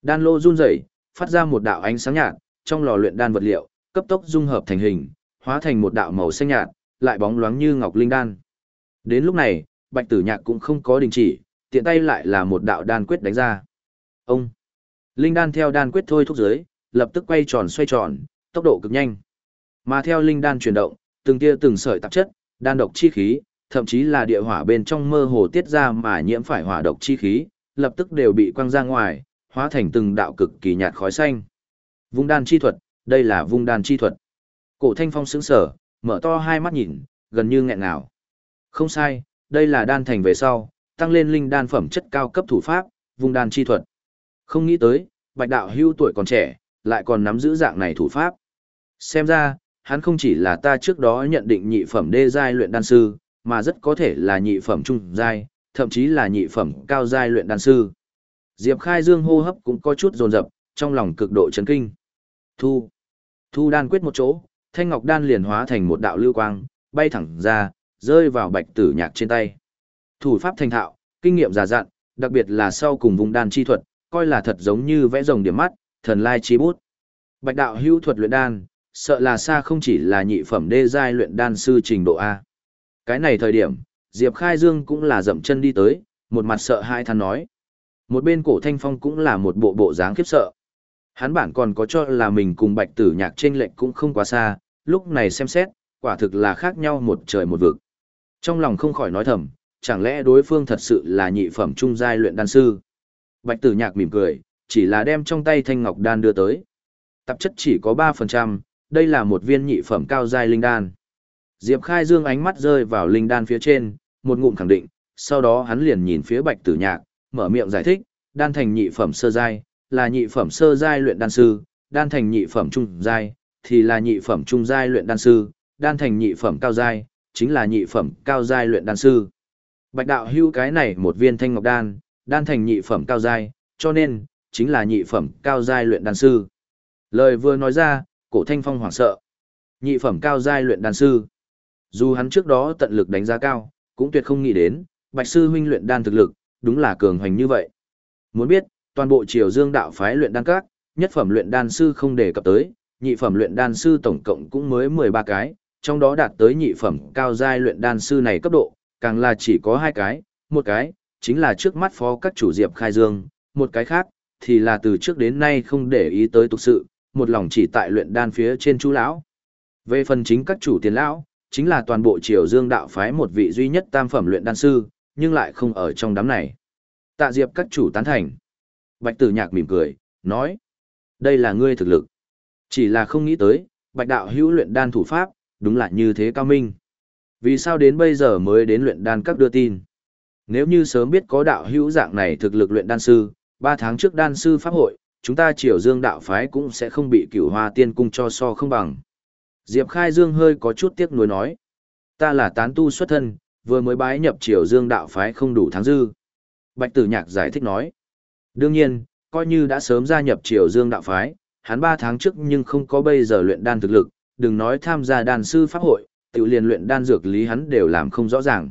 Đan lô run rẩy, phát ra một đạo ánh sáng nhạt, trong lò luyện đan vật liệu, cấp tốc dung hợp thành hình, hóa thành một đạo màu xanh nhạt, lại bóng loáng như ngọc linh đan. Đến lúc này, Bạch Tử Nhạc cũng không có đình chỉ, tiện tay lại là một đạo đan quyết đánh ra. Ông. Linh đan theo đan quyết thôi thúc dưới, lập tức quay tròn xoay tròn, tốc độ cực nhanh. Mà theo linh đan chuyển động, từng tia từng sợi tạp chất, đan độc chi khí, thậm chí là địa hỏa bên trong mơ hồ tiết ra mà nhiễm phải hỏa độc chi khí, lập tức đều bị quăng ra ngoài, hóa thành từng đạo cực kỳ nhạt khói xanh. Vung đan chi thuật, đây là vung đan chi thuật. Cổ Thanh Phong sững sờ, mở to hai mắt nhìn, gần như nghẹn ngào. Không sai, đây là đan thành về sau, tăng lên linh đan phẩm chất cao cấp thủ pháp, vung đan chi thuật. Không nghĩ tới, Bạch đạo hưu tuổi còn trẻ, lại còn nắm giữ dạng này thủ pháp. Xem ra, hắn không chỉ là ta trước đó nhận định nhị phẩm đê giai luyện đan sư, mà rất có thể là nhị phẩm trung giai, thậm chí là nhị phẩm cao giai luyện đan sư. Diệp Khai Dương hô hấp cũng có chút dồn dập, trong lòng cực độ chấn kinh. Thu. Thu đan quyết một chỗ, thanh ngọc đan liền hóa thành một đạo lưu quang, bay thẳng ra, rơi vào bạch tử nhạc trên tay. Thủ pháp thành thạo, kinh nghiệm già dặn, đặc biệt là sau cùng vùng đan chi thuật, coi là thật giống như vẽ rồng điểm mắt, thần lai chi bút. Bạch đạo hữu thuật luyện đan, sợ là xa không chỉ là nhị phẩm đê giai luyện đan sư trình độ A. Cái này thời điểm, Diệp Khai Dương cũng là dậm chân đi tới, một mặt sợ hai than nói. Một bên cổ thanh phong cũng là một bộ bộ dáng khiếp sợ. Hắn bản còn có cho là mình cùng bạch tử nhạc trên lệnh cũng không quá xa, lúc này xem xét, quả thực là khác nhau một trời một vực. Trong lòng không khỏi nói thầm, chẳng lẽ đối phương thật sự là nhị phẩm trung giai luyện đan sư. Bạch tử nhạc mỉm cười, chỉ là đem trong tay thanh ngọc đan đưa tới. Tạp chất chỉ có 3%, đây là một viên nhị phẩm cao giai linh đan. Diệp Khai Dương ánh mắt rơi vào linh đan phía trên, một ngụm khẳng định, sau đó hắn liền nhìn phía Bạch Tử Nhạc, mở miệng giải thích, đan thành nhị phẩm sơ giai, là nhị phẩm sơ giai luyện đan sư, đan thành nhị phẩm trung giai, thì là nhị phẩm trung giai luyện đan sư, đan thành nhị phẩm cao giai, chính là nhị phẩm cao giai luyện đan sư. Bạch đạo hưu cái này một viên thanh ngọc đan, đan thành nhị phẩm cao giai, cho nên, chính là nhị phẩm cao giai luyện đan sư. Lời vừa nói ra, cổ thanh phong hoảng sợ. Nhị phẩm cao giai luyện đan sư. Dù hắn trước đó tận lực đánh giá cao, cũng tuyệt không nghĩ đến, bạch sư huynh luyện đan thực lực, đúng là cường hoành như vậy. Muốn biết, toàn bộ triều dương đạo phái luyện đan các, nhất phẩm luyện đan sư không đề cập tới, nhị phẩm luyện đan sư tổng cộng cũng mới 13 cái, trong đó đạt tới nhị phẩm cao giai luyện đan sư này cấp độ, càng là chỉ có hai cái, một cái, chính là trước mắt phó các chủ diệp khai dương, một cái khác, thì là từ trước đến nay không để ý tới tục sự, một lòng chỉ tại luyện đan phía trên chú lão. Về phần chính các chủ tiền lão, chính là toàn bộ triều dương đạo phái một vị duy nhất tam phẩm luyện đan sư, nhưng lại không ở trong đám này. Tạ diệp các chủ tán thành. Bạch tử nhạc mỉm cười, nói. Đây là ngươi thực lực. Chỉ là không nghĩ tới, bạch đạo hữu luyện đan thủ pháp, đúng là như thế cao minh. Vì sao đến bây giờ mới đến luyện đan các đưa tin? Nếu như sớm biết có đạo hữu dạng này thực lực luyện đan sư, ba tháng trước đan sư pháp hội, chúng ta triều dương đạo phái cũng sẽ không bị cửu hoa tiên cung cho so không bằng. Diệp Khai Dương hơi có chút tiếc nuối nói. Ta là tán tu xuất thân, vừa mới bái nhập triều dương đạo phái không đủ tháng dư. Bạch tử nhạc giải thích nói. Đương nhiên, coi như đã sớm gia nhập triều dương đạo phái, hắn ba tháng trước nhưng không có bây giờ luyện đan thực lực, đừng nói tham gia đan sư pháp hội, tự liền luyện đan dược lý hắn đều làm không rõ ràng.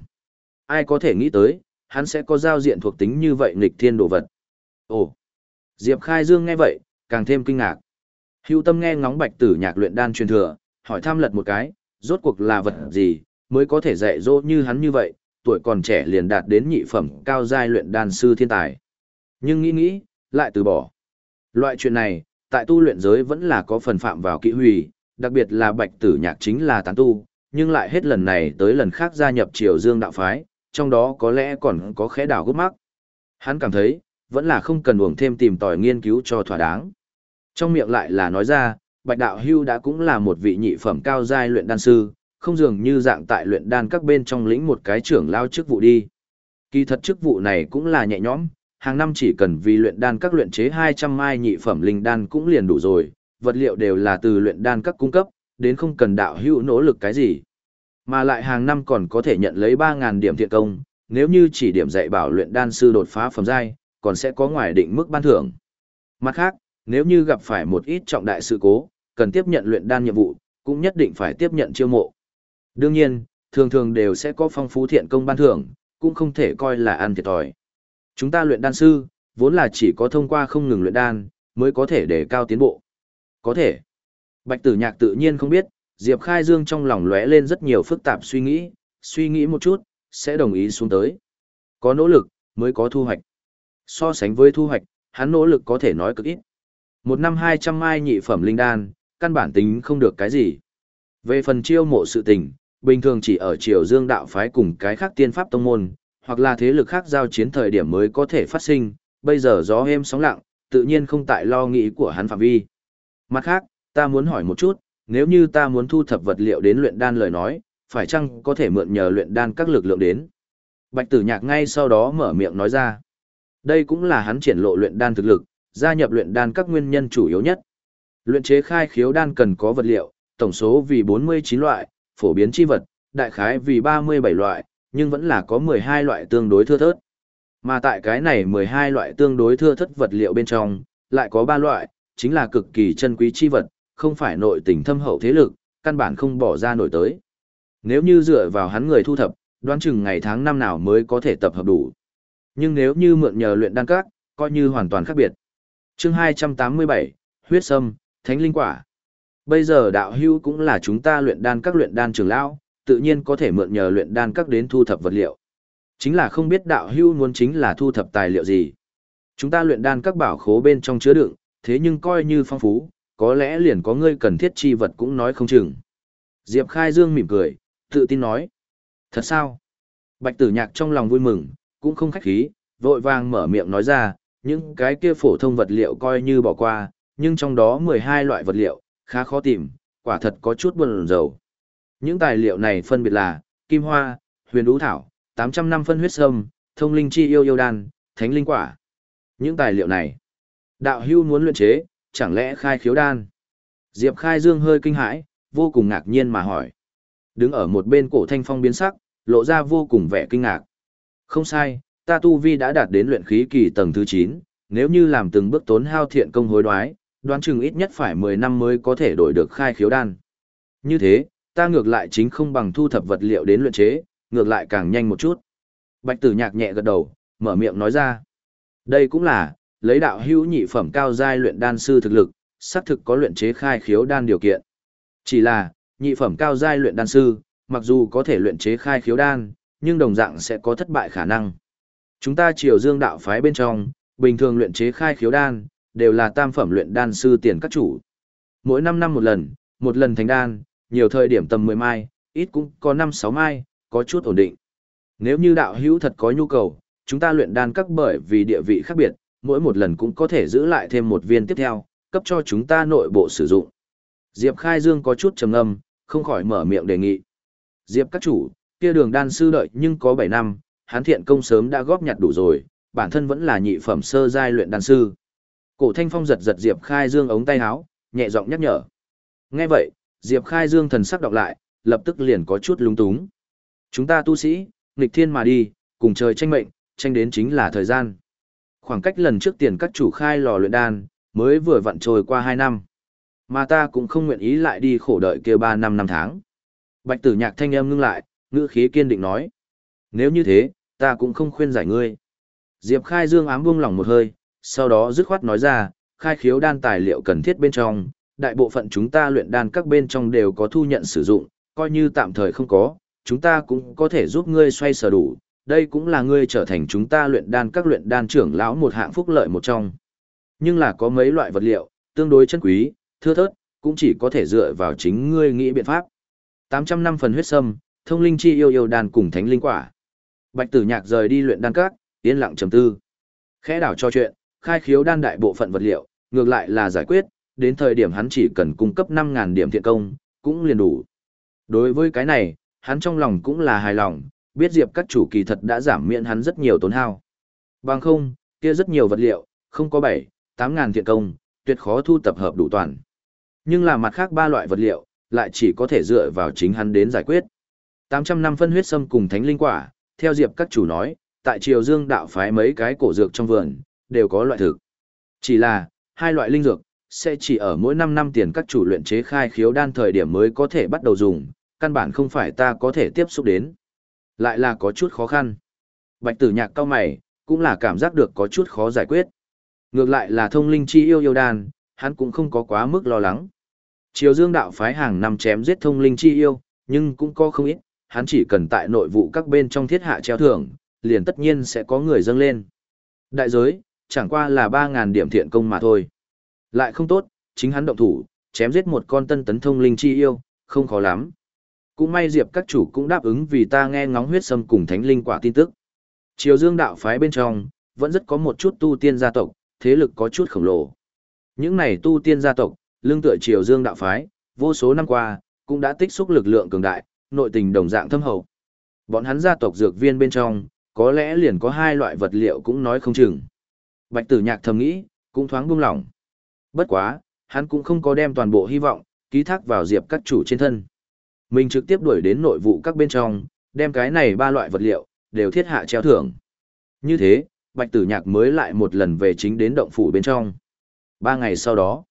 Ai có thể nghĩ tới, hắn sẽ có giao diện thuộc tính như vậy nghịch thiên đồ vật. Ồ! Diệp Khai Dương nghe vậy, càng thêm kinh ngạc. Hưu tâm nghe ngóng bạch tử nhạc luyện đan truyền thừa, hỏi thăm lật một cái, rốt cuộc là vật gì, mới có thể dạy dỗ như hắn như vậy, tuổi còn trẻ liền đạt đến nhị phẩm cao giai luyện đan sư thiên tài. Nhưng nghĩ nghĩ, lại từ bỏ. Loại chuyện này, tại tu luyện giới vẫn là có phần phạm vào kỹ hủy, đặc biệt là bạch tử nhạc chính là tán tu, nhưng lại hết lần này tới lần khác gia nhập triều dương đạo phái, trong đó có lẽ còn có khẽ đảo gốc mắc. Hắn cảm thấy, vẫn là không cần uổng thêm tìm tòi nghiên cứu cho thỏa đáng. Trong miệng lại là nói ra, Bạch Đạo Hưu đã cũng là một vị nhị phẩm cao giai luyện đan sư, không dường như dạng tại luyện đan các bên trong lĩnh một cái trưởng lao chức vụ đi. Kỳ thật chức vụ này cũng là nhẹ nhõm, hàng năm chỉ cần vì luyện đan các luyện chế 200 mai nhị phẩm linh đan cũng liền đủ rồi, vật liệu đều là từ luyện đan các cung cấp, đến không cần đạo hữu nỗ lực cái gì. Mà lại hàng năm còn có thể nhận lấy 3.000 điểm thiện công, nếu như chỉ điểm dạy bảo luyện đan sư đột phá phẩm giai, còn sẽ có ngoài định mức ban thưởng. Mặt khác, nếu như gặp phải một ít trọng đại sự cố, cần tiếp nhận luyện đan nhiệm vụ, cũng nhất định phải tiếp nhận chiêu mộ. Đương nhiên, thường thường đều sẽ có phong phú thiện công ban thưởng, cũng không thể coi là ăn thiệt thòi. Chúng ta luyện đan sư, vốn là chỉ có thông qua không ngừng luyện đan, mới có thể để cao tiến bộ. Có thể. Bạch tử nhạc tự nhiên không biết, Diệp Khai Dương trong lòng lóe lên rất nhiều phức tạp suy nghĩ, suy nghĩ một chút, sẽ đồng ý xuống tới. Có nỗ lực, mới có thu hoạch. So sánh với thu hoạch, hắn nỗ lực có thể nói cực ít. Một năm 200 mai nhị phẩm linh đan, căn bản tính không được cái gì. Về phần chiêu mộ sự tình, bình thường chỉ ở triều dương đạo phái cùng cái khác tiên pháp tông môn, hoặc là thế lực khác giao chiến thời điểm mới có thể phát sinh, bây giờ gió êm sóng lặng, tự nhiên không tại lo nghĩ của hắn phạm vi. Mặt khác, ta muốn hỏi một chút, nếu như ta muốn thu thập vật liệu đến luyện đan lời nói, phải chăng có thể mượn nhờ luyện đan các lực lượng đến? Bạch tử nhạc ngay sau đó mở miệng nói ra. Đây cũng là hắn triển lộ luyện đan thực lực, gia nhập luyện đan các nguyên nhân chủ yếu nhất. Luyện chế khai khiếu đan cần có vật liệu, tổng số vì 49 loại, phổ biến chi vật, đại khái vì 37 loại, nhưng vẫn là có 12 loại tương đối thưa thớt. Mà tại cái này 12 loại tương đối thưa thất vật liệu bên trong, lại có 3 loại, chính là cực kỳ chân quý chi vật, không phải nội tình thâm hậu thế lực, căn bản không bỏ ra nổi tới. Nếu như dựa vào hắn người thu thập, đoán chừng ngày tháng năm nào mới có thể tập hợp đủ. Nhưng nếu như mượn nhờ luyện đan các, coi như hoàn toàn khác biệt. Chương 287, huyết sâm, thánh linh quả. Bây giờ đạo hưu cũng là chúng ta luyện đan các luyện đan trưởng lão, tự nhiên có thể mượn nhờ luyện đan các đến thu thập vật liệu. Chính là không biết đạo hưu muốn chính là thu thập tài liệu gì. Chúng ta luyện đan các bảo khố bên trong chứa đựng, thế nhưng coi như phong phú, có lẽ liền có ngươi cần thiết chi vật cũng nói không chừng. Diệp Khai Dương mỉm cười, tự tin nói. Thật sao? Bạch tử nhạc trong lòng vui mừng, cũng không khách khí, vội vàng mở miệng nói ra, những cái kia phổ thông vật liệu coi như bỏ qua, nhưng trong đó 12 loại vật liệu, khá khó tìm, quả thật có chút buồn rầu. Những tài liệu này phân biệt là, kim hoa, huyền Đú thảo, 800 năm phân huyết sâm, thông linh chi yêu yêu đan, thánh linh quả. Những tài liệu này, đạo hưu muốn luyện chế, chẳng lẽ khai khiếu đan? Diệp Khai Dương hơi kinh hãi, vô cùng ngạc nhiên mà hỏi. Đứng ở một bên cổ thanh phong biến sắc, lộ ra vô cùng vẻ kinh ngạc. Không sai, ta tu vi đã đạt đến luyện khí kỳ tầng thứ 9, nếu như làm từng bước tốn hao thiện công hối đoái, đoán chừng ít nhất phải 10 năm mới có thể đổi được khai khiếu đan. Như thế, ta ngược lại chính không bằng thu thập vật liệu đến luyện chế, ngược lại càng nhanh một chút. Bạch tử nhạc nhẹ gật đầu, mở miệng nói ra. Đây cũng là, lấy đạo hữu nhị phẩm cao giai luyện đan sư thực lực, xác thực có luyện chế khai khiếu đan điều kiện. Chỉ là, nhị phẩm cao giai luyện đan sư, mặc dù có thể luyện chế khai khiếu đan, nhưng đồng dạng sẽ có thất bại khả năng. Chúng ta triều dương đạo phái bên trong, bình thường luyện chế khai khiếu đan, đều là tam phẩm luyện đan sư tiền các chủ. Mỗi 5 năm một lần, một lần thành đan, nhiều thời điểm tầm 10 mai, ít cũng có 5-6 mai, có chút ổn định. Nếu như đạo hữu thật có nhu cầu, chúng ta luyện đan các bởi vì địa vị khác biệt, mỗi một lần cũng có thể giữ lại thêm một viên tiếp theo, cấp cho chúng ta nội bộ sử dụng. Diệp Khai Dương có chút trầm ngâm, không khỏi mở miệng đề nghị. Diệp các chủ, kia đường đan sư đợi nhưng có 7 năm, hắn thiện công sớm đã góp nhặt đủ rồi, bản thân vẫn là nhị phẩm sơ giai luyện đan sư. Cổ Thanh Phong giật giật Diệp Khai Dương ống tay áo, nhẹ giọng nhắc nhở. Nghe vậy, Diệp Khai Dương thần sắc đọc lại, lập tức liền có chút lúng túng. Chúng ta tu sĩ, nghịch thiên mà đi, cùng trời tranh mệnh, tranh đến chính là thời gian. Khoảng cách lần trước tiền các chủ khai lò luyện đan, mới vừa vặn trôi qua 2 năm. Mà ta cũng không nguyện ý lại đi khổ đợi kia 3 năm năm tháng. Bạch tử nhạc thanh âm ngưng lại, ngữ khí kiên định nói. Nếu như thế, ta cũng không khuyên giải ngươi. Diệp Khai Dương ám buông lòng một hơi, sau đó dứt khoát nói ra, khai khiếu đan tài liệu cần thiết bên trong, đại bộ phận chúng ta luyện đan các bên trong đều có thu nhận sử dụng, coi như tạm thời không có, chúng ta cũng có thể giúp ngươi xoay sở đủ, đây cũng là ngươi trở thành chúng ta luyện đan các luyện đan trưởng lão một hạng phúc lợi một trong. Nhưng là có mấy loại vật liệu, tương đối chân quý, thưa thớt, cũng chỉ có thể dựa vào chính ngươi nghĩ biện pháp. 800 năm phần huyết sâm, thông linh chi yêu yêu đan cùng thánh linh quả. Bạch Tử Nhạc rời đi luyện đan các, yên lặng trầm tư. Khẽ đảo cho chuyện, khai khiếu đan đại bộ phận vật liệu, ngược lại là giải quyết, đến thời điểm hắn chỉ cần cung cấp 5000 điểm thiện công, cũng liền đủ. Đối với cái này, hắn trong lòng cũng là hài lòng, biết Diệp các chủ kỳ thật đã giảm miễn hắn rất nhiều tốn hao. Bằng không, kia rất nhiều vật liệu, không có 7, 8000 thiện công, tuyệt khó thu tập hợp đủ toàn. Nhưng là mặt khác ba loại vật liệu, lại chỉ có thể dựa vào chính hắn đến giải quyết. 800 năm phân huyết sâm cùng thánh linh quả, theo Diệp các chủ nói, tại Triều Dương đạo phái mấy cái cổ dược trong vườn, đều có loại thực. Chỉ là, hai loại linh dược, sẽ chỉ ở mỗi 5 năm tiền các chủ luyện chế khai khiếu đan thời điểm mới có thể bắt đầu dùng, căn bản không phải ta có thể tiếp xúc đến. Lại là có chút khó khăn. Bạch tử nhạc cao mày, cũng là cảm giác được có chút khó giải quyết. Ngược lại là thông linh chi yêu yêu đan, hắn cũng không có quá mức lo lắng. Triều Dương đạo phái hàng năm chém giết thông linh chi yêu, nhưng cũng có không ít, hắn chỉ cần tại nội vụ các bên trong thiết hạ treo thưởng, liền tất nhiên sẽ có người dâng lên. Đại giới, chẳng qua là 3.000 điểm thiện công mà thôi. Lại không tốt, chính hắn động thủ, chém giết một con tân tấn thông linh chi yêu, không khó lắm. Cũng may Diệp các chủ cũng đáp ứng vì ta nghe ngóng huyết sâm cùng thánh linh quả tin tức. Triều Dương đạo phái bên trong, vẫn rất có một chút tu tiên gia tộc, thế lực có chút khổng lồ. Những này tu tiên gia tộc, lương tựa Triều Dương đạo phái, vô số năm qua, cũng đã tích xúc lực lượng cường đại, nội tình đồng dạng thâm hậu. Bọn hắn gia tộc dược viên bên trong, có lẽ liền có hai loại vật liệu cũng nói không chừng. Bạch tử nhạc thầm nghĩ, cũng thoáng buông lỏng. Bất quá, hắn cũng không có đem toàn bộ hy vọng, ký thác vào diệp các chủ trên thân. Mình trực tiếp đuổi đến nội vụ các bên trong, đem cái này ba loại vật liệu, đều thiết hạ treo thưởng. Như thế, bạch tử nhạc mới lại một lần về chính đến động phủ bên trong. Ba ngày sau đó,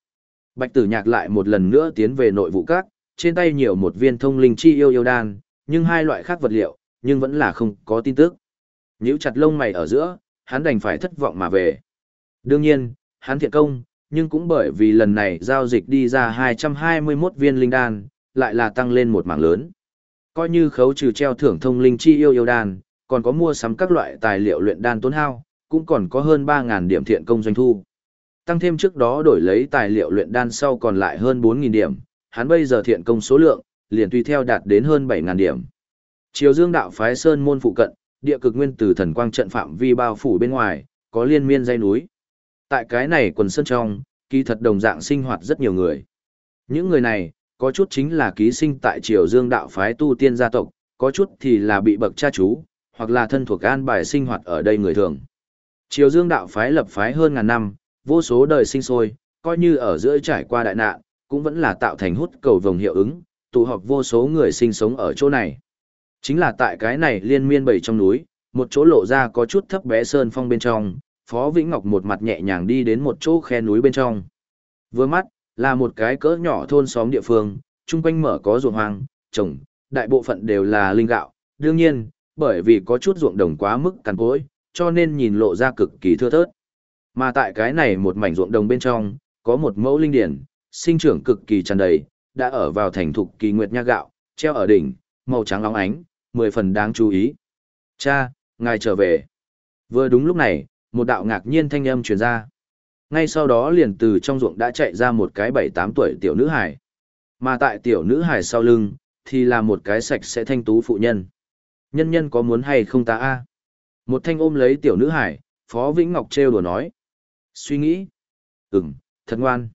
bạch tử nhạc lại một lần nữa tiến về nội vụ các, trên tay nhiều một viên thông linh chi yêu yêu đan, nhưng hai loại khác vật liệu, nhưng vẫn là không có tin tức. Nhíu chặt lông mày ở giữa, hắn đành phải thất vọng mà về. Đương nhiên, hắn thiện công, nhưng cũng bởi vì lần này giao dịch đi ra 221 viên linh đan, lại là tăng lên một mảng lớn. Coi như khấu trừ treo thưởng thông linh chi yêu yêu đan, còn có mua sắm các loại tài liệu luyện đan tốn hao, cũng còn có hơn 3.000 điểm thiện công doanh thu. Tăng thêm trước đó đổi lấy tài liệu luyện đan sau còn lại hơn 4.000 điểm, hắn bây giờ thiện công số lượng, liền tùy theo đạt đến hơn 7.000 điểm. Chiều Dương đạo phái Sơn môn phụ cận, địa cực nguyên tử thần quang trận phạm vi bao phủ bên ngoài, có liên miên dây núi. Tại cái này quần sơn trong, kỳ thật đồng dạng sinh hoạt rất nhiều người. Những người này, có chút chính là ký sinh tại Triều Dương đạo phái tu tiên gia tộc, có chút thì là bị bậc cha chú, hoặc là thân thuộc an bài sinh hoạt ở đây người thường. Triều Dương đạo phái lập phái hơn ngàn năm, vô số đời sinh sôi, coi như ở giữa trải qua đại nạn, cũng vẫn là tạo thành hút cầu vồng hiệu ứng, tụ họp vô số người sinh sống ở chỗ này. Chính là tại cái này liên miên bầy trong núi, một chỗ lộ ra có chút thấp bé sơn phong bên trong, Phó Vĩnh Ngọc một mặt nhẹ nhàng đi đến một chỗ khe núi bên trong. Vừa mắt, là một cái cỡ nhỏ thôn xóm địa phương, chung quanh mở có ruộng hoang, trồng, đại bộ phận đều là linh gạo. Đương nhiên, bởi vì có chút ruộng đồng quá mức cằn cỗi, cho nên nhìn lộ ra cực kỳ thưa thớt. Mà tại cái này một mảnh ruộng đồng bên trong, có một mẫu linh điển, sinh trưởng cực kỳ tràn đầy, đã ở vào thành thục kỳ nguyệt nha gạo, treo ở đỉnh, màu trắng óng ánh, mười phần đáng chú ý. Cha, ngài trở về. Vừa đúng lúc này, một đạo ngạc nhiên thanh âm truyền ra. Ngay sau đó liền từ trong ruộng đã chạy ra một cái bảy tám tuổi tiểu nữ hải. Mà tại tiểu nữ hải sau lưng, thì là một cái sạch sẽ thanh tú phụ nhân. Nhân nhân có muốn hay không ta a? Một thanh ôm lấy tiểu nữ hải, Phó Vĩnh Ngọc trêu đùa nói. Suy nghĩ. Ừm, thật ngoan.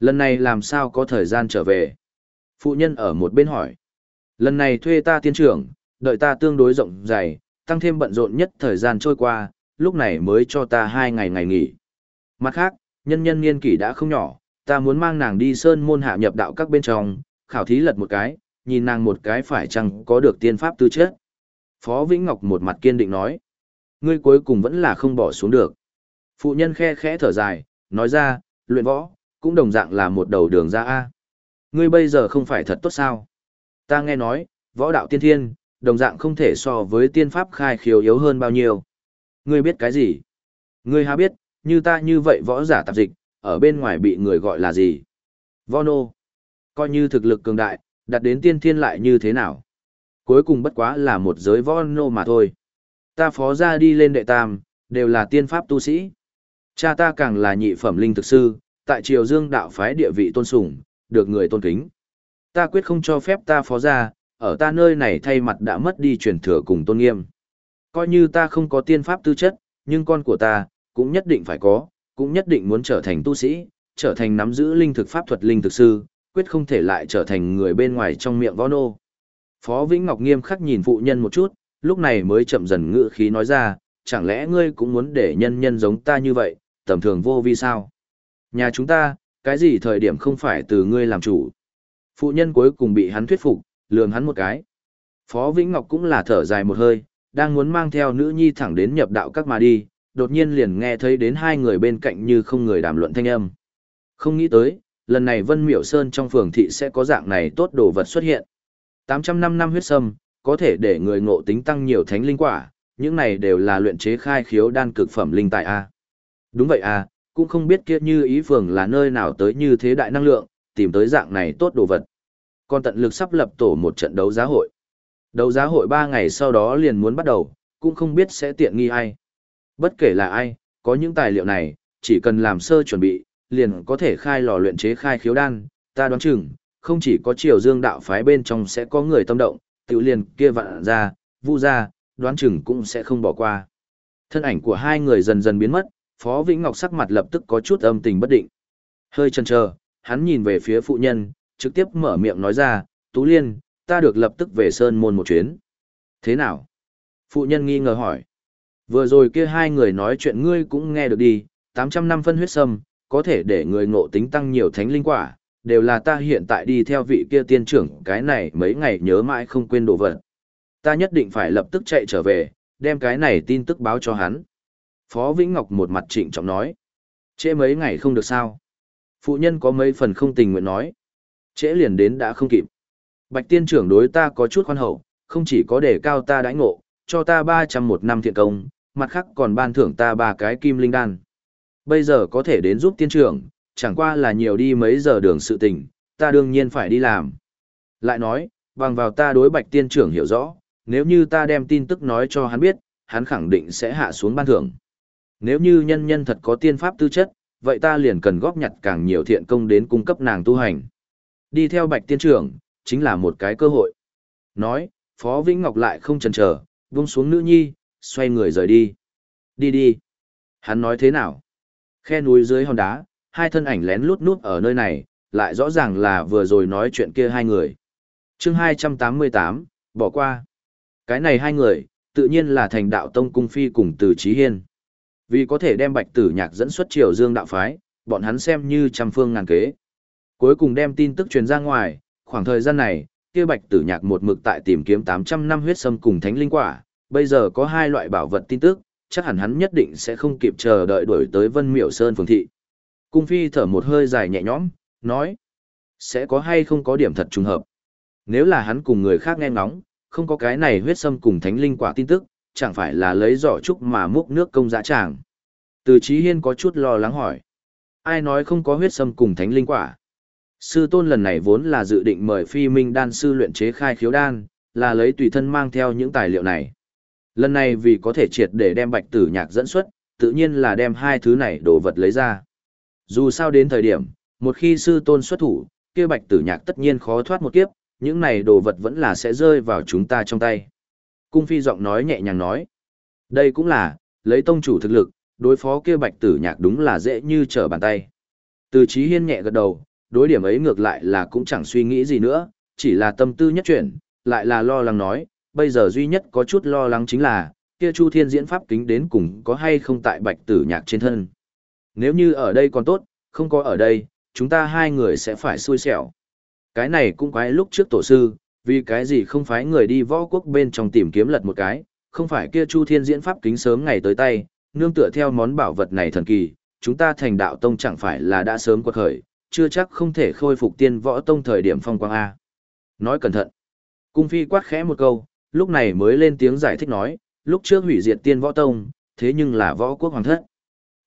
Lần này làm sao có thời gian trở về? Phụ nhân ở một bên hỏi. Lần này thuê ta tiên trưởng, đợi ta tương đối rộng dày, tăng thêm bận rộn nhất thời gian trôi qua, lúc này mới cho ta hai ngày ngày nghỉ. Mặt khác, nhân nhân niên kỷ đã không nhỏ, ta muốn mang nàng đi sơn môn hạ nhập đạo các bên trong, khảo thí lật một cái, nhìn nàng một cái phải chăng có được tiên pháp tư chất. Phó Vĩnh Ngọc một mặt kiên định nói, ngươi cuối cùng vẫn là không bỏ xuống được. Phụ nhân khe khẽ thở dài, nói ra, luyện võ, cũng đồng dạng là một đầu đường ra A. Ngươi bây giờ không phải thật tốt sao? Ta nghe nói, võ đạo tiên thiên, đồng dạng không thể so với tiên pháp khai khiếu yếu hơn bao nhiêu. Ngươi biết cái gì? Ngươi há biết, như ta như vậy võ giả tạp dịch, ở bên ngoài bị người gọi là gì? Võ nô. Coi như thực lực cường đại, đạt đến tiên thiên lại như thế nào? Cuối cùng bất quá là một giới võ nô mà thôi. Ta phó ra đi lên đệ tam, đều là tiên pháp tu sĩ. Cha ta càng là nhị phẩm linh thực sư, tại triều dương đạo phái địa vị tôn sùng, được người tôn kính. Ta quyết không cho phép ta phó ra, ở ta nơi này thay mặt đã mất đi truyền thừa cùng tôn nghiêm. Coi như ta không có tiên pháp tư chất, nhưng con của ta, cũng nhất định phải có, cũng nhất định muốn trở thành tu sĩ, trở thành nắm giữ linh thực pháp thuật linh thực sư, quyết không thể lại trở thành người bên ngoài trong miệng võ nô. Phó Vĩnh Ngọc nghiêm khắc nhìn phụ nhân một chút, lúc này mới chậm dần ngữ khí nói ra, chẳng lẽ ngươi cũng muốn để nhân nhân giống ta như vậy, tầm thường vô vi sao? Nhà chúng ta, cái gì thời điểm không phải từ ngươi làm chủ? Phụ nhân cuối cùng bị hắn thuyết phục, lường hắn một cái. Phó Vĩnh Ngọc cũng là thở dài một hơi, đang muốn mang theo nữ nhi thẳng đến nhập đạo các mà đi, đột nhiên liền nghe thấy đến hai người bên cạnh như không người đàm luận thanh âm. Không nghĩ tới, lần này Vân Miểu Sơn trong phường thị sẽ có dạng này tốt đồ vật xuất hiện. 805 năm huyết sâm, có thể để người ngộ tính tăng nhiều thánh linh quả, những này đều là luyện chế khai khiếu đan cực phẩm linh tài a. Đúng vậy a, cũng không biết kia như ý phường là nơi nào tới như thế đại năng lượng, tìm tới dạng này tốt đồ vật. Còn tận lực sắp lập tổ một trận đấu giá hội. Đấu giá hội 3 ngày sau đó liền muốn bắt đầu, cũng không biết sẽ tiện nghi ai. Bất kể là ai, có những tài liệu này, chỉ cần làm sơ chuẩn bị, liền có thể khai lò luyện chế khai khiếu đan, ta đoán chừng, không chỉ có triều dương đạo phái bên trong sẽ có người tâm động, tiểu liền kia vạn ra, vu ra, đoán chừng cũng sẽ không bỏ qua. Thân ảnh của hai người dần dần biến mất, Phó Vĩnh Ngọc sắc mặt lập tức có chút âm tình bất định. Hơi chần chờ, hắn nhìn về phía phụ nhân, trực tiếp mở miệng nói ra, Tú Liên, ta được lập tức về Sơn Môn một chuyến. Thế nào? Phụ nhân nghi ngờ hỏi. Vừa rồi kia hai người nói chuyện ngươi cũng nghe được đi, 800 năm phân huyết sâm, có thể để người ngộ tính tăng nhiều thánh linh quả, đều là ta hiện tại đi theo vị kia tiên trưởng cái này mấy ngày nhớ mãi không quên đồ vật. Ta nhất định phải lập tức chạy trở về, đem cái này tin tức báo cho hắn. Phó Vĩnh Ngọc một mặt trịnh trọng nói. Trễ mấy ngày không được sao. Phụ nhân có mấy phần không tình nguyện nói. Trễ liền đến đã không kịp. Bạch tiên trưởng đối ta có chút khoan hậu, không chỉ có để cao ta đãi ngộ, cho ta 300 một năm thiện công, mặt khác còn ban thưởng ta ba cái kim linh đan. Bây giờ có thể đến giúp tiên trưởng, chẳng qua là nhiều đi mấy giờ đường sự tình, ta đương nhiên phải đi làm. Lại nói, bằng vào ta đối bạch tiên trưởng hiểu rõ, nếu như ta đem tin tức nói cho hắn biết, hắn khẳng định sẽ hạ xuống ban thưởng. Nếu như nhân nhân thật có tiên pháp tư chất, vậy ta liền cần góp nhặt càng nhiều thiện công đến cung cấp nàng tu hành. Đi theo bạch tiên trưởng, chính là một cái cơ hội. Nói, Phó Vĩnh Ngọc lại không chần chờ, buông xuống nữ nhi, xoay người rời đi. Đi đi. Hắn nói thế nào? Khe núi dưới hòn đá, hai thân ảnh lén lút núp ở nơi này, lại rõ ràng là vừa rồi nói chuyện kia hai người. chương 288, bỏ qua. Cái này hai người, tự nhiên là thành đạo tông cung phi cùng từ trí hiên. Vì có thể đem bạch tử nhạc dẫn xuất triều dương đạo phái, bọn hắn xem như trăm phương ngàn kế. Cuối cùng đem tin tức truyền ra ngoài, khoảng thời gian này, kia bạch tử nhạc một mực tại tìm kiếm 800 năm huyết sâm cùng thánh linh quả, bây giờ có hai loại bảo vật tin tức, chắc hẳn hắn nhất định sẽ không kịp chờ đợi đuổi tới Vân Miểu Sơn phường thị. Cung phi thở một hơi dài nhẹ nhõm, nói, sẽ có hay không có điểm thật trùng hợp. Nếu là hắn cùng người khác nghe ngóng, không có cái này huyết sâm cùng thánh linh quả tin tức, chẳng phải là lấy giỏ trúc mà múc nước công dã tràng. Từ Chí Hiên có chút lo lắng hỏi. Ai nói không có huyết sâm cùng thánh linh quả? Sư tôn lần này vốn là dự định mời phi minh đan sư luyện chế khai khiếu đan, là lấy tùy thân mang theo những tài liệu này. Lần này vì có thể triệt để đem bạch tử nhạc dẫn xuất, tự nhiên là đem hai thứ này đồ vật lấy ra. Dù sao đến thời điểm, một khi sư tôn xuất thủ, kia bạch tử nhạc tất nhiên khó thoát một kiếp, những này đồ vật vẫn là sẽ rơi vào chúng ta trong tay. Cung phi giọng nói nhẹ nhàng nói. Đây cũng là, lấy tông chủ thực lực, đối phó kia bạch tử nhạc đúng là dễ như trở bàn tay. Từ trí hiên nhẹ gật đầu, đối điểm ấy ngược lại là cũng chẳng suy nghĩ gì nữa, chỉ là tâm tư nhất chuyển, lại là lo lắng nói, bây giờ duy nhất có chút lo lắng chính là, kia Chu Thiên diễn pháp kính đến cùng có hay không tại bạch tử nhạc trên thân. Nếu như ở đây còn tốt, không có ở đây, chúng ta hai người sẽ phải xui xẻo. Cái này cũng quái lúc trước tổ sư, vì cái gì không phải người đi võ quốc bên trong tìm kiếm lật một cái, không phải kia Chu Thiên diễn pháp kính sớm ngày tới tay, nương tựa theo món bảo vật này thần kỳ, chúng ta thành đạo tông chẳng phải là đã sớm quật khởi, chưa chắc không thể khôi phục tiên võ tông thời điểm phong quang A. Nói cẩn thận. Cung phi quát khẽ một câu, lúc này mới lên tiếng giải thích nói, lúc trước hủy diệt tiên võ tông, thế nhưng là võ quốc hoàng thất.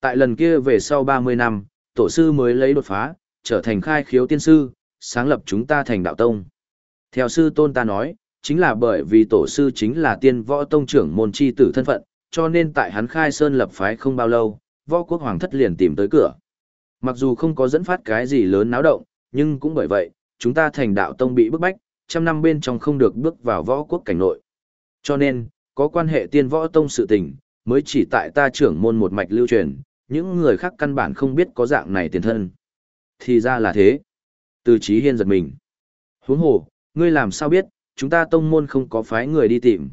Tại lần kia về sau 30 năm, tổ sư mới lấy đột phá, trở thành khai khiếu tiên sư, sáng lập chúng ta thành đạo tông. Theo sư tôn ta nói, chính là bởi vì tổ sư chính là tiên võ tông trưởng môn chi tử thân phận, cho nên tại hắn khai sơn lập phái không bao lâu, võ quốc hoàng thất liền tìm tới cửa. Mặc dù không có dẫn phát cái gì lớn náo động, nhưng cũng bởi vậy, chúng ta thành đạo tông bị bức bách, trăm năm bên trong không được bước vào võ quốc cảnh nội. Cho nên, có quan hệ tiên võ tông sự tình, mới chỉ tại ta trưởng môn một mạch lưu truyền, những người khác căn bản không biết có dạng này tiền thân. Thì ra là thế. Từ trí hiên giật mình. Huống hồ, ngươi làm sao biết, chúng ta tông môn không có phái người đi tìm.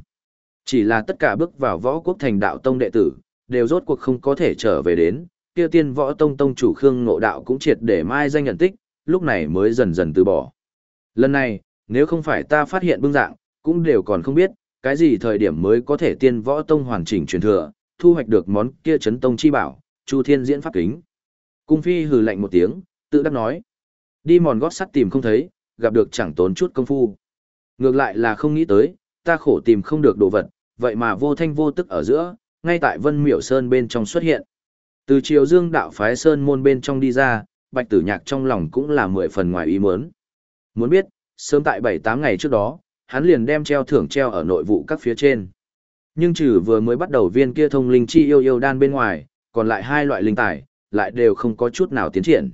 Chỉ là tất cả bước vào võ quốc thành đạo tông đệ tử, đều rốt cuộc không có thể trở về đến, kia tiên võ tông tông chủ Khương Ngộ Đạo cũng triệt để mai danh nhận tích, lúc này mới dần dần từ bỏ. Lần này, nếu không phải ta phát hiện bưng dạng, cũng đều còn không biết, cái gì thời điểm mới có thể tiên võ tông hoàn chỉnh truyền thừa, thu hoạch được món kia chấn tông chi bảo, Chu Thiên diễn pháp kính. Cung phi hừ lạnh một tiếng, tự đắc nói. Đi mòn gót sắt tìm không thấy, gặp được chẳng tốn chút công phu. Ngược lại là không nghĩ tới, ta khổ tìm không được đồ vật, vậy mà vô thanh vô tức ở giữa, ngay tại Vân Miểu Sơn bên trong xuất hiện. Từ chiều dương đạo phái Sơn môn bên trong đi ra, bạch tử nhạc trong lòng cũng là mười phần ngoài ý muốn. Muốn biết, sớm tại 7-8 ngày trước đó, hắn liền đem treo thưởng treo ở nội vụ các phía trên. Nhưng trừ vừa mới bắt đầu viên kia thông linh chi yêu yêu đan bên ngoài, còn lại hai loại linh tài, lại đều không có chút nào tiến triển.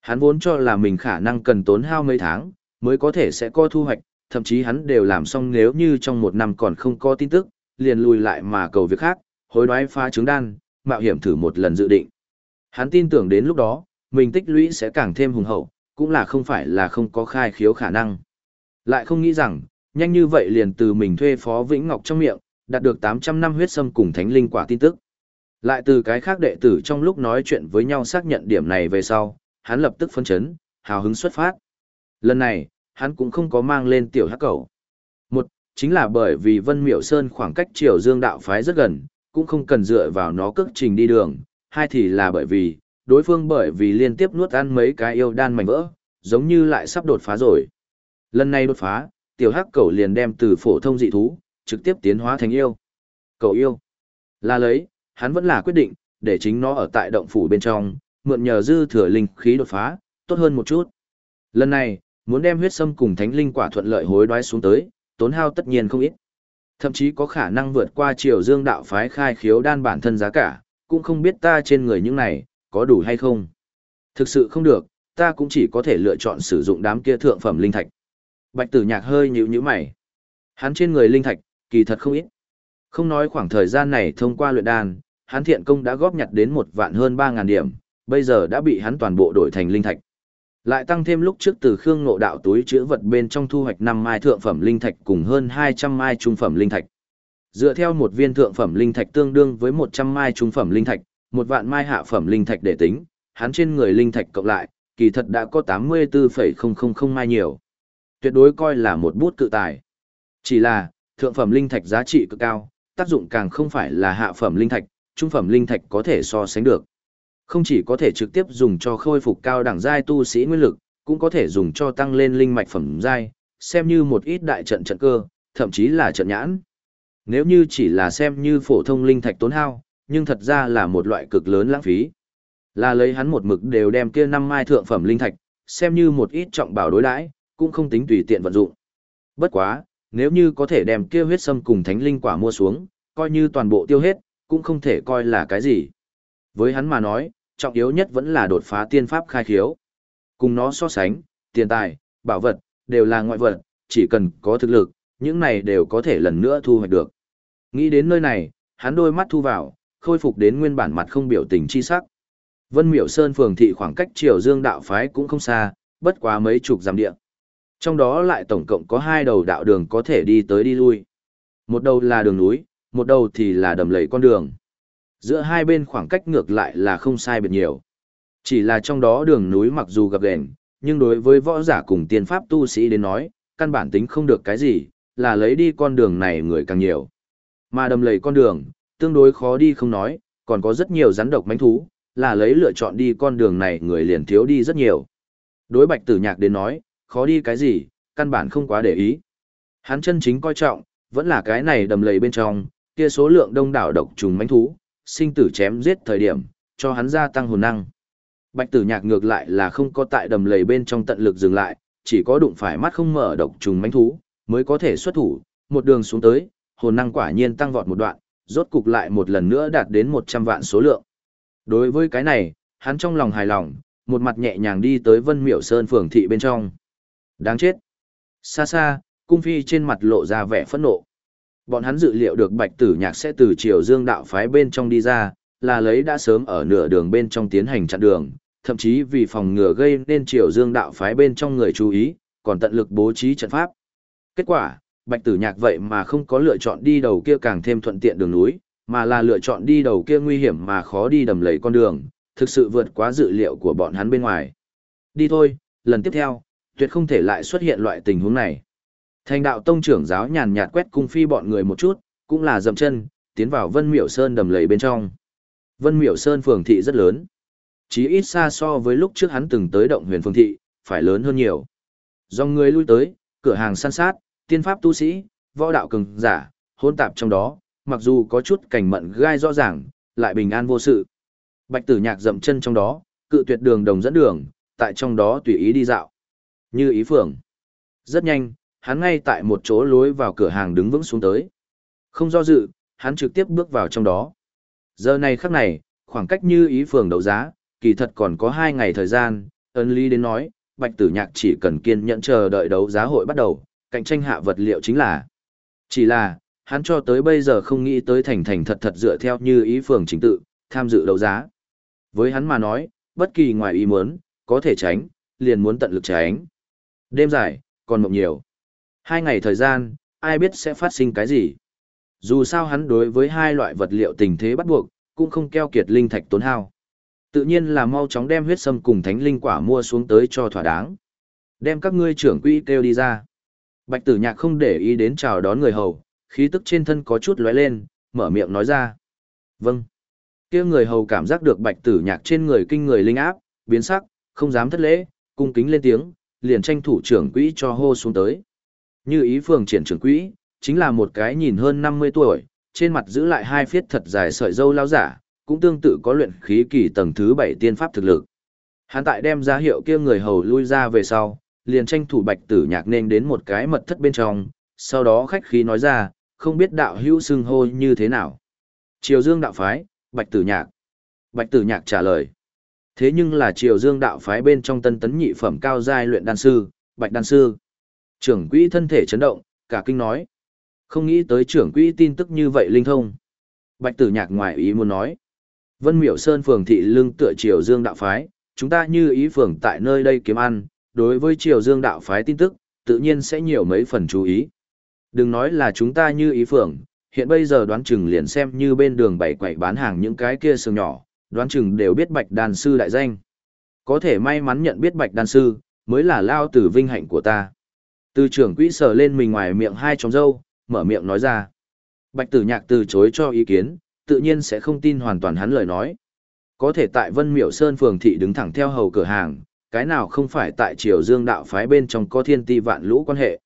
Hắn vốn cho là mình khả năng cần tốn hao mấy tháng, mới có thể sẽ có thu hoạch, thậm chí hắn đều làm xong nếu như trong một năm còn không có tin tức, liền lùi lại mà cầu việc khác, hối đoái phá trứng đan, mạo hiểm thử một lần dự định. Hắn tin tưởng đến lúc đó, mình tích lũy sẽ càng thêm hùng hậu, cũng là không phải là không có khai khiếu khả năng. Lại không nghĩ rằng, nhanh như vậy liền từ mình thuê Phó Vĩnh Ngọc trong miệng, đạt được 800 năm huyết sâm cùng thánh linh quả tin tức. Lại từ cái khác đệ tử trong lúc nói chuyện với nhau xác nhận điểm này về sau, hắn lập tức phấn chấn, hào hứng xuất phát. Lần này, hắn cũng không có mang lên tiểu hắc cầu. Một, chính là bởi vì Vân Miểu Sơn khoảng cách Triều Dương đạo phái rất gần, cũng không cần dựa vào nó cước trình đi đường. Hai thì là bởi vì, đối phương bởi vì liên tiếp nuốt ăn mấy cái yêu đan mảnh vỡ, giống như lại sắp đột phá rồi. Lần này đột phá, tiểu hắc cầu liền đem từ phổ thông dị thú, trực tiếp tiến hóa thành yêu. Cầu yêu. Là lấy, hắn vẫn là quyết định, để chính nó ở tại động phủ bên trong, mượn nhờ dư thừa linh khí đột phá, tốt hơn một chút. Lần này, muốn đem huyết sâm cùng thánh linh quả thuận lợi hối đoái xuống tới, tốn hao tất nhiên không ít. Thậm chí có khả năng vượt qua triều dương đạo phái khai khiếu đan bản thân giá cả, cũng không biết ta trên người những này, có đủ hay không. Thực sự không được, ta cũng chỉ có thể lựa chọn sử dụng đám kia thượng phẩm linh thạch. Bạch tử nhạc hơi nhíu nhíu mày. Hắn trên người linh thạch, kỳ thật không ít. Không nói khoảng thời gian này thông qua luyện đan, hắn thiện công đã góp nhặt đến một vạn hơn 3.000 điểm, bây giờ đã bị hắn toàn bộ đổi thành linh thạch. Lại tăng thêm lúc trước từ Khương Ngộ Đạo túi chữ vật bên trong thu hoạch năm mai thượng phẩm linh thạch cùng hơn 200 mai trung phẩm linh thạch. Dựa theo một viên thượng phẩm linh thạch tương đương với 100 mai trung phẩm linh thạch, một vạn mai hạ phẩm linh thạch để tính, hắn trên người linh thạch cộng lại, kỳ thật đã có 84,000 mai nhiều. Tuyệt đối coi là một bút cự tài. Chỉ là, thượng phẩm linh thạch giá trị cực cao, tác dụng càng không phải là hạ phẩm linh thạch, trung phẩm linh thạch có thể so sánh được. Không chỉ có thể trực tiếp dùng cho khôi phục cao đẳng giai tu sĩ nguyên lực, cũng có thể dùng cho tăng lên linh mạch phẩm giai, xem như một ít đại trận trận cơ, thậm chí là trận nhãn. Nếu như chỉ là xem như phổ thông linh thạch tốn hao, nhưng thật ra là một loại cực lớn lãng phí. Là lấy hắn một mực đều đem kia năm mai thượng phẩm linh thạch, xem như một ít trọng bảo đối đãi, cũng không tính tùy tiện vận dụng. Bất quá, nếu như có thể đem kia huyết sâm cùng thánh linh quả mua xuống, coi như toàn bộ tiêu hết, cũng không thể coi là cái gì. Với hắn mà nói, trọng yếu nhất vẫn là đột phá tiên pháp khai khiếu. Cùng nó so sánh, tiền tài, bảo vật, đều là ngoại vật, chỉ cần có thực lực, những này đều có thể lần nữa thu hoạch được. Nghĩ đến nơi này, hắn đôi mắt thu vào, khôi phục đến nguyên bản mặt không biểu tình chi sắc. Vân Miểu Sơn phường thị khoảng cách Triều Dương đạo phái cũng không xa, bất quá mấy chục dặm địa. Trong đó lại tổng cộng có hai đầu đạo đường có thể đi tới đi lui. Một đầu là đường núi, một đầu thì là đầm lầy con đường. Giữa hai bên khoảng cách ngược lại là không sai biệt nhiều. Chỉ là trong đó đường núi mặc dù gặp gền, nhưng đối với võ giả cùng tiên pháp tu sĩ đến nói, căn bản tính không được cái gì, là lấy đi con đường này người càng nhiều. Mà đầm lầy con đường, tương đối khó đi không nói, còn có rất nhiều rắn độc mánh thú, là lấy lựa chọn đi con đường này người liền thiếu đi rất nhiều. Đối bạch tử nhạc đến nói, khó đi cái gì, căn bản không quá để ý. Hắn chân chính coi trọng, vẫn là cái này đầm lầy bên trong, kia số lượng đông đảo độc trùng mánh thú, sinh tử chém giết thời điểm, cho hắn gia tăng hồn năng. Bạch tử nhạc ngược lại là không có tại đầm lầy bên trong tận lực dừng lại, chỉ có đụng phải mắt không mở độc trùng mánh thú, mới có thể xuất thủ, một đường xuống tới, hồn năng quả nhiên tăng vọt một đoạn, rốt cục lại một lần nữa đạt đến 100 vạn số lượng. Đối với cái này, hắn trong lòng hài lòng, một mặt nhẹ nhàng đi tới Vân Miểu Sơn phường thị bên trong. Đáng chết. Xa xa, cung phi trên mặt lộ ra vẻ phẫn nộ. Bọn hắn dự liệu được bạch tử nhạc sẽ từ triều dương đạo phái bên trong đi ra, là lấy đã sớm ở nửa đường bên trong tiến hành chặn đường, thậm chí vì phòng ngừa gây nên triều dương đạo phái bên trong người chú ý, còn tận lực bố trí trận pháp. Kết quả, bạch tử nhạc vậy mà không có lựa chọn đi đầu kia càng thêm thuận tiện đường núi, mà là lựa chọn đi đầu kia nguy hiểm mà khó đi đầm lầy con đường, thực sự vượt quá dự liệu của bọn hắn bên ngoài. Đi thôi, lần tiếp theo, tuyệt không thể lại xuất hiện loại tình huống này. Thành đạo tông trưởng giáo nhàn nhạt quét cung phi bọn người một chút, cũng là dậm chân, tiến vào Vân Miểu Sơn đầm lầy bên trong. Vân Miểu Sơn phường thị rất lớn. Chí ít xa so với lúc trước hắn từng tới động huyền phường thị, phải lớn hơn nhiều. Dòng người lui tới, cửa hàng săn sát, tiên pháp tu sĩ, võ đạo cường giả, hôn tạp trong đó, mặc dù có chút cảnh mận gai rõ ràng, lại bình an vô sự. Bạch tử nhạc dậm chân trong đó, cự tuyệt đường đồng dẫn đường, tại trong đó tùy ý đi dạo. Như ý phường. Rất nhanh, hắn ngay tại một chỗ lối vào cửa hàng đứng vững xuống tới. Không do dự, hắn trực tiếp bước vào trong đó. Giờ này khắc này, khoảng cách như ý phường đấu giá, kỳ thật còn có hai ngày thời gian, ấn lý đến nói, bạch tử nhạc chỉ cần kiên nhẫn chờ đợi đấu giá hội bắt đầu, cạnh tranh hạ vật liệu chính là. Chỉ là, hắn cho tới bây giờ không nghĩ tới thành thành thật thật dựa theo như ý phường chính tự, tham dự đấu giá. Với hắn mà nói, bất kỳ ngoài ý muốn, có thể tránh, liền muốn tận lực tránh. Đêm dài, còn mộng nhiều. Hai ngày thời gian, ai biết sẽ phát sinh cái gì. Dù sao hắn đối với hai loại vật liệu tình thế bắt buộc, cũng không keo kiệt linh thạch tốn hao. Tự nhiên là mau chóng đem huyết sâm cùng thánh linh quả mua xuống tới cho thỏa đáng. Đem các ngươi trưởng quỹ kêu đi ra. Bạch tử nhạc không để ý đến chào đón người hầu, khí tức trên thân có chút lóe lên, mở miệng nói ra. Vâng. kia người hầu cảm giác được bạch tử nhạc trên người kinh người linh áp, biến sắc, không dám thất lễ, cung kính lên tiếng, liền tranh thủ trưởng quỹ cho hô xuống tới. Như ý phường triển trưởng quỹ, chính là một cái nhìn hơn 50 tuổi, trên mặt giữ lại hai phiết thật dài sợi dâu lao giả, cũng tương tự có luyện khí kỳ tầng thứ 7 tiên pháp thực lực. Hắn tại đem ra hiệu kia người hầu lui ra về sau, liền tranh thủ bạch tử nhạc nên đến một cái mật thất bên trong, sau đó khách khí nói ra, không biết đạo hữu xưng hô như thế nào. Triều Dương đạo phái, bạch tử nhạc. Bạch tử nhạc trả lời. Thế nhưng là Triều Dương đạo phái bên trong tân tấn nhị phẩm cao giai luyện đan sư, bạch đan sư. Trưởng quỹ thân thể chấn động, cả kinh nói. Không nghĩ tới trưởng quỹ tin tức như vậy linh thông. Bạch tử nhạc ngoài ý muốn nói. Vân miểu sơn phường thị lưng tựa Triều Dương đạo phái, chúng ta như ý phường tại nơi đây kiếm ăn, đối với Triều Dương đạo phái tin tức, tự nhiên sẽ nhiều mấy phần chú ý. Đừng nói là chúng ta như ý phường, hiện bây giờ đoán chừng liền xem như bên đường bảy quậy bán hàng những cái kia sương nhỏ, đoán chừng đều biết bạch đàn sư đại danh. Có thể may mắn nhận biết bạch đàn sư, mới là lao tử vinh hạnh của ta. Từ trưởng quỹ sờ lên mình ngoài miệng hai trống dâu, mở miệng nói ra. Bạch tử nhạc từ chối cho ý kiến, tự nhiên sẽ không tin hoàn toàn hắn lời nói. Có thể tại Vân Miểu Sơn phường thị đứng thẳng theo hầu cửa hàng, cái nào không phải tại Triều Dương đạo phái bên trong có thiên ti vạn lũ quan hệ.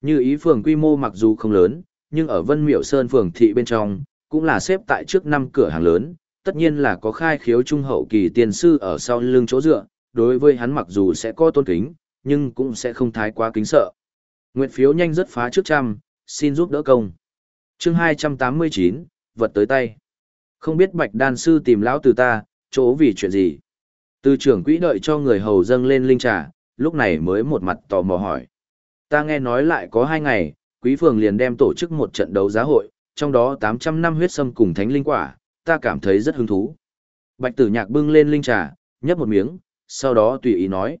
Như ý phường quy mô mặc dù không lớn, nhưng ở Vân Miểu Sơn phường thị bên trong, cũng là xếp tại trước năm cửa hàng lớn, tất nhiên là có khai khiếu trung hậu kỳ tiền sư ở sau lưng chỗ dựa, đối với hắn mặc dù sẽ có tôn kính, nhưng cũng sẽ không thái quá kính sợ. Nguyện phiếu nhanh rất phá trước trăm, xin giúp đỡ công. chương 289, vật tới tay. Không biết bạch đan sư tìm lão từ ta, chỗ vì chuyện gì. Từ trưởng quỹ đợi cho người hầu dâng lên linh trà, lúc này mới một mặt tò mò hỏi. Ta nghe nói lại có hai ngày, quý phường liền đem tổ chức một trận đấu giá hội, trong đó 800 năm huyết sâm cùng thánh linh quả, ta cảm thấy rất hứng thú. Bạch tử nhạc bưng lên linh trà, nhấp một miếng, sau đó tùy ý nói.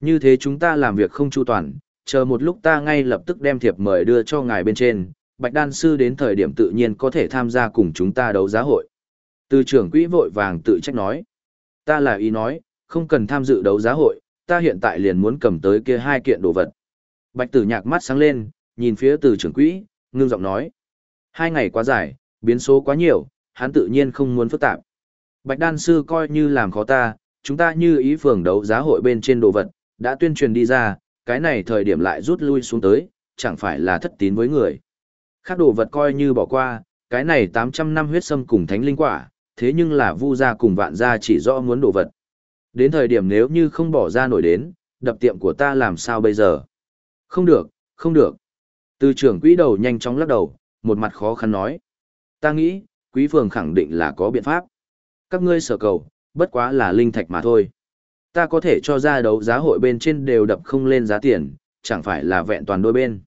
Như thế chúng ta làm việc không chu toàn, chờ một lúc ta ngay lập tức đem thiệp mời đưa cho ngài bên trên, Bạch Đan Sư đến thời điểm tự nhiên có thể tham gia cùng chúng ta đấu giá hội. Từ trưởng quỹ vội vàng tự trách nói. Ta là ý nói, không cần tham dự đấu giá hội, ta hiện tại liền muốn cầm tới kia hai kiện đồ vật. Bạch tử nhạc mắt sáng lên, nhìn phía từ trưởng quỹ, ngưng giọng nói. Hai ngày quá dài, biến số quá nhiều, hắn tự nhiên không muốn phức tạp. Bạch đan sư coi như làm khó ta, chúng ta như ý phường đấu giá hội bên trên đồ vật, đã tuyên truyền đi ra, cái này thời điểm lại rút lui xuống tới, chẳng phải là thất tín với người. Khác đồ vật coi như bỏ qua, cái này 800 năm huyết sâm cùng thánh linh quả, thế nhưng là vu gia cùng vạn gia chỉ rõ muốn đồ vật. Đến thời điểm nếu như không bỏ ra nổi đến, đập tiệm của ta làm sao bây giờ? Không được, không được. Từ trưởng quỹ đầu nhanh chóng lắc đầu, một mặt khó khăn nói. Ta nghĩ, quý phường khẳng định là có biện pháp. Các ngươi sở cầu, bất quá là linh thạch mà thôi. Ta có thể cho ra đấu giá hội bên trên đều đập không lên giá tiền, chẳng phải là vẹn toàn đôi bên.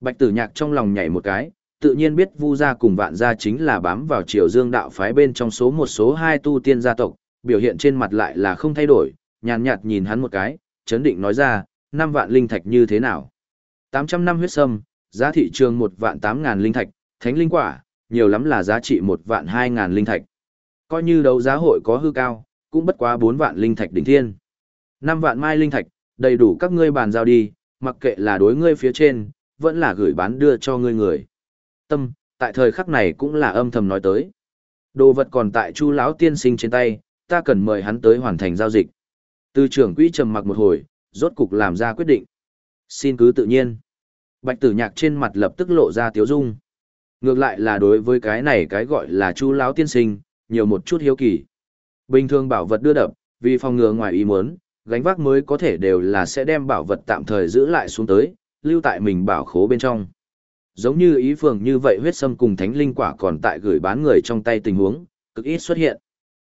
Bạch tử nhạc trong lòng nhảy một cái, tự nhiên biết Vu gia cùng Vạn gia chính là bám vào Triều Dương đạo phái bên trong số một số hai tu tiên gia tộc, biểu hiện trên mặt lại là không thay đổi, nhàn nhạt nhìn hắn một cái, chấn định nói ra, năm vạn linh thạch như thế nào? 800 năm huyết sâm, giá thị trường một vạn tám ngàn linh thạch, thánh linh quả, nhiều lắm là giá trị một vạn hai ngàn linh thạch. Coi như đấu giá hội có hư cao, cũng bất quá bốn vạn linh thạch đỉnh thiên. năm vạn mai linh thạch, đầy đủ các ngươi bàn giao đi, mặc kệ là đối ngươi phía trên, vẫn là gửi bán đưa cho ngươi người. Tâm, tại thời khắc này cũng là âm thầm nói tới. Đồ vật còn tại Chu lão tiên sinh trên tay, ta cần mời hắn tới hoàn thành giao dịch. Từ trưởng quỹ trầm mặc một hồi, rốt cục làm ra quyết định. Xin cứ tự nhiên. Bạch tử nhạc trên mặt lập tức lộ ra tiếu dung. Ngược lại là đối với cái này cái gọi là Chu lão tiên sinh, nhiều một chút hiếu kỳ. Bình thường bảo vật đưa đập, vì phòng ngừa ngoài ý muốn, gánh vác mới có thể đều là sẽ đem bảo vật tạm thời giữ lại xuống tới, lưu tại mình bảo khố bên trong. Giống như ý phường như vậy huyết sâm cùng thánh linh quả còn tại gửi bán người trong tay tình huống, cực ít xuất hiện.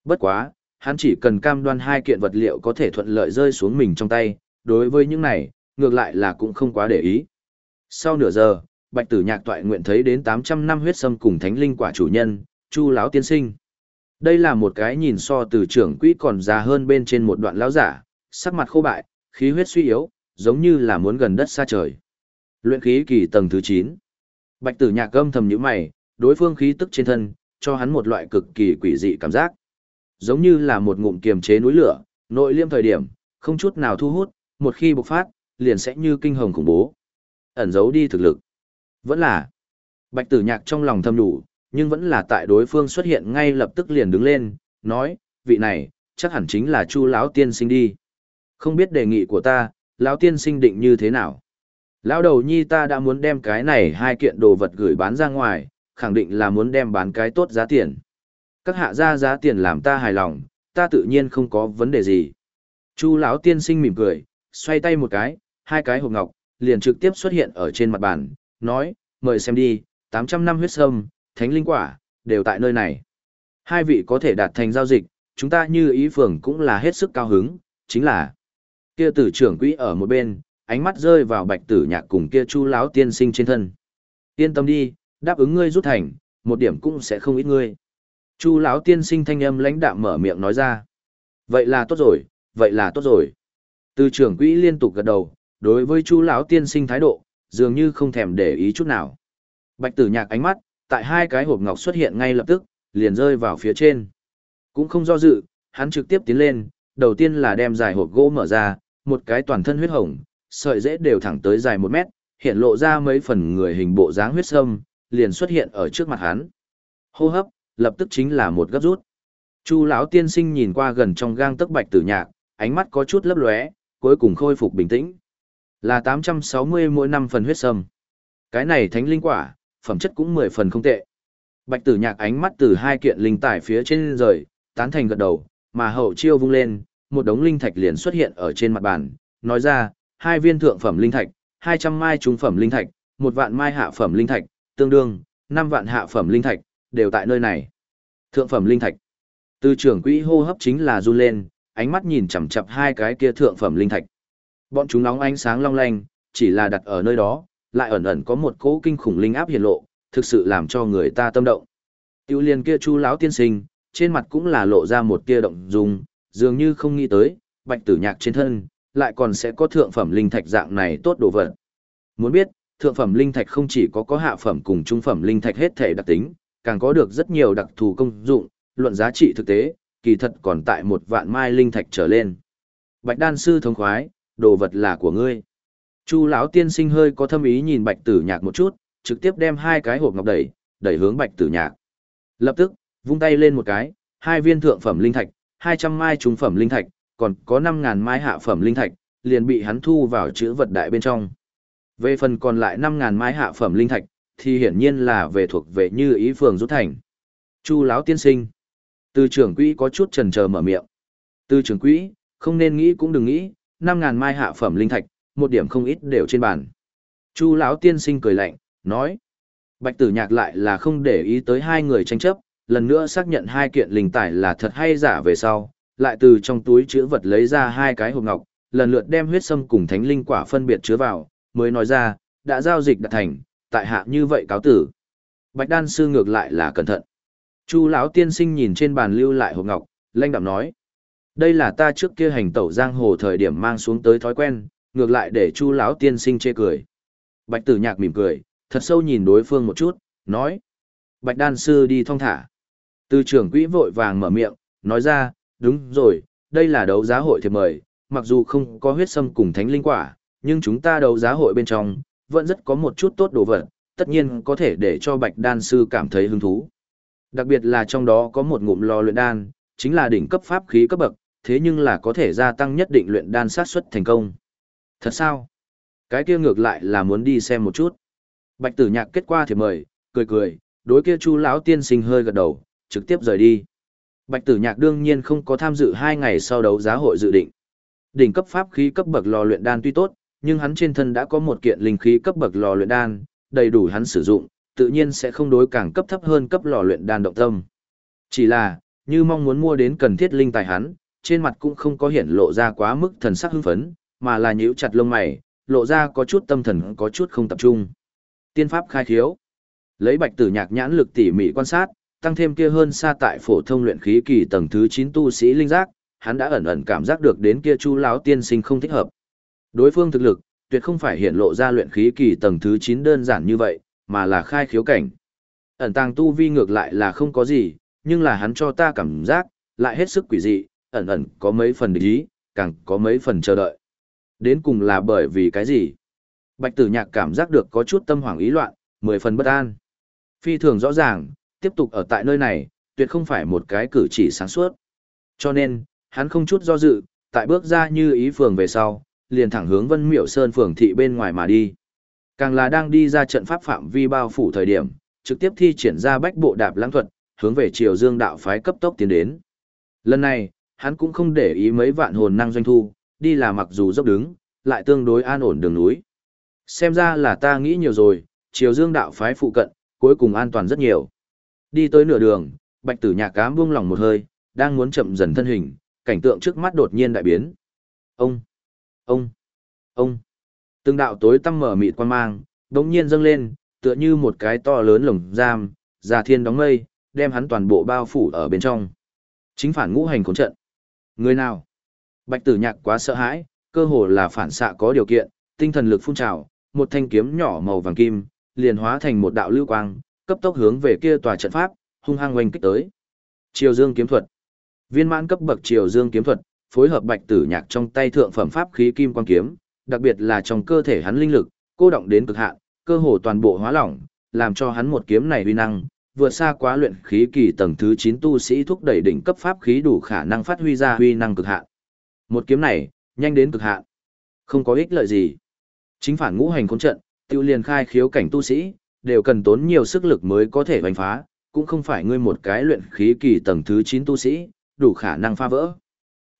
Bất quá, hắn chỉ cần cam đoan hai kiện vật liệu có thể thuận lợi rơi xuống mình trong tay, đối với những này, ngược lại là cũng không quá để ý. Sau nửa giờ, Bạch Tử Nhạc toại nguyện thấy đến 800 năm huyết sâm cùng thánh linh quả chủ nhân, Chu lão tiên sinh. Đây là một cái nhìn so từ trưởng quỹ còn già hơn bên trên một đoạn lão giả, sắc mặt khô bại, khí huyết suy yếu, giống như là muốn gần đất xa trời. Luyện khí kỳ tầng thứ 9. Bạch tử nhạc âm thầm nhíu mày, đối phương khí tức trên thân, cho hắn một loại cực kỳ quỷ dị cảm giác. Giống như là một ngụm kiềm chế núi lửa, nội liêm thời điểm, không chút nào thu hút, một khi bộc phát, liền sẽ như kinh hồng khủng bố. Ẩn giấu đi thực lực. Vẫn là. Bạch tử nhạc trong lòng thầm đủ, nhưng vẫn là tại đối phương xuất hiện ngay lập tức liền đứng lên, nói, vị này, chắc hẳn chính là chu lão tiên sinh đi. Không biết đề nghị của ta, lão tiên sinh định như thế nào? Lão đầu nhi ta đã muốn đem cái này hai kiện đồ vật gửi bán ra ngoài, khẳng định là muốn đem bán cái tốt giá tiền. Các hạ ra giá tiền làm ta hài lòng, ta tự nhiên không có vấn đề gì. Chu lão tiên sinh mỉm cười, xoay tay một cái, hai cái hộp ngọc, liền trực tiếp xuất hiện ở trên mặt bàn, nói, mời xem đi, 800 năm huyết sâm, thánh linh quả, đều tại nơi này. Hai vị có thể đạt thành giao dịch, chúng ta như ý phường cũng là hết sức cao hứng, chính là kia tử trưởng quỹ ở một bên, ánh mắt rơi vào bạch tử nhạc cùng kia chu lão tiên sinh trên thân. Yên tâm đi, đáp ứng ngươi rút thành, một điểm cũng sẽ không ít ngươi. Chu lão tiên sinh thanh âm lãnh đạm mở miệng nói ra. Vậy là tốt rồi, vậy là tốt rồi. Từ trưởng quỹ liên tục gật đầu, đối với chu lão tiên sinh thái độ, dường như không thèm để ý chút nào. Bạch tử nhạc ánh mắt, tại hai cái hộp ngọc xuất hiện ngay lập tức, liền rơi vào phía trên. Cũng không do dự, hắn trực tiếp tiến lên, đầu tiên là đem dài hộp gỗ mở ra, một cái toàn thân huyết hồng, sợi rễ đều thẳng tới dài một mét, hiện lộ ra mấy phần người hình bộ dáng huyết sâm, liền xuất hiện ở trước mặt hắn. Hô hấp, lập tức chính là một gấp rút. Chu lão tiên sinh nhìn qua gần trong gang tấc bạch tử nhạc, ánh mắt có chút lấp lóe, cuối cùng khôi phục bình tĩnh. Là 860 mỗi năm phần huyết sâm. Cái này thánh linh quả, phẩm chất cũng 10 phần không tệ. Bạch tử nhạc ánh mắt từ hai kiện linh tải phía trên rời, tán thành gật đầu, mà hậu chiêu vung lên, một đống linh thạch liền xuất hiện ở trên mặt bàn, nói ra, hai viên thượng phẩm linh thạch, 200 mai trung phẩm linh thạch, một vạn mai hạ phẩm linh thạch, tương đương, 5 vạn hạ phẩm linh thạch, đều tại nơi này. Thượng phẩm linh thạch. Từ trưởng quỹ hô hấp chính là run lên, ánh mắt nhìn chằm chằm hai cái kia thượng phẩm linh thạch. Bọn chúng nóng ánh sáng long lanh, chỉ là đặt ở nơi đó, lại ẩn ẩn có một cỗ kinh khủng linh áp hiện lộ, thực sự làm cho người ta tâm động. Tiêu liên kia chu lão tiên sinh, trên mặt cũng là lộ ra một tia động dung, dường như không nghĩ tới, bạch tử nhạc trên thân, lại còn sẽ có thượng phẩm linh thạch dạng này tốt đồ vật. Muốn biết, thượng phẩm linh thạch không chỉ có có hạ phẩm cùng trung phẩm linh thạch hết thể đặc tính, càng có được rất nhiều đặc thù công dụng, luận giá trị thực tế, kỳ thật còn tại một vạn mai linh thạch trở lên. Bạch đan sư thống khoái, đồ vật là của ngươi. Chu lão tiên sinh hơi có thâm ý nhìn Bạch Tử Nhạc một chút, trực tiếp đem hai cái hộp ngọc đẩy, đẩy hướng Bạch Tử Nhạc. Lập tức, vung tay lên một cái, hai viên thượng phẩm linh thạch, 200 mai trung phẩm linh thạch, còn có 5000 mai hạ phẩm linh thạch, liền bị hắn thu vào chữ vật đại bên trong. Về phần còn lại 5000 mai hạ phẩm linh thạch, thì hiển nhiên là về thuộc về như ý phường rút thành. Chu lão tiên sinh. Từ trưởng quỹ có chút chần chờ mở miệng. Từ trưởng quỹ, không nên nghĩ cũng đừng nghĩ, 5000 mai hạ phẩm linh thạch, một điểm không ít đều trên bàn. Chu lão tiên sinh cười lạnh, nói: Bạch Tử Nhạc lại là không để ý tới hai người tranh chấp, lần nữa xác nhận hai kiện linh tài là thật hay giả về sau, lại từ trong túi chứa vật lấy ra hai cái hộp ngọc, lần lượt đem huyết sâm cùng thánh linh quả phân biệt chứa vào, mới nói ra, đã giao dịch đạt thành, tại hạ như vậy cáo tử. Bạch đan sư ngược lại là cẩn thận. Chu lão tiên sinh nhìn trên bàn lưu lại hộp ngọc, lanh đạm nói: "Đây là ta trước kia hành tẩu giang hồ thời điểm mang xuống tới thói quen, ngược lại để Chu lão tiên sinh chê cười." Bạch Tử Nhạc mỉm cười, thật sâu nhìn đối phương một chút, nói: "Bạch đan sư đi thong thả." Từ trưởng quỹ vội vàng mở miệng, nói ra: "Đúng rồi, đây là đấu giá hội thiệp mời, mặc dù không có huyết sâm cùng thánh linh quả, nhưng chúng ta đấu giá hội bên trong vẫn rất có một chút tốt đồ vật, tất nhiên có thể để cho Bạch Đan sư cảm thấy hứng thú. Đặc biệt là trong đó có một ngụm lò luyện đan, chính là đỉnh cấp pháp khí cấp bậc, thế nhưng là có thể gia tăng nhất định luyện đan sát suất thành công. Thật sao? Cái kia ngược lại là muốn đi xem một chút. Bạch Tử Nhạc kết quả thì mời, cười cười, đối kia Chu lão tiên sinh hơi gật đầu, trực tiếp rời đi. Bạch Tử Nhạc đương nhiên không có tham dự hai ngày sau đấu giá hội dự định. Đỉnh cấp pháp khí cấp bậc lò luyện đan tuy tốt, nhưng hắn trên thân đã có một kiện linh khí cấp bậc lò luyện đan, đầy đủ hắn sử dụng, tự nhiên sẽ không đối càng cấp thấp hơn cấp lò luyện đan động tâm. Chỉ là, như mong muốn mua đến cần thiết linh tài hắn, trên mặt cũng không có hiện lộ ra quá mức thần sắc hưng phấn, mà là nhíu chặt lông mày, lộ ra có chút tâm thần có chút không tập trung. Tiên pháp khai khiếu. Lấy Bạch Tử Nhạc nhãn lực tỉ mỉ quan sát, tăng thêm kia hơn xa tại phổ thông luyện khí kỳ tầng thứ 9 tu sĩ linh giác, hắn đã ẩn ẩn cảm giác được đến kia Chu lão tiên sinh không thích hợp. Đối phương thực lực, tuyệt không phải hiện lộ ra luyện khí kỳ tầng thứ 9 đơn giản như vậy, mà là khai khiếu cảnh. Ẩn tàng tu vi ngược lại là không có gì, nhưng là hắn cho ta cảm giác, lại hết sức quỷ dị, ẩn ẩn có mấy phần địch ý, càng có mấy phần chờ đợi. Đến cùng là bởi vì cái gì? Bạch tử nhạc cảm giác được có chút tâm hoảng ý loạn, mười phần bất an. Phi thường rõ ràng, tiếp tục ở tại nơi này, tuyệt không phải một cái cử chỉ sáng suốt. Cho nên, hắn không chút do dự, tại bước ra như ý phường về sau, liền thẳng hướng Vân Miểu Sơn phường thị bên ngoài mà đi. Càng là đang đi ra trận pháp phạm vi bao phủ thời điểm, trực tiếp thi triển ra bách bộ đạp lãng thuật, hướng về Triều Dương đạo phái cấp tốc tiến đến. Lần này, hắn cũng không để ý mấy vạn hồn năng doanh thu, đi là mặc dù dốc đứng, lại tương đối an ổn đường núi. Xem ra là ta nghĩ nhiều rồi, chiều Dương đạo phái phụ cận, cuối cùng an toàn rất nhiều. Đi tới nửa đường, Bạch Tử Nhạc cám buông lỏng một hơi, đang muốn chậm dần thân hình, cảnh tượng trước mắt đột nhiên đại biến. Ông, ông, ông. Từng đạo tối tăm mở mịt quan mang, đống nhiên dâng lên, tựa như một cái to lớn lồng giam, già thiên đóng mây, đem hắn toàn bộ bao phủ ở bên trong. Chính phản ngũ hành khốn trận. Người nào? Bạch tử nhạc quá sợ hãi, cơ hồ là phản xạ có điều kiện, tinh thần lực phun trào, một thanh kiếm nhỏ màu vàng kim, liền hóa thành một đạo lưu quang, cấp tốc hướng về kia tòa trận pháp, hung hăng oanh kích tới. Triều Dương kiếm thuật. Viên mãn cấp bậc Triều Dương kiếm thuật, phối hợp bạch tử nhạc trong tay thượng phẩm pháp khí kim quang kiếm, đặc biệt là trong cơ thể hắn linh lực, cô động đến cực hạn, cơ hồ toàn bộ hóa lỏng, làm cho hắn một kiếm này uy năng vượt xa quá luyện khí kỳ tầng thứ 9 tu sĩ thúc đẩy đỉnh cấp pháp khí đủ khả năng phát huy ra uy năng cực hạn. Một kiếm này, nhanh đến cực hạn. Không có ích lợi gì. Chính phản ngũ hành khốn trận, tiêu liền khai khiếu cảnh tu sĩ, đều cần tốn nhiều sức lực mới có thể đánh phá, cũng không phải ngươi một cái luyện khí kỳ tầng thứ 9 tu sĩ, đủ khả năng phá vỡ.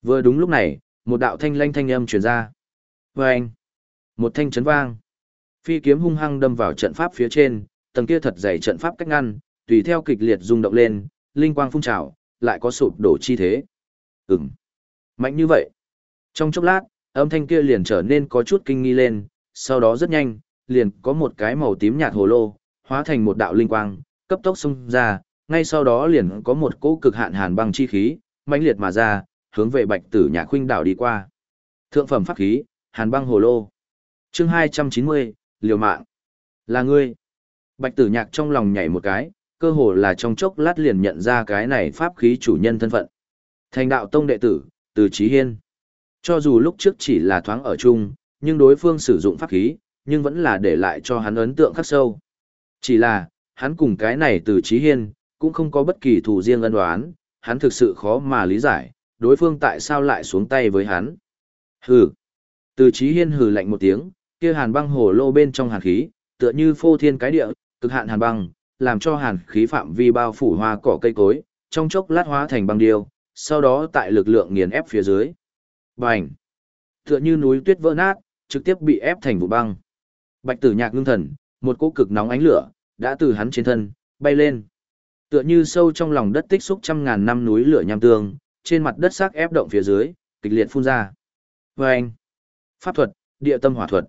Vừa đúng lúc này, một đạo thanh lanh thanh âm truyền ra. vâng, anh, một thanh chấn vang. Phi kiếm hung hăng đâm vào trận pháp phía trên, tầng kia thật dày trận pháp cách ngăn, tùy theo kịch liệt rung động lên, linh quang phun trào, lại có sụp đổ chi thế. Ừm, mạnh như vậy. Trong chốc lát, âm thanh kia liền trở nên có chút kinh nghi lên, sau đó rất nhanh, liền có một cái màu tím nhạt hồ lô, hóa thành một đạo linh quang, cấp tốc xông ra, ngay sau đó liền có một cỗ cực hạn hàn băng chi khí, mãnh liệt mà ra, hướng về Bạch Tử Nhạc huynh đảo đi qua. Thượng phẩm pháp khí, Hàn băng hồ lô. Chương 290, liều mạng. Là ngươi. Bạch Tử Nhạc trong lòng nhảy một cái, cơ hồ là trong chốc lát liền nhận ra cái này pháp khí chủ nhân thân phận. Thành đạo tông đệ tử, từ Chí Hiên. Cho dù lúc trước chỉ là thoáng ở chung, nhưng đối phương sử dụng pháp khí, nhưng vẫn là để lại cho hắn ấn tượng khắc sâu. Chỉ là, hắn cùng cái này từ Chí Hiên, cũng không có bất kỳ thù riêng ân đoán, hắn thực sự khó mà lý giải, đối phương tại sao lại xuống tay với hắn. Hừ. Từ Chí Hiên hừ lạnh một tiếng, kia hàn băng hồ lô bên trong hàn khí, tựa như phô thiên cái địa, cực hạn hàn băng, làm cho hàn khí phạm vi bao phủ hoa cỏ cây cối, trong chốc lát hóa thành băng điêu, sau đó tại lực lượng nghiền ép phía dưới. Bành! Tựa như núi tuyết vỡ nát, trực tiếp bị ép thành vụ băng. Bạch tử nhạc ngưng thần, một cỗ cực nóng ánh lửa, đã từ hắn trên thân, bay lên. Tựa như sâu trong lòng đất tích xúc trăm ngàn năm núi lửa nham tương, trên mặt đất sắc ép động phía dưới, kịch liệt phun ra. Vâng! Pháp thuật, địa tâm hỏa thuật.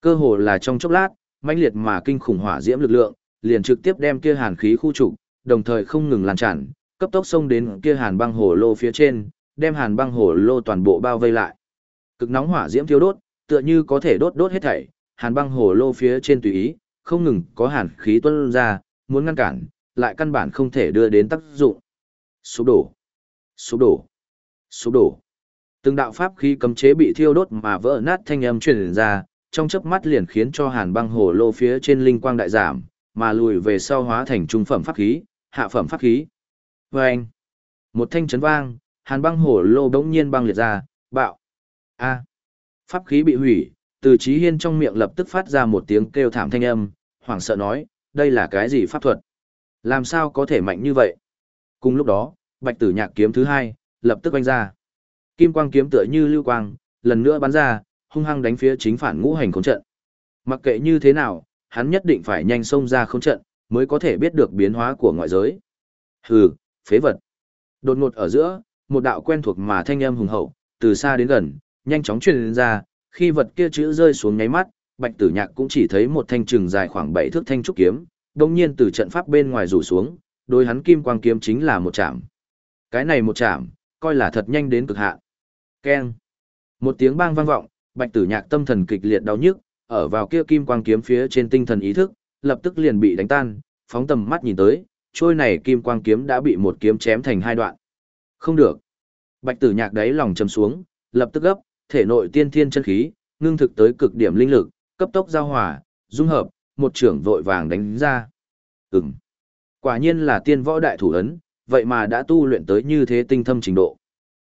Cơ hồ là trong chốc lát, mãnh liệt mà kinh khủng hỏa diễm lực lượng, liền trực tiếp đem kia hàn khí khu trục, đồng thời không ngừng lan tràn, cấp tốc xông đến kia hàn băng hồ lô phía trên, đem hàn băng hồ lô toàn bộ bao vây lại. Cực nóng hỏa diễm thiêu đốt, tựa như có thể đốt đốt hết thảy, hàn băng hồ lô phía trên tùy ý, không ngừng có hàn khí tuôn ra, muốn ngăn cản, lại căn bản không thể đưa đến tác dụng. Sụp đổ, sụp đổ, sụp đổ. Từng đạo pháp khí cấm chế bị thiêu đốt mà vỡ nát thanh âm truyền ra, trong chớp mắt liền khiến cho hàn băng hồ lô phía trên linh quang đại giảm, mà lùi về sau hóa thành trung phẩm pháp khí, hạ phẩm pháp khí. Vâng! một thanh chấn vang, hàn băng hổ lô bỗng nhiên băng liệt ra, bạo. A. Pháp khí bị hủy, từ trí hiên trong miệng lập tức phát ra một tiếng kêu thảm thanh âm, hoảng sợ nói, đây là cái gì pháp thuật? Làm sao có thể mạnh như vậy? Cùng lúc đó, bạch tử nhạc kiếm thứ hai, lập tức oanh ra. Kim quang kiếm tựa như lưu quang, lần nữa bắn ra, hung hăng đánh phía chính phản ngũ hành khốn trận. Mặc kệ như thế nào, hắn nhất định phải nhanh xông ra khốn trận, mới có thể biết được biến hóa của ngoại giới. Hừ, phế vật. Đột ngột ở giữa, một đạo quen thuộc mà thanh âm hùng hậu, từ xa đến gần, nhanh chóng truyền ra, khi vật kia chữ rơi xuống nháy mắt, Bạch Tử Nhạc cũng chỉ thấy một thanh trường dài khoảng 7 thước thanh trúc kiếm, đồng nhiên từ trận pháp bên ngoài rủ xuống, đối hắn kim quang kiếm chính là một chạm. Cái này một chạm, coi là thật nhanh đến cực hạn. Keng. Một tiếng bang vang vọng, Bạch Tử Nhạc tâm thần kịch liệt đau nhức, ở vào kia kim quang kiếm phía trên tinh thần ý thức, lập tức liền bị đánh tan, phóng tầm mắt nhìn tới, trôi này kim quang kiếm đã bị một kiếm chém thành hai đoạn. Không được. Bạch tử nhạc đáy lòng chầm xuống, lập tức gấp, thể nội tiên thiên chân khí, ngưng thực tới cực điểm linh lực, cấp tốc giao hòa, dung hợp, một trưởng vội vàng đánh ra. Ừm. Quả nhiên là tiên võ đại thủ ấn, vậy mà đã tu luyện tới như thế tinh thâm trình độ.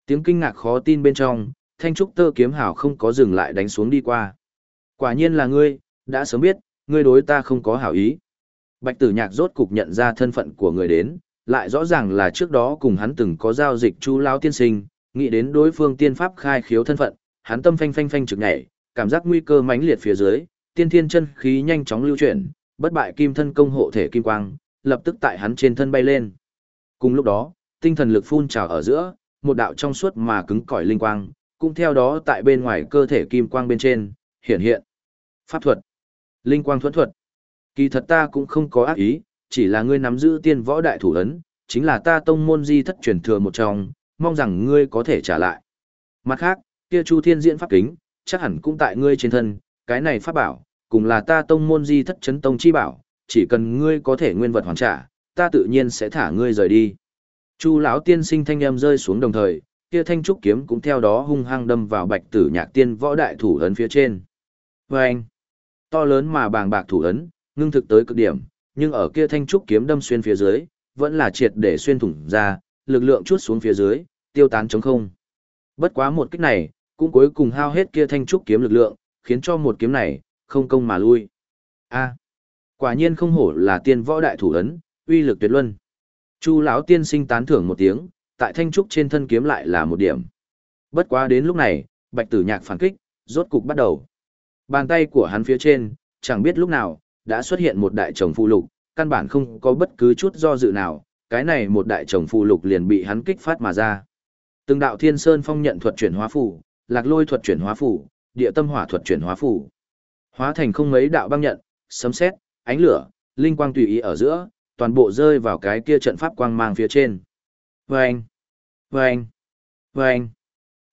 Tiếng kinh ngạc khó tin bên trong, thanh trúc tơ kiếm hào không có dừng lại đánh xuống đi qua. Quả nhiên là ngươi, đã sớm biết, ngươi đối ta không có hảo ý. Bạch tử nhạc rốt cục nhận ra thân phận của người đến, lại rõ ràng là trước đó cùng hắn từng có giao dịch chu lao tiên sinh, nghĩ đến đối phương tiên pháp khai khiếu thân phận, hắn tâm phanh phanh phanh trực nhảy, cảm giác nguy cơ mãnh liệt phía dưới, tiên thiên chân khí nhanh chóng lưu chuyển, bất bại kim thân công hộ thể kim quang, lập tức tại hắn trên thân bay lên. Cùng lúc đó, tinh thần lực phun trào ở giữa, một đạo trong suốt mà cứng cỏi linh quang, cũng theo đó tại bên ngoài cơ thể kim quang bên trên, hiện hiện. Pháp thuật, linh quang thuẫn thuật. Kỳ thật ta cũng không có ác ý, chỉ là ngươi nắm giữ tiên võ đại thủ ấn, chính là ta tông môn di thất truyền thừa một trong, mong rằng ngươi có thể trả lại. Mặt khác, kia Chu Thiên diễn pháp kính, chắc hẳn cũng tại ngươi trên thân, cái này pháp bảo, cùng là ta tông môn di thất chấn tông chi bảo, chỉ cần ngươi có thể nguyên vật hoàn trả, ta tự nhiên sẽ thả ngươi rời đi. Chu lão tiên sinh thanh âm rơi xuống đồng thời, kia thanh trúc kiếm cũng theo đó hung hăng đâm vào bạch tử nhạc tiên võ đại thủ ấn phía trên. Và anh, to lớn mà bàng bạc thủ ấn, ngưng thực tới cực điểm, nhưng ở kia thanh trúc kiếm đâm xuyên phía dưới, vẫn là triệt để xuyên thủng ra, lực lượng chút xuống phía dưới, tiêu tán trống không. Bất quá một kích này, cũng cuối cùng hao hết kia thanh trúc kiếm lực lượng, khiến cho một kiếm này, không công mà lui. A, quả nhiên không hổ là tiên võ đại thủ ấn, uy lực tuyệt luân. Chu lão tiên sinh tán thưởng một tiếng, tại thanh trúc trên thân kiếm lại là một điểm. Bất quá đến lúc này, Bạch Tử Nhạc phản kích, rốt cục bắt đầu. Bàn tay của hắn phía trên, chẳng biết lúc nào, đã xuất hiện một đại chồng phụ lục, căn bản không có bất cứ chút do dự nào, cái này một đại chồng phụ lục liền bị hắn kích phát mà ra. Từng đạo Thiên Sơn phong nhận thuật chuyển hóa phủ, Lạc Lôi thuật chuyển hóa phủ, Địa Tâm hỏa thuật chuyển hóa phủ. Hóa thành không mấy đạo băng nhận, sấm sét, ánh lửa, linh quang tùy ý ở giữa, toàn bộ rơi vào cái kia trận pháp quang mang phía trên. Vâng! Vâng! Vâng!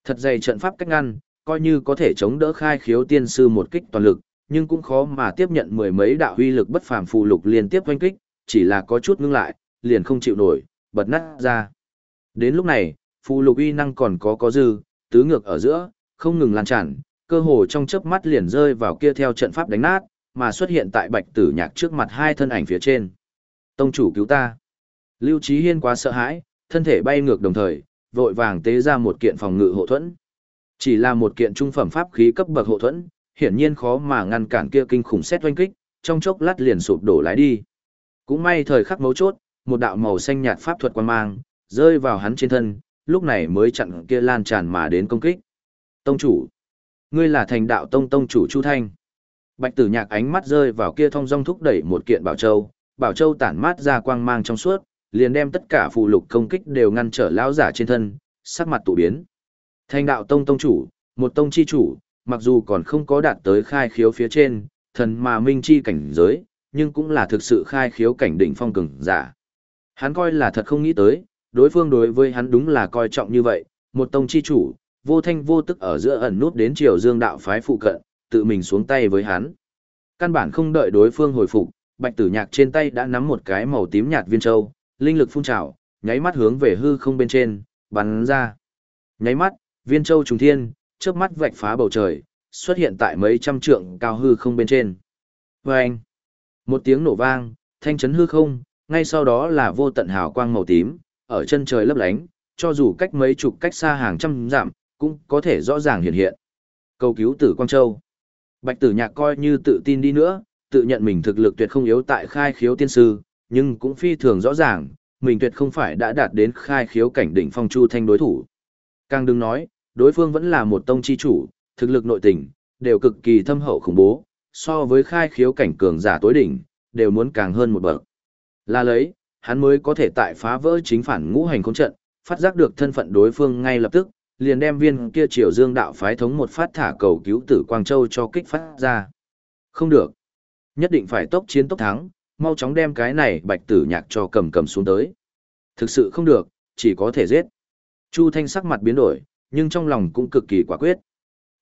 Thật dày trận pháp cách ngăn, coi như có thể chống đỡ khai khiếu tiên sư một kích toàn lực, nhưng cũng khó mà tiếp nhận mười mấy đạo huy lực bất phàm phù lục liên tiếp oanh kích, chỉ là có chút ngưng lại, liền không chịu nổi, bật nát ra. Đến lúc này, phù lục uy năng còn có có dư, tứ ngược ở giữa, không ngừng lan tràn, cơ hồ trong chớp mắt liền rơi vào kia theo trận pháp đánh nát, mà xuất hiện tại Bạch Tử Nhạc trước mặt hai thân ảnh phía trên. Tông chủ cứu ta. Lưu Chí Hiên quá sợ hãi, thân thể bay ngược đồng thời, vội vàng tế ra một kiện phòng ngự hộ thuẫn. Chỉ là một kiện trung phẩm pháp khí cấp bậc hộ thuẫn, hiển nhiên khó mà ngăn cản kia kinh khủng xét oanh kích, trong chốc lát liền sụp đổ lái đi. Cũng may thời khắc mấu chốt, một đạo màu xanh nhạt pháp thuật quan mang, rơi vào hắn trên thân, lúc này mới chặn kia lan tràn mà đến công kích. Tông chủ, ngươi là thành đạo tông tông chủ Chu Thanh. Bạch tử nhạc ánh mắt rơi vào kia thông dong thúc đẩy một kiện bảo châu, bảo châu tản mát ra quang mang trong suốt, liền đem tất cả phụ lục công kích đều ngăn trở lão giả trên thân, sắc mặt tụ biến. Thành đạo tông tông chủ, một tông chi chủ, mặc dù còn không có đạt tới khai khiếu phía trên, thần mà minh chi cảnh giới, nhưng cũng là thực sự khai khiếu cảnh đỉnh phong cường giả. Hắn coi là thật không nghĩ tới, đối phương đối với hắn đúng là coi trọng như vậy, một tông chi chủ, vô thanh vô tức ở giữa ẩn nút đến triều dương đạo phái phụ cận, tự mình xuống tay với hắn. Căn bản không đợi đối phương hồi phục, bạch tử nhạc trên tay đã nắm một cái màu tím nhạt viên châu, linh lực phun trào, nháy mắt hướng về hư không bên trên, bắn ra. Nháy mắt, viên châu trùng thiên, chớp mắt vạch phá bầu trời, xuất hiện tại mấy trăm trượng cao hư không bên trên. Vâng! anh, một tiếng nổ vang, thanh chấn hư không, ngay sau đó là vô tận hào quang màu tím, ở chân trời lấp lánh, cho dù cách mấy chục cách xa hàng trăm dặm, cũng có thể rõ ràng hiện hiện. Cầu cứu tử Quang Châu. Bạch tử nhạc coi như tự tin đi nữa, tự nhận mình thực lực tuyệt không yếu tại khai khiếu tiên sư, nhưng cũng phi thường rõ ràng, mình tuyệt không phải đã đạt đến khai khiếu cảnh đỉnh phong chu thanh đối thủ. Càng đừng nói, đối phương vẫn là một tông chi chủ, thực lực nội tình, đều cực kỳ thâm hậu khủng bố, so với khai khiếu cảnh cường giả tối đỉnh, đều muốn càng hơn một bậc. Là lấy, hắn mới có thể tại phá vỡ chính phản ngũ hành khống trận, phát giác được thân phận đối phương ngay lập tức, liền đem viên kia triều dương đạo phái thống một phát thả cầu cứu tử Quang Châu cho kích phát ra. Không được. Nhất định phải tốc chiến tốc thắng, mau chóng đem cái này bạch tử nhạc cho cầm cầm xuống tới. Thực sự không được, chỉ có thể giết. Chu Thanh sắc mặt biến đổi, nhưng trong lòng cũng cực kỳ quả quyết.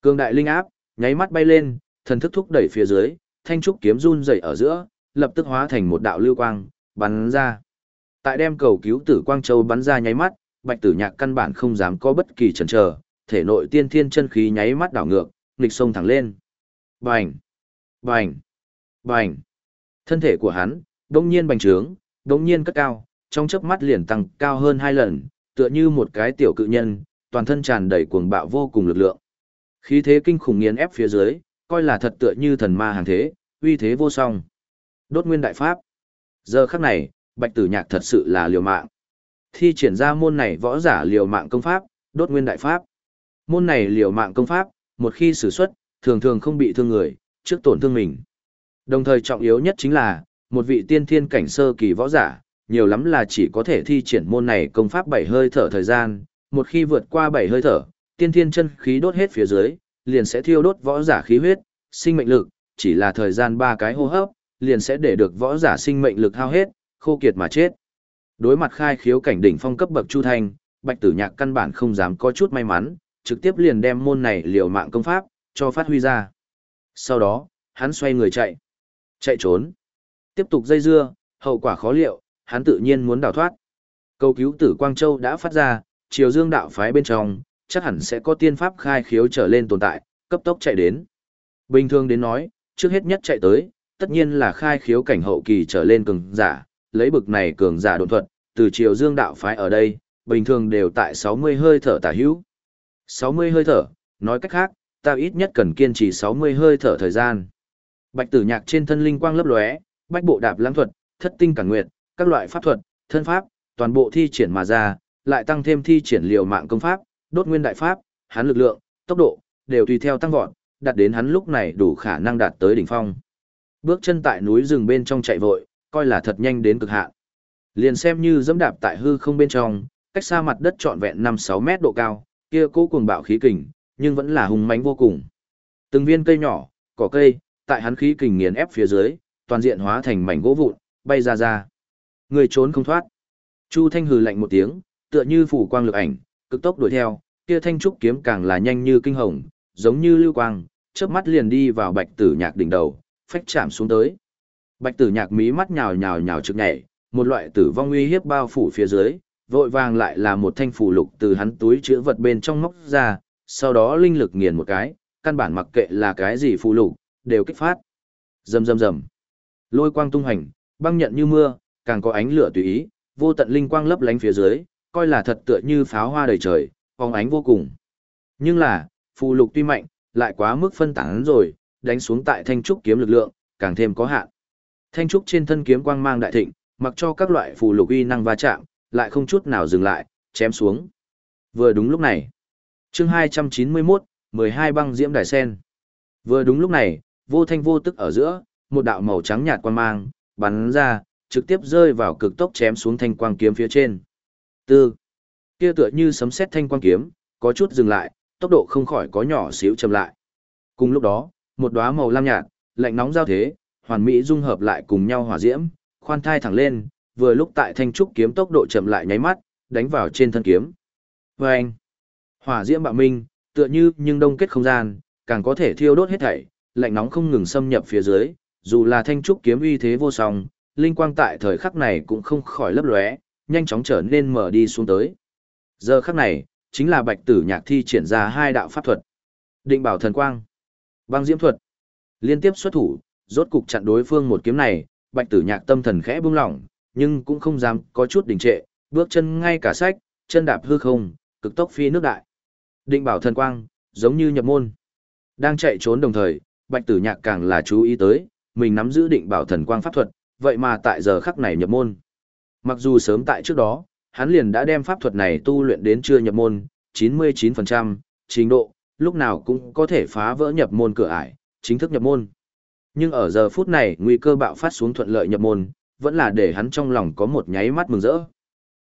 Cường đại linh áp, nháy mắt bay lên, thần thức thúc đẩy phía dưới, thanh trúc kiếm run rẩy ở giữa, lập tức hóa thành một đạo lưu quang, bắn ra. Tại đem cầu cứu tử quang châu bắn ra nháy mắt, Bạch Tử Nhạc căn bản không dám có bất kỳ chần chờ, thể nội tiên thiên chân khí nháy mắt đảo ngược, nghịch sông thẳng lên. Bành! Bành! Bành! Thân thể của hắn, đông nhiên bành trướng, đông nhiên cất cao, trong chớp mắt liền tăng cao hơn hai lần, tựa như một cái tiểu cự nhân, toàn thân tràn đầy cuồng bạo vô cùng lực lượng. Khí thế kinh khủng nghiền ép phía dưới, coi là thật tựa như thần ma hàng thế, uy thế vô song. Đốt nguyên đại pháp. Giờ khắc này, Bạch Tử Nhạc thật sự là liều mạng. Thi triển ra môn này võ giả liều mạng công pháp, đốt nguyên đại pháp. Môn này liều mạng công pháp, một khi sử xuất, thường thường không bị thương người, trước tổn thương mình. Đồng thời trọng yếu nhất chính là, một vị tiên thiên cảnh sơ kỳ võ giả, nhiều lắm là chỉ có thể thi triển môn này công pháp bảy hơi thở thời gian, một khi vượt qua bảy hơi thở, tiên thiên chân khí đốt hết phía dưới, liền sẽ thiêu đốt võ giả khí huyết, sinh mệnh lực, chỉ là thời gian ba cái hô hấp, liền sẽ để được võ giả sinh mệnh lực hao hết, khô kiệt mà chết. Đối mặt khai khiếu cảnh đỉnh phong cấp bậc Chu Thanh, Bạch Tử Nhạc căn bản không dám có chút may mắn, trực tiếp liền đem môn này liều mạng công pháp cho phát huy ra. Sau đó, hắn xoay người chạy. Chạy trốn. Tiếp tục dây dưa, hậu quả khó liệu, hắn tự nhiên muốn đào thoát. Cầu cứu tử Quang Châu đã phát ra, chiều dương đạo phái bên trong, chắc hẳn sẽ có tiên pháp khai khiếu trở lên tồn tại, cấp tốc chạy đến. Bình thường đến nói, trước hết nhất chạy tới, tất nhiên là khai khiếu cảnh hậu kỳ trở lên cường giả, lấy bực này cường giả độn thuật, từ chiều dương đạo phái ở đây, bình thường đều tại 60 hơi thở tả hữu. 60 hơi thở, nói cách khác, ta ít nhất cần kiên trì 60 hơi thở thời gian. Bạch tử nhạc trên thân linh quang lấp lóe, bách bộ đạp lãng thuật, thất tinh cản nguyệt, các loại pháp thuật, thân pháp, toàn bộ thi triển mà ra, lại tăng thêm thi triển liều mạng công pháp, đốt nguyên đại pháp, hắn lực lượng, tốc độ, đều tùy theo tăng vọt, đạt đến hắn lúc này đủ khả năng đạt tới đỉnh phong. Bước chân tại núi rừng bên trong chạy vội, coi là thật nhanh đến cực hạn. Liền xem như dẫm đạp tại hư không bên trong, cách xa mặt đất trọn vẹn 5-6 mét độ cao, kia cố cuồng bạo khí kình, nhưng vẫn là hùng mãnh vô cùng. Từng viên cây nhỏ, cỏ cây, tại hắn khí kình nghiền ép phía dưới, toàn diện hóa thành mảnh gỗ vụn, bay ra ra. Người trốn không thoát. Chu Thanh hừ lạnh một tiếng, tựa như phủ quang lực ảnh, cực tốc đuổi theo, kia thanh trúc kiếm càng là nhanh như kinh hồng, giống như lưu quang, chớp mắt liền đi vào Bạch Tử Nhạc đỉnh đầu, phách chạm xuống tới. Bạch Tử Nhạc mí mắt nhào nhào nhào trực nhảy, một loại tử vong uy hiếp bao phủ phía dưới, vội vàng lại là một thanh phù lục từ hắn túi chứa vật bên trong móc ra, sau đó linh lực nghiền một cái, căn bản mặc kệ là cái gì phù lục, đều kích phát. Rầm rầm rầm. Lôi quang tung hành, băng nhận như mưa, càng có ánh lửa tùy ý, vô tận linh quang lấp lánh phía dưới, coi là thật tựa như pháo hoa đầy trời, phóng ánh vô cùng. Nhưng là, phù lục tuy mạnh, lại quá mức phân tán rồi, đánh xuống tại thanh trúc kiếm lực lượng, càng thêm có hạn. Thanh trúc trên thân kiếm quang mang đại thịnh, mặc cho các loại phù lục uy năng va chạm, lại không chút nào dừng lại, chém xuống. Vừa đúng lúc này, chương 291, 12 băng diễm đài sen. Vừa đúng lúc này, vô thanh vô tức ở giữa, một đạo màu trắng nhạt quang mang, bắn ra, trực tiếp rơi vào cực tốc chém xuống thanh quang kiếm phía trên. Tư. Kia tựa như sấm sét thanh quang kiếm, có chút dừng lại, tốc độ không khỏi có nhỏ xíu chậm lại. Cùng lúc đó, một đóa màu lam nhạt, lạnh nóng giao thế, hoàn mỹ dung hợp lại cùng nhau hỏa diễm, khoan thai thẳng lên, vừa lúc tại thanh trúc kiếm tốc độ chậm lại nháy mắt, đánh vào trên thân kiếm. vê anh, hỏa diễm bạo minh, tựa như nhưng đông kết không gian, càng có thể thiêu đốt hết thảy, lạnh nóng không ngừng xâm nhập phía dưới, dù là thanh trúc kiếm uy thế vô song, linh quang tại thời khắc này cũng không khỏi lấp lóe, nhanh chóng trở nên mở đi xuống tới. Giờ khắc này, chính là bạch tử nhạc thi triển ra hai đạo pháp thuật. Định bảo thần quang, băng diễm thuật. Liên tiếp xuất thủ, rốt cục chặn đối phương một kiếm này, bạch tử nhạc tâm thần khẽ buông lỏng, nhưng cũng không dám có chút đình trệ, bước chân ngay cả sách, chân đạp hư không, cực tốc phi nước đại. Định bảo thần quang, giống như nhập môn. Đang chạy trốn đồng thời, bạch tử nhạc càng là chú ý tới, mình nắm giữ định bảo thần quang pháp thuật, vậy mà tại giờ khắc này nhập môn. Mặc dù sớm tại trước đó, hắn liền đã đem pháp thuật này tu luyện đến chưa nhập môn, 99%, trình độ, lúc nào cũng có thể phá vỡ nhập môn cửa ải, chính thức nhập môn. Nhưng ở giờ phút này nguy cơ bạo phát xuống thuận lợi nhập môn, vẫn là để hắn trong lòng có một nháy mắt mừng rỡ.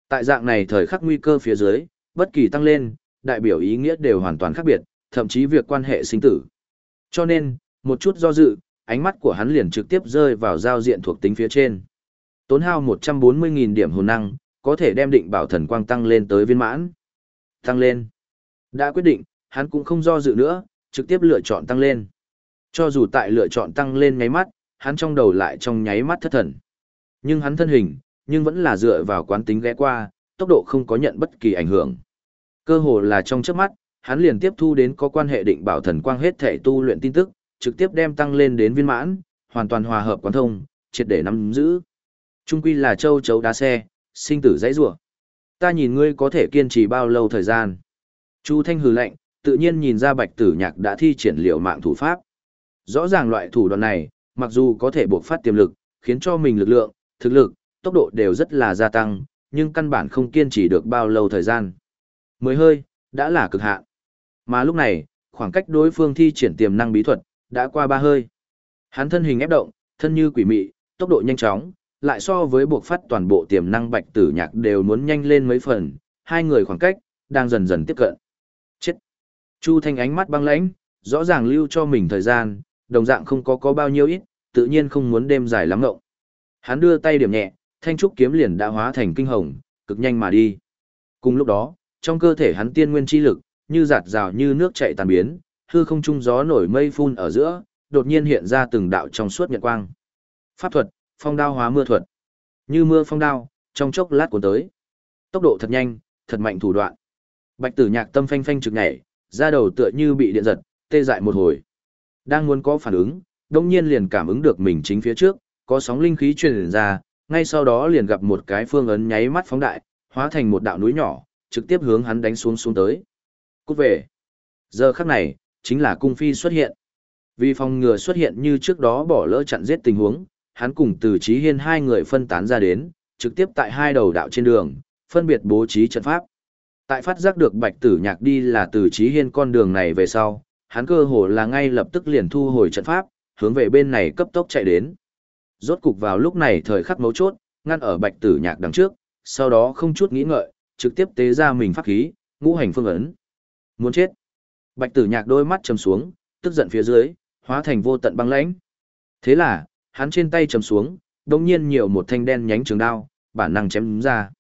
Tại dạng này thời khắc nguy cơ phía dưới, bất kỳ tăng lên, đại biểu ý nghĩa đều hoàn toàn khác biệt, thậm chí việc quan hệ sinh tử. Cho nên, một chút do dự, ánh mắt của hắn liền trực tiếp rơi vào giao diện thuộc tính phía trên. Tốn hao 140.000 điểm hồn năng, có thể đem định bảo thần quang tăng lên tới viên mãn. Tăng lên. Đã quyết định, hắn cũng không do dự nữa, trực tiếp lựa chọn tăng lên. Cho dù tại lựa chọn tăng lên nháy mắt, hắn trong đầu lại trong nháy mắt thất thần. Nhưng hắn thân hình, nhưng vẫn là dựa vào quán tính ghé qua, tốc độ không có nhận bất kỳ ảnh hưởng. Cơ hồ là trong chớp mắt, hắn liền tiếp thu đến có quan hệ định bảo thần quang hết thể tu luyện tin tức, trực tiếp đem tăng lên đến viên mãn, hoàn toàn hòa hợp quán thông, triệt để nắm giữ. Trung quy là châu chấu đá xe, sinh tử dãy rủa. Ta nhìn ngươi có thể kiên trì bao lâu thời gian. Chu Thanh hừ lạnh, tự nhiên nhìn ra Bạch Tử Nhạc đã thi triển liệu mạng thủ pháp. Rõ ràng loại thủ đoạn này, mặc dù có thể bộc phát tiềm lực, khiến cho mình lực lượng, thực lực, tốc độ đều rất là gia tăng, nhưng căn bản không kiên trì được bao lâu thời gian. mới hơi, đã là cực hạn. Mà lúc này, khoảng cách đối phương thi triển tiềm năng bí thuật, đã qua ba hơi. Hắn thân hình ép động, thân như quỷ mị, tốc độ nhanh chóng, lại so với buộc phát toàn bộ tiềm năng bạch tử nhạc đều muốn nhanh lên mấy phần, hai người khoảng cách, đang dần dần tiếp cận. Chết! Chu Thanh ánh mắt băng lãnh, rõ ràng lưu cho mình thời gian, đồng dạng không có có bao nhiêu ít, tự nhiên không muốn đêm dài lắm ngộng. Hắn đưa tay điểm nhẹ, thanh trúc kiếm liền đã hóa thành kinh hồng, cực nhanh mà đi. Cùng lúc đó, trong cơ thể hắn tiên nguyên chi lực, như giạt rào như nước chảy tàn biến, hư không trung gió nổi mây phun ở giữa, đột nhiên hiện ra từng đạo trong suốt nhật quang. Pháp thuật, phong đao hóa mưa thuật. Như mưa phong đao, trong chốc lát cuốn tới. Tốc độ thật nhanh, thật mạnh thủ đoạn. Bạch Tử Nhạc tâm phanh phanh trực nhảy, da đầu tựa như bị điện giật, tê dại một hồi. Đang muốn có phản ứng, đột nhiên liền cảm ứng được mình chính phía trước, có sóng linh khí truyền ra, ngay sau đó liền gặp một cái phương ấn nháy mắt phóng đại, hóa thành một đạo núi nhỏ, trực tiếp hướng hắn đánh xuống xuống tới. Cút về. Giờ khắc này, chính là cung phi xuất hiện. Vì phòng ngừa xuất hiện như trước đó bỏ lỡ chặn giết tình huống, hắn cùng từ trí hiên hai người phân tán ra đến, trực tiếp tại hai đầu đạo trên đường, phân biệt bố trí trận pháp. Tại phát giác được bạch tử nhạc đi là từ trí hiên con đường này về sau, hắn cơ hồ là ngay lập tức liền thu hồi trận pháp, hướng về bên này cấp tốc chạy đến. Rốt cục vào lúc này thời khắc mấu chốt, ngăn ở bạch tử nhạc đằng trước, sau đó không chút nghĩ ngợi, trực tiếp tế ra mình pháp khí, ngũ hành phương ấn. Muốn chết. Bạch tử nhạc đôi mắt trầm xuống, tức giận phía dưới, hóa thành vô tận băng lãnh. Thế là, hắn trên tay chầm xuống, đồng nhiên nhiều một thanh đen nhánh trường đao, bản năng chém ra.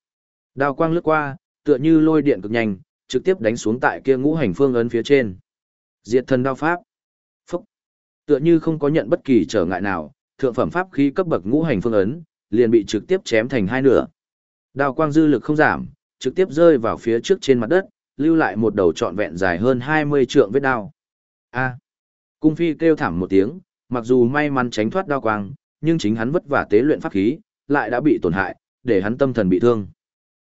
Đao quang lướt qua, tựa như lôi điện cực nhanh, trực tiếp đánh xuống tại kia ngũ hành phương ấn phía trên. Diệt thần đao pháp. Phúc. Tựa như không có nhận bất kỳ trở ngại nào, thượng phẩm pháp khí cấp bậc ngũ hành phương ấn, liền bị trực tiếp chém thành hai nửa. Đao quang dư lực không giảm, trực tiếp rơi vào phía trước trên mặt đất, lưu lại một đầu trọn vẹn dài hơn 20 trượng vết đao. A. Cung phi kêu thảm một tiếng, mặc dù may mắn tránh thoát đao quang, nhưng chính hắn vất vả tế luyện pháp khí, lại đã bị tổn hại, để hắn tâm thần bị thương.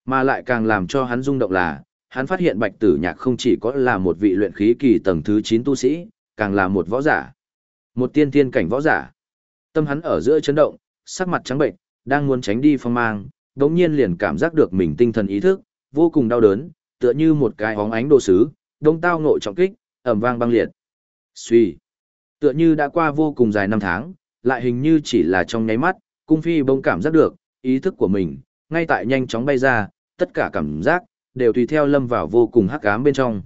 Mà lại càng làm cho hắn rung động là, hắn phát hiện bạch tử nhạc không chỉ có là một vị luyện khí kỳ tầng thứ 9 tu sĩ, càng là một võ giả. Một tiên tiên cảnh võ giả. Tâm hắn ở giữa chấn động, sắc mặt trắng bệnh, đang muốn tránh đi phong mang, đống nhiên liền cảm giác được mình tinh thần ý thức, vô cùng đau đớn, tựa như một cái hóng ánh đồ sứ, đông tao ngộ trọng kích, ẩm vang băng liệt. Suy. Tựa như đã qua vô cùng dài năm tháng, lại hình như chỉ là trong nháy mắt, cung phi bỗng cảm giác được, ý thức của mình, ngay tại nhanh chóng bay ra, tất cả cảm giác, đều tùy theo lâm vào vô cùng hắc ám bên trong.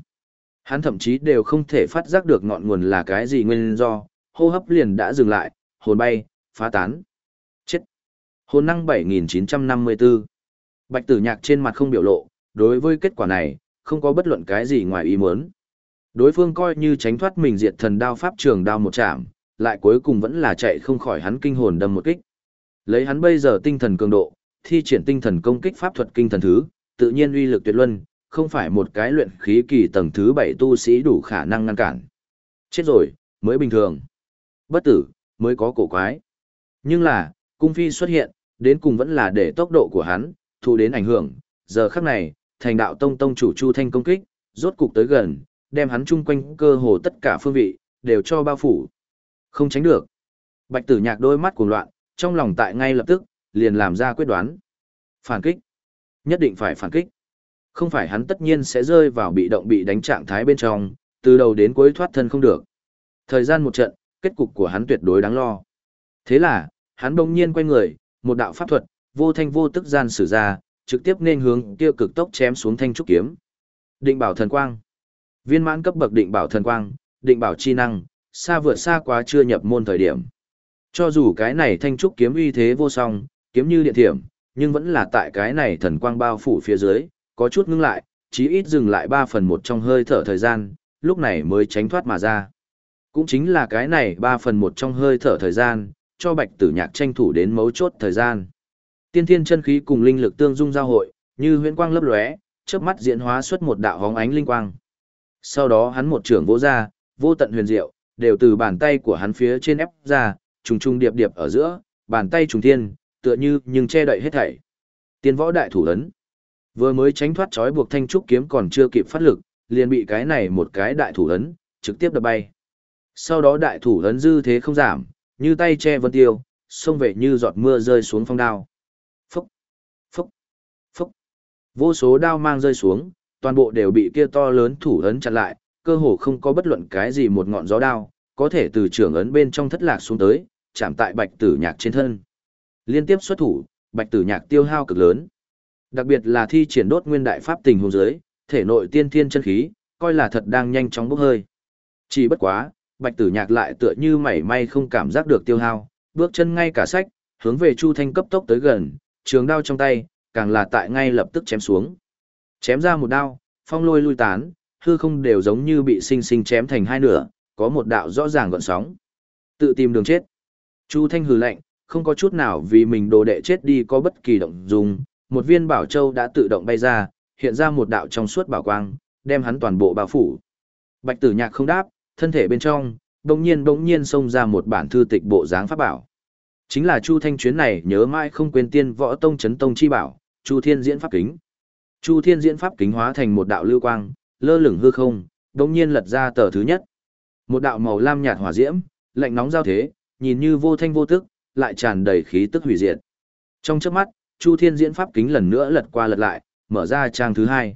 Hắn thậm chí đều không thể phát giác được ngọn nguồn là cái gì nguyên do, hô hấp liền đã dừng lại, hồn bay, phá tán. Chết. Hồn năng 7954. Bạch tử nhạc trên mặt không biểu lộ, đối với kết quả này, không có bất luận cái gì ngoài ý muốn. Đối phương coi như tránh thoát mình diệt thần đao pháp trường đao một chạm, lại cuối cùng vẫn là chạy không khỏi hắn kinh hồn đâm một kích. Lấy hắn bây giờ tinh thần cường độ, thi triển tinh thần công kích pháp thuật kinh thần thứ, tự nhiên uy lực tuyệt luân, không phải một cái luyện khí kỳ tầng thứ 7 tu sĩ đủ khả năng ngăn cản. Chết rồi, mới bình thường. Bất tử, mới có cổ quái. Nhưng là, cung phi xuất hiện, đến cùng vẫn là để tốc độ của hắn, thụ đến ảnh hưởng. Giờ khắc này, thành đạo tông tông chủ Chu Thanh công kích, rốt cục tới gần, đem hắn chung quanh cơ hồ tất cả phương vị, đều cho bao phủ. Không tránh được. Bạch tử nhạc đôi mắt cuồng loạn, trong lòng tại ngay lập tức, liền làm ra quyết đoán. Phản kích. Nhất định phải phản kích. Không phải hắn tất nhiên sẽ rơi vào bị động bị đánh trạng thái bên trong, từ đầu đến cuối thoát thân không được. Thời gian một trận, kết cục của hắn tuyệt đối đáng lo. Thế là, hắn đông nhiên quay người, một đạo pháp thuật, vô thanh vô tức gian sử ra, trực tiếp nên hướng kia cực tốc chém xuống thanh trúc kiếm. Định bảo thần quang. Viên mãn cấp bậc định bảo thần quang, định bảo chi năng, xa vượt xa quá chưa nhập môn thời điểm. Cho dù cái này thanh trúc kiếm uy thế vô song, kiếm như điện thiểm, nhưng vẫn là tại cái này thần quang bao phủ phía dưới, có chút ngưng lại, chí ít dừng lại 3 phần 1 trong hơi thở thời gian, lúc này mới tránh thoát mà ra. Cũng chính là cái này 3 phần 1 trong hơi thở thời gian, cho bạch tử nhạc tranh thủ đến mấu chốt thời gian. Tiên thiên chân khí cùng linh lực tương dung giao hội, như huyễn quang lấp lóe, chớp mắt diễn hóa xuất một đạo hóng ánh linh quang. Sau đó hắn một trưởng vỗ ra, vô tận huyền diệu, đều từ bàn tay của hắn phía trên ép ra, trùng trùng điệp điệp ở giữa, bàn tay trùng thiên, tựa như nhưng che đậy hết thảy. Tiên võ đại thủ ấn. Vừa mới tránh thoát trói buộc thanh trúc kiếm còn chưa kịp phát lực, liền bị cái này một cái đại thủ ấn trực tiếp đập bay. Sau đó đại thủ ấn dư thế không giảm, như tay che vân tiêu, xông về như giọt mưa rơi xuống phong đao. Phúc! Vô số đao mang rơi xuống, toàn bộ đều bị kia to lớn thủ ấn chặn lại, cơ hồ không có bất luận cái gì một ngọn gió đao, có thể từ trường ấn bên trong thất lạc xuống tới, chạm tại bạch tử nhạc trên thân. Liên tiếp xuất thủ, bạch tử nhạc tiêu hao cực lớn. Đặc biệt là thi triển đốt nguyên đại pháp tình hồn giới, thể nội tiên thiên chân khí, coi là thật đang nhanh chóng bốc hơi. Chỉ bất quá, bạch tử nhạc lại tựa như mảy may không cảm giác được tiêu hao, bước chân ngay cả sách, hướng về Chu Thanh cấp tốc tới gần, trường đao trong tay, càng là tại ngay lập tức chém xuống. Chém ra một đao, phong lôi lui tán, hư không đều giống như bị sinh sinh chém thành hai nửa, có một đạo rõ ràng gọn sóng. Tự tìm đường chết. Chu Thanh hừ lạnh, không có chút nào vì mình đồ đệ chết đi có bất kỳ động dung, một viên bảo châu đã tự động bay ra, hiện ra một đạo trong suốt bảo quang, đem hắn toàn bộ bao phủ. Bạch Tử Nhạc không đáp, thân thể bên trong, bỗng nhiên bỗng nhiên xông ra một bản thư tịch bộ dáng pháp bảo. Chính là Chu Thanh chuyến này nhớ mãi không quên tiên võ tông chấn tông chi bảo, Chu Thiên diễn pháp kính. Chu Thiên diễn pháp kính hóa thành một đạo lưu quang, lơ lửng hư không, đột nhiên lật ra tờ thứ nhất. Một đạo màu lam nhạt hỏa diễm, lạnh nóng giao thế, nhìn như vô thanh vô tức, lại tràn đầy khí tức hủy diệt. Trong chớp mắt, Chu Thiên diễn pháp kính lần nữa lật qua lật lại, mở ra trang thứ hai.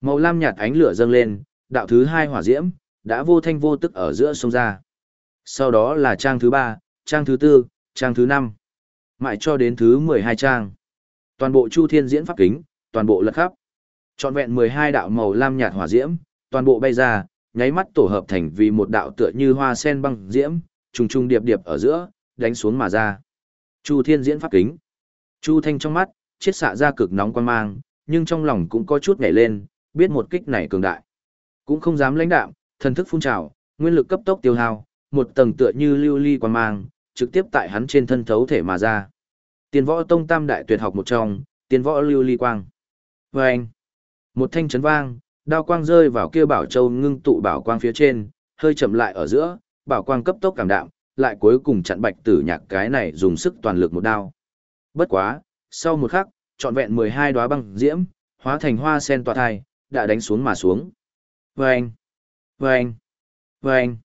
Màu lam nhạt ánh lửa dâng lên, đạo thứ hai hỏa diễm, đã vô thanh vô tức ở giữa sông ra. Sau đó là trang thứ ba, trang thứ tư, trang thứ năm, mãi cho đến thứ mười hai trang. Toàn bộ Chu Thiên diễn pháp kính, toàn bộ lật khắp. Trọn vẹn mười hai đạo màu lam nhạt hỏa diễm, toàn bộ bay ra, nháy mắt tổ hợp thành vì một đạo tựa như hoa sen băng diễm, trùng trùng điệp điệp ở giữa, đánh xuống mà ra. Chu Thiên diễn pháp kính. Chu Thanh trong mắt, chiết xạ ra cực nóng quan mang, nhưng trong lòng cũng có chút nhảy lên, biết một kích này cường đại. Cũng không dám lãnh đạm, thần thức phun trào, nguyên lực cấp tốc tiêu hao, một tầng tựa như lưu ly quan mang, trực tiếp tại hắn trên thân thấu thể mà ra. Tiền võ tông tam đại tuyệt học một trong, tiền võ lưu ly quang. Và anh, một thanh chấn vang, đao quang rơi vào kia bảo châu ngưng tụ bảo quang phía trên, hơi chậm lại ở giữa, bảo quang cấp tốc cảm đạm, lại cuối cùng chặn bạch tử nhạc cái này dùng sức toàn lực một đao. Bất quá, sau một khắc, trọn vẹn 12 đóa băng diễm, hóa thành hoa sen tỏa thai, đã đánh xuống mà xuống. Vâng! Vâng! Vâng!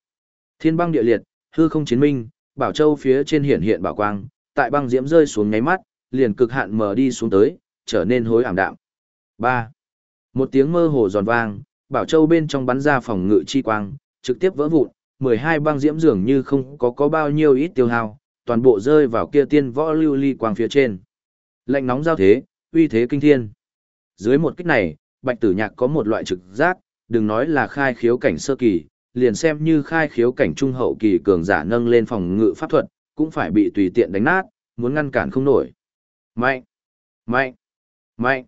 Thiên băng địa liệt, hư không chiến minh, bảo châu phía trên hiển hiện bảo quang, tại băng diễm rơi xuống nháy mắt, liền cực hạn mở đi xuống tới, trở nên hối ảm đạm. Ba, Một tiếng mơ hồ giòn vang, bảo châu bên trong bắn ra phòng ngự chi quang, trực tiếp vỡ vụn, 12 băng diễm dường như không có có bao nhiêu ít tiêu hao, toàn bộ rơi vào kia tiên võ lưu ly quang phía trên. Lạnh nóng giao thế, uy thế kinh thiên. Dưới một kích này, Bạch Tử Nhạc có một loại trực giác, đừng nói là khai khiếu cảnh sơ kỳ, liền xem như khai khiếu cảnh trung hậu kỳ cường giả nâng lên phòng ngự pháp thuật, cũng phải bị tùy tiện đánh nát, muốn ngăn cản không nổi. Mạnh, mạnh, mạnh.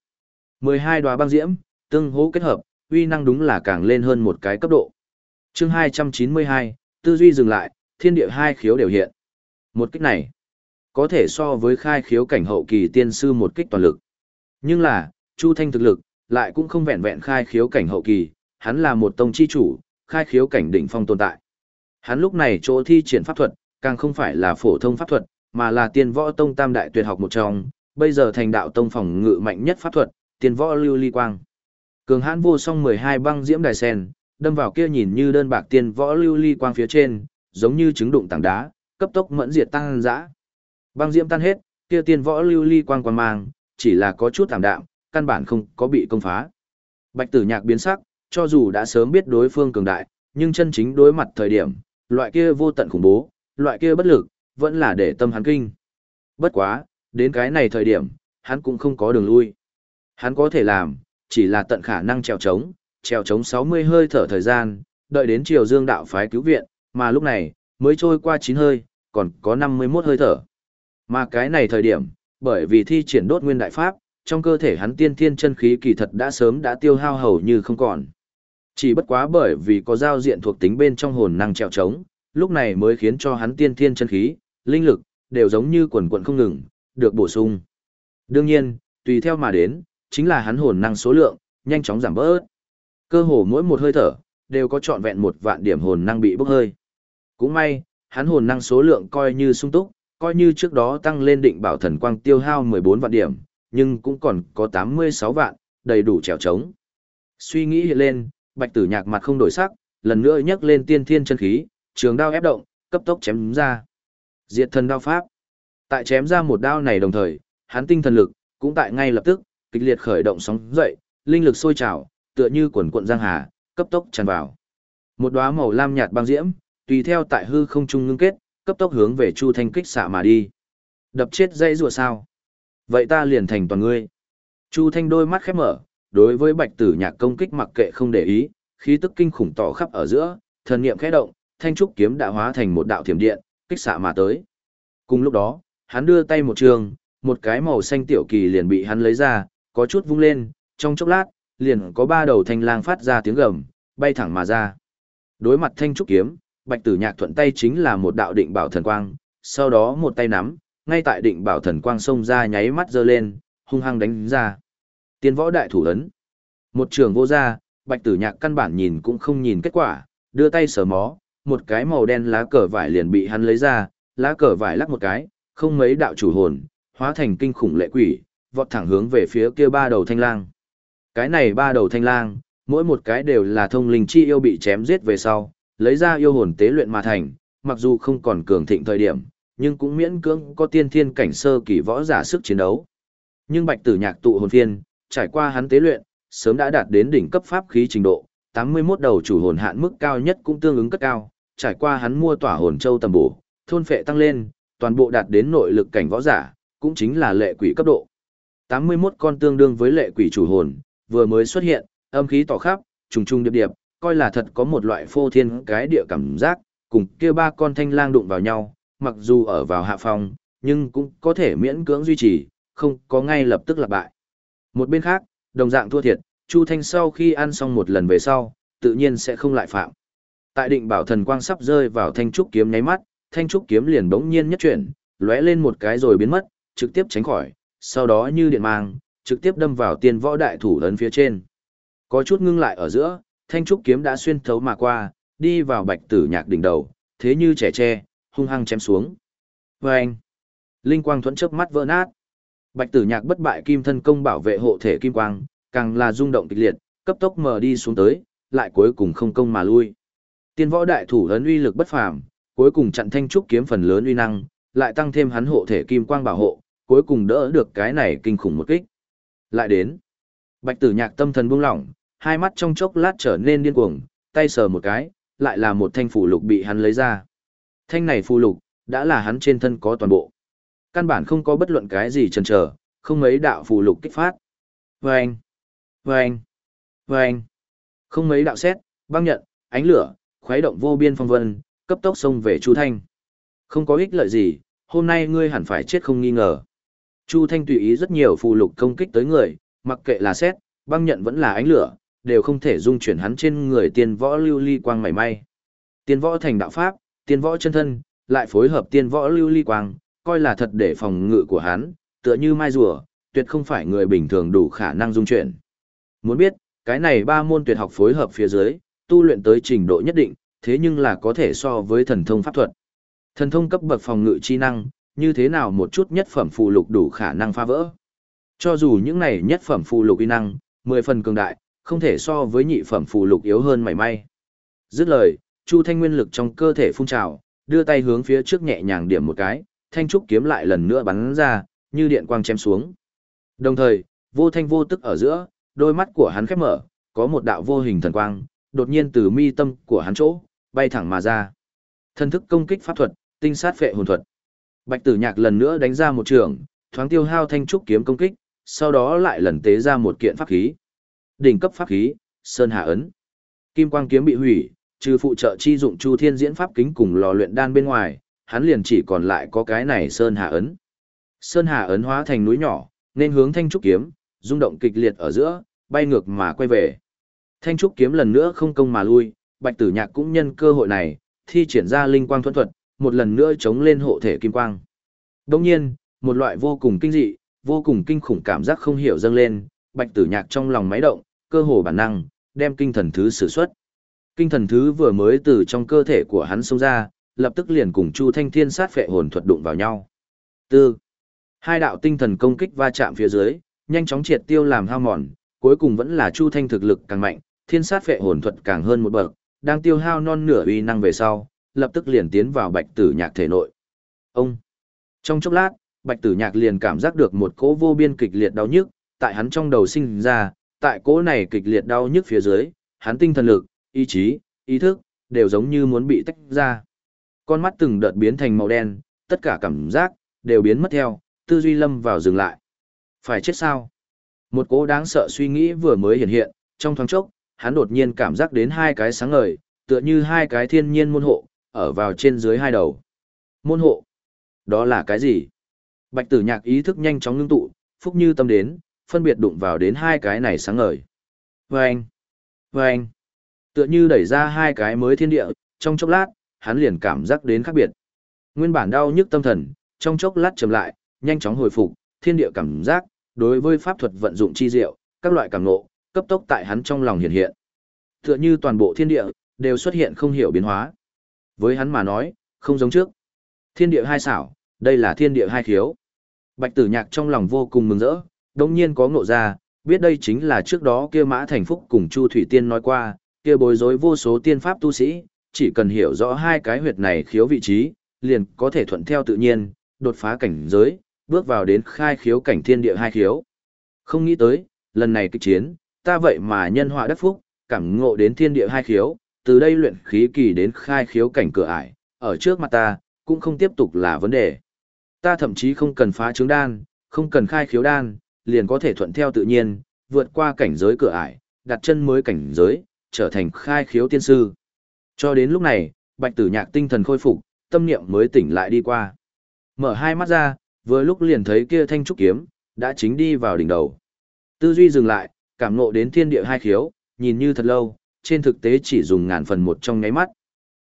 12 đóa băng diễm, tương hỗ kết hợp, uy năng đúng là càng lên hơn một cái cấp độ. Chương 292, tư duy dừng lại, thiên địa hai khiếu đều hiện. Một kích này, có thể so với khai khiếu cảnh hậu kỳ tiên sư một kích toàn lực. Nhưng là, Chu Thanh thực lực, lại cũng không vẹn vẹn khai khiếu cảnh hậu kỳ, hắn là một tông chi chủ, khai khiếu cảnh đỉnh phong tồn tại. Hắn lúc này chỗ thi triển pháp thuật, càng không phải là phổ thông pháp thuật, mà là tiên võ tông tam đại tuyệt học một trong, bây giờ thành đạo tông phòng ngự mạnh nhất pháp thuật, tiên võ lưu ly quang. Cường hãn vô song 12 băng diễm đài sen, đâm vào kia nhìn như đơn bạc tiên võ lưu ly quang phía trên, giống như trứng đụng tảng đá, cấp tốc mẫn diệt tăng dã. Băng diễm tan hết, kia tiên võ lưu ly quang quang mang, chỉ là có chút tạm đạm, căn bản không có bị công phá. Bạch Tử Nhạc biến sắc, cho dù đã sớm biết đối phương cường đại, nhưng chân chính đối mặt thời điểm, loại kia vô tận khủng bố, loại kia bất lực, vẫn là để tâm hắn kinh. Bất quá, đến cái này thời điểm, hắn cũng không có đường lui. Hắn có thể làm, chỉ là tận khả năng trèo trống, trèo trống 60 hơi thở thời gian, đợi đến chiều dương đạo phái cứu viện, mà lúc này, mới trôi qua 9 hơi, còn có 51 hơi thở. Mà cái này thời điểm, bởi vì thi triển đốt nguyên đại pháp, trong cơ thể hắn tiên thiên chân khí kỳ thật đã sớm đã tiêu hao hầu như không còn. Chỉ bất quá bởi vì có giao diện thuộc tính bên trong hồn năng trèo trống, lúc này mới khiến cho hắn tiên thiên chân khí, linh lực, đều giống như quần quận không ngừng, được bổ sung. Đương nhiên, tùy theo mà đến, chính là hắn hồn năng số lượng, nhanh chóng giảm bớt. Cơ hồ mỗi một hơi thở, đều có trọn vẹn một vạn điểm hồn năng bị bốc hơi. Cũng may, hắn hồn năng số lượng coi như sung túc, coi như trước đó tăng lên định bảo thần quang tiêu hao 14 vạn điểm, nhưng cũng còn có 86 vạn, đầy đủ trèo trống. Suy nghĩ hiện lên, bạch tử nhạc mặt không đổi sắc, lần nữa nhấc lên tiên thiên chân khí, trường đao ép động, cấp tốc chém ra. Diệt thần đao pháp. Tại chém ra một đao này đồng thời, hắn tinh thần lực, cũng tại ngay lập tức, kịch liệt khởi động sóng dậy, linh lực sôi trào, tựa như quần cuộn giang hà, cấp tốc tràn vào. Một đóa màu lam nhạt băng diễm, tùy theo tại hư không trung ngưng kết, cấp tốc hướng về Chu Thanh kích xạ mà đi. Đập chết dây rùa sao? Vậy ta liền thành toàn ngươi. Chu Thanh đôi mắt khép mở, đối với Bạch Tử Nhạc công kích mặc kệ không để ý, khí tức kinh khủng tỏ khắp ở giữa, thần niệm khẽ động, thanh trúc kiếm đã hóa thành một đạo thiểm điện, kích xạ mà tới. Cùng lúc đó, hắn đưa tay một trường, một cái màu xanh tiểu kỳ liền bị hắn lấy ra, có chút vung lên, trong chốc lát, liền có ba đầu thanh lang phát ra tiếng gầm, bay thẳng mà ra. Đối mặt thanh trúc kiếm, Bạch Tử Nhạc thuận tay chính là một đạo định bảo thần quang, sau đó một tay nắm, ngay tại định bảo thần quang xông ra nháy mắt giơ lên, hung hăng đánh ra. Tiên võ đại thủ ấn. Một trường vô ra, Bạch Tử Nhạc căn bản nhìn cũng không nhìn kết quả, đưa tay sờ mó, một cái màu đen lá cờ vải liền bị hắn lấy ra, lá cờ vải lắc một cái, không mấy đạo chủ hồn, hóa thành kinh khủng lệ quỷ, vọt thẳng hướng về phía kia ba đầu thanh lang. Cái này ba đầu thanh lang, mỗi một cái đều là thông linh chi yêu bị chém giết về sau, lấy ra yêu hồn tế luyện mà thành, mặc dù không còn cường thịnh thời điểm, nhưng cũng miễn cưỡng có tiên thiên cảnh sơ kỳ võ giả sức chiến đấu. Nhưng Bạch Tử Nhạc tụ hồn phiên, trải qua hắn tế luyện, sớm đã đạt đến đỉnh cấp pháp khí trình độ, 81 đầu chủ hồn hạn mức cao nhất cũng tương ứng cất cao, trải qua hắn mua tỏa hồn châu tầm bổ, thôn phệ tăng lên, toàn bộ đạt đến nội lực cảnh võ giả, cũng chính là lệ quỷ cấp độ. 81 con tương đương với lệ quỷ chủ hồn, vừa mới xuất hiện, âm khí tỏ khắp, trùng trùng điệp điệp, coi là thật có một loại phô thiên cái địa cảm giác, cùng kia ba con thanh lang đụng vào nhau, mặc dù ở vào hạ phòng, nhưng cũng có thể miễn cưỡng duy trì, không có ngay lập tức là bại. Một bên khác, đồng dạng thua thiệt, Chu Thanh sau khi ăn xong một lần về sau, tự nhiên sẽ không lại phạm. Tại định bảo thần quang sắp rơi vào thanh trúc kiếm nháy mắt, thanh trúc kiếm liền bỗng nhiên nhất chuyển, lóe lên một cái rồi biến mất, trực tiếp tránh khỏi, sau đó như điện mang, trực tiếp đâm vào tiên võ đại thủ ấn phía trên. Có chút ngưng lại ở giữa, thanh trúc kiếm đã xuyên thấu mà qua, đi vào bạch tử nhạc đỉnh đầu, thế như trẻ tre, hung hăng chém xuống. Và anh, linh quang thuẫn chớp mắt vỡ nát. Bạch tử nhạc bất bại kim thân công bảo vệ hộ thể kim quang, càng là rung động kịch liệt, cấp tốc mở đi xuống tới, lại cuối cùng không công mà lui. Tiên võ đại thủ ấn uy lực bất phàm, cuối cùng chặn thanh trúc kiếm phần lớn uy năng, lại tăng thêm hắn hộ thể kim quang bảo hộ, cuối cùng đỡ được cái này kinh khủng một kích. Lại đến. Bạch tử nhạc tâm thần buông lỏng, hai mắt trong chốc lát trở nên điên cuồng, tay sờ một cái, lại là một thanh phù lục bị hắn lấy ra. Thanh này phù lục, đã là hắn trên thân có toàn bộ. Căn bản không có bất luận cái gì chần chờ, không mấy đạo phù lục kích phát. Vâng! Vâng! Vâng! Không mấy đạo xét, băng nhận, ánh lửa, khuấy động vô biên phong vân, cấp tốc xông về Chu Thanh. Không có ích lợi gì, hôm nay ngươi hẳn phải chết không nghi ngờ. Chu Thanh tùy ý rất nhiều phù lục công kích tới người, mặc kệ là xét, băng nhận vẫn là ánh lửa, đều không thể dung chuyển hắn trên người tiên võ lưu ly quang mảy may. Tiên võ thành đạo pháp, tiên võ chân thân, lại phối hợp tiên võ lưu ly quang, coi là thật để phòng ngự của hắn, tựa như mai rùa, tuyệt không phải người bình thường đủ khả năng dung chuyển. Muốn biết, cái này ba môn tuyệt học phối hợp phía dưới, tu luyện tới trình độ nhất định, thế nhưng là có thể so với thần thông pháp thuật. Thần thông cấp bậc phòng ngự chi năng, như thế nào một chút nhất phẩm phù lục đủ khả năng phá vỡ. Cho dù những này nhất phẩm phù lục uy năng, 10 phần cường đại, không thể so với nhị phẩm phù lục yếu hơn mảy may. Dứt lời, Chu Thanh nguyên lực trong cơ thể phun trào, đưa tay hướng phía trước nhẹ nhàng điểm một cái, thanh trúc kiếm lại lần nữa bắn ra, như điện quang chém xuống. Đồng thời, vô thanh vô tức ở giữa, đôi mắt của hắn khép mở, có một đạo vô hình thần quang, đột nhiên từ mi tâm của hắn chỗ, bay thẳng mà ra. Thân thức công kích pháp thuật, tinh sát phệ hồn thuật. Bạch Tử Nhạc lần nữa đánh ra một trường, thoáng tiêu hao thanh trúc kiếm công kích, sau đó lại lần tế ra một kiện pháp khí. Đỉnh cấp pháp khí, Sơn Hà ấn. Kim quang kiếm bị hủy, trừ phụ trợ chi dụng Chu Thiên diễn pháp kính cùng lò luyện đan bên ngoài, hắn liền chỉ còn lại có cái này Sơn Hà ấn. Sơn Hà ấn hóa thành núi nhỏ, nên hướng thanh trúc kiếm, rung động kịch liệt ở giữa, bay ngược mà quay về. Thanh trúc kiếm lần nữa không công mà lui, Bạch Tử Nhạc cũng nhân cơ hội này, thi triển ra linh quang thuần thuật, một lần nữa chống lên hộ thể kim quang. Đồng nhiên, một loại vô cùng kinh dị, vô cùng kinh khủng cảm giác không hiểu dâng lên, Bạch Tử Nhạc trong lòng máy động, cơ hồ bản năng, đem kinh thần thứ sử xuất. Kinh thần thứ vừa mới từ trong cơ thể của hắn xông ra, lập tức liền cùng Chu Thanh Thiên sát phệ hồn thuật đụng vào nhau. Tư. Hai đạo tinh thần công kích va chạm phía dưới, nhanh chóng triệt tiêu làm hao mòn, cuối cùng vẫn là Chu Thanh thực lực càng mạnh, thiên sát phệ hồn thuật càng hơn một bậc, đang tiêu hao non nửa uy năng về sau, lập tức liền tiến vào Bạch Tử Nhạc thể nội. Ông. Trong chốc lát, Bạch Tử Nhạc liền cảm giác được một cỗ vô biên kịch liệt đau nhức, tại hắn trong đầu sinh ra, tại cỗ này kịch liệt đau nhức phía dưới, hắn tinh thần lực, ý chí, ý thức, đều giống như muốn bị tách ra. Con mắt từng đợt biến thành màu đen, tất cả cảm giác, đều biến mất theo, tư duy lâm vào dừng lại. Phải chết sao? Một cỗ đáng sợ suy nghĩ vừa mới hiện hiện, trong thoáng chốc, hắn đột nhiên cảm giác đến hai cái sáng ngời, tựa như hai cái thiên nhiên môn hộ, ở vào trên dưới hai đầu. Môn hộ? Đó là cái gì? Bạch tử nhạc ý thức nhanh chóng ngưng tụ, phúc như tâm đến, phân biệt đụng vào đến hai cái này sáng ngời. Vâng! Vâng! Tựa như đẩy ra hai cái mới thiên địa, trong chốc lát, hắn liền cảm giác đến khác biệt. Nguyên bản đau nhức tâm thần, trong chốc lát chậm lại, nhanh chóng hồi phục, thiên địa cảm giác, đối với pháp thuật vận dụng chi diệu, các loại cảm ngộ, cấp tốc tại hắn trong lòng hiện hiện. Tựa như toàn bộ thiên địa, đều xuất hiện không hiểu biến hóa. Với hắn mà nói, không giống trước. Thiên địa hai xảo, đây là thiên địa hai khiếu. Bạch tử nhạc trong lòng vô cùng mừng rỡ, đồng nhiên có ngộ ra, biết đây chính là trước đó kia mã thành phúc cùng Chu Thủy Tiên nói qua, kia bối rối vô số tiên pháp tu sĩ, chỉ cần hiểu rõ hai cái huyệt này khiếu vị trí, liền có thể thuận theo tự nhiên, đột phá cảnh giới, bước vào đến khai khiếu cảnh thiên địa hai khiếu. Không nghĩ tới, lần này kịch chiến, ta vậy mà nhân họa đắc phúc, cảm ngộ đến thiên địa hai khiếu, từ đây luyện khí kỳ đến khai khiếu cảnh cửa ải, ở trước mặt ta, cũng không tiếp tục là vấn đề. Ta thậm chí không cần phá trứng đan, không cần khai khiếu đan, liền có thể thuận theo tự nhiên, vượt qua cảnh giới cửa ải, đặt chân mới cảnh giới, trở thành khai khiếu tiên sư. Cho đến lúc này, bạch tử nhạc tinh thần khôi phục, tâm niệm mới tỉnh lại đi qua. Mở hai mắt ra, vừa lúc liền thấy kia thanh trúc kiếm, đã chính đi vào đỉnh đầu. Tư duy dừng lại, cảm ngộ đến thiên địa hai khiếu, nhìn như thật lâu, trên thực tế chỉ dùng ngàn phần một trong nháy mắt.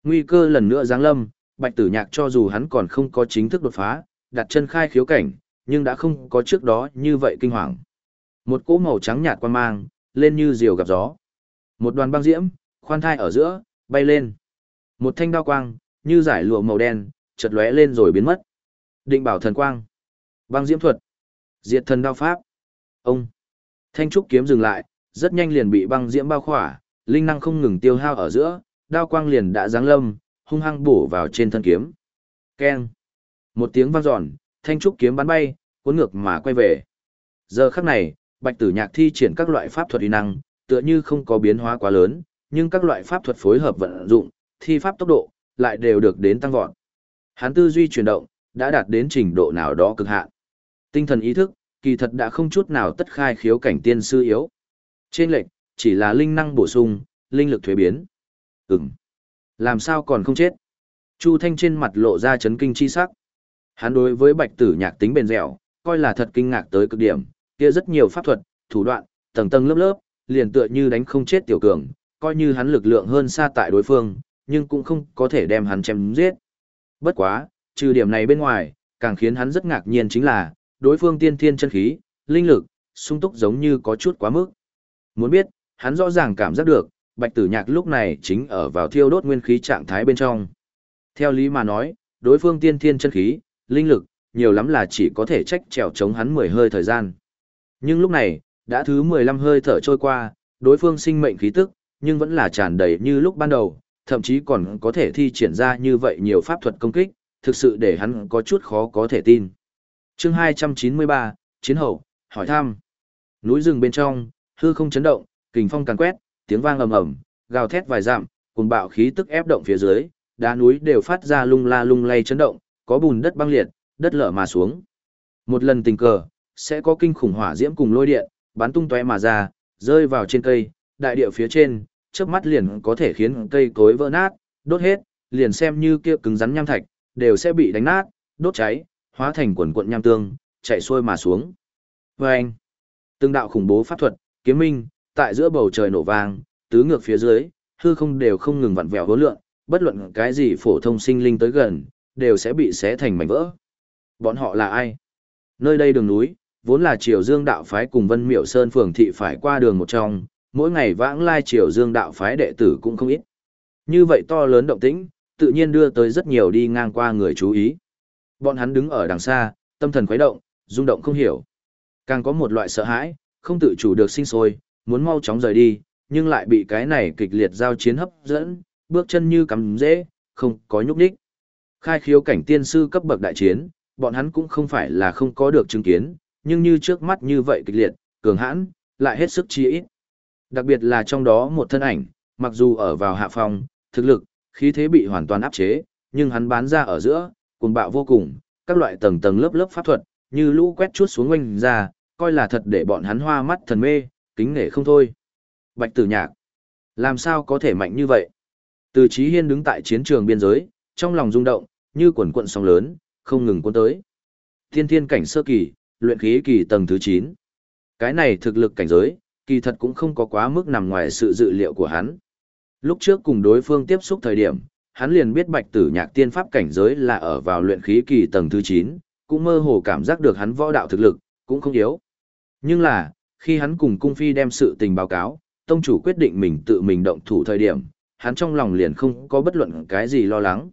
Nguy cơ lần nữa giáng lâm, bạch tử nhạc cho dù hắn còn không có chính thức đột phá, đặt chân khai khiếu cảnh, nhưng đã không có trước đó như vậy kinh hoàng. Một cỗ màu trắng nhạt quan mang, lên như diều gặp gió. Một đoàn băng diễm, khoan thai ở giữa, bay lên. Một thanh đao quang, như giải lụa màu đen, chợt lóe lên rồi biến mất. Định bảo thần quang. Băng diễm thuật. Diệt thần đao pháp. Ông. Thanh trúc kiếm dừng lại, rất nhanh liền bị băng diễm bao khỏa, linh năng không ngừng tiêu hao ở giữa, đao quang liền đã giáng lâm, hung hăng bổ vào trên thân kiếm. Keng. Một tiếng vang dọn, thanh trúc kiếm bắn bay, cuốn ngược mà quay về. Giờ khắc này, Bạch Tử Nhạc thi triển các loại pháp thuật uy năng, tựa như không có biến hóa quá lớn, nhưng các loại pháp thuật phối hợp vận dụng, thi pháp tốc độ lại đều được đến tăng vọt. Hắn tư duy chuyển động, đã đạt đến trình độ nào đó cực hạn. Tinh thần ý thức, kỳ thật đã không chút nào tất khai khiếu cảnh tiên sư yếu. Trên lệnh, chỉ là linh năng bổ sung, linh lực thuế biến. Ừm. Làm sao còn không chết? Chu Thanh trên mặt lộ ra chấn kinh chi sắc. Hắn đối với bạch tử nhạc tính bền dẻo, coi là thật kinh ngạc tới cực điểm, kia rất nhiều pháp thuật, thủ đoạn, tầng tầng lớp lớp, liền tựa như đánh không chết tiểu cường, coi như hắn lực lượng hơn xa tại đối phương, nhưng cũng không có thể đem hắn chém giết. Bất quá, trừ điểm này bên ngoài, càng khiến hắn rất ngạc nhiên chính là, đối phương tiên thiên chân khí, linh lực, sung túc giống như có chút quá mức. Muốn biết, hắn rõ ràng cảm giác được, bạch tử nhạc lúc này chính ở vào thiêu đốt nguyên khí trạng thái bên trong. Theo lý mà nói, đối phương tiên thiên chân khí, linh lực, nhiều lắm là chỉ có thể trách trèo chống hắn 10 hơi thời gian. Nhưng lúc này, đã thứ 15 hơi thở trôi qua, đối phương sinh mệnh khí tức, nhưng vẫn là tràn đầy như lúc ban đầu, thậm chí còn có thể thi triển ra như vậy nhiều pháp thuật công kích, thực sự để hắn có chút khó có thể tin. chương 293, Chiến hậu, hỏi thăm. Núi rừng bên trong, hư không chấn động, kình phong càn quét, tiếng vang ầm ầm, gào thét vài dặm, cùng bạo khí tức ép động phía dưới, đá núi đều phát ra lung la lung lay chấn động, có bùn đất băng liệt, đất lở mà xuống. Một lần tình cờ, sẽ có kinh khủng hỏa diễm cùng lôi điện, bắn tung tóe mà ra, rơi vào trên cây, đại địa phía trên, chớp mắt liền có thể khiến cây cối vỡ nát, đốt hết, liền xem như kia cứng rắn nham thạch, đều sẽ bị đánh nát, đốt cháy, hóa thành quần cuộn nham tương, chạy xuôi mà xuống. Vâng! anh, từng đạo khủng bố pháp thuật, kiếm minh, tại giữa bầu trời nổ vang, tứ ngược phía dưới, hư không đều không ngừng vặn vẹo hỗn lượn, bất luận cái gì phổ thông sinh linh tới gần, đều sẽ bị xé thành mảnh vỡ. Bọn họ là ai? Nơi đây đường núi, vốn là Triều Dương đạo phái cùng Vân Miệu Sơn phường thị phải qua đường một trong, mỗi ngày vãng lai Triều Dương đạo phái đệ tử cũng không ít. Như vậy to lớn động tĩnh, tự nhiên đưa tới rất nhiều đi ngang qua người chú ý. Bọn hắn đứng ở đằng xa, tâm thần khuấy động, rung động không hiểu. Càng có một loại sợ hãi, không tự chủ được sinh sôi, muốn mau chóng rời đi, nhưng lại bị cái này kịch liệt giao chiến hấp dẫn, bước chân như cắm dễ, không có nhúc nhích. Khai khiếu cảnh tiên sư cấp bậc đại chiến, bọn hắn cũng không phải là không có được chứng kiến, nhưng như trước mắt như vậy kịch liệt, cường hãn, lại hết sức chi ít. Đặc biệt là trong đó một thân ảnh, mặc dù ở vào hạ phòng, thực lực, khí thế bị hoàn toàn áp chế, nhưng hắn bán ra ở giữa, cuồng bạo vô cùng, các loại tầng tầng lớp lớp pháp thuật, như lũ quét chuốt xuống quanh ra, coi là thật để bọn hắn hoa mắt thần mê, kính nể không thôi. Bạch tử nhạc, làm sao có thể mạnh như vậy? Từ Chí Hiên đứng tại chiến trường biên giới, trong lòng rung động, như quần quận sóng lớn, không ngừng cuốn tới. Thiên thiên cảnh sơ kỳ, luyện khí kỳ tầng thứ 9. Cái này thực lực cảnh giới, kỳ thật cũng không có quá mức nằm ngoài sự dự liệu của hắn. Lúc trước cùng đối phương tiếp xúc thời điểm, hắn liền biết bạch tử nhạc tiên pháp cảnh giới là ở vào luyện khí kỳ tầng thứ 9, cũng mơ hồ cảm giác được hắn võ đạo thực lực, cũng không yếu. Nhưng là, khi hắn cùng cung phi đem sự tình báo cáo, tông chủ quyết định mình tự mình động thủ thời điểm, hắn trong lòng liền không có bất luận cái gì lo lắng.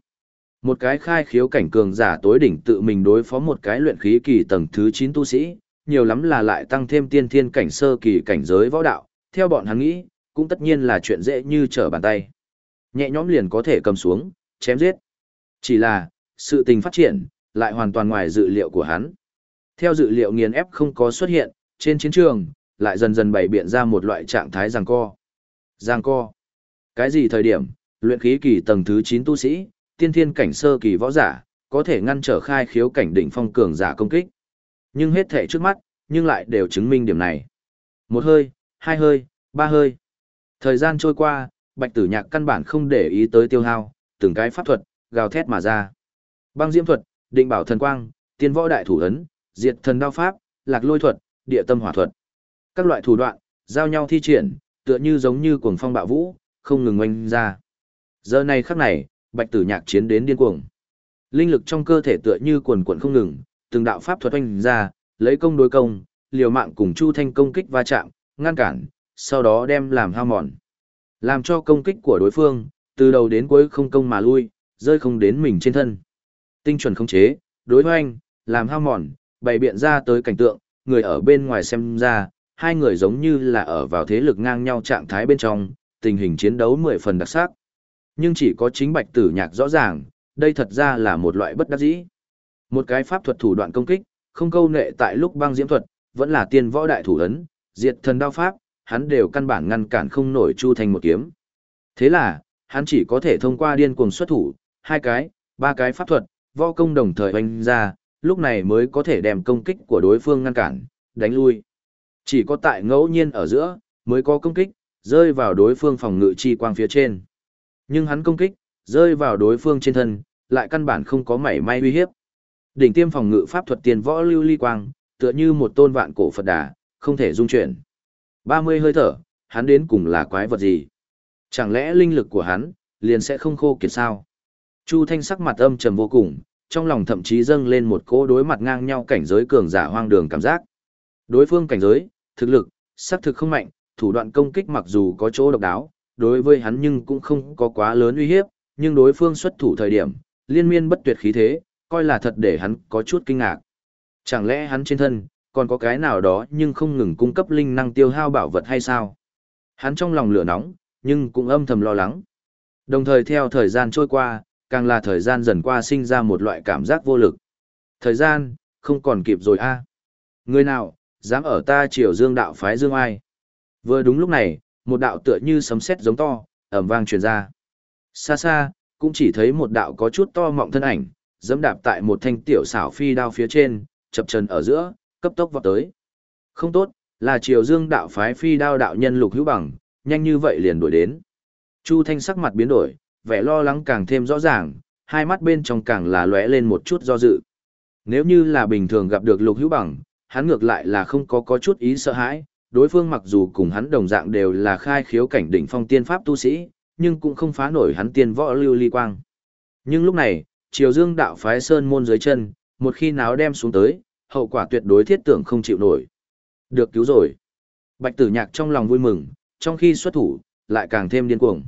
Một cái khai khiếu cảnh cường giả tối đỉnh tự mình đối phó một cái luyện khí kỳ tầng thứ 9 tu sĩ, nhiều lắm là lại tăng thêm tiên thiên cảnh sơ kỳ cảnh giới võ đạo, theo bọn hắn nghĩ, cũng tất nhiên là chuyện dễ như trở bàn tay. Nhẹ nhõm liền có thể cầm xuống, chém giết. Chỉ là, sự tình phát triển, lại hoàn toàn ngoài dự liệu của hắn. Theo dự liệu nghiền ép không có xuất hiện, trên chiến trường, lại dần dần bày biện ra một loại trạng thái giằng co. Giằng co. Cái gì thời điểm, luyện khí kỳ tầng thứ 9 tu sĩ, tiên thiên cảnh sơ kỳ võ giả, có thể ngăn trở khai khiếu cảnh đỉnh phong cường giả công kích. Nhưng hết thể trước mắt, nhưng lại đều chứng minh điểm này. Một hơi, hai hơi, ba hơi. Thời gian trôi qua, bạch tử nhạc căn bản không để ý tới tiêu hao, từng cái pháp thuật, gào thét mà ra. Băng diễm thuật, định bảo thần quang, tiên võ đại thủ ấn, diệt thần đao pháp, lạc lôi thuật, địa tâm hỏa thuật. Các loại thủ đoạn, giao nhau thi triển, tựa như giống như cuồng phong bạo vũ, không ngừng oanh ra. Giờ này khắc này, bạch tử nhạc chiến đến điên cuồng. Linh lực trong cơ thể tựa như cuồn cuộn không ngừng, từng đạo pháp thuật oanh ra, lấy công đối công, liều mạng cùng Chu Thanh công kích va chạm, ngăn cản, sau đó đem làm hao mòn. Làm cho công kích của đối phương, từ đầu đến cuối không công mà lui, rơi không đến mình trên thân. Tinh chuẩn khống chế, đối hoanh, làm hao mòn, bày biện ra tới cảnh tượng, người ở bên ngoài xem ra, hai người giống như là ở vào thế lực ngang nhau trạng thái bên trong, tình hình chiến đấu mười phần đặc sắc. Nhưng chỉ có chính bạch tử nhạc rõ ràng, đây thật ra là một loại bất đắc dĩ. Một cái pháp thuật thủ đoạn công kích, không câu nệ tại lúc băng diễm thuật, vẫn là tiên võ đại thủ ấn, diệt thần đao pháp, hắn đều căn bản ngăn cản không nổi Chu thành một kiếm. Thế là, hắn chỉ có thể thông qua điên cuồng xuất thủ, hai cái, ba cái pháp thuật, võ công đồng thời oanh ra, lúc này mới có thể đem công kích của đối phương ngăn cản, đánh lui. Chỉ có tại ngẫu nhiên ở giữa, mới có công kích, rơi vào đối phương phòng ngự chi quang phía trên. Nhưng hắn công kích, rơi vào đối phương trên thân, lại căn bản không có mảy may uy hiếp. Đỉnh tiêm phòng ngự pháp thuật tiền võ lưu ly quang, tựa như một tôn vạn cổ Phật đà, không thể dung chuyển. 30 hơi thở, hắn đến cùng là quái vật gì? Chẳng lẽ linh lực của hắn, liền sẽ không khô kiệt sao? Chu Thanh sắc mặt âm trầm vô cùng, trong lòng thậm chí dâng lên một cỗ đối mặt ngang nhau cảnh giới cường giả hoang đường cảm giác. Đối phương cảnh giới, thực lực, sắc thực không mạnh, thủ đoạn công kích mặc dù có chỗ độc đáo, đối với hắn nhưng cũng không có quá lớn uy hiếp, nhưng đối phương xuất thủ thời điểm, liên miên bất tuyệt khí thế, coi là thật để hắn có chút kinh ngạc. Chẳng lẽ hắn trên thân, còn có cái nào đó nhưng không ngừng cung cấp linh năng tiêu hao bảo vật hay sao? Hắn trong lòng lửa nóng, nhưng cũng âm thầm lo lắng. Đồng thời theo thời gian trôi qua, càng là thời gian dần qua sinh ra một loại cảm giác vô lực. Thời gian, không còn kịp rồi a. Người nào, dám ở ta triều dương đạo phái dương ai? Vừa đúng lúc này, một đạo tựa như sấm sét giống to, ầm vang truyền ra. Xa xa, cũng chỉ thấy một đạo có chút to mọng thân ảnh, dẫm đạp tại một thanh tiểu xảo phi đao phía trên, chập chân ở giữa, cấp tốc vọt tới. Không tốt, là triều dương đạo phái phi đao đạo nhân lục hữu bằng, nhanh như vậy liền đuổi đến. Chu Thanh sắc mặt biến đổi, vẻ lo lắng càng thêm rõ ràng, hai mắt bên trong càng là lóe lên một chút do dự. Nếu như là bình thường gặp được lục hữu bằng, hắn ngược lại là không có có chút ý sợ hãi, đối phương mặc dù cùng hắn đồng dạng đều là khai khiếu cảnh đỉnh phong tiên pháp tu sĩ, nhưng cũng không phá nổi hắn tiên võ lưu ly quang. Nhưng lúc này, triều dương đạo phái sơn môn dưới chân, một khi náo đem xuống tới, hậu quả tuyệt đối thiết tưởng không chịu nổi. Được cứu rồi. Bạch tử nhạc trong lòng vui mừng, trong khi xuất thủ, lại càng thêm điên cuồng.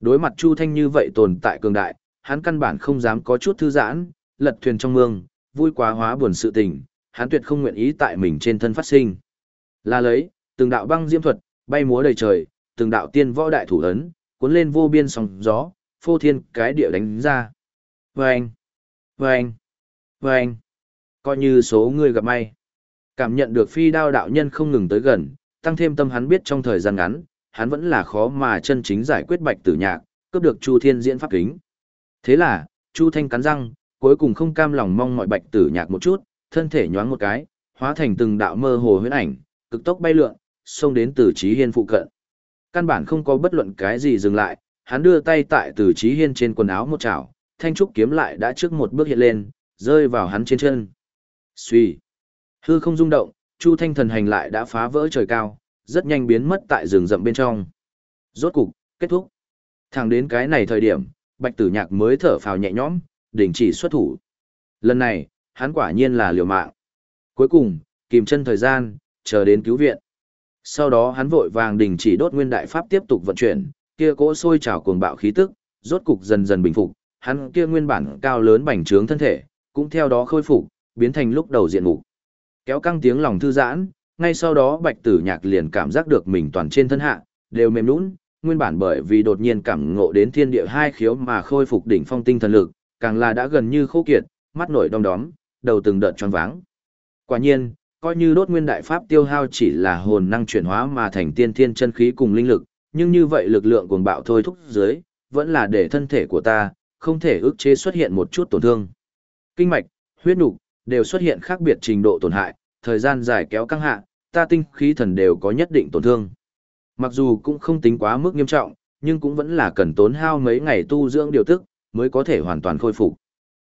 Đối mặt Chu Thanh như vậy tồn tại cường đại, hắn căn bản không dám có chút thư giãn, lật thuyền trong mương, vui quá hóa buồn sự tình, hắn tuyệt không nguyện ý tại mình trên thân phát sinh. Là lấy, từng đạo băng diễm thuật, bay múa đầy trời, từng đạo tiên võ đại thủ ấn, cuốn lên vô biên sóng gió, phô thiên cái địa đánh ra. Vâng! Vâng! Vâng! Coi như số người gặp may. Cảm nhận được phi đao đạo nhân không ngừng tới gần, tăng thêm tâm hắn biết trong thời gian ngắn, hắn vẫn là khó mà chân chính giải quyết bạch tử nhạc, cướp được Chu Thiên diễn pháp kính. Thế là, Chu Thanh cắn răng, cuối cùng không cam lòng mong mọi bạch tử nhạc một chút, thân thể nhoáng một cái, hóa thành từng đạo mơ hồ huyễn ảnh, cực tốc bay lượn, xông đến Từ Chí Hiên phụ cận. Căn bản không có bất luận cái gì dừng lại, hắn đưa tay tại Từ Chí Hiên trên quần áo một chảo, thanh trúc kiếm lại đã trước một bước hiện lên, rơi vào hắn trên chân. Suy. Hư không rung động, Chu Thanh thần hành lại đã phá vỡ trời cao, rất nhanh biến mất tại rừng rậm bên trong. Rốt cục, kết thúc. Thẳng đến cái này thời điểm, Bạch Tử Nhạc mới thở phào nhẹ nhõm, đình chỉ xuất thủ. Lần này, hắn quả nhiên là liều mạng. Cuối cùng, kìm chân thời gian, chờ đến cứu viện. Sau đó hắn vội vàng đình chỉ đốt nguyên đại pháp tiếp tục vận chuyển, kia cỗ sôi trào cuồng bạo khí tức, rốt cục dần dần bình phục, hắn kia nguyên bản cao lớn bành trướng thân thể, cũng theo đó khôi phục, biến thành lúc đầu diện mục. Kéo căng tiếng lòng thư giãn, ngay sau đó Bạch Tử Nhạc liền cảm giác được mình toàn trên thân hạ đều mềm nũng, nguyên bản bởi vì đột nhiên cảm ngộ đến thiên địa hai khiếu mà khôi phục đỉnh phong tinh thần lực, càng là đã gần như khô kiệt, mắt nổi đom đóm, đầu từng đợt tròn váng. Quả nhiên, coi như đốt nguyên đại pháp tiêu hao chỉ là hồn năng chuyển hóa mà thành tiên thiên chân khí cùng linh lực, nhưng như vậy lực lượng cuồng bạo thôi thúc dưới, vẫn là để thân thể của ta không thể ức chế xuất hiện một chút tổn thương. Kinh mạch, huyết nục đều xuất hiện khác biệt trình độ tổn hại, thời gian dài kéo căng hạ, ta tinh khí thần đều có nhất định tổn thương. Mặc dù cũng không tính quá mức nghiêm trọng, nhưng cũng vẫn là cần tốn hao mấy ngày tu dưỡng điều tức, mới có thể hoàn toàn khôi phục.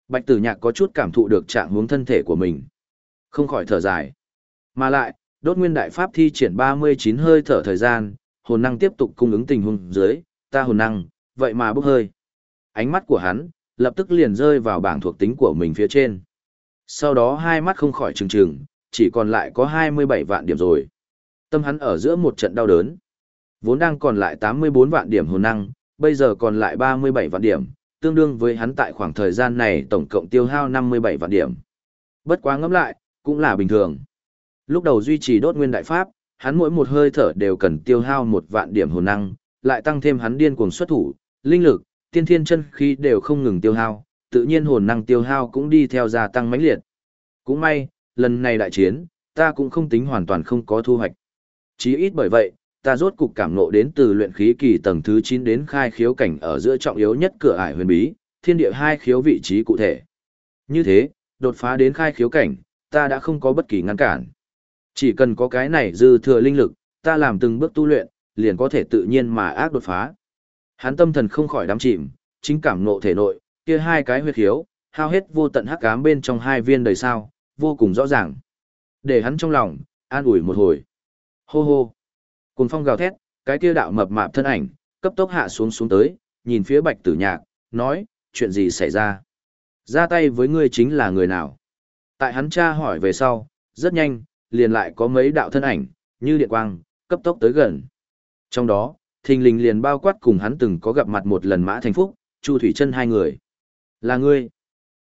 Bạch tử nhạc có chút cảm thụ được trạng hướng thân thể của mình. Không khỏi thở dài. Mà lại, đốt nguyên đại pháp thi triển 39 hơi thở thời gian, hồn năng tiếp tục cung ứng tình huống dưới, ta hồn năng, vậy mà bốc hơi. Ánh mắt của hắn, lập tức liền rơi vào bảng thuộc tính của mình phía trên. Sau đó hai mắt không khỏi trừng trừng, chỉ còn lại có 27 vạn điểm rồi. Tâm hắn ở giữa một trận đau đớn. Vốn đang còn lại 84 vạn điểm hồn năng, bây giờ còn lại 37 vạn điểm, tương đương với hắn tại khoảng thời gian này tổng cộng tiêu hao 57 vạn điểm. Bất quá ngẫm lại, cũng là bình thường. Lúc đầu duy trì đốt nguyên đại pháp, hắn mỗi một hơi thở đều cần tiêu hao một vạn điểm hồn năng, lại tăng thêm hắn điên cuồng xuất thủ, linh lực, tiên thiên chân khí đều không ngừng tiêu hao, tự nhiên hồn năng tiêu hao cũng đi theo gia tăng mãnh liệt. Cũng may, lần này đại chiến, ta cũng không tính hoàn toàn không có thu hoạch. Chí ít bởi vậy, ta rốt cục cảm ngộ đến từ luyện khí kỳ tầng thứ 9 đến khai khiếu cảnh ở giữa trọng yếu nhất cửa ải huyền bí, thiên địa hai khiếu vị trí cụ thể. Như thế, đột phá đến khai khiếu cảnh, ta đã không có bất kỳ ngăn cản. Chỉ cần có cái này dư thừa linh lực, ta làm từng bước tu luyện, liền có thể tự nhiên mà ác đột phá. Hắn tâm thần không khỏi đắm chìm, chính cảm ngộ thể nội, kia hai cái huyết khiếu, hao hết vô tận hắc ám bên trong hai viên đời sao, vô cùng rõ ràng. Để hắn trong lòng, an ủi một hồi. Hô hô. Cùng phong gào thét, cái kia đạo mập mạp thân ảnh, cấp tốc hạ xuống xuống tới, nhìn phía bạch tử nhạc, nói, chuyện gì xảy ra? Ra tay với ngươi chính là người nào? Tại hắn tra hỏi về sau, rất nhanh, liền lại có mấy đạo thân ảnh, như điện quang, cấp tốc tới gần. Trong đó, thình lình liền bao quát cùng hắn từng có gặp mặt một lần mã thành phúc, Chu Thủy chân hai người. Là ngươi.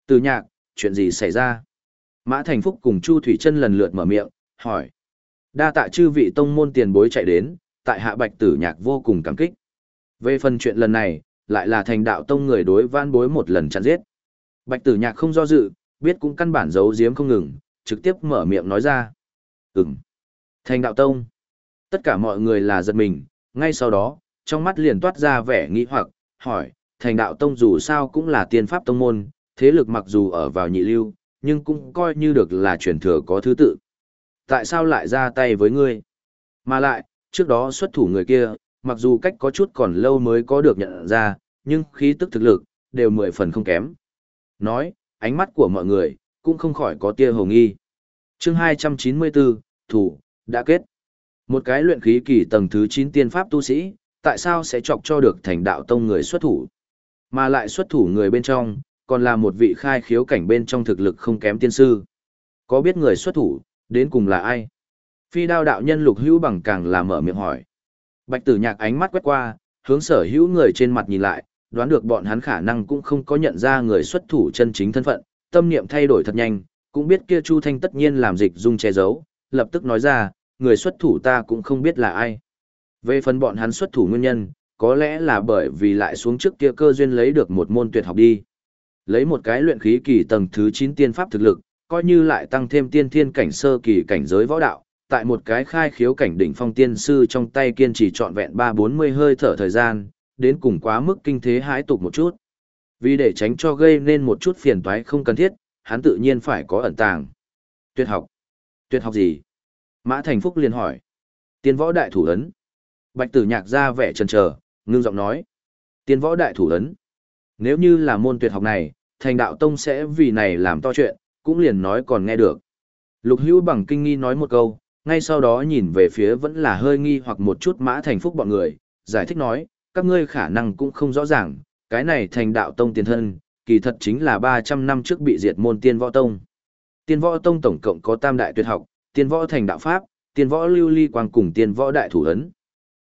Từ nhạc, chuyện gì xảy ra? Mã Thành Phúc cùng Chu Thủy Trân lần lượt mở miệng, hỏi. Đa tạ chư vị tông môn tiền bối chạy đến, tại hạ bạch tử nhạc vô cùng cảm kích. Về phần chuyện lần này, lại là thành đạo tông người đối van bối một lần chặn giết. Bạch tử nhạc không do dự, biết cũng căn bản giấu giếm không ngừng, trực tiếp mở miệng nói ra. Ừm. Thành đạo tông. Tất cả mọi người là giật mình, ngay sau đó, trong mắt liền toát ra vẻ nghi hoặc, hỏi, thành đạo tông dù sao cũng là tiên pháp tông môn, thế lực mặc dù ở vào nhị lưu, nhưng cũng coi như được là truyền thừa có thứ tự tại sao lại ra tay với ngươi? Mà lại, trước đó xuất thủ người kia, mặc dù cách có chút còn lâu mới có được nhận ra, nhưng khí tức thực lực, đều mười phần không kém. Nói, ánh mắt của mọi người, cũng không khỏi có tia hồng nghi. chương 294, thủ, đã kết. Một cái luyện khí kỳ tầng thứ 9 tiên pháp tu sĩ, tại sao sẽ chọc cho được thành đạo tông người xuất thủ? Mà lại xuất thủ người bên trong, còn là một vị khai khiếu cảnh bên trong thực lực không kém tiên sư. Có biết người xuất thủ, Đến cùng là ai? Phi đao đạo nhân lục hữu bằng càng là mở miệng hỏi. Bạch tử nhạc ánh mắt quét qua, hướng sở hữu người trên mặt nhìn lại, đoán được bọn hắn khả năng cũng không có nhận ra người xuất thủ chân chính thân phận, tâm niệm thay đổi thật nhanh, cũng biết kia Chu Thanh tất nhiên làm dịch dung che giấu, lập tức nói ra, người xuất thủ ta cũng không biết là ai. Về phần bọn hắn xuất thủ nguyên nhân, có lẽ là bởi vì lại xuống trước kia cơ duyên lấy được một môn tuyệt học đi. Lấy một cái luyện khí kỳ tầng thứ 9 tiên pháp thực lực, coi như lại tăng thêm tiên thiên cảnh sơ kỳ cảnh giới võ đạo, tại một cái khai khiếu cảnh đỉnh phong tiên sư trong tay kiên trì trọn vẹn ba bốn mươi hơi thở thời gian, đến cùng quá mức kinh thế hãi tục một chút. Vì để tránh cho gây nên một chút phiền toái không cần thiết, hắn tự nhiên phải có ẩn tàng. Tuyệt học. Tuyệt học gì? Mã Thành Phúc liền hỏi. Tiên võ đại thủ ấn. Bạch tử nhạc ra vẻ trần trờ, ngưng giọng nói. Tiên võ đại thủ ấn. Nếu như là môn tuyệt học này, thành đạo tông sẽ vì này làm to chuyện, cũng liền nói còn nghe được. Lục hữu bằng kinh nghi nói một câu, ngay sau đó nhìn về phía vẫn là hơi nghi hoặc một chút mã thành phúc bọn người, giải thích nói, các ngươi khả năng cũng không rõ ràng, cái này thành đạo tông tiền thân, kỳ thật chính là 300 năm trước bị diệt môn tiên võ tông. Tiên võ tông tổng cộng có tam đại tuyệt học, tiên võ thành đạo pháp, tiên võ lưu ly quang cùng tiên võ đại thủ ấn.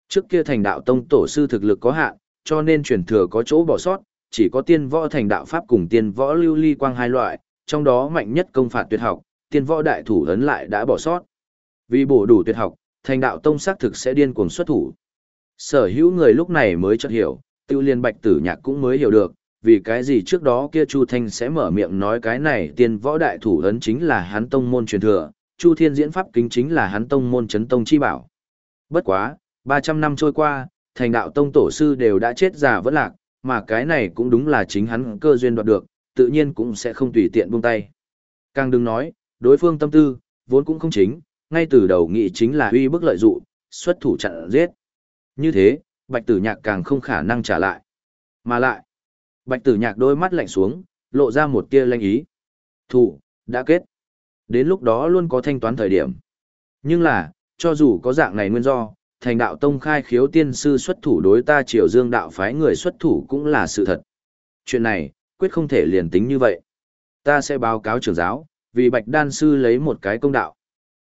Trước kia thành đạo tông tổ sư thực lực có hạn, cho nên truyền thừa có chỗ bỏ sót, chỉ có tiên võ thành đạo pháp cùng tiên võ lưu ly quang hai loại, trong đó mạnh nhất công phạt tuyệt học, tiên võ đại thủ ấn lại đã bỏ sót. Vì bổ đủ tuyệt học, thành đạo tông xác thực sẽ điên cuồng xuất thủ. Sở hữu người lúc này mới chợt hiểu, tiêu liên bạch tử nhạc cũng mới hiểu được, vì cái gì trước đó kia Chu Thanh sẽ mở miệng nói cái này tiên võ đại thủ ấn chính là hắn tông môn truyền thừa, Chu Thiên diễn pháp kính chính là hắn tông môn chấn tông chi bảo. Bất quá, 300 năm trôi qua, thành đạo tông tổ sư đều đã chết già vẫn lạc, mà cái này cũng đúng là chính hắn cơ duyên đoạt được, tự nhiên cũng sẽ không tùy tiện buông tay. Càng đừng nói, đối phương tâm tư, vốn cũng không chính, ngay từ đầu nghĩ chính là uy bức lợi dụ, xuất thủ chặn giết. Như thế, bạch tử nhạc càng không khả năng trả lại. Mà lại, bạch tử nhạc đôi mắt lạnh xuống, lộ ra một tia lanh ý. Thủ, đã kết. Đến lúc đó luôn có thanh toán thời điểm. Nhưng là, cho dù có dạng này nguyên do, thành đạo tông khai khiếu tiên sư xuất thủ đối ta triều dương đạo phái người xuất thủ cũng là sự thật. Chuyện này, quyết không thể liền tính như vậy. Ta sẽ báo cáo trưởng giáo, vì bạch đan sư lấy một cái công đạo.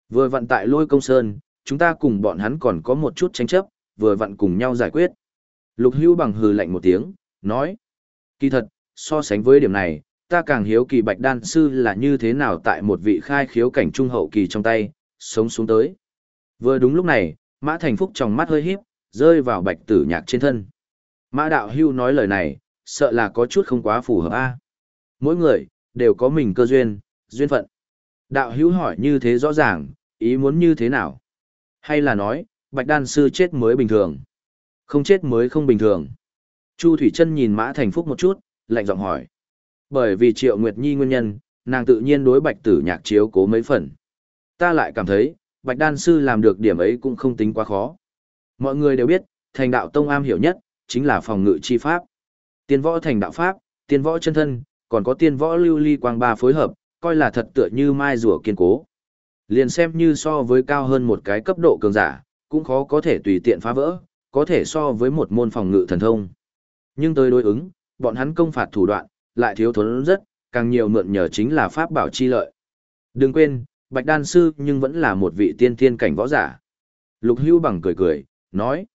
Vừa vận tại lôi công sơn, chúng ta cùng bọn hắn còn có một chút tranh chấp, vừa vặn cùng nhau giải quyết. Lục hưu bằng hừ lạnh một tiếng, nói. Kỳ thật, so sánh với điểm này, ta càng hiếu kỳ bạch đan sư là như thế nào tại một vị khai khiếu cảnh trung hậu kỳ trong tay, sống xuống tới. Vừa đúng lúc này, Mã Thành Phúc trong mắt hơi híp, rơi vào bạch tử nhạc trên thân. Mã đạo hưu nói lời này, sợ là có chút không quá phù hợp a. Mỗi người, đều có mình cơ duyên, duyên phận. Đạo hưu hỏi như thế rõ ràng, ý muốn như thế nào? Hay là nói, bạch đan sư chết mới bình thường? Không chết mới không bình thường. Chu Thủy Trân nhìn Mã Thành Phúc một chút, lạnh giọng hỏi. Bởi vì Triệu Nguyệt Nhi nguyên nhân, nàng tự nhiên đối bạch tử nhạc chiếu cố mấy phần. Ta lại cảm thấy, bạch đan sư làm được điểm ấy cũng không tính quá khó. Mọi người đều biết, thành đạo tông am hiểu nhất, chính là phòng ngự chi pháp. Tiên võ thành đạo pháp, tiên võ chân thân, còn có tiên võ lưu ly quang ba phối hợp, coi là thật tựa như mai rùa kiên cố. Liền xem như so với cao hơn một cái cấp độ cường giả, cũng khó có thể tùy tiện phá vỡ, có thể so với một môn phòng ngự thần thông. Nhưng tới đối ứng, bọn hắn công phạt thủ đoạn, lại thiếu thốn rất, càng nhiều mượn nhờ chính là pháp bảo chi lợi. Đừng quên, Bạch Đan Sư nhưng vẫn là một vị tiên thiên cảnh võ giả. Lục Hưu bằng cười cười, nói.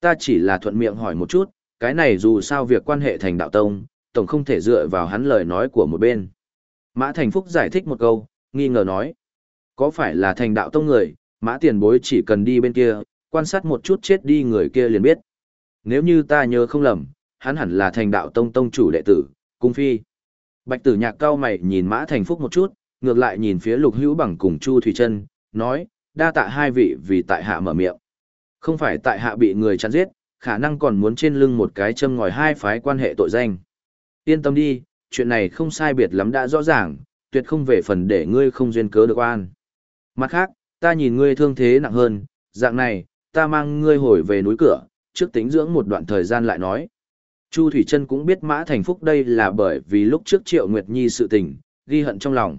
Ta chỉ là thuận miệng hỏi một chút, cái này dù sao việc quan hệ thành đạo tông, tổng không thể dựa vào hắn lời nói của một bên. Mã Thành Phúc giải thích một câu, nghi ngờ nói. Có phải là thành đạo tông người, mã tiền bối chỉ cần đi bên kia, quan sát một chút chết đi người kia liền biết. Nếu như ta nhớ không lầm, hắn hẳn là thành đạo tông tông chủ đệ tử, cung phi. Bạch tử nhạc cao mày nhìn mã thành phúc một chút, ngược lại nhìn phía lục hữu bằng cùng chu thủy chân nói, đa tạ hai vị vì tại hạ mở miệng. Không phải tại hạ bị người chặn giết, khả năng còn muốn trên lưng một cái châm ngòi hai phái quan hệ tội danh. Yên tâm đi, chuyện này không sai biệt lắm đã rõ ràng, tuyệt không về phần để ngươi không duyên cớ được oan. Mặt khác, ta nhìn ngươi thương thế nặng hơn, dạng này, ta mang ngươi hồi về núi cửa, trước tính dưỡng một đoạn thời gian lại nói. Chu thủy Trân cũng biết mã thành phúc đây là bởi vì lúc trước triệu nguyệt nhi sự tình, ghi hận trong lòng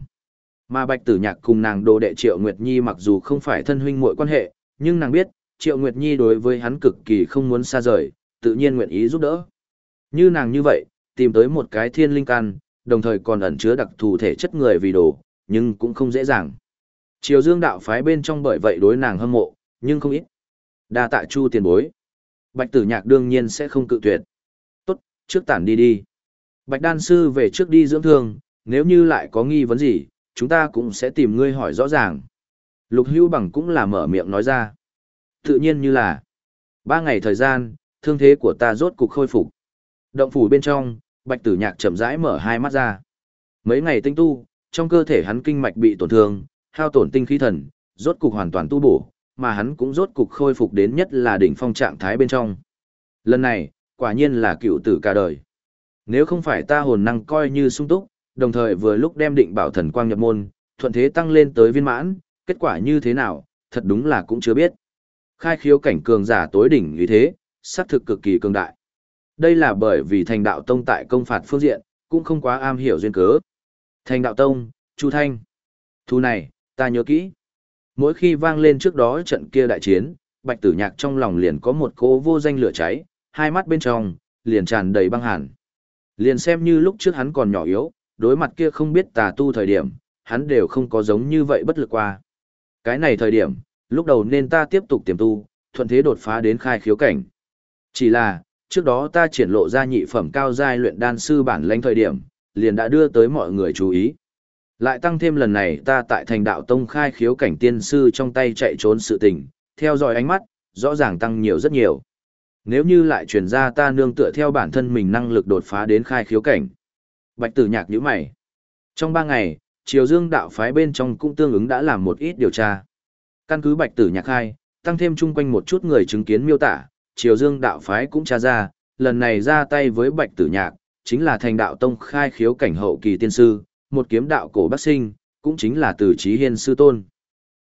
mà Bạch Tử Nhạc cùng nàng đồ đệ Triệu Nguyệt Nhi mặc dù không phải thân huynh muội quan hệ, nhưng nàng biết, Triệu Nguyệt Nhi đối với hắn cực kỳ không muốn xa rời, tự nhiên nguyện ý giúp đỡ. Như nàng như vậy, tìm tới một cái thiên linh căn, đồng thời còn ẩn chứa đặc thù thể chất người vì đồ, nhưng cũng không dễ dàng. Triều Dương đạo phái bên trong bởi vậy đối nàng hâm mộ, nhưng không ít. Đa tạ Chu tiền bối. Bạch Tử Nhạc đương nhiên sẽ không cự tuyệt. Tốt, trước tản đi đi. Bạch Đan sư về trước đi dưỡng thương, nếu như lại có nghi vấn gì, chúng ta cũng sẽ tìm ngươi hỏi rõ ràng. Lục hưu bằng cũng là mở miệng nói ra. Tự nhiên như là, ba ngày thời gian, thương thế của ta rốt cục khôi phục. Động phủ bên trong, bạch tử nhạc chậm rãi mở hai mắt ra. Mấy ngày tinh tu, trong cơ thể hắn kinh mạch bị tổn thương, hao tổn tinh khí thần, rốt cục hoàn toàn tu bổ, mà hắn cũng rốt cục khôi phục đến nhất là đỉnh phong trạng thái bên trong. Lần này, quả nhiên là cựu tử cả đời. Nếu không phải ta hồn năng coi như sung túc, đồng thời vừa lúc đem định bảo thần quang nhập môn, thuận thế tăng lên tới viên mãn, kết quả như thế nào, thật đúng là cũng chưa biết. Khai khiếu cảnh cường giả tối đỉnh như thế, sát thực cực kỳ cường đại. Đây là bởi vì thành đạo tông tại công phạt phương diện, cũng không quá am hiểu duyên cớ. Thành đạo tông, Chu Thanh. Thu này, ta nhớ kỹ. Mỗi khi vang lên trước đó trận kia đại chiến, bạch tử nhạc trong lòng liền có một cỗ vô danh lửa cháy, hai mắt bên trong, liền tràn đầy băng hàn. Liền xem như lúc trước hắn còn nhỏ yếu, đối mặt kia không biết tà tu thời điểm, hắn đều không có giống như vậy bất lực qua. Cái này thời điểm, lúc đầu nên ta tiếp tục tiềm tu, thuận thế đột phá đến khai khiếu cảnh. Chỉ là, trước đó ta triển lộ ra nhị phẩm cao giai luyện đan sư bản lãnh thời điểm, liền đã đưa tới mọi người chú ý. Lại tăng thêm lần này ta tại thành đạo tông khai khiếu cảnh tiên sư trong tay chạy trốn sự tình, theo dõi ánh mắt, rõ ràng tăng nhiều rất nhiều. Nếu như lại truyền ra ta nương tựa theo bản thân mình năng lực đột phá đến khai khiếu cảnh. Bạch tử nhạc nhíu mày. Trong ba ngày, Triều Dương đạo phái bên trong cũng tương ứng đã làm một ít điều tra. Căn cứ bạch tử nhạc khai, tăng thêm chung quanh một chút người chứng kiến miêu tả, Triều Dương đạo phái cũng tra ra, lần này ra tay với bạch tử nhạc, chính là thành đạo tông khai khiếu cảnh hậu kỳ tiên sư, một kiếm đạo cổ bác sinh, cũng chính là từ trí hiên sư tôn.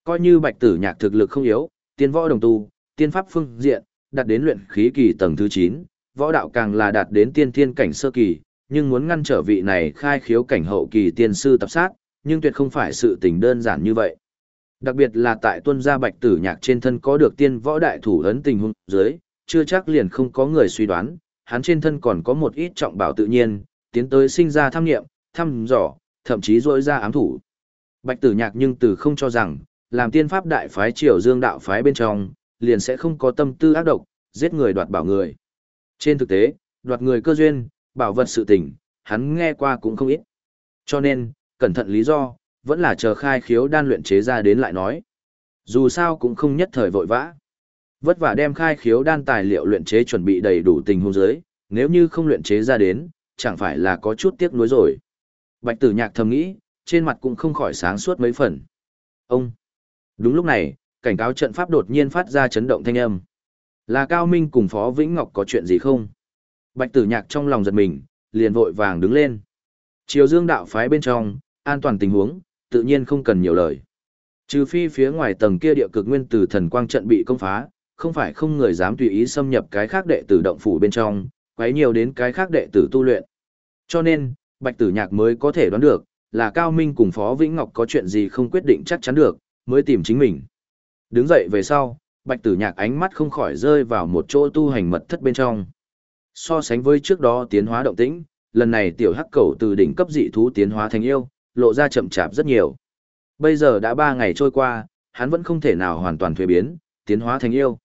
Coi như bạch tử nhạc thực lực không yếu, tiên võ đồng tu, tiên pháp phương diện, đạt đến luyện khí kỳ tầng thứ 9, võ đạo càng là đạt đến tiên thiên cảnh sơ kỳ, nhưng muốn ngăn trở vị này khai khiếu cảnh hậu kỳ tiên sư tập sát, nhưng tuyệt không phải sự tình đơn giản như vậy. Đặc biệt là tại tuân gia bạch tử nhạc trên thân có được tiên võ đại thủ ấn tình huống dưới, chưa chắc liền không có người suy đoán, hắn trên thân còn có một ít trọng bảo tự nhiên, tiến tới sinh ra tham nghiệm, thăm dò, thậm chí rỗi ra ám thủ. Bạch tử nhạc nhưng từ không cho rằng, làm tiên pháp đại phái triều dương đạo phái bên trong, liền sẽ không có tâm tư ác độc, giết người đoạt bảo người. Trên thực tế, đoạt người cơ duyên, bảo vật sự tình, hắn nghe qua cũng không ít. Cho nên, cẩn thận lý do, vẫn là chờ khai khiếu đan luyện chế ra đến lại nói. Dù sao cũng không nhất thời vội vã. Vất vả đem khai khiếu đan tài liệu luyện chế chuẩn bị đầy đủ tình huống giới, nếu như không luyện chế ra đến, chẳng phải là có chút tiếc nuối rồi. Bạch tử nhạc thầm nghĩ, trên mặt cũng không khỏi sáng suốt mấy phần. Ông! Đúng lúc này, cảnh cáo trận pháp đột nhiên phát ra chấn động thanh âm. Là Cao Minh cùng Phó Vĩnh Ngọc có chuyện gì không? Bạch tử nhạc trong lòng giật mình, liền vội vàng đứng lên. Chiều dương đạo phái bên trong, an toàn tình huống, tự nhiên không cần nhiều lời. Trừ phi phía ngoài tầng kia địa cực nguyên tử thần quang trận bị công phá, không phải không người dám tùy ý xâm nhập cái khác đệ tử động phủ bên trong, quấy nhiều đến cái khác đệ tử tu luyện. Cho nên, Bạch Tử Nhạc mới có thể đoán được, là Cao Minh cùng Phó Vĩnh Ngọc có chuyện gì không quyết định chắc chắn được, mới tìm chính mình. Đứng dậy về sau, Bạch Tử Nhạc ánh mắt không khỏi rơi vào một chỗ tu hành mật thất bên trong. So sánh với trước đó tiến hóa động tĩnh, lần này tiểu hắc cầu từ đỉnh cấp dị thú tiến hóa thành yêu, lộ ra chậm chạp rất nhiều. Bây giờ đã ba ngày trôi qua, hắn vẫn không thể nào hoàn toàn thuế biến, tiến hóa thành yêu.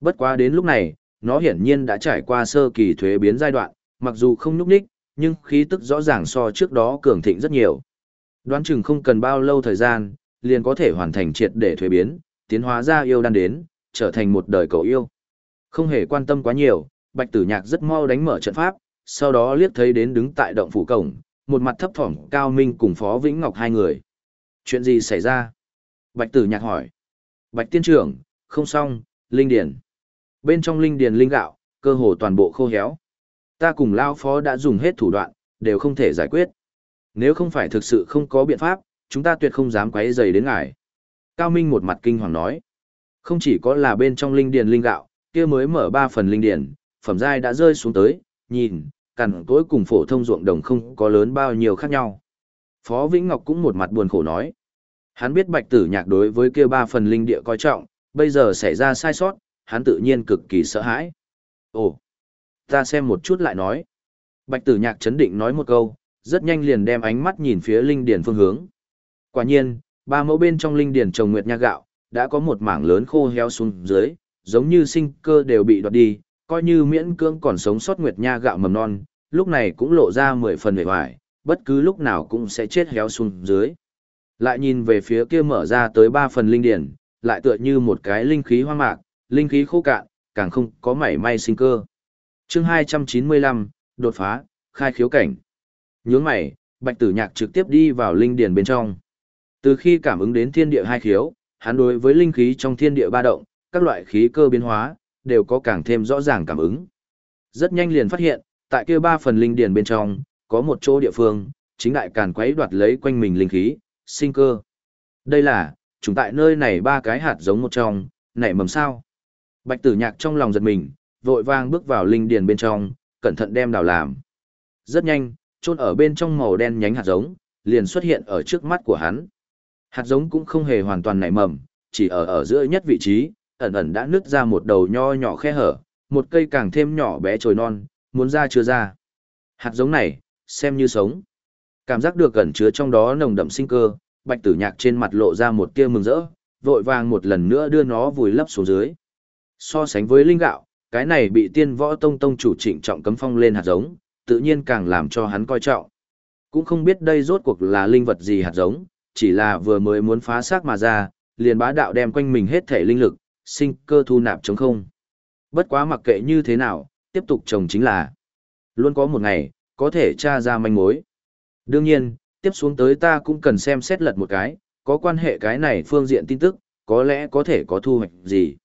Bất quá đến lúc này, nó hiển nhiên đã trải qua sơ kỳ thuế biến giai đoạn, mặc dù không núp ních, nhưng khí tức rõ ràng so trước đó cường thịnh rất nhiều. Đoán chừng không cần bao lâu thời gian, liền có thể hoàn thành triệt để thuế biến, tiến hóa ra yêu đan đến, trở thành một đời cầu yêu. Không hề quan tâm quá nhiều, Bạch Tử Nhạc rất mau đánh mở trận pháp, sau đó liếc thấy đến đứng tại động phủ cổng, một mặt thấp thỏm Cao Minh cùng Phó Vĩnh Ngọc hai người. Chuyện gì xảy ra? Bạch Tử Nhạc hỏi. Bạch Tiên trưởng, không xong, Linh Điền. Bên trong Linh Điền linh gạo, cơ hồ toàn bộ khô héo. Ta cùng Lao Phó đã dùng hết thủ đoạn, đều không thể giải quyết. Nếu không phải thực sự không có biện pháp, chúng ta tuyệt không dám quấy rầy đến ngài. Cao Minh một mặt kinh hoàng nói. Không chỉ có là bên trong Linh Điền linh gạo, kia mới mở ba phần Linh Điền, phẩm giai đã rơi xuống tới, nhìn, cằn tối cùng phổ thông ruộng đồng không có lớn bao nhiêu khác nhau. Phó Vĩnh Ngọc cũng một mặt buồn khổ nói. Hắn biết bạch tử nhạc đối với kia ba phần linh địa coi trọng, bây giờ xảy ra sai sót, hắn tự nhiên cực kỳ sợ hãi. Ồ, ta xem một chút lại nói. Bạch tử nhạc chấn định nói một câu, rất nhanh liền đem ánh mắt nhìn phía linh điển phương hướng. Quả nhiên, ba mẫu bên trong linh điển trồng nguyệt nha gạo, đã có một mảng lớn khô héo xuống dưới, giống như sinh cơ đều bị đoạt đi, coi như miễn cưỡng còn sống sót nguyệt nha gạo mầm non, lúc này cũng lộ ra mười phần vẻ hoài, bất cứ lúc nào cũng sẽ chết héo xuống dưới. Lại nhìn về phía kia mở ra tới ba phần linh điển, lại tựa như một cái linh khí hoang mạc, linh khí khô cạn, càng không có mảy may sinh cơ. chương 295, đột phá, khai khiếu cảnh. Nhướng mày, Bạch Tử Nhạc trực tiếp đi vào linh điển bên trong. Từ khi cảm ứng đến thiên địa hai khiếu, hắn đối với linh khí trong thiên địa ba động, các loại khí cơ biến hóa, đều có càng thêm rõ ràng cảm ứng. Rất nhanh liền phát hiện, tại kia ba phần linh điền bên trong, có một chỗ địa phương, chính đại càn quấy đoạt lấy quanh mình linh khí, sinh cơ. Đây là, chúng tại nơi này ba cái hạt giống một trong, nảy mầm sao. Bạch tử nhạc trong lòng giật mình, vội vang bước vào linh điền bên trong, cẩn thận đem đào làm. Rất nhanh, chôn ở bên trong màu đen nhánh hạt giống, liền xuất hiện ở trước mắt của hắn. Hạt giống cũng không hề hoàn toàn nảy mầm, chỉ ở ở giữa nhất vị trí, ẩn ẩn đã nứt ra một đầu nho nhỏ khe hở, một cây càng thêm nhỏ bé trồi non, muốn ra chưa ra. Hạt giống này, xem như sống. Cảm giác được ẩn chứa trong đó nồng đậm sinh cơ, bạch tử nhạc trên mặt lộ ra một tia mừng rỡ, vội vàng một lần nữa đưa nó vùi lấp xuống dưới. So sánh với linh gạo, cái này bị tiên võ tông tông chủ trịnh trọng cấm phong lên hạt giống, tự nhiên càng làm cho hắn coi trọng. Cũng không biết đây rốt cuộc là linh vật gì hạt giống, chỉ là vừa mới muốn phá xác mà ra, liền bá đạo đem quanh mình hết thể linh lực, sinh cơ thu nạp chống không. Bất quá mặc kệ như thế nào, tiếp tục trồng chính là luôn có một ngày, có thể tra ra manh mối. Đương nhiên, tiếp xuống tới ta cũng cần xem xét lật một cái, có quan hệ cái này phương diện tin tức, có lẽ có thể có thu hoạch gì.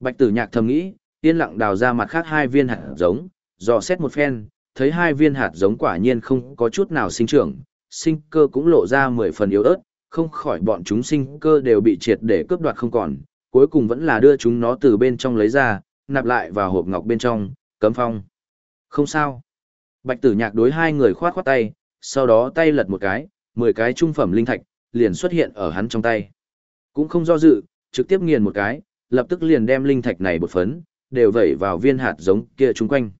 Bạch tử nhạc thầm nghĩ, yên lặng đào ra mặt khác hai viên hạt giống, dò xét một phen, thấy hai viên hạt giống quả nhiên không có chút nào sinh trưởng, sinh cơ cũng lộ ra mười phần yếu ớt, không khỏi bọn chúng sinh cơ đều bị triệt để cướp đoạt không còn, cuối cùng vẫn là đưa chúng nó từ bên trong lấy ra, nạp lại vào hộp ngọc bên trong, cấm phong. Không sao. Bạch tử nhạc đối hai người khoát khoát tay, sau đó tay lật một cái, mười cái trung phẩm linh thạch, liền xuất hiện ở hắn trong tay. Cũng không do dự, trực tiếp nghiền một cái, lập tức liền đem linh thạch này bột phấn, đều vẩy vào viên hạt giống kia chung quanh.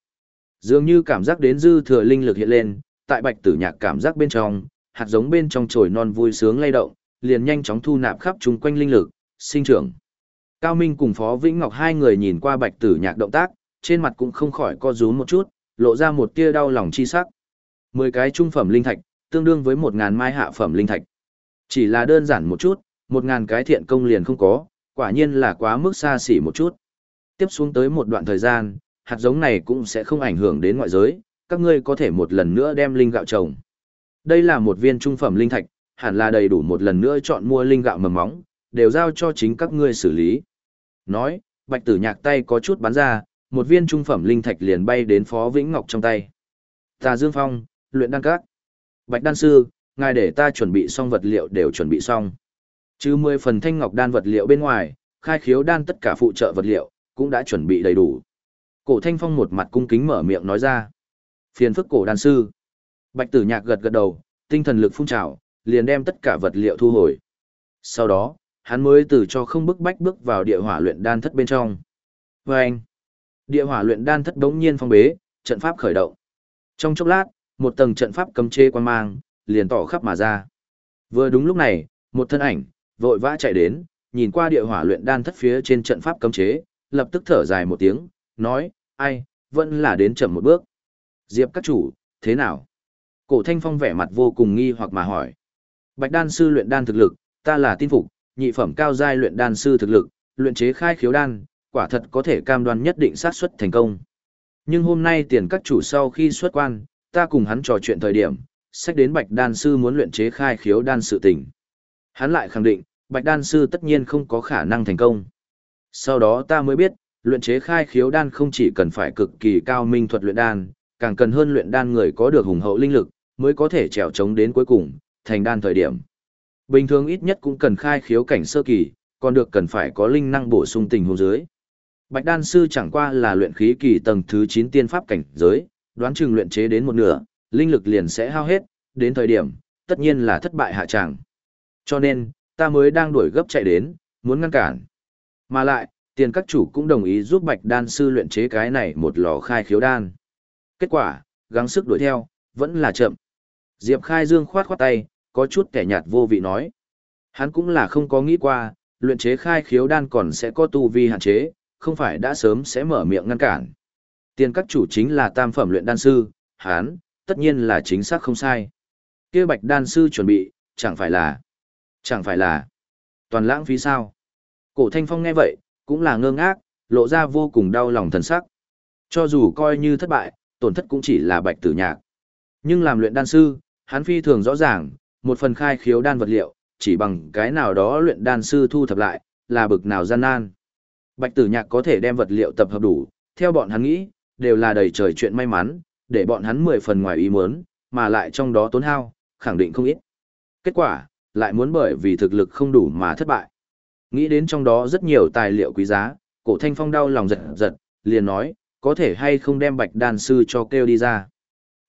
Dường như cảm giác đến dư thừa linh lực hiện lên, tại bạch tử nhạc cảm giác bên trong, hạt giống bên trong trồi non vui sướng lay động, liền nhanh chóng thu nạp khắp chung quanh linh lực, sinh trưởng. Cao Minh cùng Phó Vĩnh Ngọc hai người nhìn qua bạch tử nhạc động tác, trên mặt cũng không khỏi co rúm một chút, lộ ra một tia đau lòng chi sắc. Mười cái trung phẩm linh thạch, tương đương với một ngàn mai hạ phẩm linh thạch. Chỉ là đơn giản một chút, một ngàn cái thiện công liền không có, quả nhiên là quá mức xa xỉ một chút. Tiếp xuống tới một đoạn thời gian, hạt giống này cũng sẽ không ảnh hưởng đến ngoại giới, các ngươi có thể một lần nữa đem linh gạo trồng. Đây là một viên trung phẩm linh thạch, hẳn là đầy đủ một lần nữa chọn mua linh gạo mầm móng, đều giao cho chính các ngươi xử lý. Nói, bạch tử nhạc tay có chút bắn ra, một viên trung phẩm linh thạch liền bay đến Phó Vĩnh Ngọc trong tay. Tà Dương Phong, luyện đan các. Bạch đan sư, ngài để ta chuẩn bị xong vật liệu đều chuẩn bị xong. Chứ 10 phần thanh ngọc đan vật liệu bên ngoài, khai khiếu đan tất cả phụ trợ vật liệu, cũng đã chuẩn bị đầy đủ. Cổ thanh phong một mặt cung kính mở miệng nói ra. Phiền phức cổ đan sư. Bạch tử nhạc gật gật đầu, tinh thần lực phun trào, liền đem tất cả vật liệu thu hồi. Sau đó, hắn mới từ cho không bức bách bước vào địa hỏa luyện đan thất bên trong. Và anh, địa hỏa luyện đan thất đống nhiên phong bế, trận pháp khởi động. Trong chốc lát, một tầng trận pháp cấm chế quan mang, liền tỏ khắp mà ra. Vừa đúng lúc này, một thân ảnh, vội vã chạy đến, nhìn qua địa hỏa luyện đan thất phía trên trận pháp cấm chế, lập tức thở dài một tiếng, nói, ai, vẫn là đến chậm một bước. Diệp các chủ, thế nào? Cổ thanh phong vẻ mặt vô cùng nghi hoặc mà hỏi. Bạch đan sư luyện đan thực lực, ta là tin phục, nhị phẩm cao giai luyện đan sư thực lực, luyện chế khai khiếu đan, quả thật có thể cam đoan nhất định sát suất thành công. Nhưng hôm nay tiền các chủ sau khi xuất quan, ta cùng hắn trò chuyện thời điểm, sách đến bạch đan sư muốn luyện chế khai khiếu đan sự tình. Hắn lại khẳng định, bạch đan sư tất nhiên không có khả năng thành công. Sau đó ta mới biết, luyện chế khai khiếu đan không chỉ cần phải cực kỳ cao minh thuật luyện đan, càng cần hơn luyện đan người có được hùng hậu linh lực, mới có thể trèo chống đến cuối cùng, thành đan thời điểm. Bình thường ít nhất cũng cần khai khiếu cảnh sơ kỳ, còn được cần phải có linh năng bổ sung tình huống dưới. Bạch đan sư chẳng qua là luyện khí kỳ tầng thứ 9 tiên pháp cảnh giới, đoán chừng luyện chế đến một nửa, linh lực liền sẽ hao hết, đến thời điểm, tất nhiên là thất bại hạ trạng. Cho nên, ta mới đang đuổi gấp chạy đến, muốn ngăn cản. Mà lại, tiền các chủ cũng đồng ý giúp bạch đan sư luyện chế cái này một lò khai khiếu đan. Kết quả, gắng sức đuổi theo, vẫn là chậm. Diệp khai dương khoát khoát tay, có chút kẻ nhạt vô vị nói. Hắn cũng là không có nghĩ qua, luyện chế khai khiếu đan còn sẽ có tu vi hạn chế, không phải đã sớm sẽ mở miệng ngăn cản. Tiền các chủ chính là tam phẩm luyện đan sư, hắn, tất nhiên là chính xác không sai. kia bạch đan sư chuẩn bị, chẳng phải là, chẳng phải là, toàn lãng phí sao. Cổ thanh phong nghe vậy, cũng là ngơ ngác, lộ ra vô cùng đau lòng thần sắc. Cho dù coi như thất bại, tổn thất cũng chỉ là bạch tử nhạc. Nhưng làm luyện đan sư, Hắn phi thường rõ ràng, một phần khai khiếu đan vật liệu, chỉ bằng cái nào đó luyện đan sư thu thập lại, là bực nào gian nan. Bạch tử nhạc có thể đem vật liệu tập hợp đủ, theo bọn hắn nghĩ, đều là đầy trời chuyện may mắn, để bọn hắn mười phần ngoài ý muốn, mà lại trong đó tốn hao, khẳng định không ít. Kết quả, lại muốn bởi vì thực lực không đủ mà thất bại. Nghĩ đến trong đó rất nhiều tài liệu quý giá, cổ thanh phong đau lòng giật giật, liền nói, có thể hay không đem bạch đan sư cho kêu đi ra.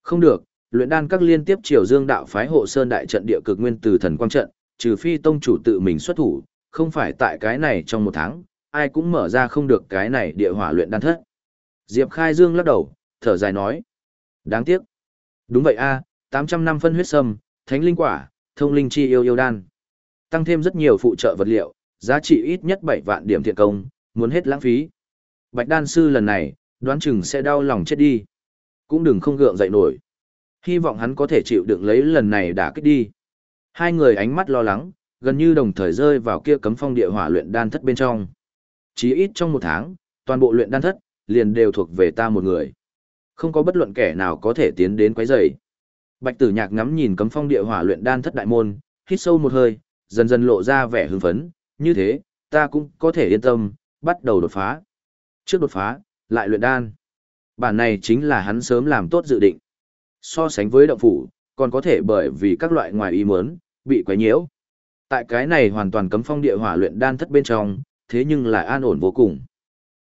Không được, luyện đan các liên tiếp triều dương đạo phái hộ sơn đại trận địa cực nguyên từ thần quang trận, trừ phi tông chủ tự mình xuất thủ, không phải tại cái này trong một tháng, ai cũng mở ra không được cái này địa hỏa luyện đan thất. Diệp Khai Dương lắc đầu, thở dài nói. Đáng tiếc. Đúng vậy a, 800 năm phân huyết sâm, thánh linh quả, thông linh chi yêu yêu đan. Tăng thêm rất nhiều phụ trợ vật liệu, giá trị ít nhất bảy vạn điểm thiện công, muốn hết lãng phí. Bạch đan sư lần này, đoán chừng sẽ đau lòng chết đi. Cũng đừng không gượng dậy nổi. Hy vọng hắn có thể chịu đựng lấy lần này đã kích đi. Hai người ánh mắt lo lắng, gần như đồng thời rơi vào kia cấm phong địa hỏa luyện đan thất bên trong. Chí ít trong một tháng, toàn bộ luyện đan thất, liền đều thuộc về ta một người. Không có bất luận kẻ nào có thể tiến đến quấy rầy. Bạch Tử Nhạc ngắm nhìn cấm phong địa hỏa luyện đan thất đại môn, hít sâu một hơi, dần dần lộ ra vẻ hưng phấn, như thế, ta cũng có thể yên tâm, bắt đầu đột phá. Trước đột phá, lại luyện đan. Bản này chính là hắn sớm làm tốt dự định. So sánh với động phủ, còn có thể bởi vì các loại ngoài ý muốn, bị quấy nhiễu. Tại cái này hoàn toàn cấm phong địa hỏa luyện đan thất bên trong, thế nhưng lại an ổn vô cùng.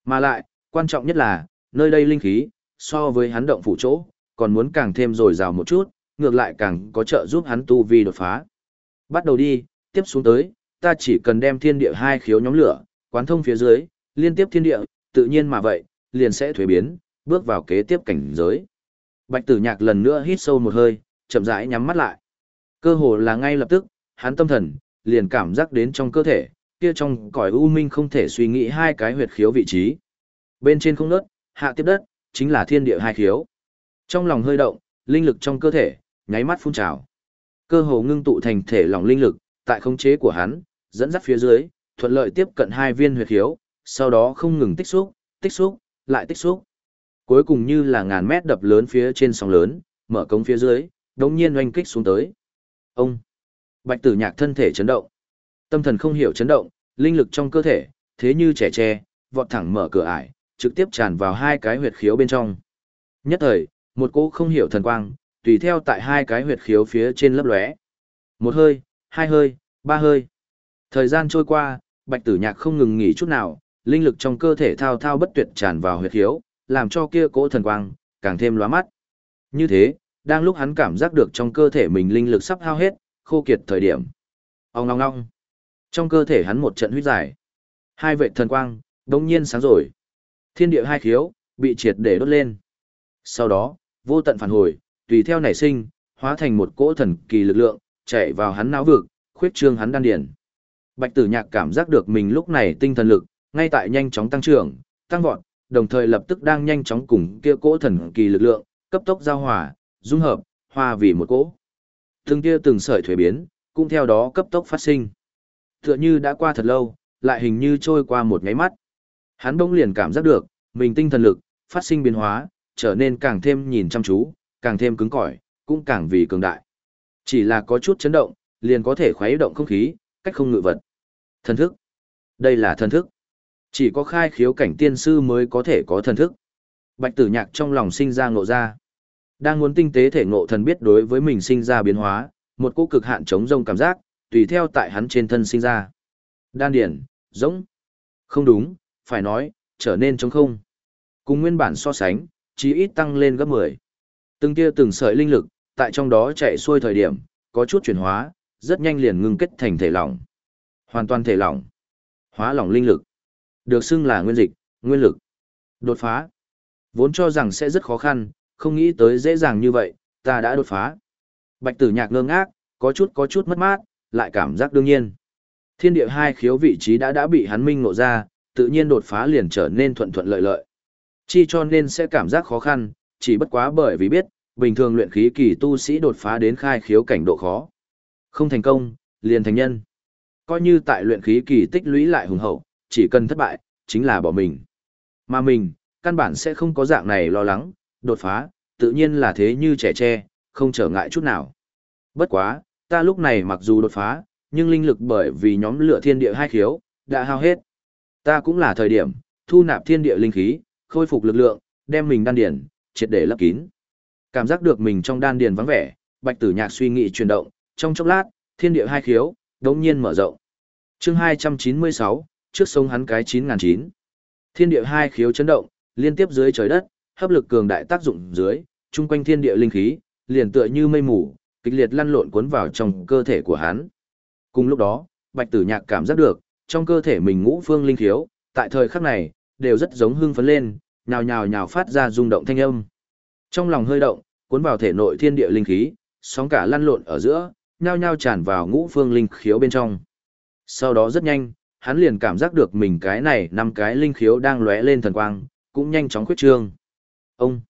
Mà lại, quan trọng nhất là, nơi đây linh khí, so với hắn động phủ chỗ, còn muốn càng thêm dồi dào một chút, ngược lại càng có trợ giúp hắn tu vi đột phá. Bắt đầu đi, tiếp xuống tới, ta chỉ cần đem thiên địa hai khiếu nhóm lửa, quán thông phía dưới, liên tiếp thiên địa, tự nhiên mà vậy, liền sẽ thuế biến, bước vào kế tiếp cảnh giới. Bạch tử nhạc lần nữa hít sâu một hơi, chậm rãi nhắm mắt lại. Cơ hồ là ngay lập tức, hắn tâm thần, liền cảm giác đến trong cơ thể, kia trong cõi u minh không thể suy nghĩ hai cái huyệt khiếu vị trí. Bên trên không nớt, hạ tiếp đất, chính là thiên địa hai khiếu. Trong lòng hơi động, linh lực trong cơ thể, nháy mắt phun trào. Cơ hồ ngưng tụ thành thể lòng linh lực, tại khống chế của hắn, dẫn dắt phía dưới, thuận lợi tiếp cận hai viên huyệt khiếu, sau đó không ngừng tích xúc, tích xúc, lại tích xúc. Cuối cùng như là ngàn mét đập lớn phía trên sóng lớn, mở cống phía dưới, đống nhiên oanh kích xuống tới. Ông! Bạch tử nhạc thân thể chấn động. Tâm thần không hiểu chấn động, linh lực trong cơ thể, thế như trẻ tre, vọt thẳng mở cửa ải, trực tiếp tràn vào hai cái huyệt khiếu bên trong. Nhất thời, một cỗ không hiểu thần quang, tùy theo tại hai cái huyệt khiếu phía trên lấp lóe. Một hơi, hai hơi, ba hơi. Thời gian trôi qua, bạch tử nhạc không ngừng nghỉ chút nào, linh lực trong cơ thể thao thao bất tuyệt tràn vào huyệt khiếu, làm cho kia cỗ thần quang, càng thêm lóa mắt. Như thế, đang lúc hắn cảm giác được trong cơ thể mình linh lực sắp hao hết, khô kiệt thời điểm. Ông ngong ngong. Trong cơ thể hắn một trận huyết giải. Hai vệ thần quang, đống nhiên sáng rồi. Thiên địa hai khiếu, bị triệt để đốt lên. Sau đó, vô tận phản hồi, tùy theo nảy sinh, hóa thành một cỗ thần kỳ lực lượng, chạy vào hắn não vực, khuyết trương hắn đan điển. Bạch tử nhạc cảm giác được mình lúc này tinh thần lực, ngay tại nhanh chóng tăng trưởng, tăng vọt, đồng thời lập tức đang nhanh chóng cùng kia cỗ thần kỳ lực lượng, cấp tốc giao hòa, dung hợp, hòa vì một cỗ. Từng kia từng sợi thuế biến, cũng theo đó cấp tốc phát sinh. Tựa như đã qua thật lâu, lại hình như trôi qua một nháy mắt. Hắn bỗng liền cảm giác được, mình tinh thần lực, phát sinh biến hóa, trở nên càng thêm nhìn chăm chú, càng thêm cứng cỏi, cũng càng vì cường đại. Chỉ là có chút chấn động, liền có thể khuấy động không khí, cách không ngự vật. Thần thức. Đây là thần thức. Chỉ có khai khiếu cảnh tiên sư mới có thể có thần thức. Bạch tử nhạc trong lòng sinh ra ngộ ra. Đang muốn tinh tế thể ngộ thần biết đối với mình sinh ra biến hóa, một cỗ cực hạn chống rông cảm giác, tùy theo tại hắn trên thân sinh ra. Đan điển, giống. Không đúng, phải nói, trở nên trống không. Cùng nguyên bản so sánh, chí ít tăng lên gấp 10. Từng tia từng sợi linh lực, tại trong đó chạy xuôi thời điểm, có chút chuyển hóa, rất nhanh liền ngưng kết thành thể lỏng. Hoàn toàn thể lỏng. Hóa lỏng linh lực. Được xưng là nguyên dịch, nguyên lực. Đột phá. Vốn cho rằng sẽ rất khó khăn, không nghĩ tới dễ dàng như vậy, ta đã đột phá. Bạch tử nhạc ngơ ngác, có chút có chút mất mát, lại cảm giác đương nhiên. Thiên địa hai khiếu vị trí đã đã bị hắn minh ngộ ra, tự nhiên đột phá liền trở nên thuận thuận lợi lợi. Chi cho nên sẽ cảm giác khó khăn, chỉ bất quá bởi vì biết, bình thường luyện khí kỳ tu sĩ đột phá đến khai khiếu cảnh độ khó. Không thành công, liền thành nhân. Coi như tại luyện khí kỳ tích lũy lại hùng hậu, chỉ cần thất bại, chính là bỏ mình. Mà mình, căn bản sẽ không có dạng này lo lắng, đột phá, tự nhiên là thế như trẻ tre, không trở ngại chút nào. Bất quá, ta lúc này mặc dù đột phá, nhưng linh lực bởi vì nhóm lửa thiên địa hai khiếu, đã hao hết. Ta cũng là thời điểm, thu nạp thiên địa linh khí, khôi phục lực lượng, đem mình đan điền, triệt để lấp kín. Cảm giác được mình trong đan điền vắng vẻ, Bạch Tử Nhạc suy nghĩ chuyển động, trong chốc lát, thiên địa hai khiếu, đống nhiên mở rộng. Chương 296, trước sông hắn cái 9009. Thiên địa hai khiếu chấn động, liên tiếp dưới trời đất, hấp lực cường đại tác dụng dưới, chung quanh thiên địa linh khí, liền tựa như mây mù, kịch liệt lăn lộn cuốn vào trong cơ thể của hắn. Cùng lúc đó, Bạch Tử Nhạc cảm giác được, trong cơ thể mình ngũ phương linh khiếu, tại thời khắc này, đều rất giống hưng phấn lên, nhào nhào nhào phát ra rung động thanh âm. Trong lòng hơi động, cuốn vào thể nội thiên địa linh khí, sóng cả lăn lộn ở giữa, nhao nhao tràn vào ngũ phương linh khiếu bên trong. Sau đó rất nhanh, hắn liền cảm giác được mình cái này năm cái linh khiếu đang lóe lên thần quang, cũng nhanh chóng khuyết trương. Ông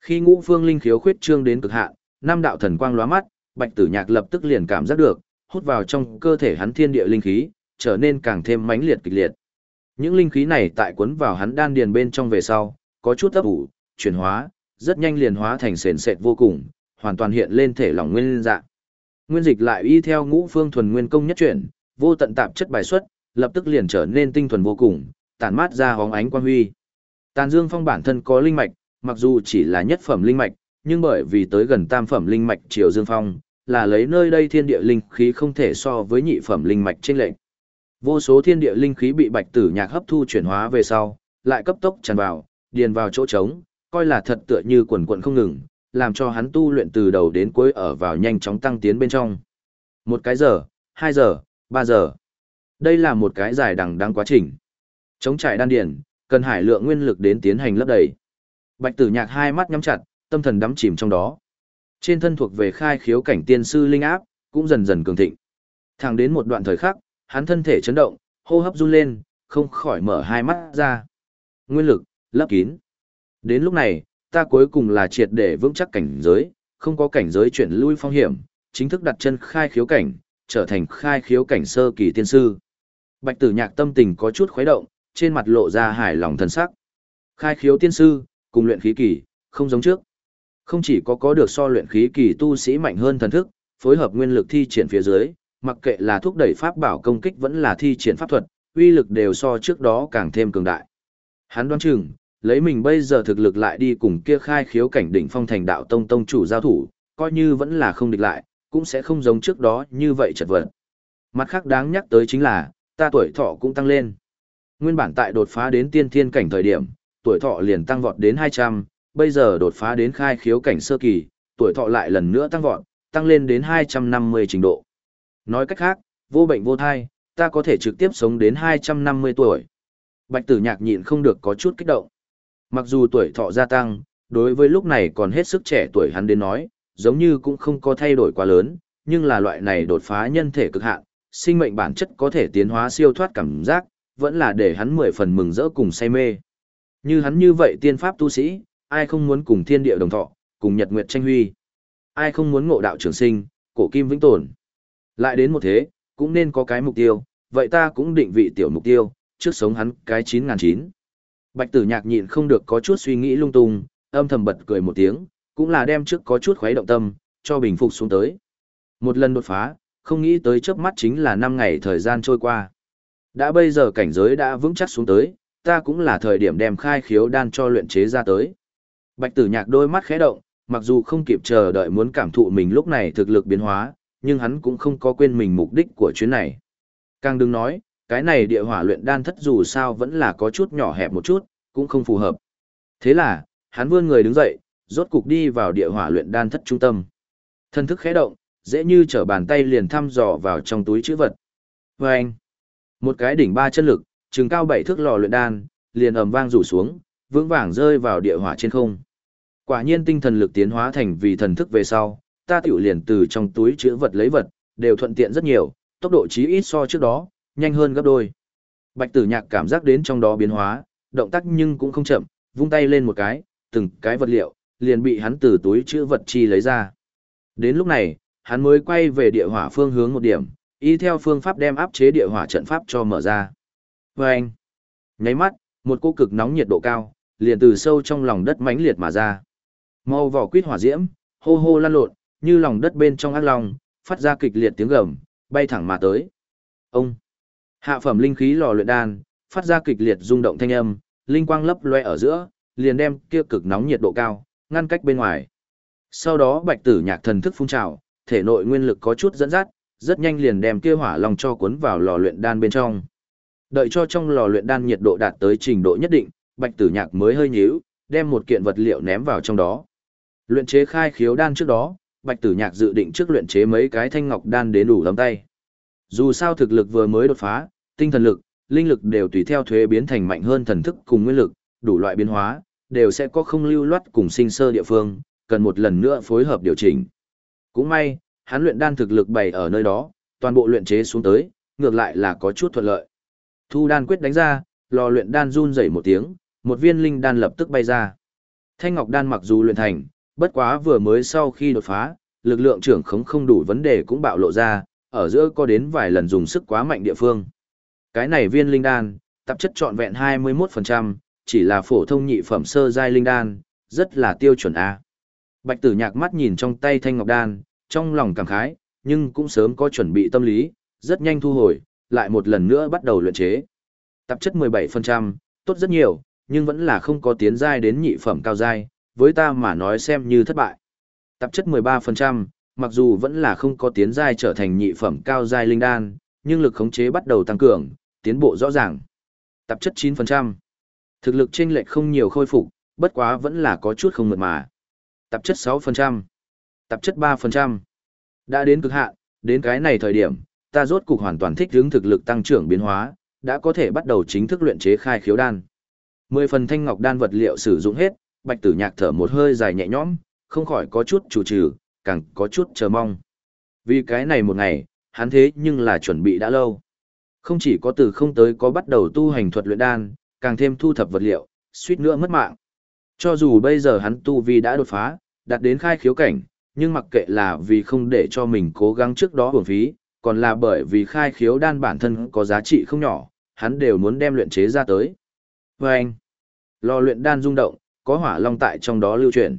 khi ngũ phương linh khiếu khuyết trương đến cực hạn, năm đạo thần quang lóa mắt, Bạch Tử Nhạc lập tức liền cảm giác được, hút vào trong cơ thể hắn thiên địa linh khí, trở nên càng thêm mãnh liệt kịch liệt. Những linh khí này tại cuốn vào hắn đan điền bên trong về sau, có chút ấp ủ, chuyển hóa, rất nhanh liền hóa thành sền sệt vô cùng, hoàn toàn hiện lên thể lỏng nguyên dạng. Nguyên dịch lại y theo ngũ phương thuần nguyên công nhất chuyển, vô tận tạp chất bài xuất, lập tức liền trở nên tinh thuần vô cùng, tản mát ra hóng ánh quang huy. Tàn Dương Phong bản thân có linh mạch, mặc dù chỉ là nhất phẩm linh mạch, nhưng bởi vì tới gần tam phẩm linh mạch Triều Dương Phong, là lấy nơi đây thiên địa linh khí không thể so với nhị phẩm linh mạch trên lệnh. Vô số thiên địa linh khí bị Bạch Tử Nhạc hấp thu chuyển hóa về sau, lại cấp tốc tràn vào, điền vào chỗ trống, coi là thật tựa như quần quần không ngừng, làm cho hắn tu luyện từ đầu đến cuối ở vào nhanh chóng tăng tiến bên trong. Một cái giờ, hai giờ, ba giờ. Đây là một cái dài đằng đang quá trình. Chống trải đan điển, cần hải lượng nguyên lực đến tiến hành lấp đầy. Bạch Tử Nhạc hai mắt nhắm chặt, tâm thần đắm chìm trong đó. Trên thân thuộc về khai khiếu cảnh tiên sư linh áp, cũng dần dần cường thịnh. Thẳng đến một đoạn thời khắc, hắn thân thể chấn động, hô hấp run lên, không khỏi mở hai mắt ra. Nguyên lực, lấp kín. Đến lúc này, ta cuối cùng là triệt để vững chắc cảnh giới, không có cảnh giới chuyển lui phong hiểm, chính thức đặt chân khai khiếu cảnh, trở thành khai khiếu cảnh sơ kỳ tiên sư. Bạch tử nhạc tâm tình có chút khuấy động, trên mặt lộ ra hài lòng thần sắc. Khai khiếu tiên sư, cùng luyện khí kỳ, không giống trước. Không chỉ có có được so luyện khí kỳ tu sĩ mạnh hơn thần thức, phối hợp nguyên lực thi triển phía dưới, mặc kệ là thúc đẩy pháp bảo công kích vẫn là thi triển pháp thuật, uy lực đều so trước đó càng thêm cường đại. Hắn đoán chừng, lấy mình bây giờ thực lực lại đi cùng kia khai khiếu cảnh đỉnh phong thành đạo tông tông chủ giao thủ, coi như vẫn là không địch lại, cũng sẽ không giống trước đó như vậy chật vật. Mặt khác đáng nhắc tới chính là, ta tuổi thọ cũng tăng lên. Nguyên bản tại đột phá đến tiên thiên cảnh thời điểm, tuổi thọ liền tăng vọt đến 200, bây giờ đột phá đến khai khiếu cảnh sơ kỳ, tuổi thọ lại lần nữa tăng vọt, tăng lên đến 250 trình độ. Nói cách khác, vô bệnh vô thai, ta có thể trực tiếp sống đến 250 tuổi. Bạch tử nhạc nhịn không được có chút kích động. Mặc dù tuổi thọ gia tăng, đối với lúc này còn hết sức trẻ tuổi hắn đến nói, giống như cũng không có thay đổi quá lớn, nhưng là loại này đột phá nhân thể cực hạn, sinh mệnh bản chất có thể tiến hóa siêu thoát cảm giác, vẫn là để hắn mười phần mừng rỡ cùng say mê. Như hắn như vậy tiên pháp tu sĩ, ai không muốn cùng thiên địa đồng thọ, cùng nhật nguyệt tranh huy. Ai không muốn ngộ đạo trường sinh, cổ kim vĩnh tồn. Lại đến một thế, cũng nên có cái mục tiêu, vậy ta cũng định vị tiểu mục tiêu, trước sống hắn cái 9009. Bạch tử nhạc nhịn không được có chút suy nghĩ lung tung, âm thầm bật cười một tiếng, cũng là đem trước có chút khuấy động tâm, cho bình phục xuống tới. Một lần đột phá, không nghĩ tới chớp mắt chính là 5 ngày thời gian trôi qua. Đã bây giờ cảnh giới đã vững chắc xuống tới, ta cũng là thời điểm đem khai khiếu đan cho luyện chế ra tới. Bạch tử nhạc đôi mắt khẽ động, mặc dù không kịp chờ đợi muốn cảm thụ mình lúc này thực lực biến hóa, nhưng hắn cũng không có quên mình mục đích của chuyến này. Càng đừng nói, cái này địa hỏa luyện đan thất dù sao vẫn là có chút nhỏ hẹp một chút, cũng không phù hợp. Thế là, hắn vươn người đứng dậy, rốt cục đi vào địa hỏa luyện đan thất trung tâm. Thân thức khẽ động, dễ như trở bàn tay liền thăm dò vào trong túi chữ vật. Và anh, một cái đỉnh ba chân lực, trừng cao bảy thước lò luyện đan, liền ầm vang rủ xuống, vững vàng rơi vào địa hỏa trên không. Quả nhiên tinh thần lực tiến hóa thành vì thần thức về sau, ta tiểu liền từ trong túi chữ vật lấy vật, đều thuận tiện rất nhiều, tốc độ chí ít so trước đó, nhanh hơn gấp đôi. Bạch tử nhạc cảm giác đến trong đó biến hóa, động tác nhưng cũng không chậm, vung tay lên một cái, từng cái vật liệu, liền bị hắn từ túi chữ vật chi lấy ra. Đến lúc này, hắn mới quay về địa hỏa phương hướng một điểm, y theo phương pháp đem áp chế địa hỏa trận pháp cho mở ra. Và anh, nháy mắt, một cô cực nóng nhiệt độ cao, liền từ sâu trong lòng đất mãnh liệt mà ra. Màu vỏ quýt hỏa diễm, hô hô lan lộn, như lòng đất bên trong ác long, phát ra kịch liệt tiếng gầm, bay thẳng mà tới. Ông! Hạ phẩm linh khí lò luyện đan, phát ra kịch liệt rung động thanh âm, linh quang lấp loe ở giữa, liền đem kia cực nóng nhiệt độ cao, ngăn cách bên ngoài. Sau đó bạch tử nhạc thần thức phun trào, thể nội nguyên lực có chút dẫn dắt, rất nhanh liền đem kia hỏa long cho cuốn vào lò luyện đan bên trong. Đợi cho trong lò luyện đan nhiệt độ đạt tới trình độ nhất định, bạch tử nhạc mới hơi nhíu, đem một kiện vật liệu ném vào trong đó. Luyện chế khai khiếu đan trước đó, bạch tử nhạc dự định trước luyện chế mấy cái thanh ngọc đan đến đủ lắm tay. Dù sao thực lực vừa mới đột phá, tinh thần lực, linh lực đều tùy theo thuế biến thành mạnh hơn thần thức cùng nguyên lực, đủ loại biến hóa, đều sẽ có không lưu loát cùng sinh sơ địa phương, cần một lần nữa phối hợp điều chỉnh. Cũng may, hắn luyện đan thực lực bày ở nơi đó, toàn bộ luyện chế xuống tới, ngược lại là có chút thuận lợi. Thu đan quyết đánh ra, lò luyện đan run rẩy một tiếng, một viên linh đan lập tức bay ra. Thanh ngọc đan mặc dù luyện thành, bất quá vừa mới sau khi đột phá, lực lượng trưởng khống không đủ vấn đề cũng bạo lộ ra, ở giữa có đến vài lần dùng sức quá mạnh địa phương. Cái này viên linh đan, tạp chất trọn vẹn 21%, chỉ là phổ thông nhị phẩm sơ giai linh đan, rất là tiêu chuẩn A. Bạch tử nhạc mắt nhìn trong tay thanh ngọc đan, trong lòng cảm khái, nhưng cũng sớm có chuẩn bị tâm lý, rất nhanh thu hồi, lại một lần nữa bắt đầu luyện chế. Tạp chất 17%, tốt rất nhiều, nhưng vẫn là không có tiến giai đến nhị phẩm cao giai, với ta mà nói xem như thất bại. Tạp chất 13%, mặc dù vẫn là không có tiến giai trở thành nhị phẩm cao giai linh đan, nhưng lực khống chế bắt đầu tăng cường, tiến bộ rõ ràng. Tạp chất 9%. Thực lực chênh lệch không nhiều khôi phục, bất quá vẫn là có chút không mượt mà. Tạp chất 6%. Tạp chất 3%. Đã đến cực hạn, đến cái này thời điểm, ta rốt cục hoàn toàn thích hướng thực lực tăng trưởng biến hóa, đã có thể bắt đầu chính thức luyện chế khai khiếu đan. Mười phần thanh ngọc đan vật liệu sử dụng hết, Bạch Tử Nhạc thở một hơi dài nhẹ nhõm, không khỏi có chút chủ trừ, càng có chút chờ mong. Vì cái này một ngày, hắn thế nhưng là chuẩn bị đã lâu. Không chỉ có từ không tới có bắt đầu tu hành thuật luyện đan, càng thêm thu thập vật liệu, suýt nữa mất mạng. Cho dù bây giờ hắn tu vi đã đột phá, đạt đến khai khiếu cảnh, nhưng mặc kệ là vì không để cho mình cố gắng trước đó hưởng phí, còn là bởi vì khai khiếu đan bản thân có giá trị không nhỏ, hắn đều muốn đem luyện chế ra tới. Và anh, lò luyện đan rung động, có hỏa long tại trong đó lưu chuyển.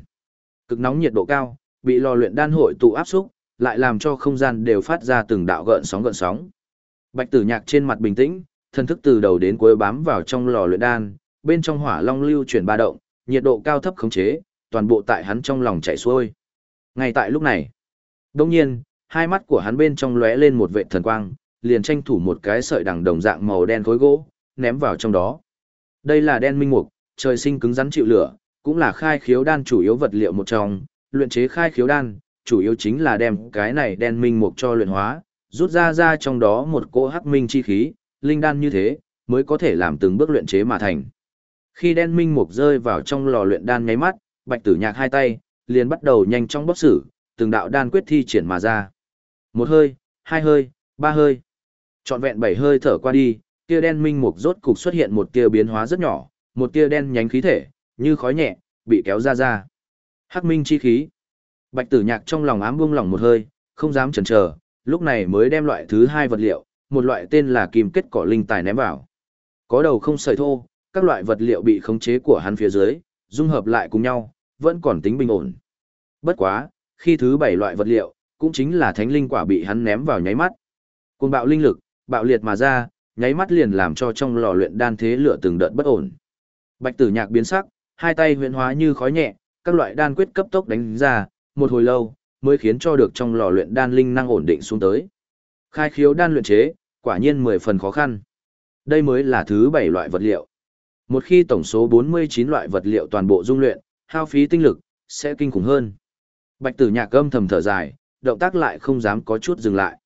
Cực nóng nhiệt độ cao, bị lò luyện đan hội tụ áp xúc, lại làm cho không gian đều phát ra từng đạo gợn sóng gợn sóng. Bạch Tử Nhạc trên mặt bình tĩnh, thân thức từ đầu đến cuối bám vào trong lò luyện đan, bên trong hỏa long lưu chuyển ba động, nhiệt độ cao thấp khống chế, toàn bộ tại hắn trong lòng chảy xuôi. Ngay tại lúc này, đột nhiên, hai mắt của hắn bên trong lóe lên một vệt thần quang, liền tranh thủ một cái sợi đằng đồng dạng màu đen khối gỗ, ném vào trong đó. Đây là đen minh mục, trời sinh cứng rắn chịu lửa, cũng là khai khiếu đan chủ yếu vật liệu một trong, luyện chế khai khiếu đan, chủ yếu chính là đem cái này đen minh mục cho luyện hóa, rút ra ra trong đó một cỗ hắc minh chi khí, linh đan như thế, mới có thể làm từng bước luyện chế mà thành. Khi đen minh mục rơi vào trong lò luyện đan nháy mắt, bạch tử nhạc hai tay, liền bắt đầu nhanh chóng bóc xử, từng đạo đan quyết thi triển mà ra. Một hơi, hai hơi, ba hơi. Trọn vẹn bảy hơi thở qua đi, tia đen minh mục rốt cục xuất hiện một tia biến hóa rất nhỏ, một tia đen nhánh khí thể, như khói nhẹ, bị kéo ra ra. Hắc minh chi khí. Bạch tử nhạc trong lòng ám buông lỏng một hơi, không dám chần chờ, lúc này mới đem loại thứ hai vật liệu, một loại tên là kim kết cỏ linh tài ném vào. Có đầu không sợi thô, các loại vật liệu bị khống chế của hắn phía dưới, dung hợp lại cùng nhau, vẫn còn tính bình ổn. Bất quá, khi thứ bảy loại vật liệu, cũng chính là thánh linh quả bị hắn ném vào nháy mắt. Cùng bạo linh lực, bạo liệt mà ra, nháy mắt liền làm cho trong lò luyện đan thế lửa từng đợt bất ổn. Bạch Tử Nhạc biến sắc, hai tay huyền hóa như khói nhẹ, các loại đan quyết cấp tốc đánh ra, một hồi lâu mới khiến cho được trong lò luyện đan linh năng ổn định xuống tới. Khai khiếu đan luyện chế, quả nhiên mười phần khó khăn. Đây mới là thứ bảy loại vật liệu. Một khi tổng số 49 loại vật liệu toàn bộ dung luyện, hao phí tinh lực, sẽ kinh khủng hơn. Bạch tử nhạc âm thầm thở dài, động tác lại không dám có chút dừng lại.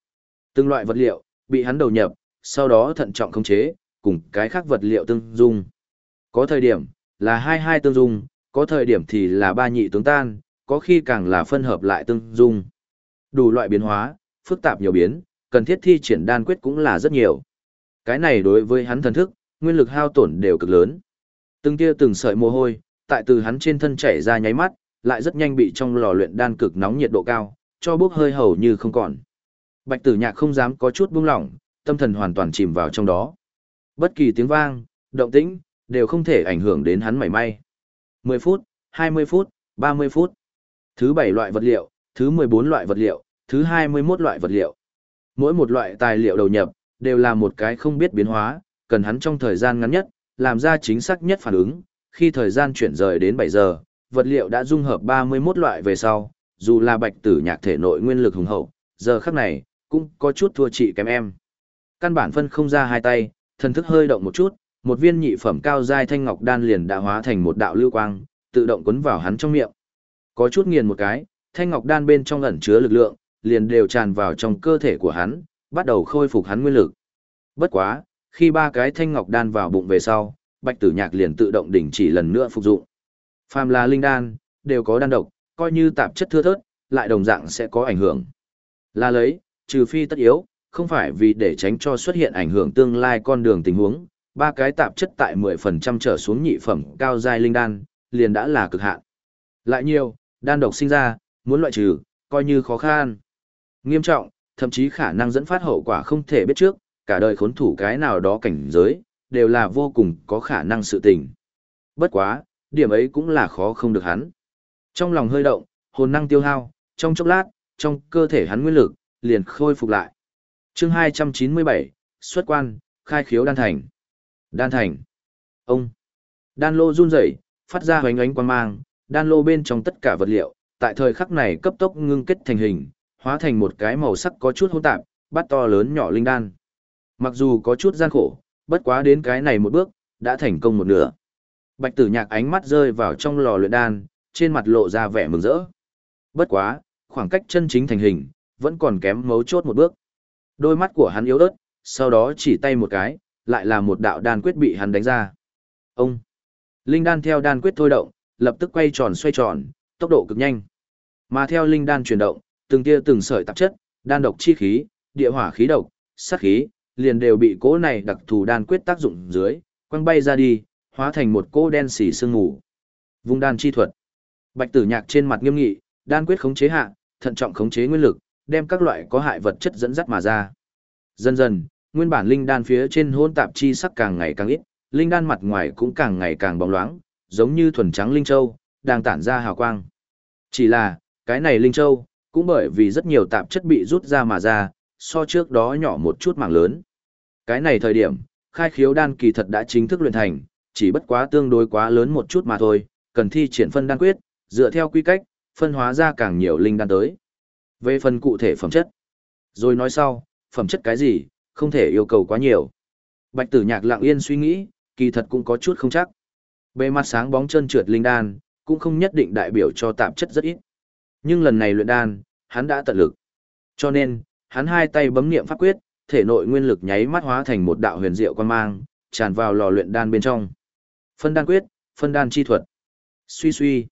Từng loại vật liệu, bị hắn đầu nhập, sau đó thận trọng khống chế, cùng cái khác vật liệu tương dung. Có thời điểm, là hai hai tương dung, có thời điểm thì là ba nhị tướng tan, có khi càng là phân hợp lại tương dung. Đủ loại biến hóa, phức tạp nhiều biến, cần thiết thi triển đan quyết cũng là rất nhiều. Cái này đối với hắn thần thức, nguyên lực hao tổn đều cực lớn. Từng tia từng sợi mồ hôi, tại từ hắn trên thân chảy ra nháy mắt, lại rất nhanh bị trong lò luyện đan cực nóng nhiệt độ cao, cho bốc hơi hầu như không còn. Bạch Tử Nhạc không dám có chút buông lỏng, tâm thần hoàn toàn chìm vào trong đó. Bất kỳ tiếng vang, động tĩnh, đều không thể ảnh hưởng đến hắn mảy may. 10 phút, 20 phút, 30 phút. Thứ bảy loại vật liệu, thứ 14 loại vật liệu, thứ 21 loại vật liệu. Mỗi một loại tài liệu đầu nhập, đều là một cái không biết biến hóa, cần hắn trong thời gian ngắn nhất, làm ra chính xác nhất phản ứng, khi thời gian chuyển rời đến 7 giờ, vật liệu đã dung hợp 31 loại về sau, dù là bạch tử nhạc thể nội nguyên lực hùng hậu, giờ khắc này, cũng có chút thua chị kém em. Căn bản phân không ra hai tay, thần thức hơi động một chút, một viên nhị phẩm cao giai thanh ngọc đan liền đã hóa thành một đạo lưu quang, tự động cuốn vào hắn trong miệng. Có chút nghiền một cái, thanh ngọc đan bên trong ẩn chứa lực lượng, liền đều tràn vào trong cơ thể của hắn, bắt đầu khôi phục hắn nguyên lực. Bất quá, khi ba cái thanh ngọc đan vào bụng về sau, Bạch Tử Nhạc liền tự động đình chỉ lần nữa phục dụng. Phàm là linh đan, đều có đan độc, coi như tạp chất thưa thớt, lại đồng dạng sẽ có ảnh hưởng. Là lấy, trừ phi tất yếu, không phải vì để tránh cho xuất hiện ảnh hưởng tương lai con đường tình huống, ba cái tạp chất tại 10% trở xuống nhị phẩm cao giai linh đan, liền đã là cực hạn. Lại nhiều, đan độc sinh ra, muốn loại trừ, coi như khó khăn. Nghiêm trọng, thậm chí khả năng dẫn phát hậu quả không thể biết trước, cả đời khốn thủ cái nào đó cảnh giới, đều là vô cùng có khả năng sự tình. Bất quá, điểm ấy cũng là khó không được hắn. Trong lòng hơi động, hồn năng tiêu hao, trong chốc lát, trong cơ thể hắn nguyên lực, liền khôi phục lại. chương 297, xuất quan, khai khiếu đan thành. Đan thành. Ông. Đan lô run rẩy, phát ra hoành ánh quang mang, đan lô bên trong tất cả vật liệu, tại thời khắc này cấp tốc ngưng kết thành hình, hóa thành một cái màu sắc có chút hỗn tạp, bát to lớn nhỏ linh đan. Mặc dù có chút gian khổ, bất quá đến cái này một bước, đã thành công một nửa. Bạch tử nhạc ánh mắt rơi vào trong lò luyện đan, trên mặt lộ ra vẻ mừng rỡ. Bất quá, khoảng cách chân chính thành hình, vẫn còn kém mấu chốt một bước. Đôi mắt của hắn yếu ớt, sau đó chỉ tay một cái, lại là một đạo đan quyết bị hắn đánh ra. Ông! Linh đan theo đan quyết thôi động, lập tức quay tròn xoay tròn, tốc độ cực nhanh. Mà theo linh đan chuyển động, từng tia từng sợi tạp chất, đan độc chi khí, địa hỏa khí độc, sát khí, liền đều bị cỗ này đặc thù đan quyết tác dụng dưới, quăng bay ra đi, hóa thành một cỗ đen xỉ sương mù. Vung đan chi thuật. Bạch Tử Nhạc trên mặt nghiêm nghị, đan quyết khống chế hạ, thận trọng khống chế nguyên lực, đem các loại có hại vật chất dẫn dắt mà ra. Dần dần, nguyên bản linh đan phía trên hỗn tạp chi sắc càng ngày càng ít, linh đan mặt ngoài cũng càng ngày càng bóng loáng, giống như thuần trắng linh châu, đang tản ra hào quang. Chỉ là, cái này linh châu, cũng bởi vì rất nhiều tạp chất bị rút ra mà ra, so trước đó nhỏ một chút mảng lớn. Cái này thời điểm, khai khiếu đan kỳ thật đã chính thức luyện thành, chỉ bất quá tương đối quá lớn một chút mà thôi, cần thi triển phân đan quyết, dựa theo quy cách, phân hóa ra càng nhiều linh đan tới. Về phần cụ thể phẩm chất, rồi nói sau, phẩm chất cái gì, không thể yêu cầu quá nhiều. Bạch tử nhạc lặng yên suy nghĩ, kỳ thật cũng có chút không chắc. Bề mặt sáng bóng chân trượt linh đan, cũng không nhất định đại biểu cho tạp chất rất ít. Nhưng lần này luyện đan, hắn đã tận lực. Cho nên, hắn hai tay bấm niệm pháp quyết, thể nội nguyên lực nháy mắt hóa thành một đạo huyền diệu quan mang, tràn vào lò luyện đan bên trong. Phân đan quyết, phân đan chi thuật. Suy suy.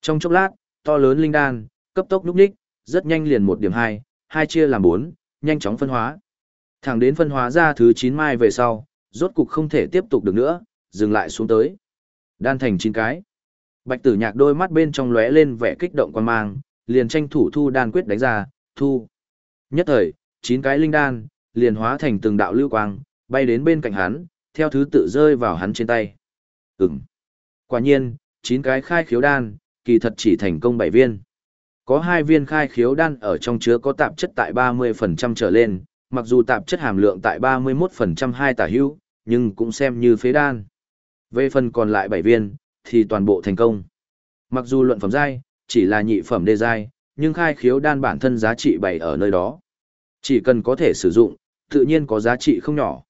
Trong chốc lát, to lớn linh đan, cấp tốc lúc đích rất nhanh liền một điểm hai, hai chia làm bốn, nhanh chóng phân hóa. Thẳng đến phân hóa ra thứ 9 mai về sau, rốt cục không thể tiếp tục được nữa, dừng lại xuống tới. Đan thành 9 cái. Bạch tử nhạc đôi mắt bên trong lóe lên vẻ kích động quan mang, liền tranh thủ thu đan quyết đánh ra, thu. Nhất thời, chín cái linh đan, liền hóa thành từng đạo lưu quang, bay đến bên cạnh hắn, theo thứ tự rơi vào hắn trên tay. Ừm. Quả nhiên, chín cái khai khiếu đan, kỳ thật chỉ thành công 7 viên. Có 2 viên khai khiếu đan ở trong chứa có tạp chất tại 30% trở lên, mặc dù tạp chất hàm lượng tại 31% hai tả hữu, nhưng cũng xem như phế đan. Về phần còn lại 7 viên, thì toàn bộ thành công. Mặc dù luận phẩm giai, chỉ là nhị phẩm đê giai, nhưng khai khiếu đan bản thân giá trị bày ở nơi đó. Chỉ cần có thể sử dụng, tự nhiên có giá trị không nhỏ.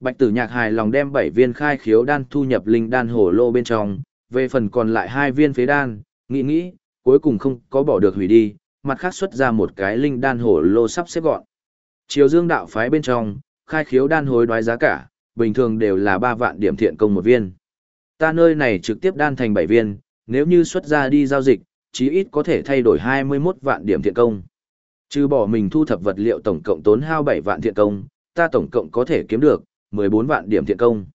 Bạch tử nhạc hài lòng đem 7 viên khai khiếu đan thu nhập linh đan hồ lô bên trong, về phần còn lại hai viên phế đan, nghĩ nghĩ, cuối cùng không có bỏ được hủy đi, mặt khác xuất ra một cái linh đan hồ lô sắp xếp gọn. Chiều dương đạo phái bên trong, khai khiếu đan hối đoái giá cả, bình thường đều là 3 vạn điểm thiện công một viên. Ta nơi này trực tiếp đan thành 7 viên, nếu như xuất ra đi giao dịch, chí ít có thể thay đổi 21 vạn điểm thiện công. Trừ bỏ mình thu thập vật liệu tổng cộng tốn hao 7 vạn thiện công, ta tổng cộng có thể kiếm được 14 vạn điểm thiện công.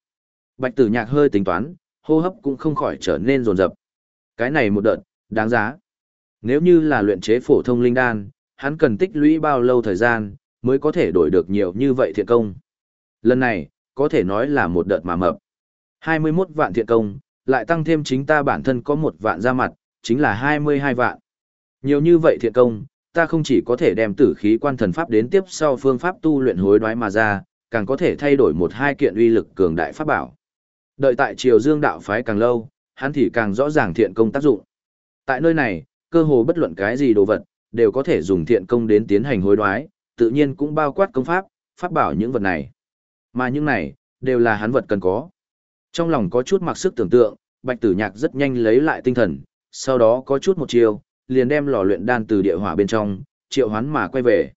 Bạch Tử Nhạc hơi tính toán, hô hấp cũng không khỏi trở nên rồn rập. Cái này một đợt, đáng giá. Nếu như là luyện chế phổ thông linh đan, hắn cần tích lũy bao lâu thời gian mới có thể đổi được nhiều như vậy thiện công. Lần này, có thể nói là một đợt mà mập. 21 vạn thiện công, lại tăng thêm chính ta bản thân có một vạn ra mặt, chính là 22 vạn. Nhiều như vậy thiện công, ta không chỉ có thể đem tử khí quan thần pháp đến tiếp sau phương pháp tu luyện hối đoái mà ra, càng có thể thay đổi một hai kiện uy lực cường đại pháp bảo. Đợi tại triều dương đạo phái càng lâu, hắn thì càng rõ ràng thiện công tác dụng. Tại nơi này, cơ hồ bất luận cái gì đồ vật, đều có thể dùng thiện công đến tiến hành hối đoái, tự nhiên cũng bao quát công pháp, pháp bảo những vật này. Mà những này, đều là hắn vật cần có. Trong lòng có chút mặc sức tưởng tượng, Bạch Tử Nhạc rất nhanh lấy lại tinh thần, sau đó có chút một chiều, liền đem lò luyện đan từ địa hỏa bên trong, triệu hoán mà quay về.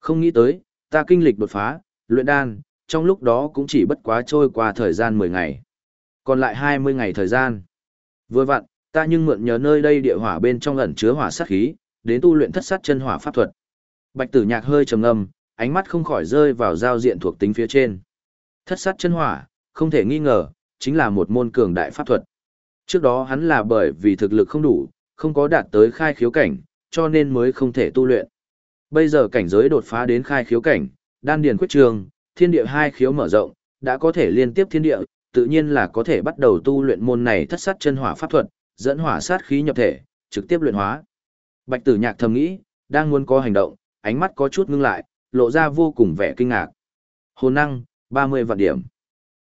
Không nghĩ tới, ta kinh lịch đột phá, luyện đan, trong lúc đó cũng chỉ bất quá trôi qua thời gian 10 ngày. Còn lại 20 ngày thời gian. Vừa vặn, ta nhưng mượn nhờ nơi đây địa hỏa bên trong ẩn chứa hỏa sát khí, đến tu luyện thất sát chân hỏa pháp thuật. Bạch Tử Nhạc hơi trầm ngâm, ánh mắt không khỏi rơi vào giao diện thuộc tính phía trên. Thất sát chân hỏa, không thể nghi ngờ, chính là một môn cường đại pháp thuật. Trước đó hắn là bởi vì thực lực không đủ, không có đạt tới khai khiếu cảnh, cho nên mới không thể tu luyện. Bây giờ cảnh giới đột phá đến khai khiếu cảnh, đan điền quyết trường, thiên địa hai khiếu mở rộng, đã có thể liên tiếp thiên địa, tự nhiên là có thể bắt đầu tu luyện môn này thất sát chân hỏa pháp thuật, dẫn hỏa sát khí nhập thể, trực tiếp luyện hóa. Bạch Tử Nhạc thầm nghĩ, đang muốn có hành động, ánh mắt có chút ngưng lại, lộ ra vô cùng vẻ kinh ngạc. Hồn năng, 30 vạn điểm.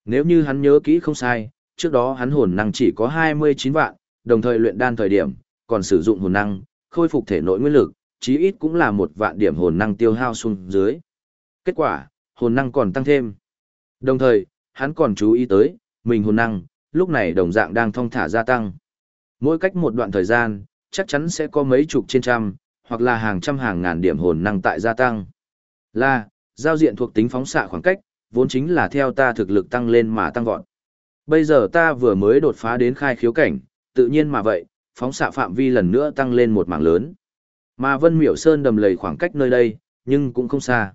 Nếu như hắn nhớ kỹ không sai, trước đó hắn hồn năng chỉ có 29 vạn, đồng thời luyện đan thời điểm, còn sử dụng hồn năng, khôi phục thể nội nguyên lực, chí ít cũng là một vạn điểm hồn năng tiêu hao xuống dưới. Kết quả, hồn năng còn tăng thêm. Đồng thời, hắn còn chú ý tới, mình hồn năng, lúc này đồng dạng đang thong thả gia tăng. Mỗi cách một đoạn thời gian, chắc chắn sẽ có mấy chục trên trăm, hoặc là hàng trăm hàng ngàn điểm hồn năng tại gia tăng. Là, giao diện thuộc tính phóng xạ khoảng cách, vốn chính là theo ta thực lực tăng lên mà tăng vọt. Bây giờ ta vừa mới đột phá đến khai khiếu cảnh, tự nhiên mà vậy, phóng xạ phạm vi lần nữa tăng lên một mảng lớn. Mà Vân Miểu Sơn đầm lầy khoảng cách nơi đây, nhưng cũng không xa.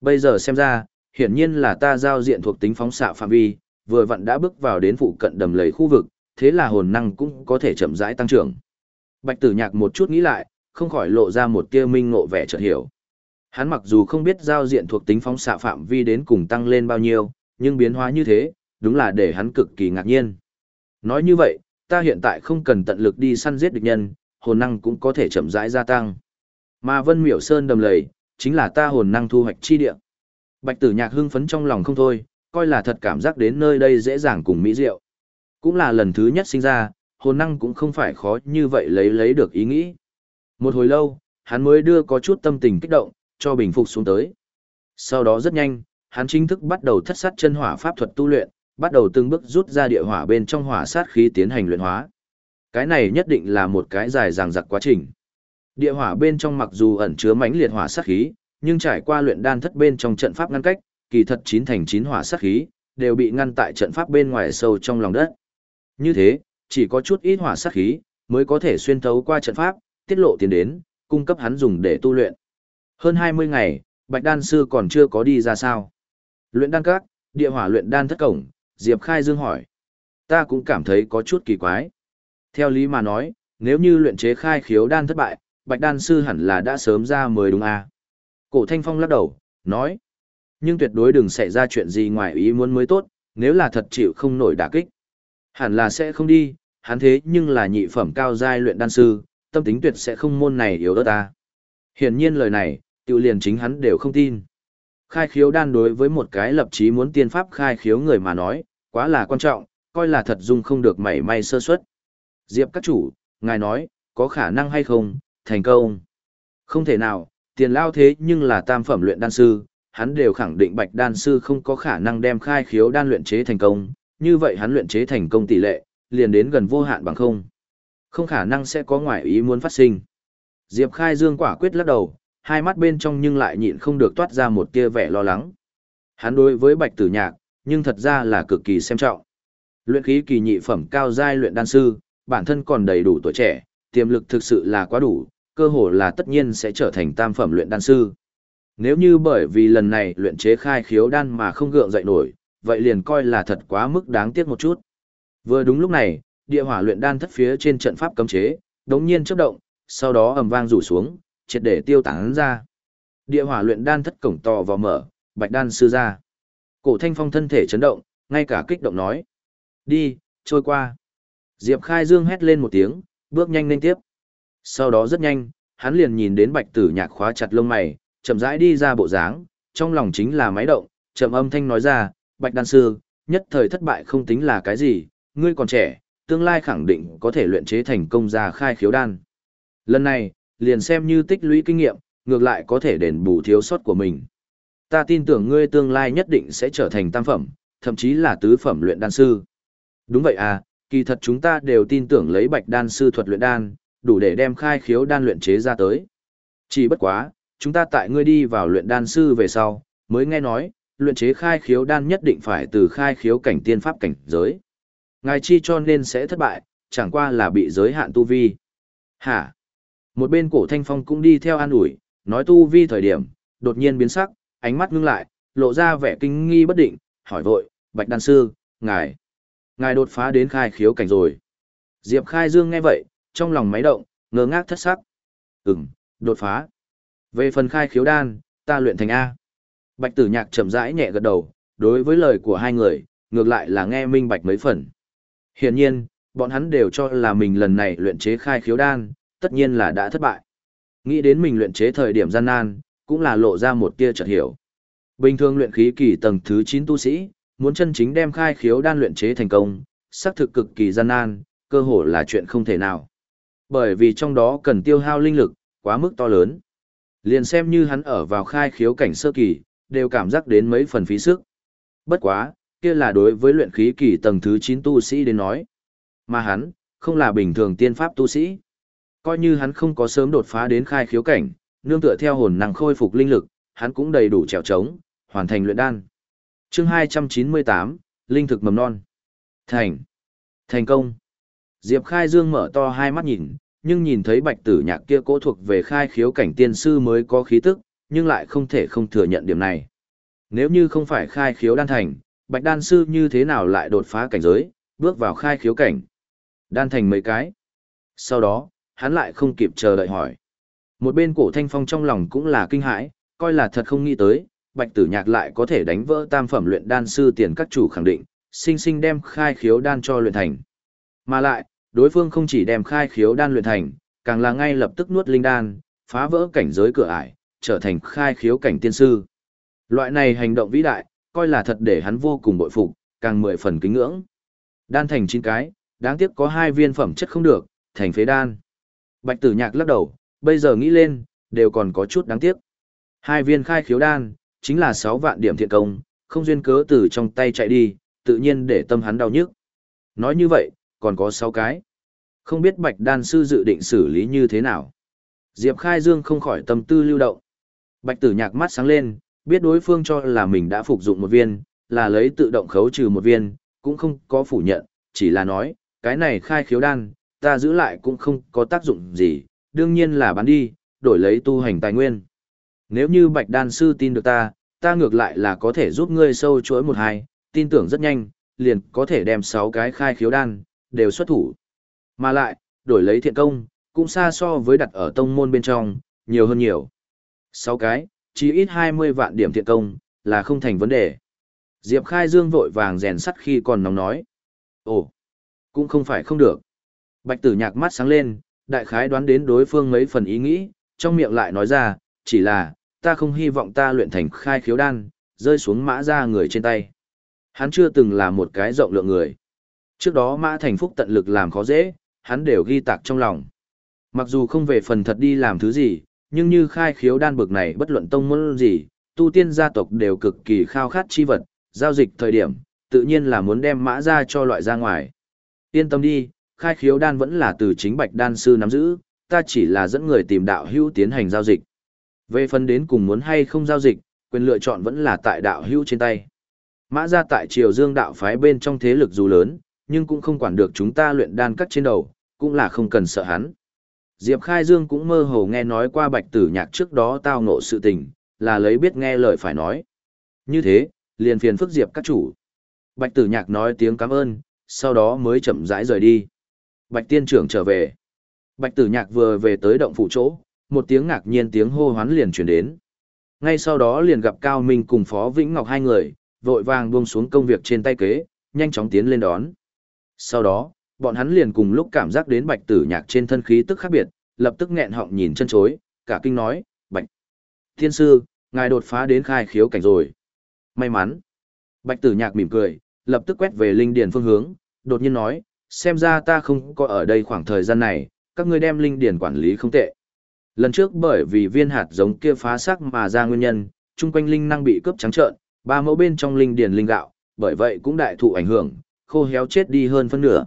Bây giờ xem ra, hiển nhiên là ta giao diện thuộc tính phóng xạ phạm vi, vừa vặn đã bước vào đến phụ cận đầm lầy khu vực, thế là hồn năng cũng có thể chậm rãi tăng trưởng. Bạch Tử Nhạc một chút nghĩ lại, không khỏi lộ ra một tia minh ngộ vẻ chợt hiểu. Hắn mặc dù không biết giao diện thuộc tính phóng xạ phạm vi đến cùng tăng lên bao nhiêu, nhưng biến hóa như thế, đúng là để hắn cực kỳ ngạc nhiên. Nói như vậy, ta hiện tại không cần tận lực đi săn giết địch nhân, hồn năng cũng có thể chậm rãi gia tăng. Mà Vân Miểu Sơn đầm lầy, chính là ta hồn năng thu hoạch chi địa. Bạch Tử Nhạc hưng phấn trong lòng không thôi, coi là thật cảm giác đến nơi đây dễ dàng cùng mỹ diệu. Cũng là lần thứ nhất sinh ra, hồn năng cũng không phải khó như vậy lấy lấy được ý nghĩ. Một hồi lâu, hắn mới đưa có chút tâm tình kích động, cho bình phục xuống tới. Sau đó rất nhanh, hắn chính thức bắt đầu thất sát chân hỏa pháp thuật tu luyện, bắt đầu từng bước rút ra địa hỏa bên trong hỏa sát khí tiến hành luyện hóa. Cái này nhất định là một cái dài dằng dặc quá trình. Địa hỏa bên trong mặc dù ẩn chứa mãnh liệt hỏa sát khí, nhưng trải qua luyện đan thất bên trong trận pháp ngăn cách, kỳ thật chín thành chín hỏa sát khí đều bị ngăn tại trận pháp bên ngoài sâu trong lòng đất. Như thế, chỉ có chút ít hỏa sát khí mới có thể xuyên thấu qua trận pháp, tiết lộ tiến đến, cung cấp hắn dùng để tu luyện. Hơn 20 ngày, Bạch Đan sư còn chưa có đi ra sao? Luyện đan các, địa hỏa luyện đan thất cổng, Diệp Khai Dương hỏi. Ta cũng cảm thấy có chút kỳ quái. Theo lý mà nói, nếu như luyện chế khai khiếu đan thất bại, Bạch Đan sư hẳn là đã sớm ra mới đúng à? Cổ Thanh Phong lắc đầu, nói. Nhưng tuyệt đối đừng xảy ra chuyện gì ngoài ý muốn mới tốt, nếu là thật chịu không nổi đả kích. Hẳn là sẽ không đi, hắn thế nhưng là nhị phẩm cao giai luyện đan sư, tâm tính tuyệt sẽ không môn này yếu đỡ ta. Hiển nhiên lời này, tiêu liền chính hắn đều không tin. Khai khiếu đan đối với một cái lập chí muốn tiên pháp khai khiếu người mà nói, quá là quan trọng, coi là thật dung không được mảy may sơ suất. Diệp các chủ, ngài nói, có khả năng hay không, thành công. Không thể nào, tiền lao thế nhưng là tam phẩm luyện đan sư, hắn đều khẳng định bạch đan sư không có khả năng đem khai khiếu đan luyện chế thành công, như vậy hắn luyện chế thành công tỷ lệ, liền đến gần vô hạn bằng không. Không khả năng sẽ có ngoại ý muốn phát sinh. Diệp Khai Dương quả quyết lắc đầu, hai mắt bên trong nhưng lại nhịn không được toát ra một tia vẻ lo lắng. Hắn đối với Bạch Tử Nhạc, nhưng thật ra là cực kỳ xem trọng. Luyện khí kỳ nhị phẩm cao giai luyện đan sư, bản thân còn đầy đủ tuổi trẻ, tiềm lực thực sự là quá đủ, cơ hồ là tất nhiên sẽ trở thành tam phẩm luyện đan sư. Nếu như bởi vì lần này luyện chế khai khiếu đan mà không gượng dậy nổi, vậy liền coi là thật quá mức đáng tiếc một chút. Vừa đúng lúc này, địa hỏa luyện đan thất phía trên trận pháp cấm chế, đống nhiên chớp động, sau đó ầm vang rủ xuống, triệt để tiêu tán ra. Địa hỏa luyện đan thất cổng to vào mở, bạch đan sư ra. Cổ thanh phong thân thể chấn động, ngay cả kích động nói. Đi, trôi qua. Diệp Khai Dương hét lên một tiếng, bước nhanh lên tiếp. Sau đó rất nhanh, hắn liền nhìn đến bạch tử nhạc khóa chặt lông mày, chậm rãi đi ra bộ dáng, trong lòng chính là máy động, chậm âm thanh nói ra, bạch đan sư, nhất thời thất bại không tính là cái gì, ngươi còn trẻ, tương lai khẳng định có thể luyện chế thành công ra khai khiếu đan. Lần này, liền xem như tích lũy kinh nghiệm, ngược lại có thể đền bù thiếu sót của mình. Ta tin tưởng ngươi tương lai nhất định sẽ trở thành tam phẩm, thậm chí là tứ phẩm luyện đan sư. Đúng vậy à, kỳ thật chúng ta đều tin tưởng lấy bạch đan sư thuật luyện đan, đủ để đem khai khiếu đan luyện chế ra tới. Chỉ bất quá, chúng ta tại ngươi đi vào luyện đan sư về sau, mới nghe nói, luyện chế khai khiếu đan nhất định phải từ khai khiếu cảnh tiên pháp cảnh giới. Ngài chi cho nên sẽ thất bại, chẳng qua là bị giới hạn tu vi. Hả? Một bên cổ thanh phong cũng đi theo an ủi, nói tu vi thời điểm, đột nhiên biến sắc, ánh mắt ngưng lại, lộ ra vẻ kinh nghi bất định, hỏi vội, bạch đan sư, ngài, ngài đột phá đến khai khiếu cảnh rồi. Diệp khai dương nghe vậy, trong lòng máy động, ngơ ngác thất sắc. Ừm, đột phá. Về phần khai khiếu đan, ta luyện thành A. Bạch tử nhạc chậm rãi nhẹ gật đầu, đối với lời của hai người, ngược lại là nghe minh bạch mấy phần. Hiển nhiên, bọn hắn đều cho là mình lần này luyện chế khai khiếu đan, tất nhiên là đã thất bại. Nghĩ đến mình luyện chế thời điểm gian nan, cũng là lộ ra một tia chợt hiểu. Bình thường luyện khí kỳ tầng thứ 9 tu sĩ, muốn chân chính đem khai khiếu đan luyện chế thành công, xác thực cực kỳ gian nan, cơ hồ là chuyện không thể nào. Bởi vì trong đó cần tiêu hao linh lực, quá mức to lớn. Liền xem như hắn ở vào khai khiếu cảnh sơ kỳ, đều cảm giác đến mấy phần phí sức. Bất quá, kia là đối với luyện khí kỳ tầng thứ 9 tu sĩ đến nói. Mà hắn, không là bình thường tiên pháp tu sĩ. Coi như hắn không có sớm đột phá đến khai khiếu cảnh, nương tựa theo hồn năng khôi phục linh lực, hắn cũng đầy đủ trèo trống, hoàn thành luyện đan. Chương 298, linh thực mầm non. Thành. Thành công. Diệp Khai Dương mở to hai mắt nhìn, nhưng nhìn thấy bạch tử nhạc kia cố thuộc về khai khiếu cảnh tiên sư mới có khí tức, nhưng lại không thể không thừa nhận điểm này. Nếu như không phải khai khiếu đan thành, bạch đan sư như thế nào lại đột phá cảnh giới, bước vào khai khiếu cảnh. Đan thành mấy cái. Sau đó, hắn lại không kịp chờ đợi hỏi. Một bên cổ thanh phong trong lòng cũng là kinh hãi, coi là thật không nghĩ tới, bạch tử nhạc lại có thể đánh vỡ tam phẩm luyện đan sư tiền các chủ khẳng định, sinh sinh đem khai khiếu đan cho luyện thành. Mà lại, đối phương không chỉ đem khai khiếu đan luyện thành, càng là ngay lập tức nuốt linh đan, phá vỡ cảnh giới cửa ải, trở thành khai khiếu cảnh tiên sư. Loại này hành động vĩ đại, coi là thật để hắn vô cùng bội phục, càng mười phần kính ngưỡng. Đan thành chín cái, đáng tiếc có hai viên phẩm chất không được, thành phế đan. Bạch tử nhạc lắc đầu, bây giờ nghĩ lên, đều còn có chút đáng tiếc. Hai viên khai khiếu đan, chính là 6 vạn điểm thiện công, không duyên cớ từ trong tay chạy đi, tự nhiên để tâm hắn đau nhức. Nói như vậy, còn có 6 cái. Không biết bạch đan sư dự định xử lý như thế nào. Diệp Khai Dương không khỏi tâm tư lưu động. Bạch tử nhạc mắt sáng lên, biết đối phương cho là mình đã phục dụng một viên, là lấy tự động khấu trừ một viên, cũng không có phủ nhận, chỉ là nói, cái này khai khiếu đan, ta giữ lại cũng không có tác dụng gì, đương nhiên là bán đi, đổi lấy tu hành tài nguyên. Nếu như bạch đan sư tin được ta, ta ngược lại là có thể giúp ngươi sâu chuỗi một hai, tin tưởng rất nhanh, liền có thể đem 6 cái khai khiếu đan, đều xuất thủ. Mà lại, đổi lấy thiện công, cũng xa so với đặt ở tông môn bên trong, nhiều hơn nhiều. 6 cái, chỉ ít 20 vạn điểm thiện công, là không thành vấn đề. Diệp Khai Dương vội vàng rèn sắt khi còn nóng nói. Ồ, cũng không phải không được. Bạch tử nhạc mắt sáng lên, đại khái đoán đến đối phương mấy phần ý nghĩ, trong miệng lại nói ra, chỉ là, ta không hy vọng ta luyện thành khai khiếu đan, rơi xuống mã ra người trên tay. Hắn chưa từng là một cái rộng lượng người. Trước đó mã thành phúc tận lực làm khó dễ, hắn đều ghi tạc trong lòng. Mặc dù không về phần thật đi làm thứ gì, nhưng như khai khiếu đan bực này bất luận tông môn gì, tu tiên gia tộc đều cực kỳ khao khát chi vật, giao dịch thời điểm, tự nhiên là muốn đem mã ra cho loại ra ngoài. Yên tâm đi, khai khiếu đan vẫn là từ chính bạch đan sư nắm giữ, ta chỉ là dẫn người tìm đạo hữu tiến hành giao dịch. Về phần đến cùng muốn hay không giao dịch, quyền lựa chọn vẫn là tại đạo hữu trên tay. Mã ra tại triều dương đạo phái bên trong thế lực dù lớn, nhưng cũng không quản được chúng ta luyện đan cắt trên đầu, cũng là không cần sợ hắn. Diệp Khai Dương cũng mơ hồ nghe nói qua bạch tử nhạc trước đó tao ngộ sự tình, là lấy biết nghe lời phải nói. Như thế, liền phiền phức Diệp các chủ. Bạch tử nhạc nói tiếng cảm ơn, sau đó mới chậm rãi rời đi. Bạch tiên trưởng trở về. Bạch tử nhạc vừa về tới động phủ chỗ, một tiếng ngạc nhiên tiếng hô hoán liền chuyển đến. Ngay sau đó liền gặp Cao Minh cùng Phó Vĩnh Ngọc hai người, vội vàng buông xuống công việc trên tay kế, nhanh chóng tiến lên đón. Sau đó, bọn hắn liền cùng lúc cảm giác đến bạch tử nhạc trên thân khí tức khác biệt, lập tức nghẹn họng nhìn chân chối, cả kinh nói, Bạch. Thiên sư, ngài đột phá đến khai khiếu cảnh rồi. May mắn. Bạch tử nhạc mỉm cười, lập tức quét về linh điền phương hướng, đột nhiên nói, xem ra ta không có ở đây khoảng thời gian này, các ngươi đem linh điền quản lý không tệ. Lần trước bởi vì viên hạt giống kia phá sắc mà ra nguyên nhân, chung quanh linh năng bị cướp trắng trợn, ba mẫu bên trong linh điền linh gạo, bởi vậy cũng đại thụ ảnh hưởng, khô héo chết đi hơn phân nửa.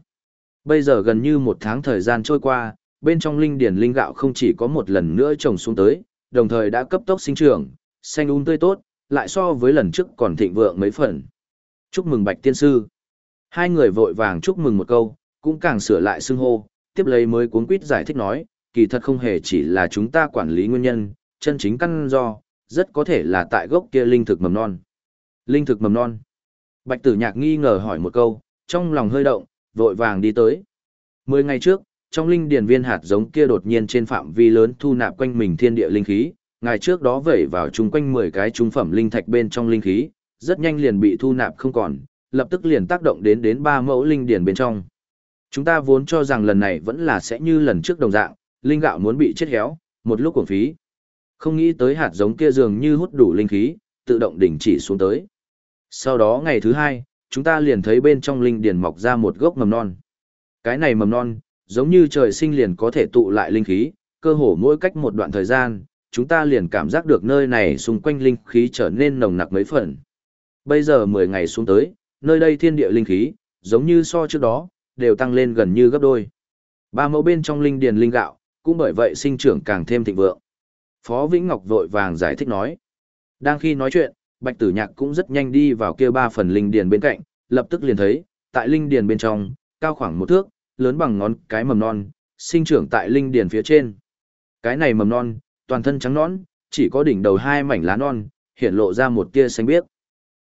Bây giờ gần như một tháng thời gian trôi qua, bên trong linh điền linh gạo không chỉ có một lần nữa trồng xuống tới, đồng thời đã cấp tốc sinh trưởng, xanh um tươi tốt, lại so với lần trước còn thịnh vượng mấy phần. Chúc mừng Bạch Tiên Sư. Hai người vội vàng chúc mừng một câu, cũng càng sửa lại xưng hô, tiếp lấy mới cuốn quýt giải thích nói, kỳ thật không hề chỉ là chúng ta quản lý nguyên nhân, chân chính căn do, rất có thể là tại gốc kia linh thực mầm non. Linh thực mầm non. Bạch tử nhạc nghi ngờ hỏi một câu, trong lòng hơi động, vội vàng đi tới. Mười ngày trước, trong linh điển viên hạt giống kia đột nhiên trên phạm vi lớn thu nạp quanh mình thiên địa linh khí, ngày trước đó vẩy vào chung quanh 10 cái trung phẩm linh thạch bên trong linh khí, rất nhanh liền bị thu nạp không còn, lập tức liền tác động đến đến ba mẫu linh điền bên trong. Chúng ta vốn cho rằng lần này vẫn là sẽ như lần trước đồng dạng, linh gạo muốn bị chết héo, một lúc uổng phí. Không nghĩ tới hạt giống kia dường như hút đủ linh khí, tự động đình chỉ xuống tới. Sau đó ngày thứ hai, chúng ta liền thấy bên trong linh điền mọc ra một gốc mầm non. Cái này mầm non, giống như trời sinh liền có thể tụ lại linh khí, cơ hồ mỗi cách một đoạn thời gian, chúng ta liền cảm giác được nơi này xung quanh linh khí trở nên nồng nặc mấy phần. Bây giờ 10 ngày xuống tới, nơi đây thiên địa linh khí, giống như so trước đó, đều tăng lên gần như gấp đôi. Ba mẫu bên trong linh điền linh gạo, cũng bởi vậy sinh trưởng càng thêm thịnh vượng. Phó Vĩnh Ngọc vội vàng giải thích nói. Đang khi nói chuyện, Bạch Tử Nhạc cũng rất nhanh đi vào kia ba phần linh điền bên cạnh, lập tức liền thấy, tại linh điền bên trong, cao khoảng một thước, lớn bằng ngón cái mầm non, sinh trưởng tại linh điền phía trên. Cái này mầm non, toàn thân trắng nõn, chỉ có đỉnh đầu hai mảnh lá non, hiện lộ ra một tia xanh biếc.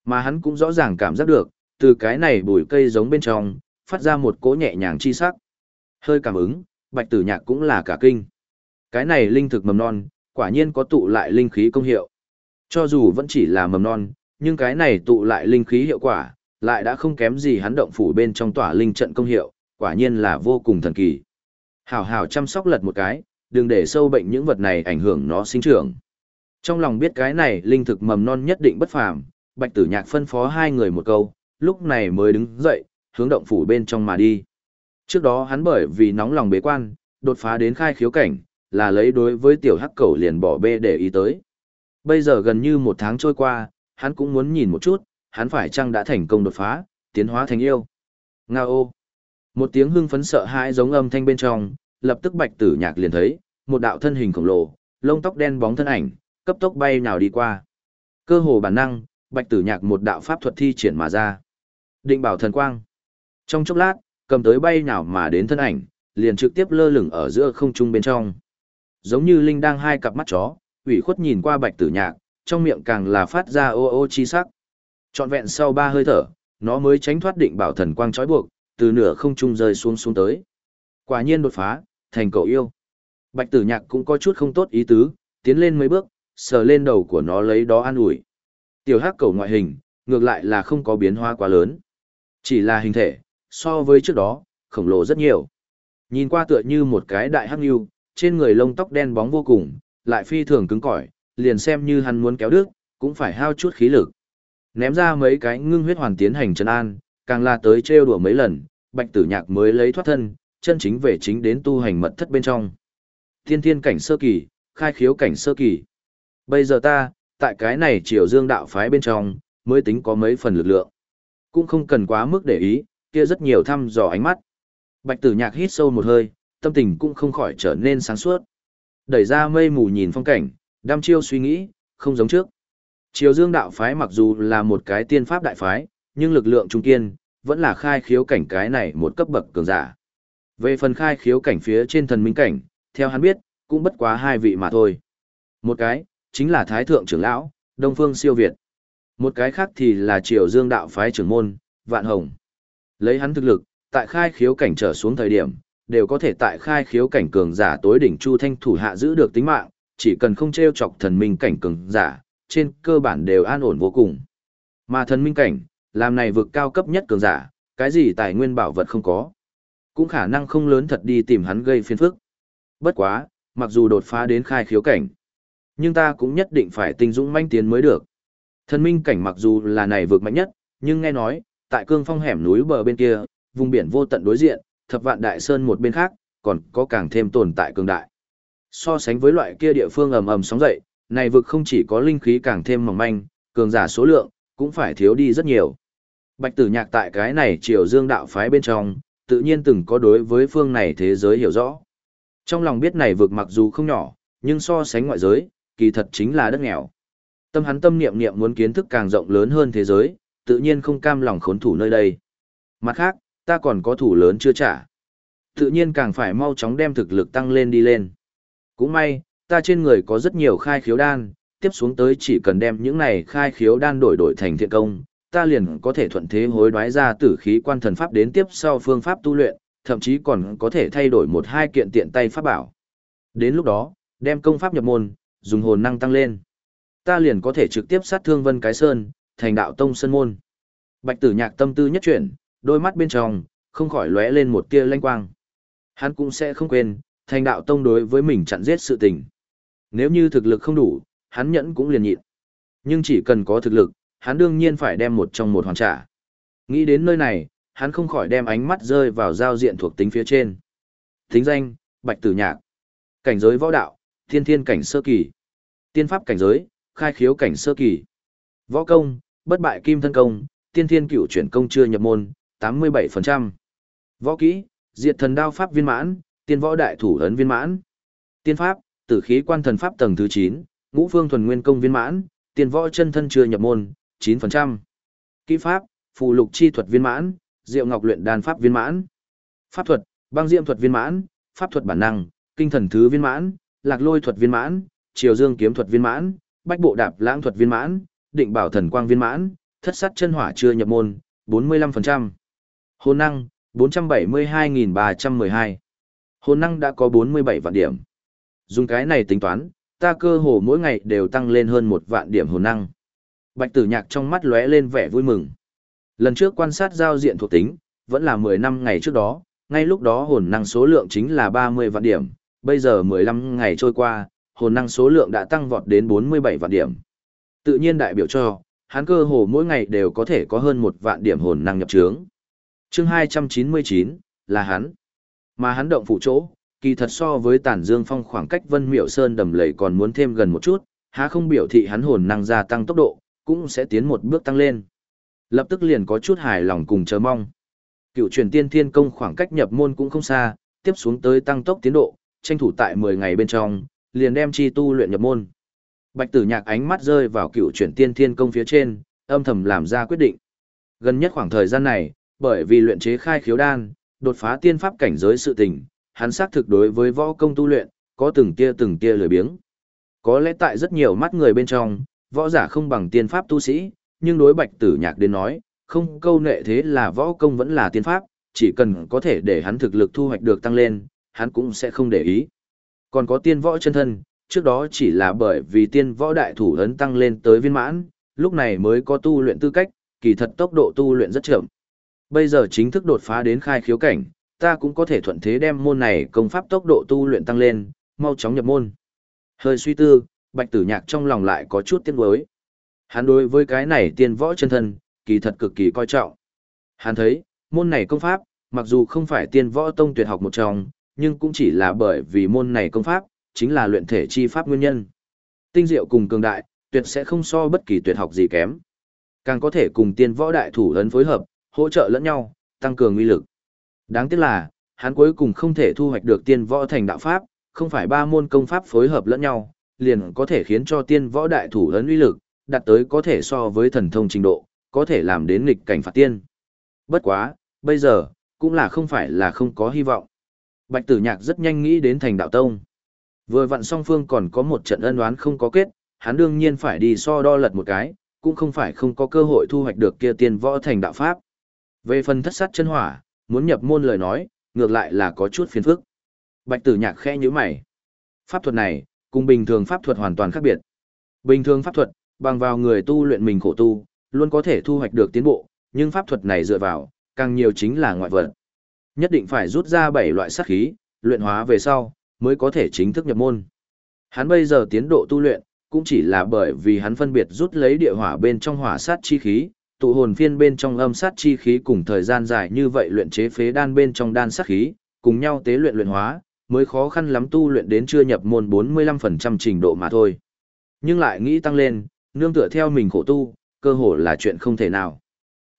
Mà hắn cũng rõ ràng cảm giác được, từ cái này bụi cây giống bên trong, phát ra một cỗ nhẹ nhàng chi sắc. Hơi cảm ứng, bạch tử nhạc cũng là cả kinh. Cái này linh thực mầm non, quả nhiên có tụ lại linh khí công hiệu. Cho dù vẫn chỉ là mầm non, nhưng cái này tụ lại linh khí hiệu quả, lại đã không kém gì hắn động phủ bên trong tỏa linh trận công hiệu, quả nhiên là vô cùng thần kỳ. Hảo hảo chăm sóc lật một cái, đừng để sâu bệnh những vật này ảnh hưởng nó sinh trưởng. Trong lòng biết cái này linh thực mầm non nhất định bất phàm, Bạch Tử Nhạc phân phó hai người một câu, lúc này mới đứng dậy, hướng động phủ bên trong mà đi. Trước đó hắn bởi vì nóng lòng bế quan, đột phá đến khai khiếu cảnh, là lấy đối với tiểu hắc cẩu liền bỏ bê để ý tới. Bây giờ gần như một tháng trôi qua, hắn cũng muốn nhìn một chút, hắn phải chăng đã thành công đột phá, tiến hóa thành yêu. Nga ô! Một tiếng hưng phấn sợ hãi giống âm thanh bên trong, lập tức bạch tử nhạc liền thấy, một đạo thân hình khổng lồ, lông tóc đen bóng thân ảnh, cấp tốc bay nào đi qua. Cơ hồ bản năng, bạch tử nhạc một đạo pháp thuật thi triển mà ra. Định bảo thần quang. Trong chốc lát, cầm tới bay nào mà đến thân ảnh, liền trực tiếp lơ lửng ở giữa không trung bên trong. Giống như Linh đang hai cặp mắt chó, ủy khuất nhìn qua bạch tử nhạc, trong miệng càng là phát ra ô ô chi sắc. Trọn vẹn sau ba hơi thở, nó mới tránh thoát định bảo thần quang trói buộc, từ nửa không trung rơi xuống xuống tới. Quả nhiên đột phá, thành cậu yêu. Bạch tử nhạc cũng có chút không tốt ý tứ, tiến lên mấy bước, sờ lên đầu của nó lấy đó an ủi. Tiểu hắc cầu ngoại hình, ngược lại là không có biến hóa quá lớn. Chỉ là hình thể, so với trước đó, khổng lồ rất nhiều. Nhìn qua tựa như một cái đại hắc nhu, trên người lông tóc đen bóng vô cùng, lại phi thường cứng cỏi, liền xem như hắn muốn kéo đứt, cũng phải hao chút khí lực. Ném ra mấy cái ngưng huyết hoàn tiến hành trấn an, càng là tới trêu đùa mấy lần, bạch tử nhạc mới lấy thoát thân, chân chính về chính đến tu hành mật thất bên trong. Thiên thiên cảnh sơ kỳ, khai khiếu cảnh sơ kỳ. Bây giờ ta, tại cái này triều dương đạo phái bên trong, mới tính có mấy phần lực lượng. Cũng không cần quá mức để ý, kia rất nhiều thăm dò ánh mắt. Bạch tử nhạc hít sâu một hơi, tâm tình cũng không khỏi trở nên sáng suốt. Đẩy ra mây mù nhìn phong cảnh, đam chiêu suy nghĩ, không giống trước. Triều dương đạo phái mặc dù là một cái tiên pháp đại phái, nhưng lực lượng trung kiên, vẫn là khai khiếu cảnh cái này một cấp bậc cường giả. Về phần khai khiếu cảnh phía trên thần minh cảnh, theo hắn biết, cũng bất quá hai vị mà thôi. Một cái, chính là Thái Thượng trưởng lão, Đông Phương Siêu Việt. Một cái khác thì là Triều Dương đạo phái trưởng môn, Vạn Hồng. Lấy hắn thực lực, tại khai khiếu cảnh trở xuống thời điểm, đều có thể tại khai khiếu cảnh cường giả tối đỉnh Chu Thanh thủ hạ giữ được tính mạng, chỉ cần không treo chọc thần minh cảnh cường giả, trên cơ bản đều an ổn vô cùng. Mà thần minh cảnh, làm này vượt cao cấp nhất cường giả, cái gì tài nguyên bảo vật không có. Cũng khả năng không lớn thật đi tìm hắn gây phiền phức. Bất quá, mặc dù đột phá đến khai khiếu cảnh. Nhưng ta cũng nhất định phải tinh dũng manh tiến mới được. Thần minh cảnh mặc dù là này vượt mạnh nhất, nhưng nghe nói, tại cương phong hẻm núi bờ bên kia, vùng biển vô tận đối diện, thập vạn đại sơn một bên khác, còn có càng thêm tồn tại cường đại. So sánh với loại kia địa phương ầm ầm sóng dậy, này vực không chỉ có linh khí càng thêm mỏng manh, cường giả số lượng cũng phải thiếu đi rất nhiều. Bạch Tử Nhạc tại cái này Triều Dương đạo phái bên trong, tự nhiên từng có đối với phương này thế giới hiểu rõ. Trong lòng biết này vực mặc dù không nhỏ, nhưng so sánh ngoại giới, kỳ thật chính là đất nghèo. Tâm hắn tâm niệm niệm muốn kiến thức càng rộng lớn hơn thế giới, tự nhiên không cam lòng khốn thủ nơi đây. Mặt khác, ta còn có thủ lớn chưa trả. Tự nhiên càng phải mau chóng đem thực lực tăng lên đi lên. Cũng may, ta trên người có rất nhiều khai khiếu đan, tiếp xuống tới chỉ cần đem những này khai khiếu đan đổi đổi thành thiện công, ta liền có thể thuận thế hối đoái ra tử khí quan thần pháp đến tiếp sau phương pháp tu luyện, thậm chí còn có thể thay đổi một hai kiện tiện tay pháp bảo. Đến lúc đó, đem công pháp nhập môn, dùng hồn năng tăng lên. Ta liền có thể trực tiếp sát thương Vân Cái Sơn, thành đạo tông sơn môn. Bạch Tử Nhạc tâm tư nhất chuyển, đôi mắt bên trong không khỏi lóe lên một tia lanh quang. Hắn cũng sẽ không quên, thành đạo tông đối với mình chặn giết sự tình. Nếu như thực lực không đủ, hắn nhẫn cũng liền nhịn. Nhưng chỉ cần có thực lực, hắn đương nhiên phải đem một trong một hoàn trả. Nghĩ đến nơi này, hắn không khỏi đem ánh mắt rơi vào giao diện thuộc tính phía trên. Tính danh, Bạch Tử Nhạc. Cảnh giới võ đạo, thiên thiên cảnh sơ kỳ. Tiên pháp cảnh giới, khai khiếu cảnh sơ kỳ. Võ công, bất bại kim thân công, tiên thiên cửu chuyển công chưa nhập môn, 87%. Võ kỹ, diệt thần đao pháp viên mãn, tiên võ đại thủ ấn viên mãn. Tiên pháp, tử khí quan thần pháp tầng thứ 9, ngũ phương thuần nguyên công viên mãn, tiên võ chân thân chưa nhập môn, 9%. Kỹ pháp, phù lục chi thuật viên mãn, diệu ngọc luyện đan pháp viên mãn. Pháp thuật, băng diệm thuật viên mãn, pháp thuật bản năng, kinh thần thứ viên mãn, lạc lôi thuật viên mãn, triều dương kiếm thuật viên mãn, bách bộ đạp lãng thuật viên mãn, định bảo thần quang viên mãn, thất sát chân hỏa chưa nhập môn, 45%. Hồn năng, 472.312. Hồn năng đã có 47 vạn điểm. Dùng cái này tính toán, ta cơ hồ mỗi ngày đều tăng lên hơn một vạn điểm hồn năng. Bạch tử nhạc trong mắt lóe lên vẻ vui mừng. Lần trước quan sát giao diện thuộc tính, vẫn là 10 năm ngày trước đó, ngay lúc đó hồn năng số lượng chính là 30 vạn điểm, bây giờ 15 ngày trôi qua, hồn năng số lượng đã tăng vọt đến 47 vạn điểm. Tự nhiên đại biểu cho, hắn cơ hồ mỗi ngày đều có thể có hơn một vạn điểm hồn năng nhập trướng. Chương 299, là hắn. Mà hắn động phủ chỗ, kỳ thật so với Tản Dương Phong khoảng cách Vân Miệu Sơn đầm lầy còn muốn thêm gần một chút, há không biểu thị hắn hồn năng gia tăng tốc độ, cũng sẽ tiến một bước tăng lên. Lập tức liền có chút hài lòng cùng chờ mong. Cựu truyền tiên thiên công khoảng cách nhập môn cũng không xa, tiếp xuống tới tăng tốc tiến độ, tranh thủ tại 10 ngày bên trong, liền đem chi tu luyện nhập môn. Bạch tử nhạc ánh mắt rơi vào cựu chuyển tiên thiên công phía trên, âm thầm làm ra quyết định. Gần nhất khoảng thời gian này, bởi vì luyện chế khai khiếu đan, đột phá tiên pháp cảnh giới sự tình, hắn xác thực đối với võ công tu luyện, có từng tia từng tia lười biếng. Có lẽ tại rất nhiều mắt người bên trong, võ giả không bằng tiên pháp tu sĩ, nhưng đối bạch tử nhạc đến nói, không câu nệ thế là võ công vẫn là tiên pháp, chỉ cần có thể để hắn thực lực thu hoạch được tăng lên, hắn cũng sẽ không để ý. Còn có tiên võ chân thân, trước đó chỉ là bởi vì tiên võ đại thủ ấn tăng lên tới viên mãn, lúc này mới có tu luyện tư cách, kỳ thật tốc độ tu luyện rất chậm. Bây giờ chính thức đột phá đến khai khiếu cảnh, ta cũng có thể thuận thế đem môn này công pháp tốc độ tu luyện tăng lên, mau chóng nhập môn. Hơi suy tư, Bạch Tử Nhạc trong lòng lại có chút tiếc nuối. Hắn đối với cái này tiên võ chân thân, kỳ thật cực kỳ coi trọng. Hắn thấy, môn này công pháp, mặc dù không phải tiên võ tông tuyệt học một trong, nhưng cũng chỉ là bởi vì môn này công pháp, chính là luyện thể chi pháp nguyên nhân. Tinh diệu cùng cường đại, tuyệt sẽ không so bất kỳ tuyệt học gì kém. Càng có thể cùng tiên võ đại thủ ấn phối hợp, hỗ trợ lẫn nhau, tăng cường uy lực. Đáng tiếc là, hắn cuối cùng không thể thu hoạch được tiên võ thành đạo pháp, không phải ba môn công pháp phối hợp lẫn nhau, liền có thể khiến cho tiên võ đại thủ ấn uy lực, đạt tới có thể so với thần thông trình độ, có thể làm đến nghịch cảnh phạt tiên. Bất quá, bây giờ, cũng là không phải là không có hy vọng. Bạch tử nhạc rất nhanh nghĩ đến thành đạo tông. Vừa vặn song phương còn có một trận ân oán không có kết, hắn đương nhiên phải đi so đo lật một cái, cũng không phải không có cơ hội thu hoạch được kia tiên võ thành đạo pháp. Về phần thất sát chân hỏa, muốn nhập môn lời nói, ngược lại là có chút phiền phức. Bạch tử nhạc khẽ nhíu mày. Pháp thuật này, cùng bình thường pháp thuật hoàn toàn khác biệt. Bình thường pháp thuật, bằng vào người tu luyện mình khổ tu, luôn có thể thu hoạch được tiến bộ, nhưng pháp thuật này dựa vào, càng nhiều chính là ngoại vật. Nhất định phải rút ra bảy loại sát khí, luyện hóa về sau, mới có thể chính thức nhập môn. Hắn bây giờ tiến độ tu luyện, cũng chỉ là bởi vì hắn phân biệt rút lấy địa hỏa bên trong hỏa sát chi khí, tụ hồn phiên bên trong âm sát chi khí cùng thời gian dài như vậy luyện chế phế đan bên trong đan sát khí, cùng nhau tế luyện luyện hóa, mới khó khăn lắm tu luyện đến chưa nhập môn 45% trình độ mà thôi. Nhưng lại nghĩ tăng lên, nương tựa theo mình khổ tu, cơ hồ là chuyện không thể nào.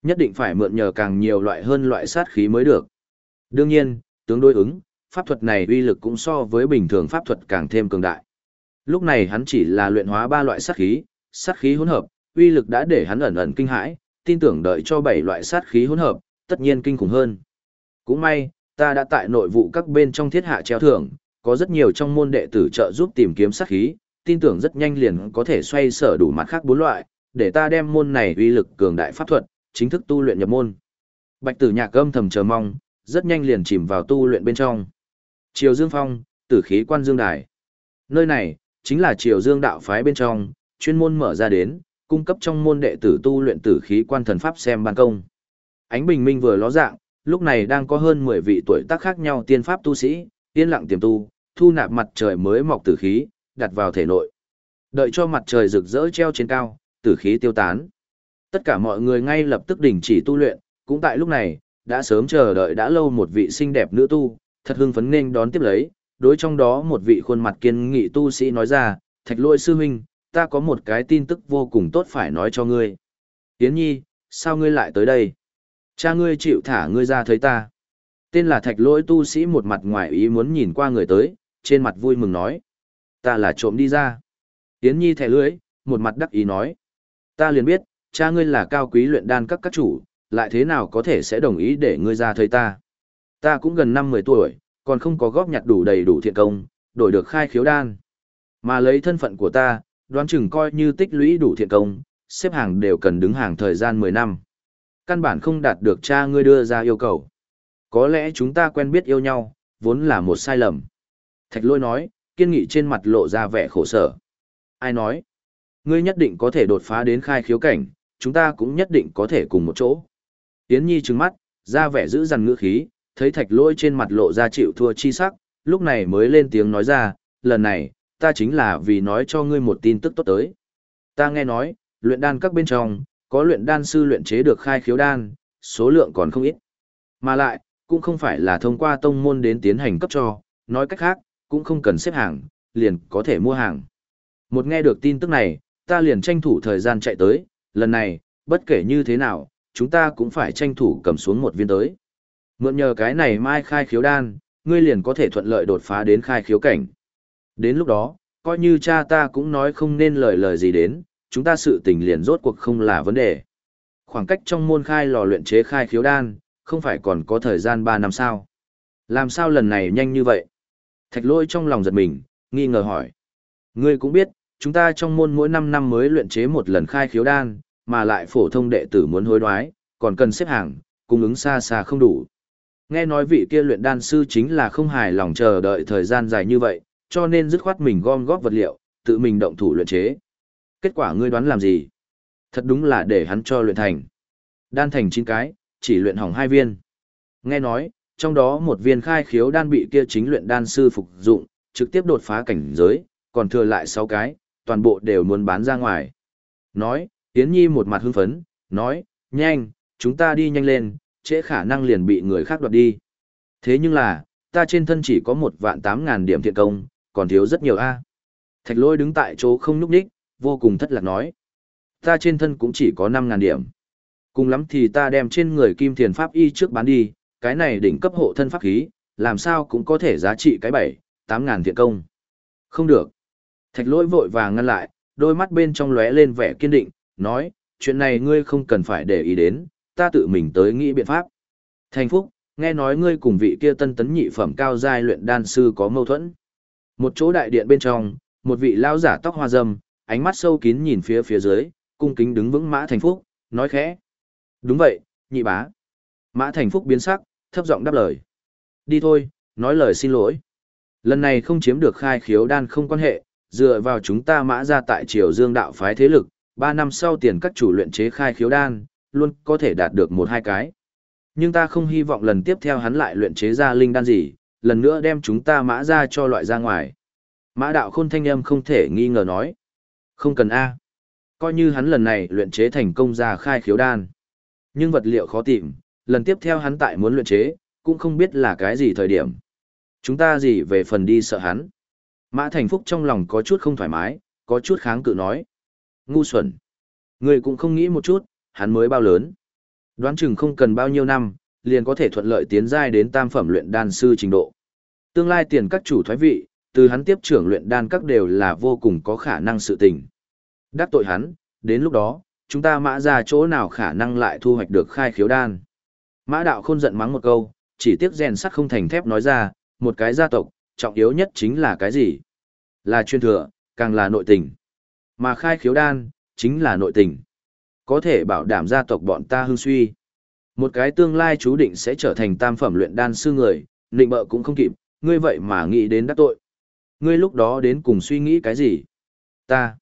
Nhất định phải mượn nhờ càng nhiều loại hơn loại sát khí mới được. Đương nhiên, tướng đối ứng, pháp thuật này uy lực cũng so với bình thường pháp thuật càng thêm cường đại. Lúc này hắn chỉ là luyện hóa ba loại sát khí, sát khí hỗn hợp, uy lực đã để hắn ẩn ẩn kinh hãi, tin tưởng đợi cho bảy loại sát khí hỗn hợp, tất nhiên kinh khủng hơn. Cũng may, ta đã tại nội vụ các bên trong thiết hạ treo thưởng, có rất nhiều trong môn đệ tử trợ giúp tìm kiếm sát khí, tin tưởng rất nhanh liền có thể xoay sở đủ mặt khác bốn loại, để ta đem môn này uy lực cường đại pháp thuật, chính thức tu luyện nhập môn. Bạch tử nhạc âm thầm chờ mong, rất nhanh liền chìm vào tu luyện bên trong. Triều Dương Phong, tử khí quan Dương Đài. Nơi này, chính là Triều Dương đạo phái bên trong, chuyên môn mở ra đến, cung cấp trong môn đệ tử tu luyện tử khí quan thần pháp xem ban công. Ánh bình minh vừa ló dạng, lúc này đang có hơn 10 vị tuổi tác khác nhau tiên pháp tu sĩ, yên lặng tiềm tu, thu nạp mặt trời mới mọc tử khí, đặt vào thể nội. Đợi cho mặt trời rực rỡ treo trên cao, tử khí tiêu tán. Tất cả mọi người ngay lập tức đình chỉ tu luyện, cũng tại lúc này, đã sớm chờ đợi đã lâu một vị xinh đẹp nữ tu, thật hưng phấn nên đón tiếp lấy, đối trong đó một vị khuôn mặt kiên nghị tu sĩ nói ra, thạch lôi sư huynh, ta có một cái tin tức vô cùng tốt phải nói cho ngươi. Tiến nhi, sao ngươi lại tới đây? Cha ngươi chịu thả ngươi ra thấy ta. Tên là thạch lôi tu sĩ một mặt ngoài ý muốn nhìn qua người tới, trên mặt vui mừng nói. Ta là trộm đi ra. Tiến nhi thẻ lưới, một mặt đắc ý nói. Ta liền biết, cha ngươi là cao quý luyện đan các các chủ, lại thế nào có thể sẽ đồng ý để ngươi ra thấy ta. Ta cũng gần năm mười tuổi, còn không có góp nhặt đủ đầy đủ thiện công, đổi được khai khiếu đan. Mà lấy thân phận của ta, đoán chừng coi như tích lũy đủ thiện công, xếp hàng đều cần đứng hàng thời gian 10 năm. Căn bản không đạt được cha ngươi đưa ra yêu cầu. Có lẽ chúng ta quen biết yêu nhau, vốn là một sai lầm. Thạch lôi nói, kiên nghị trên mặt lộ ra vẻ khổ sở. Ai nói? Ngươi nhất định có thể đột phá đến khai khiếu cảnh, chúng ta cũng nhất định có thể cùng một chỗ. Yến Nhi trừng mắt, ra vẻ giữ dằn ngữ khí, thấy thạch lôi trên mặt lộ ra chịu thua chi sắc, lúc này mới lên tiếng nói ra, lần này, ta chính là vì nói cho ngươi một tin tức tốt tới. Ta nghe nói, luyện đan các bên trong, có luyện đan sư luyện chế được khai khiếu đan, số lượng còn không ít. Mà lại, cũng không phải là thông qua tông môn đến tiến hành cấp cho, nói cách khác, cũng không cần xếp hàng, liền có thể mua hàng. Một nghe được tin tức này, ta liền tranh thủ thời gian chạy tới, lần này, bất kể như thế nào, chúng ta cũng phải tranh thủ cầm xuống một viên tới. Mượn nhờ cái này mai khai khiếu đan, ngươi liền có thể thuận lợi đột phá đến khai khiếu cảnh. Đến lúc đó, coi như cha ta cũng nói không nên lời lời gì đến, chúng ta sự tình liền rốt cuộc không là vấn đề. Khoảng cách trong môn khai lò luyện chế khai khiếu đan, không phải còn có thời gian 3 năm sao. Làm sao lần này nhanh như vậy? Thạch lôi trong lòng giật mình, nghi ngờ hỏi. Ngươi cũng biết, chúng ta trong môn mỗi 5 năm mới luyện chế một lần khai khiếu đan, mà lại phổ thông đệ tử muốn hối đoái, còn cần xếp hàng, cung ứng xa xa không đủ. Nghe nói vị kia luyện đan sư chính là không hài lòng chờ đợi thời gian dài như vậy, cho nên dứt khoát mình gom góp vật liệu, tự mình động thủ luyện chế. Kết quả ngươi đoán làm gì? Thật đúng là để hắn cho luyện thành. Đan thành 9 cái, chỉ luyện hỏng hai viên. Nghe nói, trong đó một viên khai khiếu đan bị kia chính luyện đan sư phục dụng, trực tiếp đột phá cảnh giới, còn thừa lại 6 cái, toàn bộ đều muốn bán ra ngoài. Nói, Yến Nhi một mặt hưng phấn, nói, nhanh, chúng ta đi nhanh lên, trễ khả năng liền bị người khác đoạt đi. Thế nhưng là, ta trên thân chỉ có một vạn tám ngàn điểm thiện công, còn thiếu rất nhiều A. Thạch lôi đứng tại chỗ không nhúc đích, vô cùng thất lạc nói. Ta trên thân cũng chỉ có năm ngàn điểm. Cùng lắm thì ta đem trên người kim thiền pháp y trước bán đi, cái này đỉnh cấp hộ thân pháp khí, làm sao cũng có thể giá trị cái bảy, tám ngàn thiện công. Không được. Thạch lỗi vội vàng ngăn lại, đôi mắt bên trong lóe lên vẻ kiên định, nói, chuyện này ngươi không cần phải để ý đến, ta tự mình tới nghĩ biện pháp. Thành Phúc, nghe nói ngươi cùng vị kia tân tấn nhị phẩm cao giai luyện đan sư có mâu thuẫn. Một chỗ đại điện bên trong, một vị lão giả tóc hoa râm, ánh mắt sâu kín nhìn phía phía dưới, cung kính đứng vững Mã Thành Phúc, nói khẽ. Đúng vậy, nhị bá. Mã Thành Phúc biến sắc, thấp giọng đáp lời. Đi thôi, nói lời xin lỗi. Lần này không chiếm được khai khiếu đan không quan hệ, dựa vào chúng ta mã ra tại triều dương đạo phái thế lực, 3 năm sau tiền các chủ luyện chế khai khiếu đan, luôn có thể đạt được một hai cái. Nhưng ta không hy vọng lần tiếp theo hắn lại luyện chế ra linh đan gì, lần nữa đem chúng ta mã ra cho loại ra ngoài. Mã đạo khôn thanh âm không thể nghi ngờ nói. Không cần A. Coi như hắn lần này luyện chế thành công ra khai khiếu đan. Nhưng vật liệu khó tìm, lần tiếp theo hắn tại muốn luyện chế, cũng không biết là cái gì thời điểm. Chúng ta gì về phần đi sợ hắn. Mã Thành Phúc trong lòng có chút không thoải mái, có chút kháng cự nói. Ngu xuẩn. Người cũng không nghĩ một chút, hắn mới bao lớn. Đoán chừng không cần bao nhiêu năm, liền có thể thuận lợi tiến giai đến tam phẩm luyện đan sư trình độ. Tương lai tiền các chủ thoái vị, từ hắn tiếp trưởng luyện đan các đều là vô cùng có khả năng sự tình. Đắc tội hắn, đến lúc đó, chúng ta mã ra chỗ nào khả năng lại thu hoạch được khai khiếu đan. Mã đạo khôn giận mắng một câu, chỉ tiếc rèn sắt không thành thép nói ra, một cái gia tộc, trọng yếu nhất chính là cái gì? Là chuyên thừa, càng là nội tình. Mà khai khiếu đan, chính là nội tình. Có thể bảo đảm gia tộc bọn ta hưng suy. Một cái tương lai chú định sẽ trở thành tam phẩm luyện đan sư người, nịnh bợ cũng không kịp, ngươi vậy mà nghĩ đến đắc tội. Ngươi lúc đó đến cùng suy nghĩ cái gì? Ta.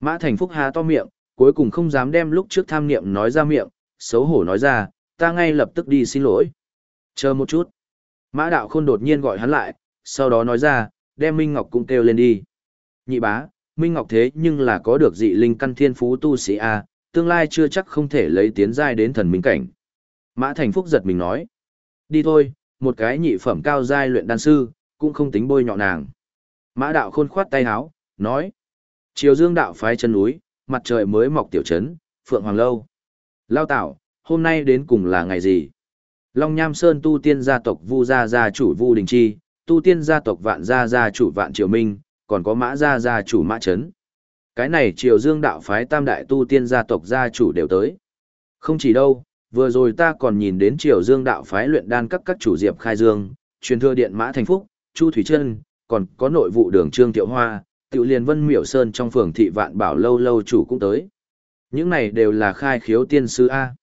Mã Thành Phúc há to miệng, cuối cùng không dám đem lúc trước tham niệm nói ra miệng, xấu hổ nói ra, ta ngay lập tức đi xin lỗi. Chờ một chút. Mã Đạo Khôn đột nhiên gọi hắn lại, sau đó nói ra, đem Minh Ngọc cũng kêu lên đi. Nhị bá, Minh Ngọc thế nhưng là có được dị linh căn thiên phú tu sĩ A, tương lai chưa chắc không thể lấy tiến giai đến thần minh cảnh. Mã Thành Phúc giật mình nói. Đi thôi, một cái nhị phẩm cao giai luyện đan sư, cũng không tính bôi nhọ nàng. Mã đạo khôn khoát tay háo, nói. Chiều dương đạo phái chân núi, mặt trời mới mọc tiểu trấn, Phượng Hoàng Lâu. Lao tạo, hôm nay đến cùng là ngày gì? Long Nham Sơn tu tiên gia tộc Vu Gia Gia chủ Vu Đình Chi, tu tiên gia tộc Vạn Gia Gia chủ Vạn Triều Minh, còn có Mã Gia Gia chủ Mã Trấn. Cái này Triều Dương đạo phái tam đại tu tiên gia tộc gia chủ đều tới. Không chỉ đâu, vừa rồi ta còn nhìn đến Triều Dương đạo phái luyện đan các các chủ Diệp Khai Dương, truyền thừa điện Mã Thành Phúc, Chu Thủy Trân, còn có nội vụ đường Trương Thiệu Hoa, Tiểu Liên Vân Miểu Sơn trong phường thị Vạn Bảo lâu lâu chủ cũng tới. Những này đều là khai khiếu tiên sư A.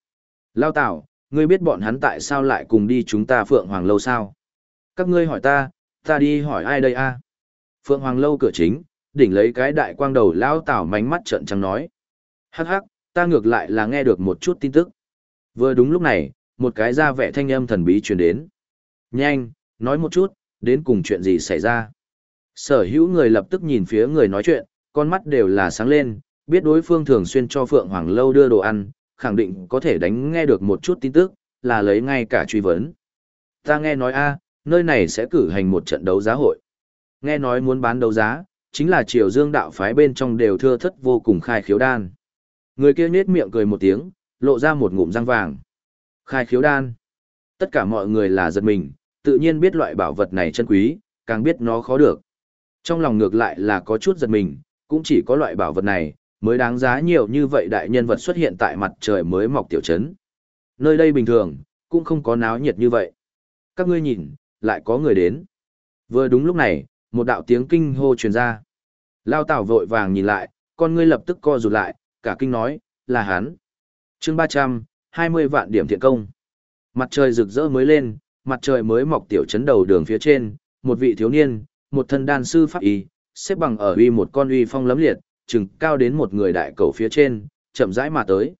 Lao Tảo, ngươi biết bọn hắn tại sao lại cùng đi chúng ta Phượng Hoàng lâu sao? Các ngươi hỏi ta, ta đi hỏi ai đây A? Phượng Hoàng lâu cửa chính, đỉnh lấy cái đại quang đầu Lao Tảo mánh mắt trợn trắng nói. Hắc hắc, ta ngược lại là nghe được một chút tin tức. Vừa đúng lúc này, một cái ra vẻ thanh âm thần bí truyền đến. Nhanh, nói một chút, đến cùng chuyện gì xảy ra. Sở hữu người lập tức nhìn phía người nói chuyện, con mắt đều là sáng lên, biết đối phương thường xuyên cho Phượng Hoàng Lâu đưa đồ ăn, khẳng định có thể đánh nghe được một chút tin tức, là lấy ngay cả truy vấn. Ta nghe nói a, nơi này sẽ cử hành một trận đấu giá hội. Nghe nói muốn bán đấu giá, chính là triều dương đạo phái bên trong đều thưa thất vô cùng khai khiếu đan. Người kia nết miệng cười một tiếng, lộ ra một ngụm răng vàng. Khai khiếu đan. Tất cả mọi người là giật mình, tự nhiên biết loại bảo vật này chân quý, càng biết nó khó được. Trong lòng ngược lại là có chút giật mình, cũng chỉ có loại bảo vật này, mới đáng giá nhiều như vậy đại nhân vật xuất hiện tại mặt trời mới mọc tiểu trấn. Nơi đây bình thường, cũng không có náo nhiệt như vậy. Các ngươi nhìn, lại có người đến. Vừa đúng lúc này, một đạo tiếng kinh hô truyền ra. Lao Tảo vội vàng nhìn lại, con ngươi lập tức co rụt lại, cả kinh nói, là hắn. chương 300, 20 vạn điểm thiện công. Mặt trời rực rỡ mới lên, mặt trời mới mọc tiểu trấn đầu đường phía trên, một vị thiếu niên, một thân đan sư pháp y, xếp bằng ở uy một con uy phong lấm liệt, chừng cao đến một người đại cầu phía trên, chậm rãi mà tới.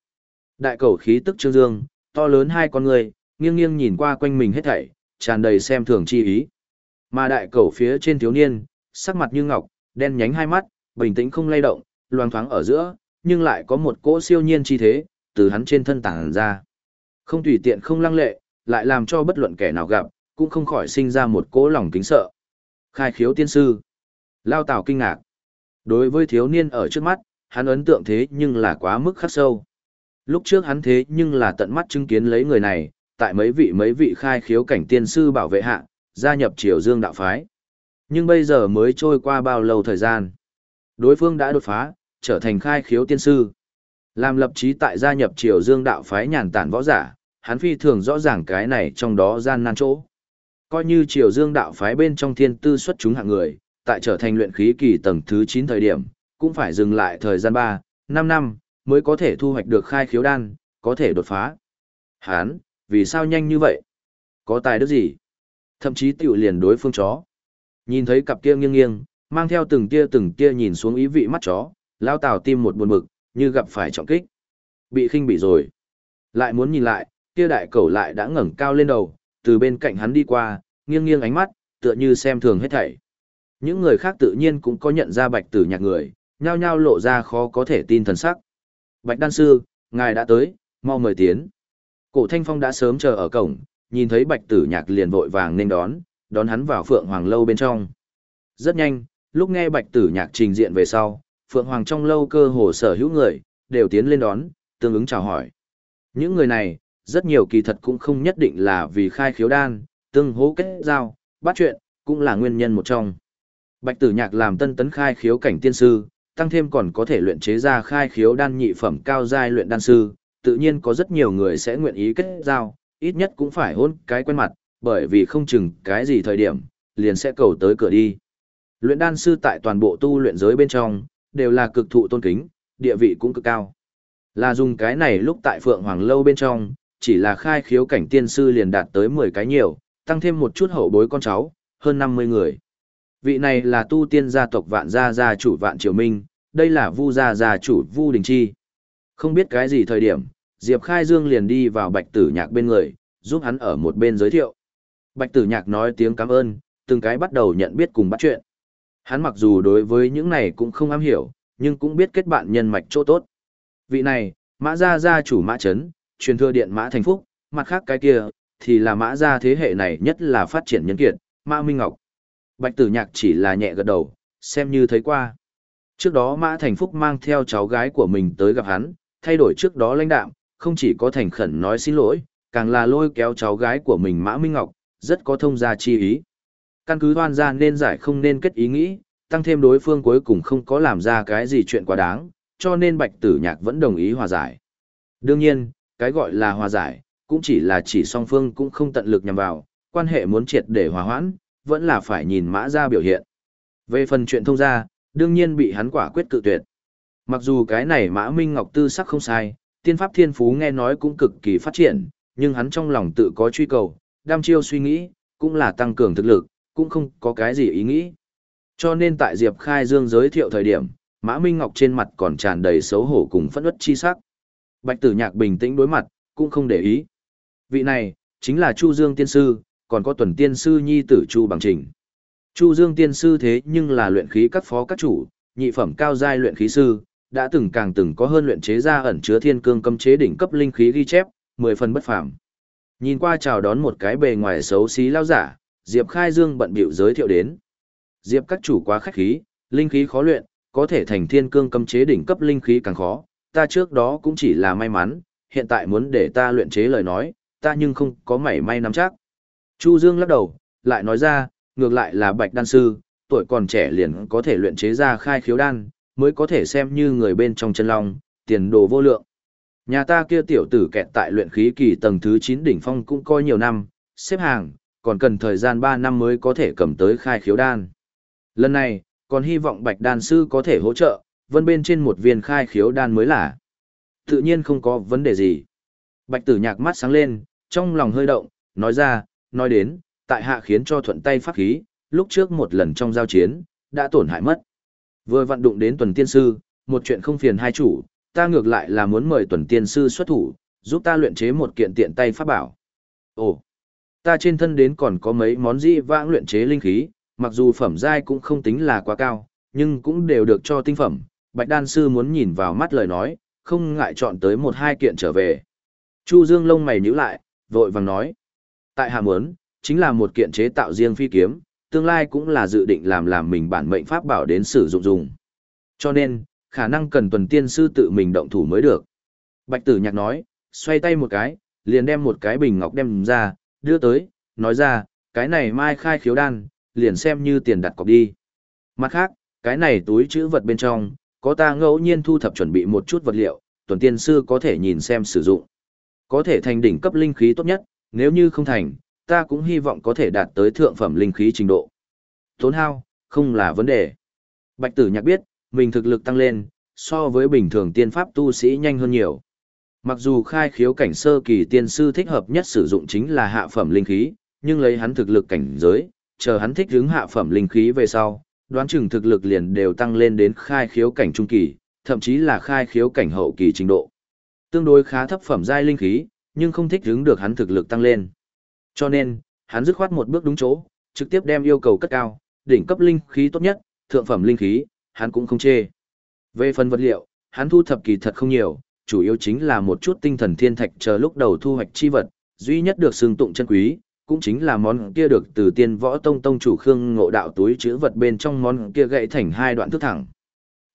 Đại cầu khí tức trương dương, to lớn hai con người, nghiêng nghiêng nhìn qua quanh mình hết thảy, tràn đầy xem thường chi ý. Mà đại cầu phía trên thiếu niên, sắc mặt như ngọc, đen nhánh hai mắt, bình tĩnh không lay động, loang thoáng ở giữa, nhưng lại có một cỗ siêu nhiên chi thế, từ hắn trên thân tảng ra. Không tùy tiện không lăng lệ, lại làm cho bất luận kẻ nào gặp, cũng không khỏi sinh ra một cỗ lòng kính sợ. Khai khiếu tiên sư. Lao Tào kinh ngạc. Đối với thiếu niên ở trước mắt, hắn ấn tượng thế nhưng là quá mức khắc sâu. Lúc trước hắn thế nhưng là tận mắt chứng kiến lấy người này, tại mấy vị mấy vị khai khiếu cảnh tiên sư bảo vệ hạ, gia nhập triều dương đạo phái. Nhưng bây giờ mới trôi qua bao lâu thời gian. Đối phương đã đột phá, trở thành khai khiếu tiên sư. Làm lập trí tại gia nhập triều dương đạo phái nhàn tản võ giả, hắn phi thường rõ ràng cái này trong đó gian nan chỗ. Coi như triều dương đạo phái bên trong thiên tư xuất chúng hạng người, tại trở thành luyện khí kỳ tầng thứ 9 thời điểm, cũng phải dừng lại thời gian 3, 5 năm, mới có thể thu hoạch được khai khiếu đan, có thể đột phá. Hán, vì sao nhanh như vậy? Có tài đức gì? Thậm chí tiểu liền đối phương chó. Nhìn thấy cặp kia nghiêng nghiêng, mang theo từng tia từng tia nhìn xuống ý vị mắt chó, lao tào tim một buồn bực, như gặp phải trọng kích. Bị khinh bị rồi. Lại muốn nhìn lại, kia đại cẩu lại đã ngẩng cao lên đầu, từ bên cạnh hắn đi qua, nghiêng nghiêng ánh mắt, tựa như xem thường hết thảy. Những người khác tự nhiên cũng có nhận ra bạch tử nhạc người, nhao nhao lộ ra khó có thể tin thần sắc. Bạch đan sư, ngài đã tới, mau mời tiến. Cổ thanh phong đã sớm chờ ở cổng, nhìn thấy bạch tử nhạc liền vội vàng nên đón, đón hắn vào phượng hoàng lâu bên trong. Rất nhanh, lúc nghe bạch tử nhạc trình diện về sau, phượng hoàng trong lâu cơ hồ sở hữu người, đều tiến lên đón, tương ứng chào hỏi. Những người này, rất nhiều kỳ thật cũng không nhất định là vì khai khiếu đan, tương hố kết giao, bắt chuyện, cũng là nguyên nhân một trong. Bạch tử nhạc làm tân tấn khai khiếu cảnh tiên sư, tăng thêm còn có thể luyện chế ra khai khiếu đan nhị phẩm cao giai luyện đan sư, tự nhiên có rất nhiều người sẽ nguyện ý kết giao, ít nhất cũng phải hôn cái quen mặt, bởi vì không chừng cái gì thời điểm, liền sẽ cầu tới cửa đi. Luyện đan sư tại toàn bộ tu luyện giới bên trong, đều là cực thụ tôn kính, địa vị cũng cực cao. Là dùng cái này lúc tại Phượng Hoàng Lâu bên trong, chỉ là khai khiếu cảnh tiên sư liền đạt tới 10 cái nhiều, tăng thêm một chút hậu bối con cháu, hơn 50 người. Vị này là tu tiên gia tộc vạn gia gia chủ vạn triều minh, đây là vu gia gia chủ vu đình chi. Không biết cái gì thời điểm, Diệp Khai Dương liền đi vào bạch tử nhạc bên người, giúp hắn ở một bên giới thiệu. Bạch tử nhạc nói tiếng cảm ơn, từng cái bắt đầu nhận biết cùng bắt chuyện. Hắn mặc dù đối với những này cũng không am hiểu, nhưng cũng biết kết bạn nhân mạch chỗ tốt. Vị này, mã gia gia chủ mã Trấn, truyền thừa điện mã thành phúc, mặt khác cái kia, thì là mã gia thế hệ này nhất là phát triển nhân kiệt, mã Minh Ngọc. Bạch tử nhạc chỉ là nhẹ gật đầu, xem như thấy qua. Trước đó mã thành phúc mang theo cháu gái của mình tới gặp hắn, thay đổi trước đó lãnh đạm, không chỉ có thành khẩn nói xin lỗi, càng là lôi kéo cháu gái của mình mã Minh Ngọc, rất có thông gia chi ý. Căn cứ hoan ra nên giải không nên kết ý nghĩ, tăng thêm đối phương cuối cùng không có làm ra cái gì chuyện quá đáng, cho nên bạch tử nhạc vẫn đồng ý hòa giải. Đương nhiên, cái gọi là hòa giải, cũng chỉ là chỉ song phương cũng không tận lực nhằm vào, quan hệ muốn triệt để hòa hoãn, vẫn là phải nhìn mã ra biểu hiện. Về phần chuyện thông gia, đương nhiên bị hắn quả quyết cự tuyệt. Mặc dù cái này mã Minh Ngọc tư sắc không sai, tiên pháp thiên phú nghe nói cũng cực kỳ phát triển, nhưng hắn trong lòng tự có truy cầu, đam chiêu suy nghĩ, cũng là tăng cường thực lực, cũng không có cái gì ý nghĩ. Cho nên tại Diệp Khai Dương giới thiệu thời điểm, Mã Minh Ngọc trên mặt còn tràn đầy xấu hổ cùng phẫn uất chi sắc. Bạch Tử Nhạc bình tĩnh đối mặt, cũng không để ý. Vị này, chính là Chu Dương Tiên Sư, còn có tuần Tiên Sư Nhi tử Chu Bằng Trình. Chu Dương Tiên Sư thế nhưng là luyện khí các phó các chủ, nhị phẩm cao giai luyện khí sư, đã từng càng từng có hơn luyện chế ra ẩn chứa thiên cương cấm chế đỉnh cấp linh khí ghi chép, mười phần bất phàm. Nhìn qua chào đón một cái bề ngoài xấu xí lao giả, Diệp Khai Dương bận bịu giới thiệu đến. Diệp các chủ quá khách khí, linh khí khó luyện, có thể thành thiên cương cấm chế đỉnh cấp linh khí càng khó, ta trước đó cũng chỉ là may mắn, hiện tại muốn để ta luyện chế lời nói, ta nhưng không có mảy may nắm chắc. Chu Dương lắc đầu, lại nói ra, ngược lại là Bạch đan sư, tuổi còn trẻ liền có thể luyện chế ra khai khiếu đan, mới có thể xem như người bên trong chân long, tiền đồ vô lượng. Nhà ta kia tiểu tử kẹt tại luyện khí kỳ tầng thứ 9 đỉnh phong cũng coi nhiều năm, xếp hàng, còn cần thời gian 3 năm mới có thể cầm tới khai khiếu đan. Lần này, còn hy vọng bạch đan sư có thể hỗ trợ, vân bên trên một viên khai khiếu đan mới là. Tự nhiên không có vấn đề gì. Bạch tử nhạc mắt sáng lên, trong lòng hơi động, nói ra, nói đến, tại hạ khiến cho thuận tay pháp khí, lúc trước một lần trong giao chiến, đã tổn hại mất. Vừa vận đụng đến tuần tiên sư, một chuyện không phiền hai chủ, ta ngược lại là muốn mời tuần tiên sư xuất thủ, giúp ta luyện chế một kiện tiện tay pháp bảo. Ồ, ta trên thân đến còn có mấy món dị vãng luyện chế linh khí, mặc dù phẩm giai cũng không tính là quá cao, nhưng cũng đều được cho tinh phẩm. Bạch đan sư muốn nhìn vào mắt lời nói, không ngại chọn tới một hai kiện trở về. Chu Dương lông mày nhíu lại, vội vàng nói. Tại hạ muốn, chính là một kiện chế tạo riêng phi kiếm, tương lai cũng là dự định làm làm mình bản mệnh pháp bảo đến sử dụng dùng. Cho nên, khả năng cần tuần tiên sư tự mình động thủ mới được. Bạch tử nhạc nói, xoay tay một cái, liền đem một cái bình ngọc đem ra, đưa tới, nói ra, cái này mai khai khiếu đan, liền xem như tiền đặt cọc đi. Mặt khác, cái này túi chữ vật bên trong, có ta ngẫu nhiên thu thập chuẩn bị một chút vật liệu, tuần tiên sư có thể nhìn xem sử dụng. Có thể thành đỉnh cấp linh khí tốt nhất, nếu như không thành, ta cũng hy vọng có thể đạt tới thượng phẩm linh khí trình độ. Tốn hao, không là vấn đề. Bạch tử nhạc biết, mình thực lực tăng lên, so với bình thường tiên pháp tu sĩ nhanh hơn nhiều. Mặc dù khai khiếu cảnh sơ kỳ tiên sư thích hợp nhất sử dụng chính là hạ phẩm linh khí, nhưng lấy hắn thực lực cảnh giới, chờ hắn thích hướng hạ phẩm linh khí về sau, đoán chừng thực lực liền đều tăng lên đến khai khiếu cảnh trung kỳ, thậm chí là khai khiếu cảnh hậu kỳ trình độ. Tương đối khá thấp phẩm giai linh khí, nhưng không thích hướng được hắn thực lực tăng lên. Cho nên, hắn dứt khoát một bước đúng chỗ, trực tiếp đem yêu cầu cất cao, đỉnh cấp linh khí tốt nhất, thượng phẩm linh khí, hắn cũng không chê. Về phần vật liệu, hắn thu thập kỳ thật không nhiều, chủ yếu chính là một chút tinh thần thiên thạch chờ lúc đầu thu hoạch chi vật, duy nhất được xưng tụng chân quý, cũng chính là món kia được từ tiên võ tông tông chủ Khương Ngộ Đạo túi chứa vật bên trong món kia gãy thành hai đoạn thước thẳng.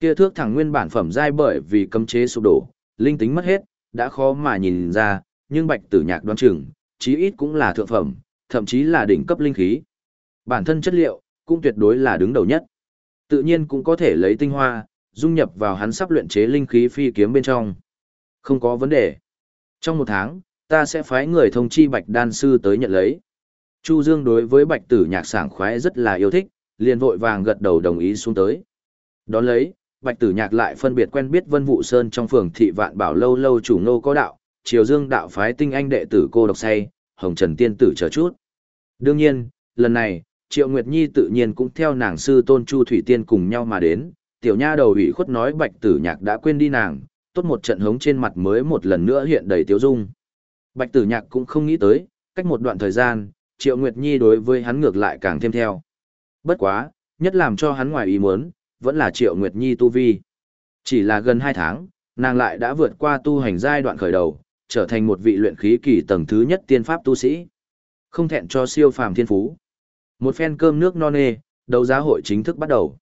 Kia thước thẳng nguyên bản phẩm dai bởi vì cấm chế sụp đổ, linh tính mất hết, đã khó mà nhìn ra, nhưng Bạch Tử Nhạc đoán chừng, chí ít cũng là thượng phẩm, thậm chí là đỉnh cấp linh khí. Bản thân chất liệu cũng tuyệt đối là đứng đầu nhất. Tự nhiên cũng có thể lấy tinh hoa, dung nhập vào hắn sắp luyện chế linh khí phi kiếm bên trong. Không có vấn đề. Trong một tháng, ta sẽ phái người thông chi bạch đan sư tới nhận lấy. Chu Dương đối với bạch tử nhạc sảng khoái rất là yêu thích, liền vội vàng gật đầu đồng ý xuống tới. Đón lấy, bạch tử nhạc lại phân biệt quen biết Vân Vũ Sơn trong phường thị vạn bảo lâu lâu chủ Ngô có đạo, triều dương đạo phái tinh anh đệ tử cô độc say, hồng trần tiên tử chờ chút. Đương nhiên, lần này, triệu nguyệt nhi tự nhiên cũng theo nàng sư tôn chu thủy tiên cùng nhau mà đến, tiểu nha đầu ủy khuất nói bạch tử nhạc đã quên đi nàng, tốt một trận hống trên mặt mới một lần nữa hiện đầy tiếu dung. Bạch tử nhạc cũng không nghĩ tới, cách một đoạn thời gian, Triệu Nguyệt Nhi đối với hắn ngược lại càng thêm theo. Bất quá, nhất làm cho hắn ngoài ý muốn, vẫn là Triệu Nguyệt Nhi tu vi. Chỉ là gần 2 tháng, nàng lại đã vượt qua tu hành giai đoạn khởi đầu, trở thành một vị luyện khí kỳ tầng thứ nhất tiên pháp tu sĩ. Không thẹn cho siêu phàm thiên phú. Một phen cơm nước non nê, đấu giá hội chính thức bắt đầu.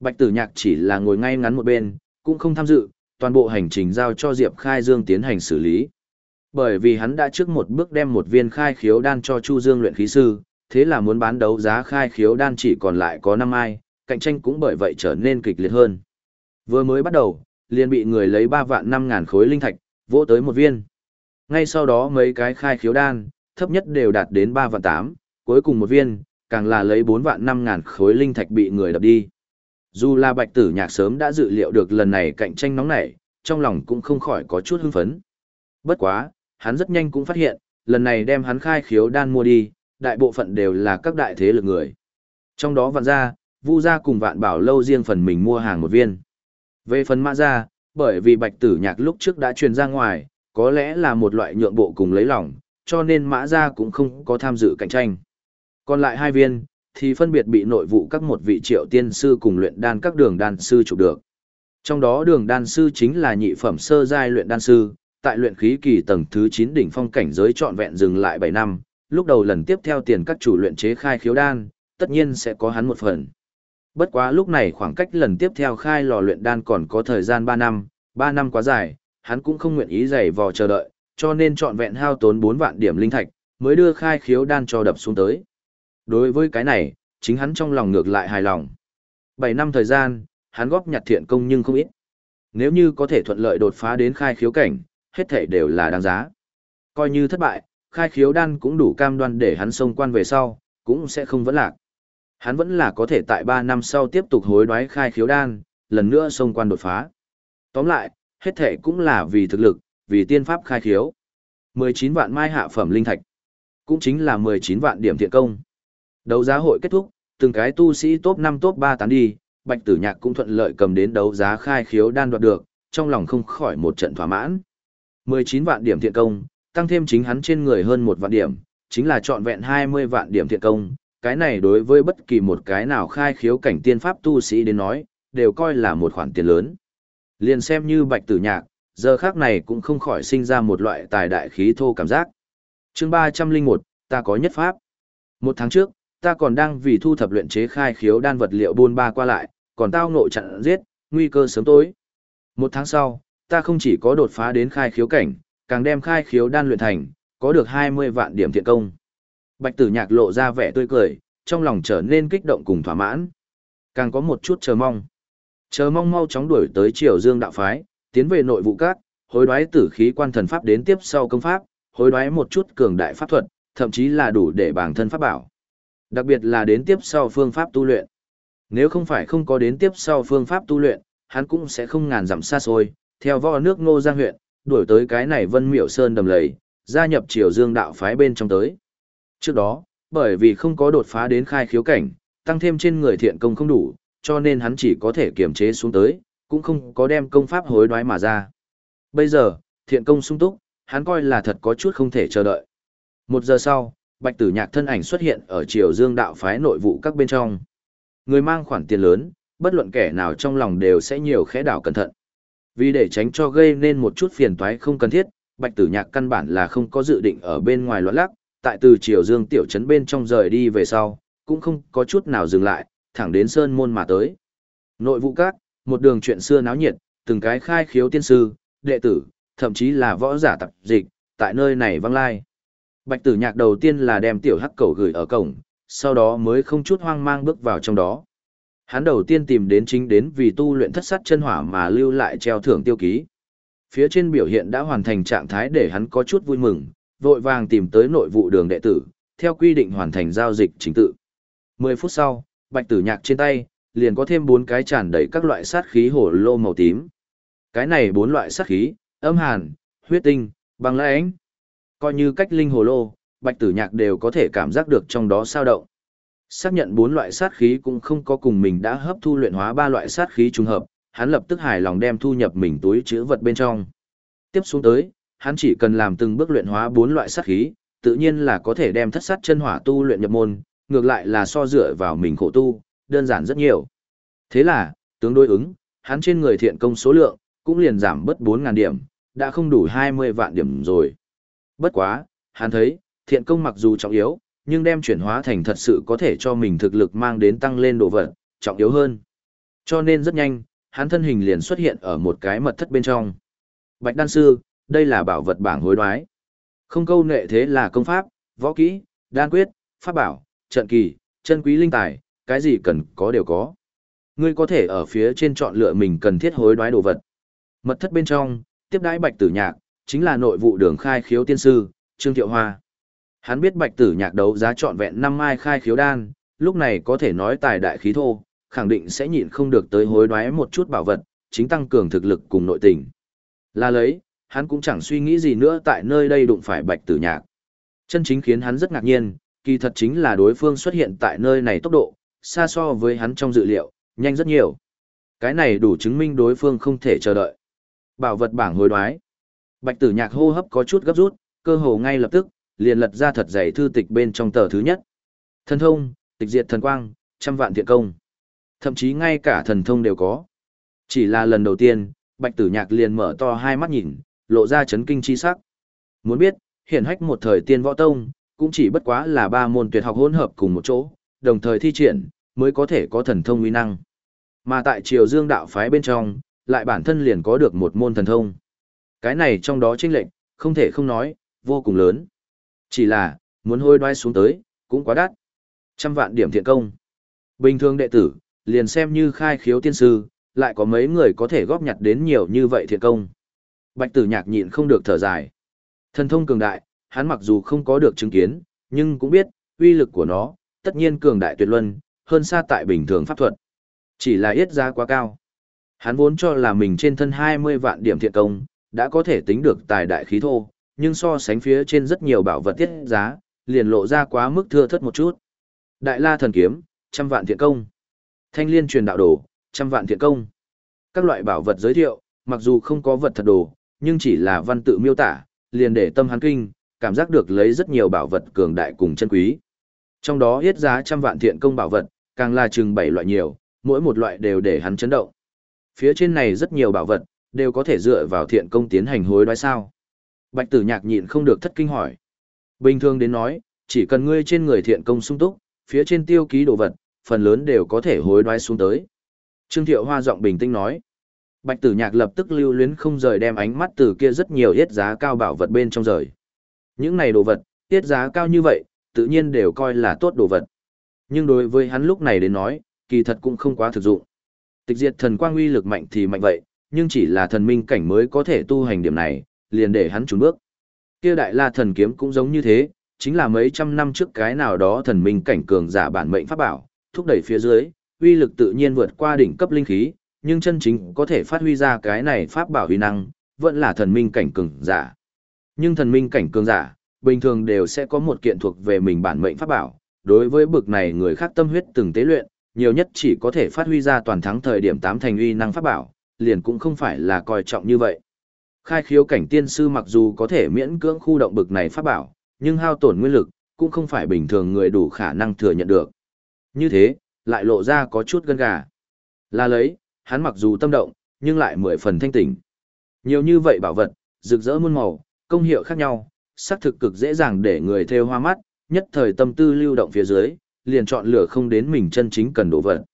Bạch Tử Nhạc chỉ là ngồi ngay ngắn một bên, cũng không tham dự, toàn bộ hành trình giao cho Diệp Khai Dương tiến hành xử lý. Bởi vì hắn đã trước một bước đem một viên khai khiếu đan cho Chu Dương luyện khí sư, thế là muốn bán đấu giá khai khiếu đan chỉ còn lại có năm ai, cạnh tranh cũng bởi vậy trở nên kịch liệt hơn. Vừa mới bắt đầu, liền bị người lấy 3 vạn 5 ngàn khối linh thạch, vỗ tới một viên. Ngay sau đó mấy cái khai khiếu đan, thấp nhất đều đạt đến 3 vạn 8, cuối cùng một viên, càng là lấy 4 vạn 5 ngàn khối linh thạch bị người đập đi. Dù là bạch tử nhạc sớm đã dự liệu được lần này cạnh tranh nóng nảy, trong lòng cũng không khỏi có chút hưng phấn. Bất quá, hắn rất nhanh cũng phát hiện, lần này đem hắn khai khiếu đan mua đi, đại bộ phận đều là các đại thế lực người. Trong đó vạn gia, vu gia cùng vạn bảo lâu riêng phần mình mua hàng một viên. Về phần mã gia, bởi vì bạch tử nhạc lúc trước đã truyền ra ngoài, có lẽ là một loại nhượng bộ cùng lấy lòng, cho nên mã gia cũng không có tham dự cạnh tranh. Còn lại hai viên, thì phân biệt bị nội vụ các một vị triệu tiên sư cùng luyện đan các đường đan sư chụp được. Trong đó đường đan sư chính là nhị phẩm sơ giai luyện đan sư, tại luyện khí kỳ tầng thứ 9 đỉnh phong cảnh giới trọn vẹn dừng lại 7 năm, lúc đầu lần tiếp theo tiền các chủ luyện chế khai khiếu đan, tất nhiên sẽ có hắn một phần. Bất quá lúc này khoảng cách lần tiếp theo khai lò luyện đan còn có thời gian 3 năm, 3 năm quá dài, hắn cũng không nguyện ý dày vò chờ đợi, cho nên trọn vẹn hao tốn 4 vạn điểm linh thạch, mới đưa khai khiếu đan cho đập xuống tới. Đối với cái này, chính hắn trong lòng ngược lại hài lòng. 7 năm thời gian, hắn góp nhặt thiện công nhưng không ít. Nếu như có thể thuận lợi đột phá đến khai khiếu cảnh, hết thảy đều là đáng giá. Coi như thất bại, khai khiếu đan cũng đủ cam đoan để hắn xông quan về sau, cũng sẽ không vẫn lạc. Hắn vẫn là có thể tại 3 năm sau tiếp tục hối đoái khai khiếu đan, lần nữa xông quan đột phá. Tóm lại, hết thệ cũng là vì thực lực, vì tiên pháp khai khiếu. 19 vạn mai hạ phẩm linh thạch, cũng chính là 19 vạn điểm thiện công. Đấu giá hội kết thúc, từng cái tu sĩ top 5 top 3 tán đi, Bạch Tử Nhạc cũng thuận lợi cầm đến đấu giá khai khiếu đan đoạt được, trong lòng không khỏi một trận thỏa mãn. 19 vạn điểm thiện công, tăng thêm chính hắn trên người hơn một vạn điểm, chính là trọn vẹn 20 vạn điểm thiện công. Cái này đối với bất kỳ một cái nào khai khiếu cảnh tiên pháp tu sĩ đến nói, đều coi là một khoản tiền lớn. Liền xem như bạch tử nhạc, giờ khác này cũng không khỏi sinh ra một loại tài đại khí thô cảm giác. chương 301, ta có nhất pháp. Một tháng trước, ta còn đang vì thu thập luyện chế khai khiếu đan vật liệu buôn ba qua lại, còn tao nội chặn giết, nguy cơ sớm tối. Một tháng sau, ta không chỉ có đột phá đến khai khiếu cảnh, càng đem khai khiếu đan luyện thành, có được 20 vạn điểm thiện công. Bạch tử nhạc lộ ra vẻ tươi cười, trong lòng trở nên kích động cùng thỏa mãn. Càng có một chút chờ mong. Chờ mong mau chóng đuổi tới triều dương đạo phái, tiến về nội vụ các, hối đoái tử khí quan thần pháp đến tiếp sau công pháp, hối đoái một chút cường đại pháp thuật, thậm chí là đủ để bản thân pháp bảo. Đặc biệt là đến tiếp sau phương pháp tu luyện. Nếu không phải không có đến tiếp sau phương pháp tu luyện, hắn cũng sẽ không ngàn dặm xa xôi, theo võ nước Ngô Giang huyện, đuổi tới cái này Vân Miểu Sơn đầm lầy, gia nhập Triều Dương đạo phái bên trong tới. Trước đó, bởi vì không có đột phá đến khai khiếu cảnh, tăng thêm trên người thiện công không đủ, cho nên hắn chỉ có thể kiềm chế xuống tới, cũng không có đem công pháp hối đoái mà ra. Bây giờ, thiện công sung túc, hắn coi là thật có chút không thể chờ đợi. Một giờ sau, Bạch Tử Nhạc thân ảnh xuất hiện ở Triều Dương đạo phái nội vụ các bên trong. Người mang khoản tiền lớn, bất luận kẻ nào trong lòng đều sẽ nhiều khẽ đảo cẩn thận. Vì để tránh cho gây nên một chút phiền toái không cần thiết, Bạch Tử Nhạc căn bản là không có dự định ở bên ngoài loạn lắc, tại từ Triều Dương tiểu trấn bên trong rời đi về sau, cũng không có chút nào dừng lại, thẳng đến sơn môn mà tới. Nội vụ các, một đường chuyện xưa náo nhiệt, từng cái khai khiếu tiên sư, đệ tử, thậm chí là võ giả tập dịch, tại nơi này vang lai. Bạch tử nhạc đầu tiên là đem tiểu hắc cầu gửi ở cổng, sau đó mới không chút hoang mang bước vào trong đó. Hắn đầu tiên tìm đến chính đến vì tu luyện thất sát chân hỏa mà lưu lại treo thưởng tiêu ký. Phía trên biểu hiện đã hoàn thành trạng thái để hắn có chút vui mừng, vội vàng tìm tới nội vụ đường đệ tử, theo quy định hoàn thành giao dịch chính tự. 10 phút sau, bạch tử nhạc trên tay, liền có thêm 4 cái tràn đầy các loại sát khí hổ lô màu tím. Cái này 4 loại sát khí, âm hàn, huyết tinh, băng lãnh. Coi như cách linh hồ lô, bạch tử nhạc đều có thể cảm giác được trong đó sao động. Xác nhận bốn loại sát khí cũng không có cùng mình đã hấp thu luyện hóa ba loại sát khí trùng hợp, hắn lập tức hài lòng đem thu nhập mình túi chứa vật bên trong. Tiếp xuống tới, hắn chỉ cần làm từng bước luyện hóa bốn loại sát khí, tự nhiên là có thể đem thất sát chân hỏa tu luyện nhập môn, ngược lại là so dựa vào mình khổ tu, đơn giản rất nhiều. Thế là, tướng đối ứng, hắn trên người thiện công số lượng, cũng liền giảm bớt 4.000 điểm, đã không đủ 20 vạn điểm rồi. Bất quá, hắn thấy, thiện công mặc dù trọng yếu, nhưng đem chuyển hóa thành thật sự có thể cho mình thực lực mang đến tăng lên độ vật, trọng yếu hơn. Cho nên rất nhanh, hắn thân hình liền xuất hiện ở một cái mật thất bên trong. Bạch đan sư, đây là bảo vật bảng hối đoái. Không câu nệ thế là công pháp, võ kỹ, đan quyết, pháp bảo, trận kỳ, chân quý linh tài, cái gì cần có đều có. Ngươi có thể ở phía trên chọn lựa mình cần thiết hối đoái đồ vật. Mật thất bên trong, tiếp đãi bạch tử nhạc, chính là nội vụ đường khai khiếu tiên sư, Trương Thiệu Hoa. Hắn biết bạch tử nhạc đấu giá trọn vẹn năm mai khai khiếu đan, lúc này có thể nói tài đại khí thô, khẳng định sẽ nhịn không được tới hối đoái một chút bảo vật, chính tăng cường thực lực cùng nội tình. Là lấy, hắn cũng chẳng suy nghĩ gì nữa tại nơi đây đụng phải bạch tử nhạc. Chân chính khiến hắn rất ngạc nhiên, kỳ thật chính là đối phương xuất hiện tại nơi này tốc độ, xa so với hắn trong dự liệu, nhanh rất nhiều. Cái này đủ chứng minh đối phương không thể chờ đợi. Bảo vật bảng hối đoái. Bạch tử nhạc hô hấp có chút gấp rút, cơ hồ ngay lập tức, liền lật ra thật dày thư tịch bên trong tờ thứ nhất. Thần thông, tịch diệt thần quang, trăm vạn thiện công. Thậm chí ngay cả thần thông đều có. Chỉ là lần đầu tiên, bạch tử nhạc liền mở to hai mắt nhìn, lộ ra chấn kinh chi sắc. Muốn biết, hiện hách một thời tiên võ tông, cũng chỉ bất quá là ba môn tuyệt học hỗn hợp cùng một chỗ, đồng thời thi triển, mới có thể có thần thông uy năng. Mà tại triều dương đạo phái bên trong, lại bản thân liền có được một môn thần thông. Cái này trong đó chênh lệnh, không thể không nói, vô cùng lớn. Chỉ là, muốn hôi đoái xuống tới, cũng quá đắt. Trăm vạn điểm thiện công. Bình thường đệ tử, liền xem như khai khiếu tiên sư, lại có mấy người có thể góp nhặt đến nhiều như vậy thiện công. Bạch tử nhạc nhịn không được thở dài. Thần thông cường đại, hắn mặc dù không có được chứng kiến, nhưng cũng biết, uy lực của nó, tất nhiên cường đại tuyệt luân, hơn xa tại bình thường pháp thuật. Chỉ là yết giá quá cao. Hắn vốn cho là mình trên thân 20 vạn điểm thiện công, đã có thể tính được tài đại khí thô, nhưng so sánh phía trên rất nhiều bảo vật tiết giá, liền lộ ra quá mức thưa thất một chút. Đại la thần kiếm, trăm vạn thiện công. Thanh liên truyền đạo đồ, trăm vạn thiện công. Các loại bảo vật giới thiệu, mặc dù không có vật thật đồ, nhưng chỉ là văn tự miêu tả, liền để tâm hắn kinh, cảm giác được lấy rất nhiều bảo vật cường đại cùng chân quý. Trong đó hết giá trăm vạn thiện công bảo vật, càng là chừng bảy loại nhiều, mỗi một loại đều để hắn chấn động. Phía trên này rất nhiều bảo vật, đều có thể dựa vào thiện công tiến hành hối đoái sao. Bạch tử nhạc nhịn không được thất kinh hỏi. Bình thường đến nói, chỉ cần ngươi trên người thiện công sung túc, phía trên tiêu ký đồ vật, phần lớn đều có thể hối đoái xuống tới. Trương Thiệu Hoa giọng bình tĩnh nói. Bạch tử nhạc lập tức lưu luyến không rời đem ánh mắt từ kia rất nhiều hết giá cao bảo vật bên trong rời. Những này đồ vật, tiết giá cao như vậy, tự nhiên đều coi là tốt đồ vật. Nhưng đối với hắn lúc này đến nói, kỳ thật cũng không quá thực dụng. Tịch diệt thần quang uy lực mạnh thì mạnh vậy, nhưng chỉ là thần minh cảnh mới có thể tu hành điểm này, liền để hắn trốn bước. Kia đại la thần kiếm cũng giống như thế, chính là mấy trăm năm trước cái nào đó thần minh cảnh cường giả bản mệnh pháp bảo, thúc đẩy phía dưới, uy lực tự nhiên vượt qua đỉnh cấp linh khí, nhưng chân chính có thể phát huy ra cái này pháp bảo uy năng, vẫn là thần minh cảnh cường giả. Nhưng thần minh cảnh cường giả, bình thường đều sẽ có một kiện thuộc về mình bản mệnh pháp bảo, đối với bực này người khác tâm huyết từng tế luyện, nhiều nhất chỉ có thể phát huy ra toàn thắng thời điểm tám thành uy năng pháp bảo, liền cũng không phải là coi trọng như vậy. Khai khiếu cảnh tiên sư mặc dù có thể miễn cưỡng khu động bực này pháp bảo, nhưng hao tổn nguyên lực, cũng không phải bình thường người đủ khả năng thừa nhận được. Như thế, lại lộ ra có chút gân gà. Là lấy, hắn mặc dù tâm động, nhưng lại mười phần thanh tỉnh. Nhiều như vậy bảo vật, rực rỡ muôn màu, công hiệu khác nhau, xác thực cực dễ dàng để người theo hoa mắt, nhất thời tâm tư lưu động phía dưới, liền chọn lựa không đến mình chân chính cần đồ vật.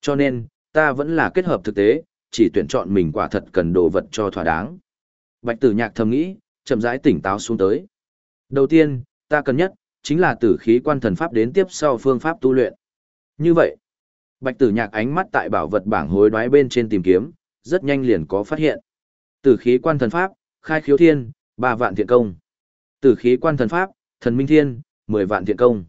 Cho nên, ta vẫn là kết hợp thực tế, chỉ tuyển chọn mình quả thật cần đồ vật cho thỏa đáng. Bạch tử nhạc thầm nghĩ, chậm rãi tỉnh táo xuống tới. Đầu tiên, ta cần nhất, chính là tử khí quan thần pháp đến tiếp sau phương pháp tu luyện. Như vậy, bạch tử nhạc ánh mắt tại bảo vật bảng hối đoái bên trên tìm kiếm, rất nhanh liền có phát hiện. Tử khí quan thần pháp, khai khiếu thiên, ba vạn thiện công. Tử khí quan thần pháp, thần minh thiên, 10 vạn thiện công.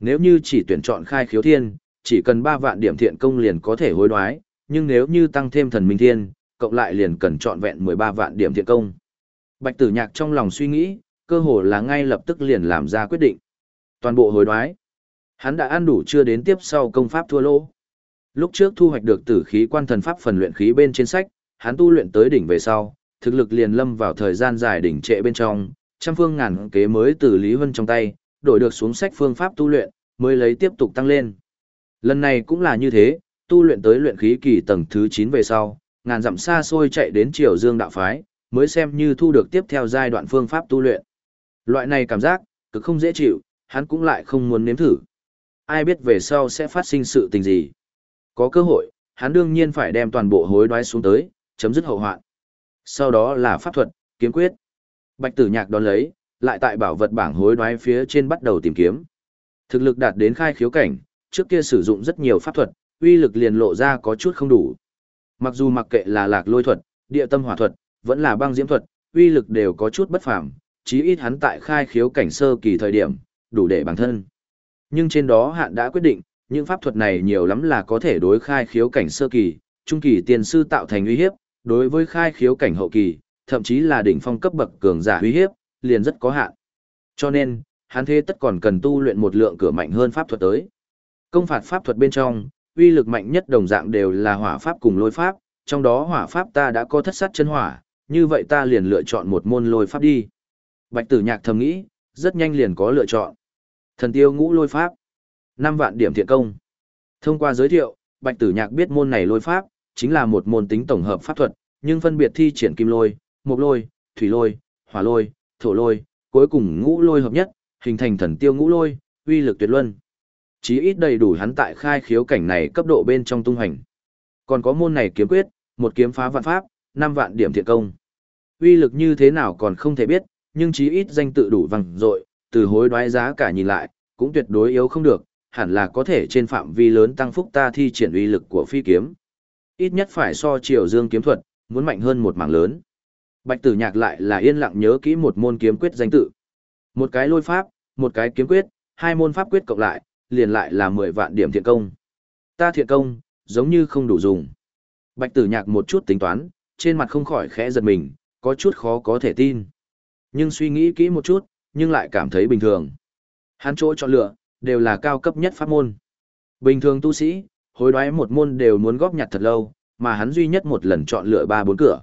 Nếu như chỉ tuyển chọn khai khiếu thiên, chỉ cần ba vạn điểm thiện công liền có thể hối đoái, nhưng nếu như tăng thêm thần minh thiên, cộng lại liền cần chọn vẹn 13 vạn điểm thiện công. Bạch tử nhạc trong lòng suy nghĩ, cơ hồ là ngay lập tức liền làm ra quyết định. Toàn bộ hối đoái. Hắn đã ăn đủ chưa đến tiếp sau công pháp thua lỗ. Lúc trước thu hoạch được tử khí quan thần pháp phần luyện khí bên trên sách, hắn tu luyện tới đỉnh về sau, thực lực liền lâm vào thời gian dài đỉnh trệ bên trong, trăm phương ngàn kế mới từ Lý Vân trong tay, đổi được xuống sách phương pháp tu luyện, mới lấy tiếp tục tăng lên. Lần này cũng là như thế, tu luyện tới luyện khí kỳ tầng thứ 9 về sau, ngàn dặm xa xôi chạy đến Triều Dương đạo phái, mới xem như thu được tiếp theo giai đoạn phương pháp tu luyện. Loại này cảm giác, cực không dễ chịu, hắn cũng lại không muốn nếm thử. Ai biết về sau sẽ phát sinh sự tình gì. Có cơ hội, hắn đương nhiên phải đem toàn bộ hối đoái xuống tới, chấm dứt hậu hoạn. Sau đó là pháp thuật, kiếm quyết. Bạch tử nhạc đón lấy, lại tại bảo vật bảng hối đoái phía trên bắt đầu tìm kiếm. Thực lực đạt đến khai khiếu cảnh, trước kia sử dụng rất nhiều pháp thuật, uy lực liền lộ ra có chút không đủ. Mặc dù mặc kệ là lạc lôi thuật, địa tâm hỏa thuật, vẫn là băng diễm thuật, uy lực đều có chút bất phàm, chí ít hắn tại khai khiếu cảnh sơ kỳ thời điểm, đủ để bản thân. Nhưng trên đó hạn đã quyết định, những pháp thuật này nhiều lắm là có thể đối khai khiếu cảnh sơ kỳ, trung kỳ tiền sư tạo thành uy hiếp, đối với khai khiếu cảnh hậu kỳ, thậm chí là đỉnh phong cấp bậc cường giả uy hiếp, liền rất có hạn. Cho nên, hắn thế tất còn cần tu luyện một lượng cửa mạnh hơn pháp thuật tới. Công phạt pháp thuật bên trong, uy lực mạnh nhất đồng dạng đều là hỏa pháp cùng lôi pháp, trong đó hỏa pháp ta đã có thất sát chân hỏa, như vậy ta liền lựa chọn một môn lôi pháp đi. Bạch tử nhạc thầm nghĩ, rất nhanh liền có lựa chọn. Thần tiêu ngũ lôi pháp. 5 vạn điểm thiện công. Thông qua giới thiệu, Bạch tử nhạc biết môn này lôi pháp, chính là một môn tính tổng hợp pháp thuật, nhưng phân biệt thi triển kim lôi, mộc lôi, thủy lôi, hỏa lôi, thổ lôi, cuối cùng ngũ lôi hợp nhất, hình thành thần tiêu ngũ lôi, uy lực tuyệt luân. Chí ít đầy đủ hắn tại khai khiếu cảnh này cấp độ bên trong tung hành. Còn có môn này kiếm quyết, một kiếm phá vạn pháp, 5 vạn điểm thiện công. Uy lực như thế nào còn không thể biết, nhưng chí ít danh tự đủ vằng dội, từ hối đoái giá cả nhìn lại, cũng tuyệt đối yếu không được, hẳn là có thể trên phạm vi lớn tăng phúc ta thi triển uy lực của phi kiếm. Ít nhất phải so triều dương kiếm thuật, muốn mạnh hơn một mảng lớn. Bạch tử nhạc lại là yên lặng nhớ kỹ một môn kiếm quyết danh tự. Một cái lôi pháp, một cái kiếm quyết, hai môn pháp quyết cộng lại, liền lại là 10 vạn điểm thiện công. Ta thiện công, giống như không đủ dùng. Bạch tử nhạc một chút tính toán, trên mặt không khỏi khẽ giật mình, có chút khó có thể tin. Nhưng suy nghĩ kỹ một chút, nhưng lại cảm thấy bình thường. Hắn chỗ chọn lựa, đều là cao cấp nhất pháp môn. Bình thường tu sĩ, hối đoái một môn đều muốn góp nhặt thật lâu, mà hắn duy nhất một lần chọn lựa ba bốn cửa.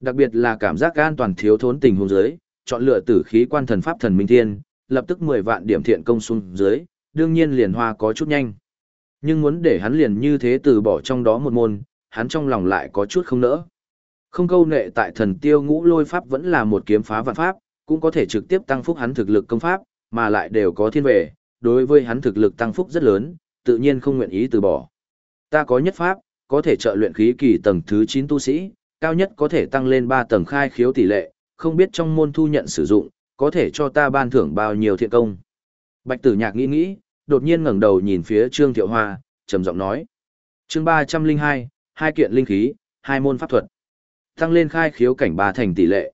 Đặc biệt là cảm giác an toàn thiếu thốn tình huống dưới, chọn lựa tử khí quan thần pháp thần minh thiên, lập tức 10 vạn điểm thiện công xuống dưới, đương nhiên liền hoa có chút nhanh. Nhưng muốn để hắn liền như thế từ bỏ trong đó một môn, hắn trong lòng lại có chút không nỡ. Không câu nệ tại thần tiêu ngũ lôi pháp vẫn là một kiếm phá vạn pháp, cũng có thể trực tiếp tăng phúc hắn thực lực công pháp, mà lại đều có thiên về, đối với hắn thực lực tăng phúc rất lớn, tự nhiên không nguyện ý từ bỏ. Ta có nhất pháp, có thể trợ luyện khí kỳ tầng thứ 9 tu sĩ, cao nhất có thể tăng lên 3 tầng khai khiếu tỷ lệ, không biết trong môn thu nhận sử dụng, có thể cho ta ban thưởng bao nhiêu thiện công. Bạch tử nhạc nghĩ nghĩ, đột nhiên ngẩng đầu nhìn phía Trương Thiệu Hoa, trầm giọng nói. chương 302, hai kiện linh khí, hai môn pháp thuật. Tăng lên khai khiếu cảnh ba thành tỷ lệ.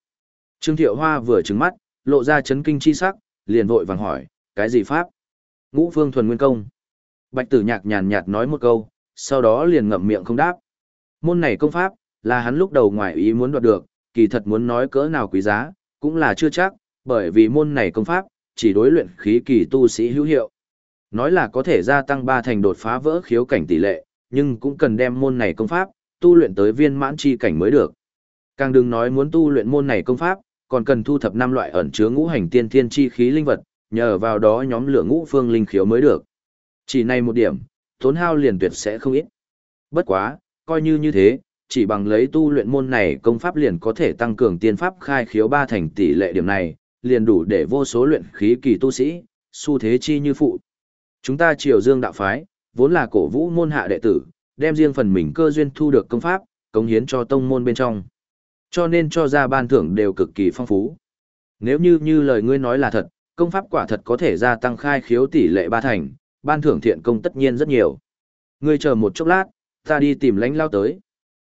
Trương Thiệu Hoa vừa trứng mắt, lộ ra chấn kinh chi sắc, liền vội vàng hỏi, cái gì pháp? Ngũ phương thuần nguyên công. Bạch tử nhạc nhàn nhạt nói một câu, sau đó liền ngậm miệng không đáp. Môn này công pháp, là hắn lúc đầu ngoài ý muốn đoạt được, kỳ thật muốn nói cỡ nào quý giá, cũng là chưa chắc, bởi vì môn này công pháp, chỉ đối luyện khí kỳ tu sĩ hữu hiệu. Nói là có thể gia tăng ba thành đột phá vỡ khiếu cảnh tỷ lệ, nhưng cũng cần đem môn này công pháp, tu luyện tới viên mãn chi cảnh mới được. Càng đừng nói muốn tu luyện môn này công pháp, còn cần thu thập năm loại ẩn chứa ngũ hành tiên thiên chi khí linh vật, nhờ vào đó nhóm lửa ngũ phương linh khiếu mới được. Chỉ này một điểm, tốn hao liền tuyệt sẽ không ít. Bất quá, coi như như thế, chỉ bằng lấy tu luyện môn này công pháp liền có thể tăng cường tiên pháp khai khiếu ba thành tỷ lệ điểm này, liền đủ để vô số luyện khí kỳ tu sĩ, xu thế chi như phụ. Chúng ta triều dương đạo phái, vốn là cổ vũ môn hạ đệ tử, đem riêng phần mình cơ duyên thu được công pháp, cống hiến cho tông môn bên trong. Cho nên cho ra ban thưởng đều cực kỳ phong phú. Nếu như như lời ngươi nói là thật, công pháp quả thật có thể gia tăng khai khiếu tỷ lệ ba thành, ban thưởng thiện công tất nhiên rất nhiều. Ngươi chờ một chốc lát, ta đi tìm lãnh lao tới.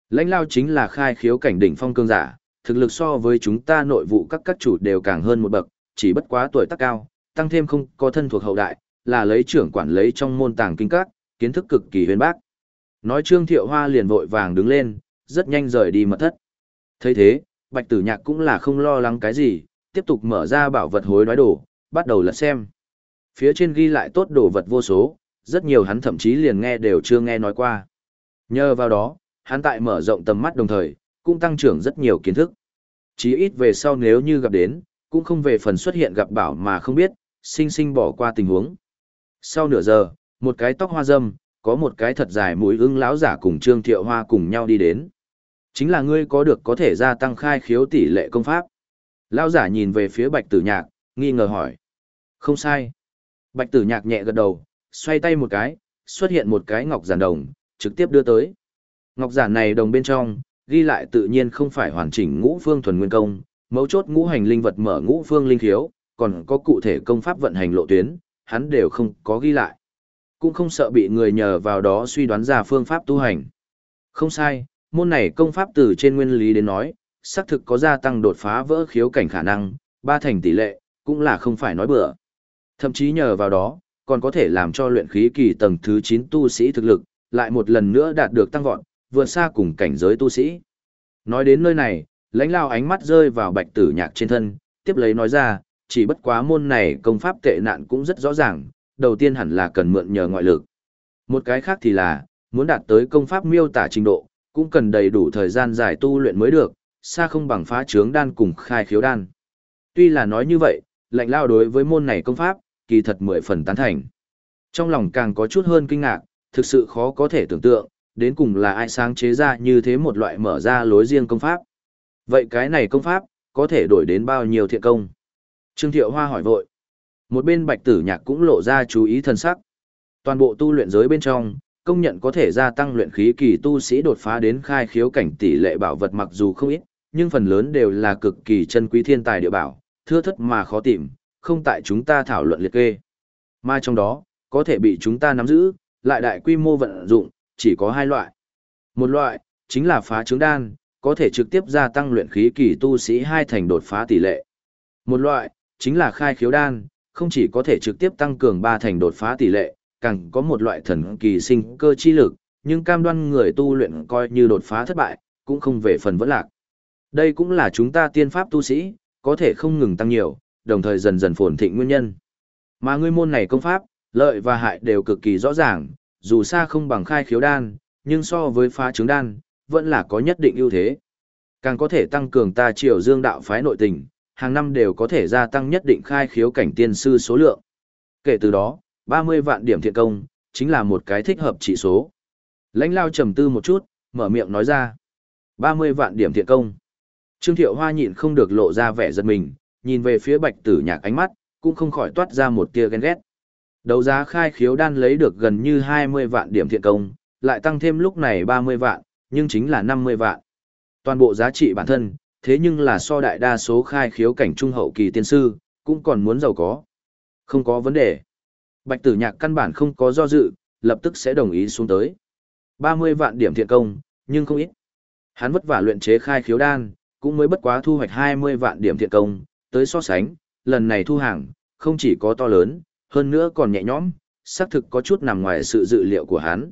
Lãnh lao chính là khai khiếu cảnh đỉnh phong cương giả, thực lực so với chúng ta nội vụ các các chủ đều càng hơn một bậc, chỉ bất quá tuổi tác cao, tăng thêm không có thân thuộc hậu đại, là lấy trưởng quản lấy trong môn tàng kinh các, kiến thức cực kỳ huyền bác. Nói Trương Thiệu Hoa liền vội vàng đứng lên, rất nhanh rời đi mật thất. thấy thế, Bạch Tử Nhạc cũng là không lo lắng cái gì, tiếp tục mở ra bảo vật hối đoái đồ, bắt đầu lật xem. Phía trên ghi lại tốt đồ vật vô số, rất nhiều hắn thậm chí liền nghe đều chưa nghe nói qua. Nhờ vào đó, hắn tại mở rộng tầm mắt đồng thời, cũng tăng trưởng rất nhiều kiến thức. Chí ít về sau nếu như gặp đến, cũng không về phần xuất hiện gặp bảo mà không biết, sinh sinh bỏ qua tình huống. Sau nửa giờ, một cái tóc hoa dâm, có một cái thật dài mũi ưng lão giả cùng Trương Thiệu Hoa cùng nhau đi đến. Chính là ngươi có được có thể gia tăng khai khiếu tỷ lệ công pháp. Lão giả nhìn về phía Bạch Tử Nhạc, nghi ngờ hỏi. Không sai. Bạch Tử Nhạc nhẹ gật đầu, xoay tay một cái, xuất hiện một cái ngọc giản đồng, trực tiếp đưa tới. Ngọc giản này đồng bên trong, ghi lại tự nhiên không phải hoàn chỉnh ngũ phương thuần nguyên công, mấu chốt ngũ hành linh vật mở ngũ phương linh khiếu, còn có cụ thể công pháp vận hành lộ tuyến, hắn đều không có ghi lại. Cũng không sợ bị người nhờ vào đó suy đoán ra phương pháp tu hành. Không sai, môn này công pháp từ trên nguyên lý đến nói, xác thực có gia tăng đột phá vỡ khiếu cảnh khả năng, ba thành tỷ lệ, cũng là không phải nói bừa. Thậm chí nhờ vào đó, còn có thể làm cho luyện khí kỳ tầng thứ 9 tu sĩ thực lực, lại một lần nữa đạt được tăng vọt, vượt xa cùng cảnh giới tu sĩ. Nói đến nơi này, lãnh lao ánh mắt rơi vào bạch tử nhạc trên thân, tiếp lấy nói ra, chỉ bất quá môn này công pháp tệ nạn cũng rất rõ ràng, đầu tiên hẳn là cần mượn nhờ ngoại lực. Một cái khác thì là, muốn đạt tới công pháp miêu tả trình độ, cũng cần đầy đủ thời gian dài tu luyện mới được, xa không bằng phá trướng đan cùng khai khiếu đan. Tuy là nói như vậy, lạnh lao đối với môn này công pháp, kỳ thật mười phần tán thành. Trong lòng càng có chút hơn kinh ngạc, thực sự khó có thể tưởng tượng, đến cùng là ai sáng chế ra như thế một loại mở ra lối riêng công pháp. Vậy cái này công pháp, có thể đổi đến bao nhiêu thiện công? Trương Thiệu Hoa hỏi vội. Một bên bạch tử nhạc cũng lộ ra chú ý thân sắc. Toàn bộ tu luyện giới bên trong, công nhận có thể gia tăng luyện khí kỳ tu sĩ đột phá đến khai khiếu cảnh tỷ lệ bảo vật mặc dù không ít, nhưng phần lớn đều là cực kỳ chân quý thiên tài địa bảo, thưa thất mà khó tìm, không tại chúng ta thảo luận liệt kê. Mà trong đó, có thể bị chúng ta nắm giữ, lại đại quy mô vận dụng, chỉ có hai loại. Một loại, chính là phá trứng đan, có thể trực tiếp gia tăng luyện khí kỳ tu sĩ hai thành đột phá tỷ lệ. Một loại, chính là khai khiếu đan, không chỉ có thể trực tiếp tăng cường ba thành đột phá tỷ lệ, càng có một loại thần kỳ sinh cơ chi lực, nhưng cam đoan người tu luyện coi như đột phá thất bại, cũng không về phần vẫn lạc. Đây cũng là chúng ta tiên pháp tu sĩ, có thể không ngừng tăng nhiều, đồng thời dần dần phồn thịnh nguyên nhân. Mà ngươi môn này công pháp, lợi và hại đều cực kỳ rõ ràng, dù xa không bằng khai khiếu đan, nhưng so với phá trứng đan, vẫn là có nhất định ưu thế. Càng có thể tăng cường ta triều dương đạo phái nội tình, hàng năm đều có thể gia tăng nhất định khai khiếu cảnh tiên sư số lượng. Kể từ đó, 30 vạn điểm thiện công, chính là một cái thích hợp chỉ số. Lãnh lao trầm tư một chút, mở miệng nói ra. 30 vạn điểm thiện công. Trương Thiệu Hoa nhịn không được lộ ra vẻ giật mình, nhìn về phía bạch tử nhạc ánh mắt, cũng không khỏi toát ra một tia ghen ghét. Đấu giá khai khiếu đan lấy được gần như 20 vạn điểm thiện công, lại tăng thêm lúc này 30 vạn, nhưng chính là 50 vạn. Toàn bộ giá trị bản thân, thế nhưng là so đại đa số khai khiếu cảnh trung hậu kỳ tiên sư, cũng còn muốn giàu có. Không có vấn đề. Bạch tử nhạc căn bản không có do dự, lập tức sẽ đồng ý xuống tới. 30 vạn điểm thiện công, nhưng không ít. Hắn vất vả luyện chế khai khiếu đan, cũng mới bất quá thu hoạch 20 vạn điểm thiện công, tới so sánh, lần này thu hàng, không chỉ có to lớn, hơn nữa còn nhẹ nhõm, xác thực có chút nằm ngoài sự dự liệu của hắn.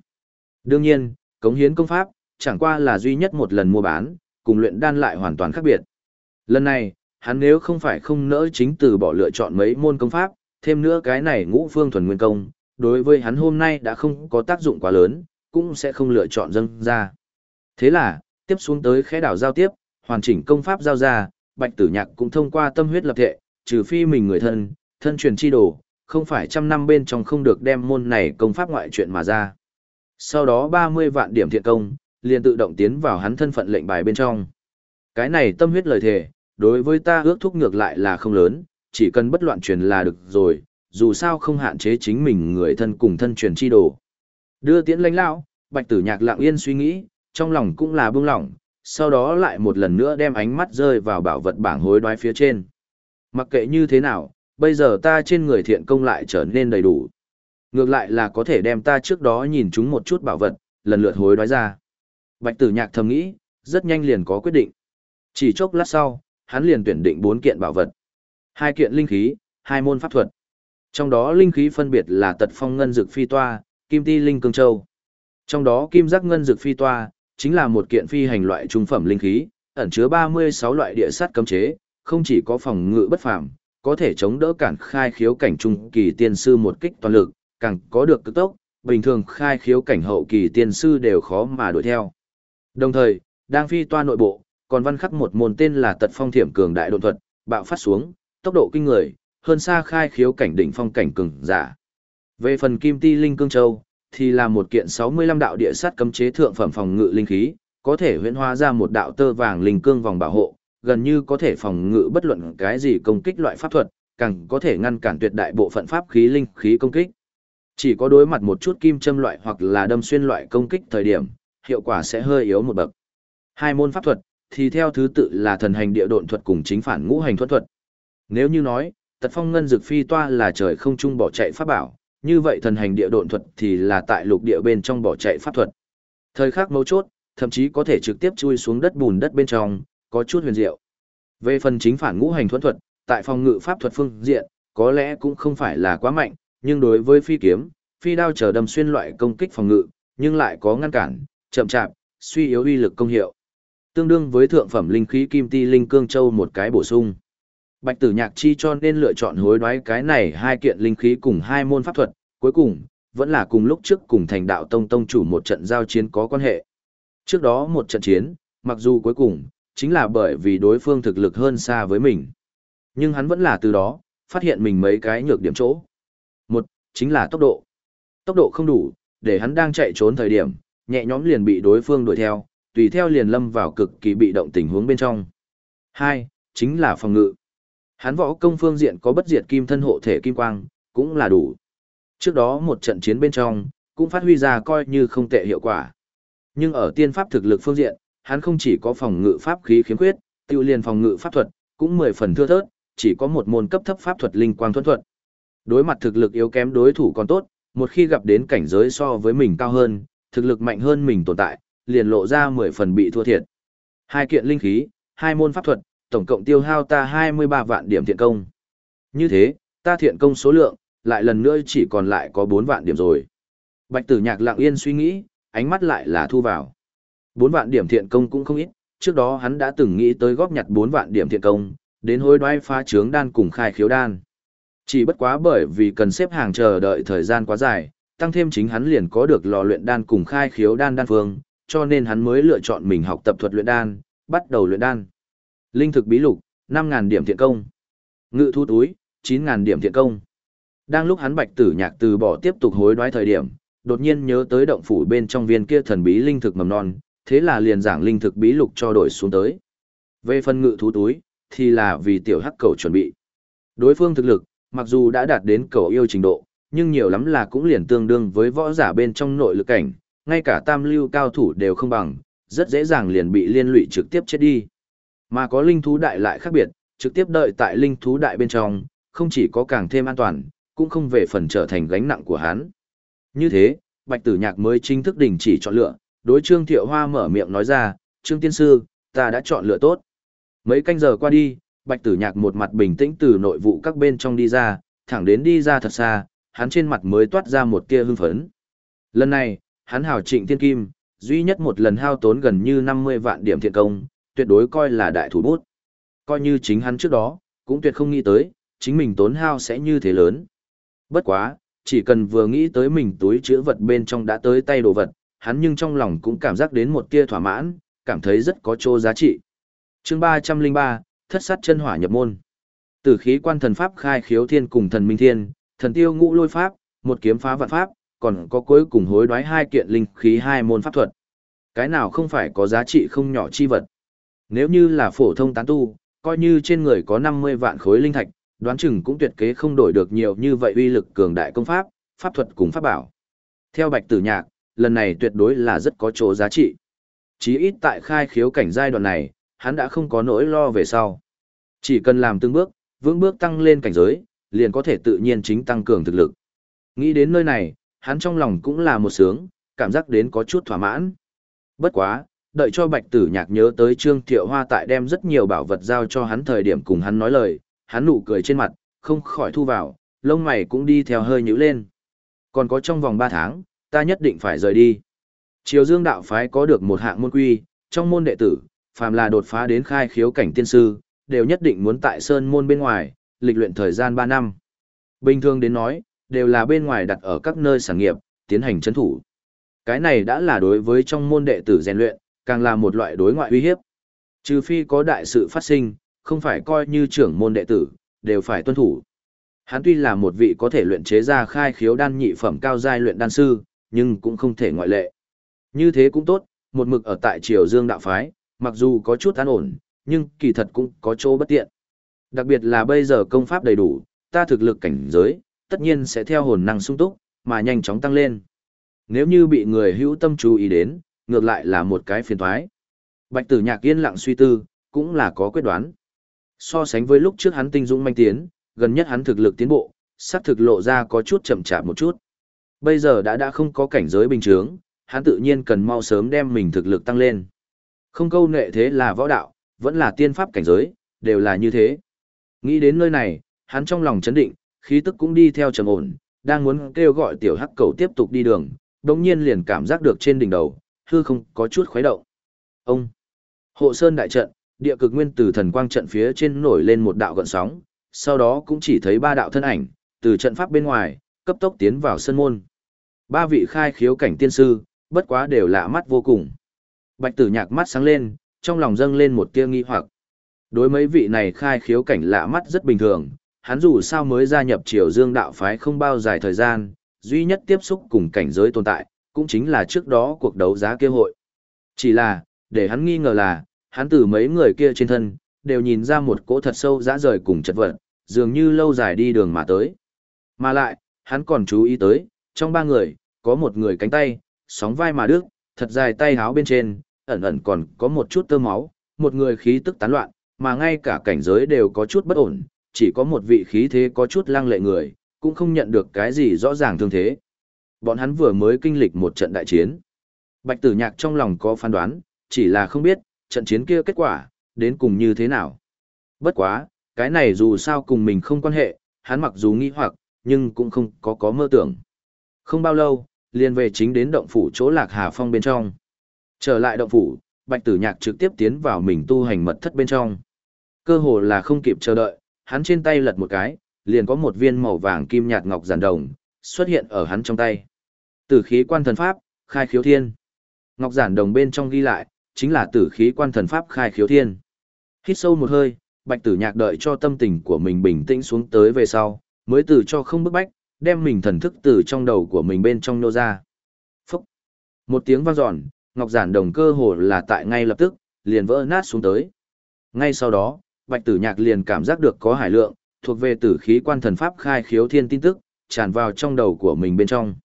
Đương nhiên, cống hiến công pháp, chẳng qua là duy nhất một lần mua bán, cùng luyện đan lại hoàn toàn khác biệt. Lần này, hắn nếu không phải không nỡ chính từ bỏ lựa chọn mấy môn công pháp, thêm nữa cái này ngũ phương thuần nguyên công, đối với hắn hôm nay đã không có tác dụng quá lớn, cũng sẽ không lựa chọn dâng ra. Thế là, tiếp xuống tới khẽ đảo giao tiếp, hoàn chỉnh công pháp giao ra, bạch tử nhạc cũng thông qua tâm huyết lập thể, trừ phi mình người thân, Thân truyền chi đồ, không phải trăm năm bên trong không được đem môn này công pháp ngoại chuyện mà ra. Sau đó 30 vạn điểm thiện công, liền tự động tiến vào hắn thân phận lệnh bài bên trong. Cái này tâm huyết lời thề, đối với ta ước thúc ngược lại là không lớn, chỉ cần bất loạn truyền là được rồi, dù sao không hạn chế chính mình người thân cùng thân truyền chi đồ. Đưa tiễn lãnh lão, bạch tử nhạc lặng yên suy nghĩ, trong lòng cũng là bưng lỏng, sau đó lại một lần nữa đem ánh mắt rơi vào bảo vật bảng hối đoái phía trên. Mặc kệ như thế nào, bây giờ ta trên người thiện công lại trở nên đầy đủ. Ngược lại là có thể đem ta trước đó nhìn chúng một chút bảo vật, lần lượt hối đoái ra. Bạch tử nhạc thầm nghĩ, rất nhanh liền có quyết định. Chỉ chốc lát sau, hắn liền tuyển định bốn kiện bảo vật. Hai kiện linh khí, hai môn pháp thuật. Trong đó linh khí phân biệt là tật phong ngân dược phi toa, kim ti linh cương châu. Trong đó kim giác ngân dược phi toa, chính là một kiện phi hành loại trung phẩm linh khí, ẩn chứa 36 loại địa sát cấm chế, không chỉ có phòng ngự bất phàm, có thể chống đỡ cản khai khiếu cảnh trung kỳ tiên sư một kích toàn lực, càng có được cực tốc, bình thường khai khiếu cảnh hậu kỳ tiên sư đều khó mà đuổi theo. Đồng thời, đang phi toa nội bộ, còn văn khắc một môn tên là Tật Phong Thiểm Cường Đại Độn Thuật, bạo phát xuống, tốc độ kinh người, hơn xa khai khiếu cảnh đỉnh phong cảnh cường giả. Về phần Kim Ti Linh Cương Châu, thì là một kiện 65 đạo địa sát cấm chế thượng phẩm phòng ngự linh khí, có thể huyễn hóa ra một đạo tơ vàng linh cương vòng bảo hộ, gần như có thể phòng ngự bất luận cái gì công kích loại pháp thuật, càng có thể ngăn cản tuyệt đại bộ phận pháp khí linh khí công kích. Chỉ có đối mặt một chút kim châm loại hoặc là đâm xuyên loại công kích thời điểm, hiệu quả sẽ hơi yếu một bậc. Hai môn pháp thuật thì theo thứ tự là thần hành địa độn thuật cùng chính phản ngũ hành thuật thuật. Nếu như nói, tật phong ngân dược phi toa là trời không trung bỏ chạy pháp bảo, như vậy thần hành địa độn thuật thì là tại lục địa bên trong bỏ chạy pháp thuật. Thời khắc mấu chốt, thậm chí có thể trực tiếp chui xuống đất bùn đất bên trong, có chút huyền diệu. Về phần chính phản ngũ hành thuẫn thuật, tại phòng ngự pháp thuật phương diện, có lẽ cũng không phải là quá mạnh, nhưng đối với phi kiếm, phi đao trở đâm xuyên loại công kích phòng ngự, nhưng lại có ngăn cản, chậm chạp, suy yếu uy lực công hiệu. Tương đương với thượng phẩm linh khí kim ti linh cương châu một cái bổ sung. Bạch Tử Nhạc chi cho nên lựa chọn hối đoái cái này hai kiện linh khí cùng hai môn pháp thuật, cuối cùng vẫn là cùng lúc trước cùng Thành Đạo Tông tông chủ một trận giao chiến có quan hệ. Trước đó một trận chiến, mặc dù cuối cùng chính là bởi vì đối phương thực lực hơn xa với mình. Nhưng hắn vẫn là từ đó, phát hiện mình mấy cái nhược điểm chỗ. Một, chính là tốc độ. Tốc độ không đủ, để hắn đang chạy trốn thời điểm, nhẹ nhõm liền bị đối phương đuổi theo, tùy theo liền lâm vào cực kỳ bị động tình huống bên trong. Hai, chính là phòng ngự. Hắn võ công phương diện có bất diệt kim thân hộ thể kim quang, cũng là đủ. Trước đó một trận chiến bên trong, cũng phát huy ra coi như không tệ hiệu quả. Nhưng ở tiên pháp thực lực phương diện, hắn không chỉ có phòng ngự pháp khí khiếm khuyết, tiêu liền phòng ngự pháp thuật, cũng mười phần thưa thớt, chỉ có một môn cấp thấp pháp thuật linh quang thuận thuật. Đối mặt thực lực yếu kém đối thủ còn tốt, một khi gặp đến cảnh giới so với mình cao hơn, thực lực mạnh hơn mình tồn tại, liền lộ ra mười phần bị thua thiệt. Hai kiện linh khí, hai môn pháp thuật, tổng cộng tiêu hao ta 23 vạn điểm thiện công. Như thế, ta thiện công số lượng, lại lần nữa chỉ còn lại có 4 vạn điểm rồi. Bạch tử nhạc lặng yên suy nghĩ, ánh mắt lại là thu vào. 4 vạn điểm thiện công cũng không ít, trước đó hắn đã từng nghĩ tới góp nhặt 4 vạn điểm thiện công, đến hối đoái phá trướng đan cùng khai khiếu đan. Chỉ bất quá bởi vì cần xếp hàng chờ đợi thời gian quá dài, tăng thêm chính hắn liền có được lò luyện đan cùng khai khiếu đan đan phương, cho nên hắn mới lựa chọn mình học tập thuật luyện đan, bắt đầu luyện đan. Linh thực bí lục, 5.000 điểm thiện công. Ngự thu túi, 9.000 điểm thiện công. Đang lúc hắn bạch tử nhạc từ bỏ tiếp tục hối đoái thời điểm, đột nhiên nhớ tới động phủ bên trong viên kia thần bí linh thực mầm non, thế là liền giảng linh thực bí lục cho đổi xuống tới. Về phần ngự thú túi, thì là vì tiểu hắc cầu chuẩn bị. Đối phương thực lực, mặc dù đã đạt đến cầu yêu trình độ, nhưng nhiều lắm là cũng liền tương đương với võ giả bên trong nội lực cảnh, ngay cả tam lưu cao thủ đều không bằng, rất dễ dàng liền bị liên lụy trực tiếp chết đi. Mà có linh thú đại lại khác biệt, trực tiếp đợi tại linh thú đại bên trong, không chỉ có càng thêm an toàn, cũng không về phần trở thành gánh nặng của hắn. Như thế, Bạch Tử Nhạc mới chính thức đình chỉ chọn lựa, đối Trương Thiệu Hoa mở miệng nói ra, Trương Tiên Sư, ta đã chọn lựa tốt. Mấy canh giờ qua đi, Bạch Tử Nhạc một mặt bình tĩnh từ nội vụ các bên trong đi ra, thẳng đến đi ra thật xa, hắn trên mặt mới toát ra một tia hưng phấn. Lần này, hắn hào trịnh thiên kim, duy nhất một lần hao tốn gần như 50 vạn điểm thiện công, tuyệt đối coi là đại thủ bút. Coi như chính hắn trước đó, cũng tuyệt không nghĩ tới, chính mình tốn hao sẽ như thế lớn. Bất quá, chỉ cần vừa nghĩ tới mình túi chứa vật bên trong đã tới tay đồ vật, hắn nhưng trong lòng cũng cảm giác đến một tia thỏa mãn, cảm thấy rất có chỗ giá trị. chương 303, thất sát chân hỏa nhập môn. Tử khí quan thần pháp khai khiếu thiên cùng thần minh thiên, thần tiêu ngũ lôi pháp, một kiếm phá vạn pháp, còn có cuối cùng hối đoái hai kiện linh khí hai môn pháp thuật. Cái nào không phải có giá trị không nhỏ chi vật. Nếu như là phổ thông tán tu, coi như trên người có 50 vạn khối linh thạch, đoán chừng cũng tuyệt kế không đổi được nhiều như vậy uy lực cường đại công pháp, pháp thuật cùng pháp bảo. Theo Bạch Tử Nhạc, lần này tuyệt đối là rất có chỗ giá trị. Chí ít tại khai khiếu cảnh giai đoạn này, hắn đã không có nỗi lo về sau. Chỉ cần làm từng bước, vững bước tăng lên cảnh giới, liền có thể tự nhiên chính tăng cường thực lực. Nghĩ đến nơi này, hắn trong lòng cũng là một sướng, cảm giác đến có chút thỏa mãn. Bất quá, đợi cho Bạch Tử Nhạc nhớ tới Trương Thiệu Hoa tại đem rất nhiều bảo vật giao cho hắn thời điểm cùng hắn nói lời, hắn nụ cười trên mặt, không khỏi thu vào, lông mày cũng đi theo hơi nhữ lên. Còn có trong vòng 3 tháng, ta nhất định phải rời đi. Triều Dương đạo phái có được một hạng môn quy, trong môn đệ tử, phàm là đột phá đến khai khiếu cảnh tiên sư, đều nhất định muốn tại sơn môn bên ngoài, lịch luyện thời gian 3 năm. Bình thường đến nói, đều là bên ngoài đặt ở các nơi sản nghiệp, tiến hành chấn thủ. Cái này đã là đối với trong môn đệ tử rèn luyện, càng là một loại đối ngoại uy hiếp. Trừ phi có đại sự phát sinh, không phải coi như trưởng môn đệ tử, đều phải tuân thủ. Hắn tuy là một vị có thể luyện chế ra khai khiếu đan nhị phẩm cao giai luyện đan sư, nhưng cũng không thể ngoại lệ. Như thế cũng tốt, một mực ở tại Triều Dương đạo phái, mặc dù có chút an ổn, nhưng kỳ thật cũng có chỗ bất tiện. Đặc biệt là bây giờ công pháp đầy đủ, ta thực lực cảnh giới, tất nhiên sẽ theo hồn năng sung túc, mà nhanh chóng tăng lên. Nếu như bị người hữu tâm chú ý đến, ngược lại là một cái phiền toái. Bạch tử nhạc yên lặng suy tư, cũng là có quyết đoán. So sánh với lúc trước hắn tinh dũng manh tiến, gần nhất hắn thực lực tiến bộ, sắc thực lộ ra có chút chậm chạp một chút. Bây giờ đã đã không có cảnh giới bình thường, hắn tự nhiên cần mau sớm đem mình thực lực tăng lên. Không câu nệ thế là võ đạo, vẫn là tiên pháp cảnh giới, đều là như thế. Nghĩ đến nơi này, hắn trong lòng chấn định, khí tức cũng đi theo trầm ổn, đang muốn kêu gọi tiểu hắc cầu tiếp tục đi đường, đồng nhiên liền cảm giác được trên đỉnh đầu, hư không có chút khuấy động. Ông! Hộ Sơn đại trận, địa cực nguyên tử thần quang trận phía trên nổi lên một đạo gợn sóng, sau đó cũng chỉ thấy ba đạo thân ảnh, từ trận pháp bên ngoài, cấp tốc tiến vào sân môn. Ba vị khai khiếu cảnh tiên sư, bất quá đều lạ mắt vô cùng. Bạch tử nhạc mắt sáng lên, trong lòng dâng lên một tia nghi hoặc. Đối mấy vị này khai khiếu cảnh lạ mắt rất bình thường, hắn dù sao mới gia nhập triều dương đạo phái không bao dài thời gian, duy nhất tiếp xúc cùng cảnh giới tồn tại, cũng chính là trước đó cuộc đấu giá kêu hội. Chỉ là, để hắn nghi ngờ là, hắn từ mấy người kia trên thân, đều nhìn ra một cỗ thật sâu dã rời cùng chật vật, dường như lâu dài đi đường mà tới. Mà lại, hắn còn chú ý tới, trong ba người, có một người cánh tay, sóng vai mà đứt, thật dài tay háo bên trên, ẩn ẩn còn có một chút tơ máu, một người khí tức tán loạn, mà ngay cả cảnh giới đều có chút bất ổn, chỉ có một vị khí thế có chút lăng lệ người, cũng không nhận được cái gì rõ ràng thương thế. Bọn hắn vừa mới kinh lịch một trận đại chiến. Bạch tử nhạc trong lòng có phán đoán, chỉ là không biết, trận chiến kia kết quả, đến cùng như thế nào. Bất quá, cái này dù sao cùng mình không quan hệ, hắn mặc dù nghi hoặc, nhưng cũng không có có mơ tưởng. Không bao lâu, liền về chính đến động phủ chỗ lạc hà phong bên trong. Trở lại động phủ, bạch tử nhạc trực tiếp tiến vào mình tu hành mật thất bên trong. Cơ hồ là không kịp chờ đợi, hắn trên tay lật một cái, liền có một viên màu vàng kim nhạt ngọc giản đồng, xuất hiện ở hắn trong tay. Tử khí quan thần pháp, khai khiếu thiên. Ngọc giản đồng bên trong ghi lại, chính là tử khí quan thần pháp khai khiếu thiên. Hít sâu một hơi, bạch tử nhạc đợi cho tâm tình của mình bình tĩnh xuống tới về sau, mới từ cho không bức bách, đem mình thần thức từ trong đầu của mình bên trong nô ra. Phúc! Một tiếng vang dọn, ngọc giản đồng cơ hồ là tại ngay lập tức, liền vỡ nát xuống tới. Ngay sau đó, bạch tử nhạc liền cảm giác được có hải lượng, thuộc về tử khí quan thần pháp khai khiếu thiên tin tức, tràn vào trong đầu của mình bên trong.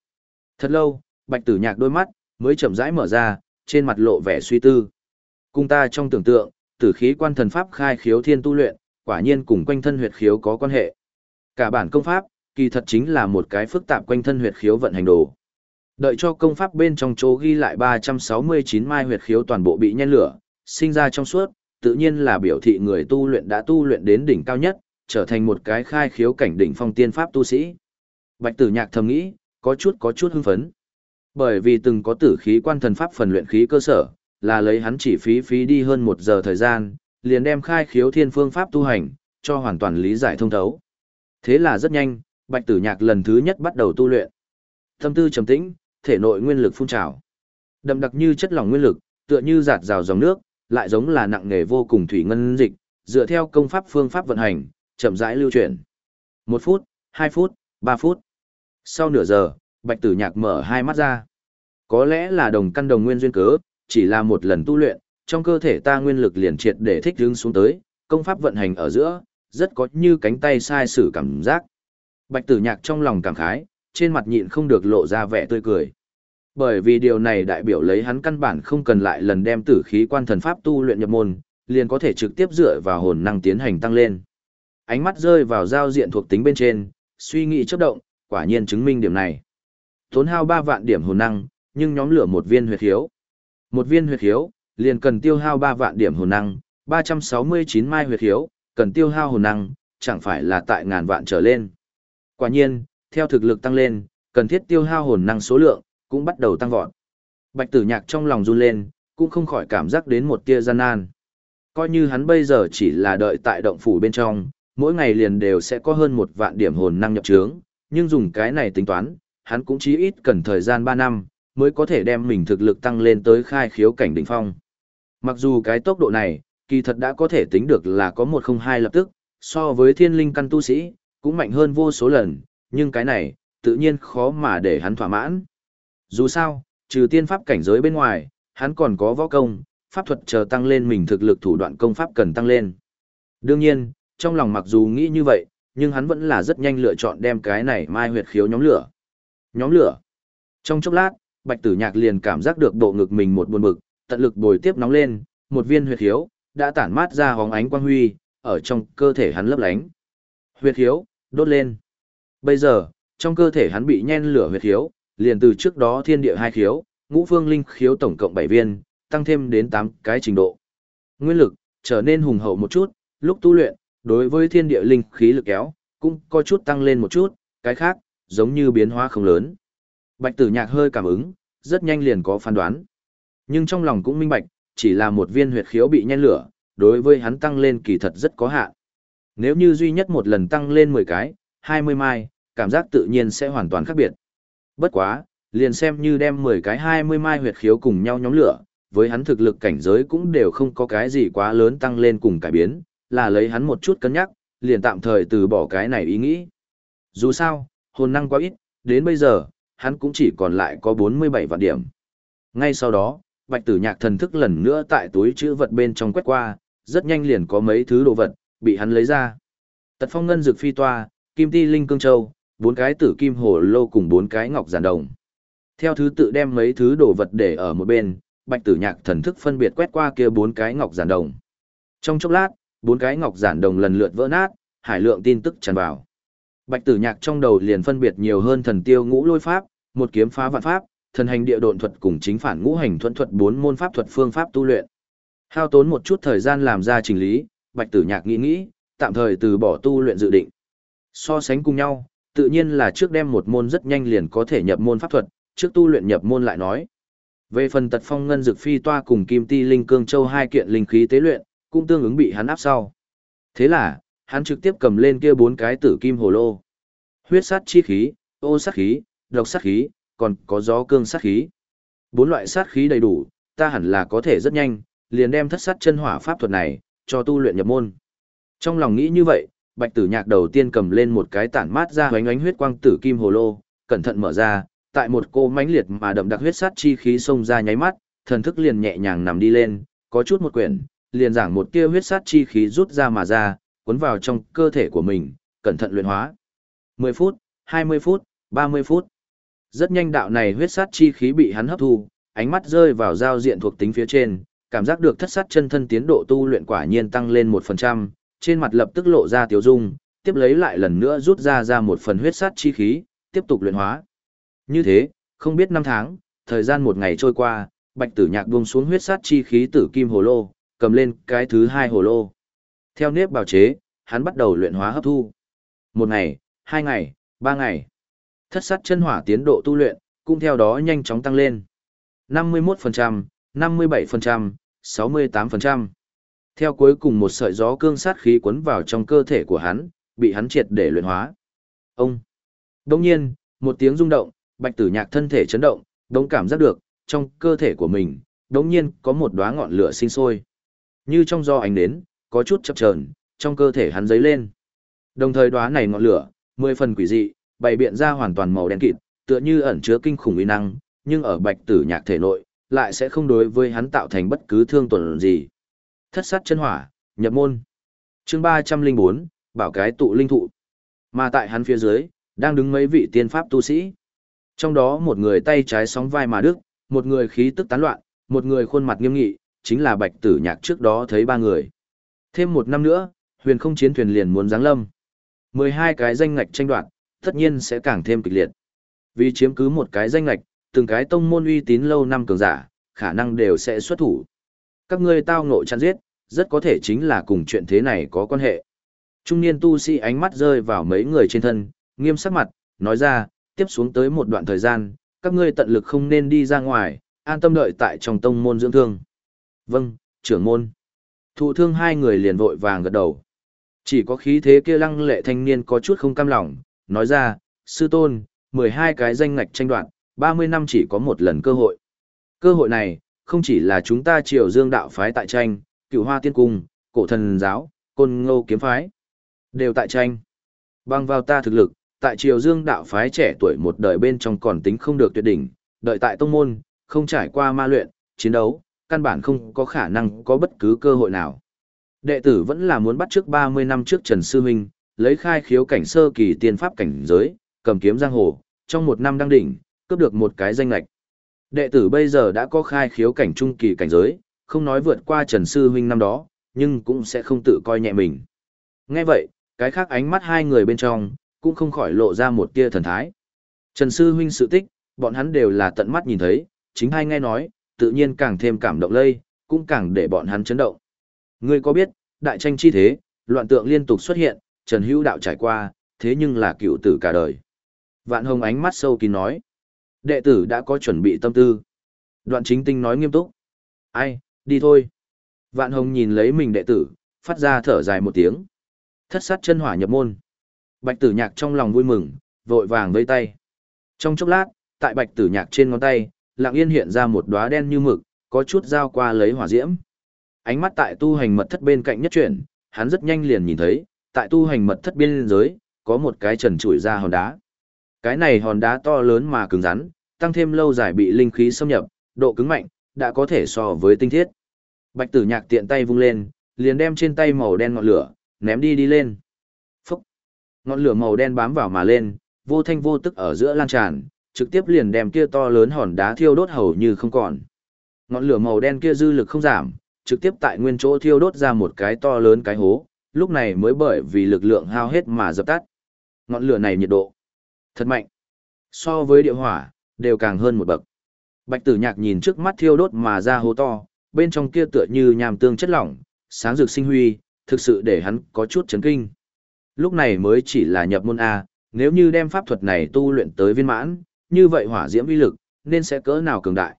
Thật lâu, bạch tử nhạc đôi mắt, mới chậm rãi mở ra, trên mặt lộ vẻ suy tư. Cùng ta trong tưởng tượng, tử khí quan thần pháp khai khiếu thiên tu luyện, quả nhiên cùng quanh thân huyệt khiếu có quan hệ. Cả bản công pháp, kỳ thật chính là một cái phức tạp quanh thân huyệt khiếu vận hành đồ. Đợi cho công pháp bên trong chỗ ghi lại 369 mai huyệt khiếu toàn bộ bị nhen lửa, sinh ra trong suốt, tự nhiên là biểu thị người tu luyện đã tu luyện đến đỉnh cao nhất, trở thành một cái khai khiếu cảnh đỉnh phong tiên pháp tu sĩ. Bạch Tử Nhạc thầm nghĩ, có chút có chút hưng phấn. Bởi vì từng có tử khí quan thần pháp phần luyện khí cơ sở, là lấy hắn chỉ phí phí đi hơn một giờ thời gian, liền đem khai khiếu thiên phương pháp tu hành, cho hoàn toàn lý giải thông thấu. Thế là rất nhanh, Bạch Tử Nhạc lần thứ nhất bắt đầu tu luyện. Tâm tư trầm tĩnh, thể nội nguyên lực phun trào. Đậm đặc như chất lỏng nguyên lực, tựa như giạt rào dòng nước, lại giống là nặng nghề vô cùng thủy ngân dịch, dựa theo công pháp phương pháp vận hành, chậm rãi lưu chuyển. Một phút, hai phút, ba phút. Sau nửa giờ, Bạch Tử Nhạc mở hai mắt ra. Có lẽ là đồng căn đồng nguyên duyên cớ, chỉ là một lần tu luyện, trong cơ thể ta nguyên lực liền triệt để thích ứng xuống tới, công pháp vận hành ở giữa, rất có như cánh tay sai sử cảm giác. Bạch Tử Nhạc trong lòng cảm khái, trên mặt nhịn không được lộ ra vẻ tươi cười. Bởi vì điều này đại biểu lấy hắn căn bản không cần lại lần đem tử khí quan thần pháp tu luyện nhập môn, liền có thể trực tiếp dựa vào hồn năng tiến hành tăng lên. Ánh mắt rơi vào giao diện thuộc tính bên trên, suy nghĩ chớp động, quả nhiên chứng minh điểm này. Tốn hao 3 vạn điểm hồn năng, nhưng nhóm lửa một viên huyệt khiếu. Một viên huyệt khiếu, liền cần tiêu hao 3 vạn điểm hồn năng, 369 mai huyệt khiếu, cần tiêu hao hồn năng, chẳng phải là tại ngàn vạn trở lên. Quả nhiên, theo thực lực tăng lên, cần thiết tiêu hao hồn năng số lượng, cũng bắt đầu tăng vọt. Bạch tử nhạc trong lòng run lên, cũng không khỏi cảm giác đến một tia gian nan. Coi như hắn bây giờ chỉ là đợi tại động phủ bên trong, mỗi ngày liền đều sẽ có hơn một vạn điểm hồn năng nhập trướng, nhưng dùng cái này tính toán, hắn cũng chí ít cần thời gian 3 năm, mới có thể đem mình thực lực tăng lên tới khai khiếu cảnh đỉnh phong. Mặc dù cái tốc độ này, kỳ thật đã có thể tính được là có 102 lập tức, so với thiên linh căn tu sĩ, cũng mạnh hơn vô số lần, nhưng cái này, tự nhiên khó mà để hắn thỏa mãn. Dù sao, trừ tiên pháp cảnh giới bên ngoài, hắn còn có võ công, pháp thuật chờ tăng lên mình thực lực thủ đoạn công pháp cần tăng lên. Đương nhiên, trong lòng mặc dù nghĩ như vậy, nhưng hắn vẫn là rất nhanh lựa chọn đem cái này mai huyệt khiếu nhóm lửa. Nhóm lửa. Trong chốc lát, Bạch Tử Nhạc liền cảm giác được bộ ngực mình một buồn bực, tận lực bồi tiếp nóng lên, một viên huyệt khiếu đã tản mát ra hóng ánh quang huy, ở trong cơ thể hắn lấp lánh. Huyệt khiếu đốt lên. Bây giờ, trong cơ thể hắn bị nhen lửa huyệt khiếu, liền từ trước đó thiên địa hai khiếu, ngũ phương linh khiếu tổng cộng 7 viên, tăng thêm đến 8 cái trình độ. Nguyên lực trở nên hùng hậu một chút, lúc tu luyện, đối với thiên địa linh khí lực kéo, cũng có chút tăng lên một chút, cái khác, giống như biến hóa không lớn. Bạch tử nhạc hơi cảm ứng, rất nhanh liền có phán đoán. Nhưng trong lòng cũng minh bạch, chỉ là một viên huyệt khiếu bị nhen lửa, đối với hắn tăng lên kỳ thật rất có hạn. Nếu như duy nhất một lần tăng lên 10 cái, 20 mai, cảm giác tự nhiên sẽ hoàn toàn khác biệt. Bất quá, liền xem như đem 10 cái 20 mai huyệt khiếu cùng nhau nhóm lửa, với hắn thực lực cảnh giới cũng đều không có cái gì quá lớn tăng lên cùng cải biến, là lấy hắn một chút cân nhắc, liền tạm thời từ bỏ cái này ý nghĩ. Dù sao, hồn năng quá ít, đến bây giờ, hắn cũng chỉ còn lại có 47 vạn điểm. Ngay sau đó, bạch tử nhạc thần thức lần nữa tại túi chữ vật bên trong quét qua, rất nhanh liền có mấy thứ đồ vật, bị hắn lấy ra. Tật phong ngân dược phi toa, kim ti linh cương châu, bốn cái tử kim hồ lô cùng bốn cái ngọc giản đồng. Theo thứ tự đem mấy thứ đồ vật để ở một bên, bạch tử nhạc thần thức phân biệt quét qua kia bốn cái ngọc giản đồng. Trong chốc lát, bốn cái ngọc giản đồng lần lượt vỡ nát, hải lượng tin tức tràn vào. Bạch tử nhạc trong đầu liền phân biệt nhiều hơn thần tiêu ngũ lôi pháp, một kiếm phá vạn pháp, thần hành địa độn thuật cùng chính phản ngũ hành thuận thuật bốn môn pháp thuật phương pháp tu luyện. Hao tốn một chút thời gian làm ra trình lý, Bạch Tử Nhạc nghĩ nghĩ, tạm thời từ bỏ tu luyện dự định. So sánh cùng nhau, tự nhiên là trước đem một môn rất nhanh liền có thể nhập môn pháp thuật, trước tu luyện nhập môn lại nói. Về phần tật phong ngân dược phi toa cùng kim ti linh cương châu hai kiện linh khí tế luyện, cũng tương ứng bị hắn áp sau. Thế là, hắn trực tiếp cầm lên kia bốn cái tử kim hồ lô. Huyết sát chi khí, ô sát khí, độc sát khí, còn có gió cương sát khí. Bốn loại sát khí đầy đủ, ta hẳn là có thể rất nhanh, liền đem thất sát chân hỏa pháp thuật này, cho tu luyện nhập môn. Trong lòng nghĩ như vậy, bạch tử nhạc đầu tiên cầm lên một cái tản mát ra hoánh ánh huyết quang tử kim hồ lô, cẩn thận mở ra, tại một cô mãnh liệt mà đậm đặc huyết sát chi khí xông ra nháy mắt, thần thức liền nhẹ nhàng nằm đi lên, có chút một quyển, liền giảng một tia huyết sát chi khí rút ra mà ra, cuốn vào trong cơ thể của mình, cẩn thận luyện hóa. 10 phút, 20 phút, 30 phút. Rất nhanh đạo này huyết sát chi khí bị hắn hấp thu, ánh mắt rơi vào giao diện thuộc tính phía trên, cảm giác được thất sát chân thân tiến độ tu luyện quả nhiên tăng lên 1%, trên mặt lập tức lộ ra tiêu dung, tiếp lấy lại lần nữa rút ra ra một phần huyết sát chi khí, tiếp tục luyện hóa. Như thế, không biết năm tháng, thời gian một ngày trôi qua, bạch tử nhạc buông xuống huyết sát chi khí tử kim hồ lô, cầm lên cái thứ hai hồ lô. Theo nếp bào chế, hắn bắt đầu luyện hóa hấp thu. Một ngày, hai ngày, ba ngày. Thất sát chân hỏa tiến độ tu luyện, cũng theo đó nhanh chóng tăng lên. 51%, 57%, 68%. Theo cuối cùng một sợi gió cương sát khí cuốn vào trong cơ thể của hắn, bị hắn triệt để luyện hóa. Ông. Đồng nhiên, một tiếng rung động, bạch tử nhạc thân thể chấn động, đống cảm giác được, trong cơ thể của mình, đống nhiên có một đóa ngọn lửa sinh sôi. Như trong do ánh đến, có chút chập chờn, trong cơ thể hắn dấy lên. Đồng thời đóa này ngọn lửa, mười phần quỷ dị, bày biện ra hoàn toàn màu đen kịt, tựa như ẩn chứa kinh khủng uy năng, nhưng ở bạch tử nhạc thể nội, lại sẽ không đối với hắn tạo thành bất cứ thương tổn gì. Thất sát chân hỏa, nhập môn. Chương 304, bảo cái tụ linh thụ. Mà tại hắn phía dưới, đang đứng mấy vị tiên pháp tu sĩ. Trong đó một người tay trái sóng vai mà đức, một người khí tức tán loạn, một người khuôn mặt nghiêm nghị, chính là bạch tử nhạc trước đó thấy ba người. Thêm một năm nữa, huyền không chiến thuyền liền muốn giáng lâm. 12 cái danh ngạch tranh đoạt, tất nhiên sẽ càng thêm kịch liệt. Vì chiếm cứ một cái danh ngạch, từng cái tông môn uy tín lâu năm cường giả, khả năng đều sẽ xuất thủ. Các ngươi tao ngộ chăn giết, rất có thể chính là cùng chuyện thế này có quan hệ. Trung niên tu sĩ ánh mắt rơi vào mấy người trên thân, nghiêm sắc mặt, nói ra, tiếp xuống tới một đoạn thời gian, các ngươi tận lực không nên đi ra ngoài, an tâm đợi tại trong tông môn dưỡng thương. Vâng, trưởng môn. Thụ thương hai người liền vội vàng gật đầu. Chỉ có khí thế kia lăng lệ thanh niên có chút không cam lòng, nói ra, sư tôn, 12 cái danh ngạch tranh đoạn, 30 năm chỉ có một lần cơ hội. Cơ hội này, không chỉ là chúng ta triều dương đạo phái tại tranh, cựu hoa tiên cung, cổ thần giáo, côn ngô kiếm phái, đều tại tranh. Bằng vào ta thực lực, tại triều dương đạo phái trẻ tuổi một đời bên trong còn tính không được tuyệt đỉnh, đợi tại tông môn, không trải qua ma luyện, chiến đấu, căn bản không có khả năng có bất cứ cơ hội nào. Đệ tử vẫn là muốn bắt trước 30 năm trước Trần Sư Minh, lấy khai khiếu cảnh sơ kỳ tiên pháp cảnh giới, cầm kiếm giang hồ, trong một năm đăng đỉnh, cướp được một cái danh lạch. Đệ tử bây giờ đã có khai khiếu cảnh trung kỳ cảnh giới, không nói vượt qua Trần Sư Huynh năm đó, nhưng cũng sẽ không tự coi nhẹ mình. Nghe vậy, cái khác ánh mắt hai người bên trong, cũng không khỏi lộ ra một tia thần thái. Trần Sư Huynh sự tích, bọn hắn đều là tận mắt nhìn thấy, chính hai nghe nói, tự nhiên càng thêm cảm động lây, cũng càng để bọn hắn chấn động. Ngươi có biết, đại tranh chi thế, loạn tượng liên tục xuất hiện, Trần Hữu đạo trải qua, thế nhưng là cựu tử cả đời. Vạn Hồng ánh mắt sâu kín nói. Đệ tử đã có chuẩn bị tâm tư. Đoạn chính tinh nói nghiêm túc. Ai, đi thôi. Vạn Hồng nhìn lấy mình đệ tử, phát ra thở dài một tiếng. Thất sát chân hỏa nhập môn. Bạch tử nhạc trong lòng vui mừng, vội vàng vây tay. Trong chốc lát, tại bạch tử nhạc trên ngón tay, lặng yên hiện ra một đóa đen như mực, có chút dao qua lấy hỏa diễm. Ánh mắt tại tu hành mật thất bên cạnh nhất chuyển, hắn rất nhanh liền nhìn thấy, tại tu hành mật thất biên giới, có một cái trần trụi ra hòn đá. Cái này hòn đá to lớn mà cứng rắn, tăng thêm lâu dài bị linh khí xâm nhập, độ cứng mạnh, đã có thể so với tinh thiết. Bạch tử nhạc tiện tay vung lên, liền đem trên tay màu đen ngọn lửa, ném đi đi lên. Phúc! Ngọn lửa màu đen bám vào mà lên, vô thanh vô tức ở giữa lan tràn, trực tiếp liền đem kia to lớn hòn đá thiêu đốt hầu như không còn. Ngọn lửa màu đen kia dư lực không giảm, trực tiếp tại nguyên chỗ thiêu đốt ra một cái to lớn cái hố, lúc này mới bởi vì lực lượng hao hết mà dập tắt. Ngọn lửa này nhiệt độ thật mạnh. So với địa hỏa, đều càng hơn một bậc. Bạch tử nhạc nhìn trước mắt thiêu đốt mà ra hố to, bên trong kia tựa như nham tương chất lỏng, sáng rực sinh huy, thực sự để hắn có chút chấn kinh. Lúc này mới chỉ là nhập môn A, nếu như đem pháp thuật này tu luyện tới viên mãn, như vậy hỏa diễm uy lực, nên sẽ cỡ nào cường đại.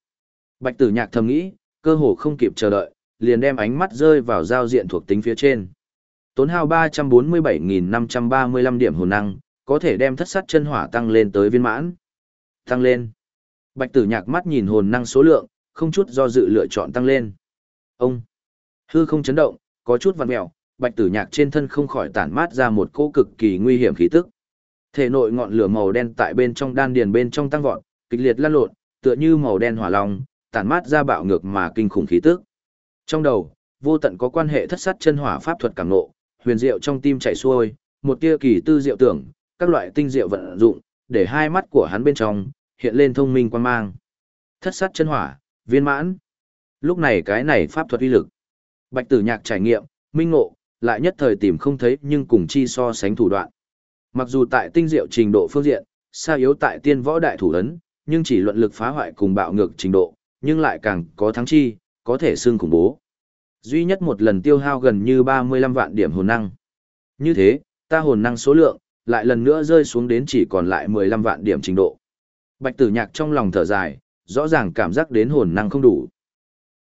Bạch tử nhạc thầm nghĩ, cơ hồ không kịp chờ đợi, liền đem ánh mắt rơi vào giao diện thuộc tính phía trên. Tốn hao 347.535 điểm hồn năng, có thể đem thất sát chân hỏa tăng lên tới viên mãn. Tăng lên. Bạch tử nhạc mắt nhìn hồn năng số lượng, không chút do dự lựa chọn tăng lên. Ông. Hư không chấn động, có chút vặn mẹo, bạch tử nhạc trên thân không khỏi tản mát ra một cỗ cực kỳ nguy hiểm khí tức. Thể nội ngọn lửa màu đen tại bên trong đan điền bên trong tăng vọt, kịch liệt lan lộn, tựa như màu đen hỏa long, tản mát ra bạo ngược mà kinh khủng khí tức. Trong đầu, vô tận có quan hệ thất sát chân hỏa pháp thuật cảm nộ, huyền diệu trong tim chảy xuôi, một tia kỳ tư diệu tưởng, các loại tinh diệu vận dụng, để hai mắt của hắn bên trong hiện lên thông minh quan mang. Thất sát chân hỏa, viên mãn. Lúc này cái này pháp thuật uy lực. Bạch Tử Nhạc trải nghiệm, minh ngộ, lại nhất thời tìm không thấy nhưng cùng chi so sánh thủ đoạn. Mặc dù tại tinh diệu trình độ phương diện, xa yếu tại tiên võ đại thủ ấn, nhưng chỉ luận lực phá hoại cùng bạo ngược trình độ, nhưng lại càng có thắng chi, có thể xương khủng bố. Duy nhất một lần tiêu hao gần như 35 vạn điểm hồn năng. Như thế, ta hồn năng số lượng, lại lần nữa rơi xuống đến chỉ còn lại 15 vạn điểm trình độ. Bạch tử nhạc trong lòng thở dài, rõ ràng cảm giác đến hồn năng không đủ.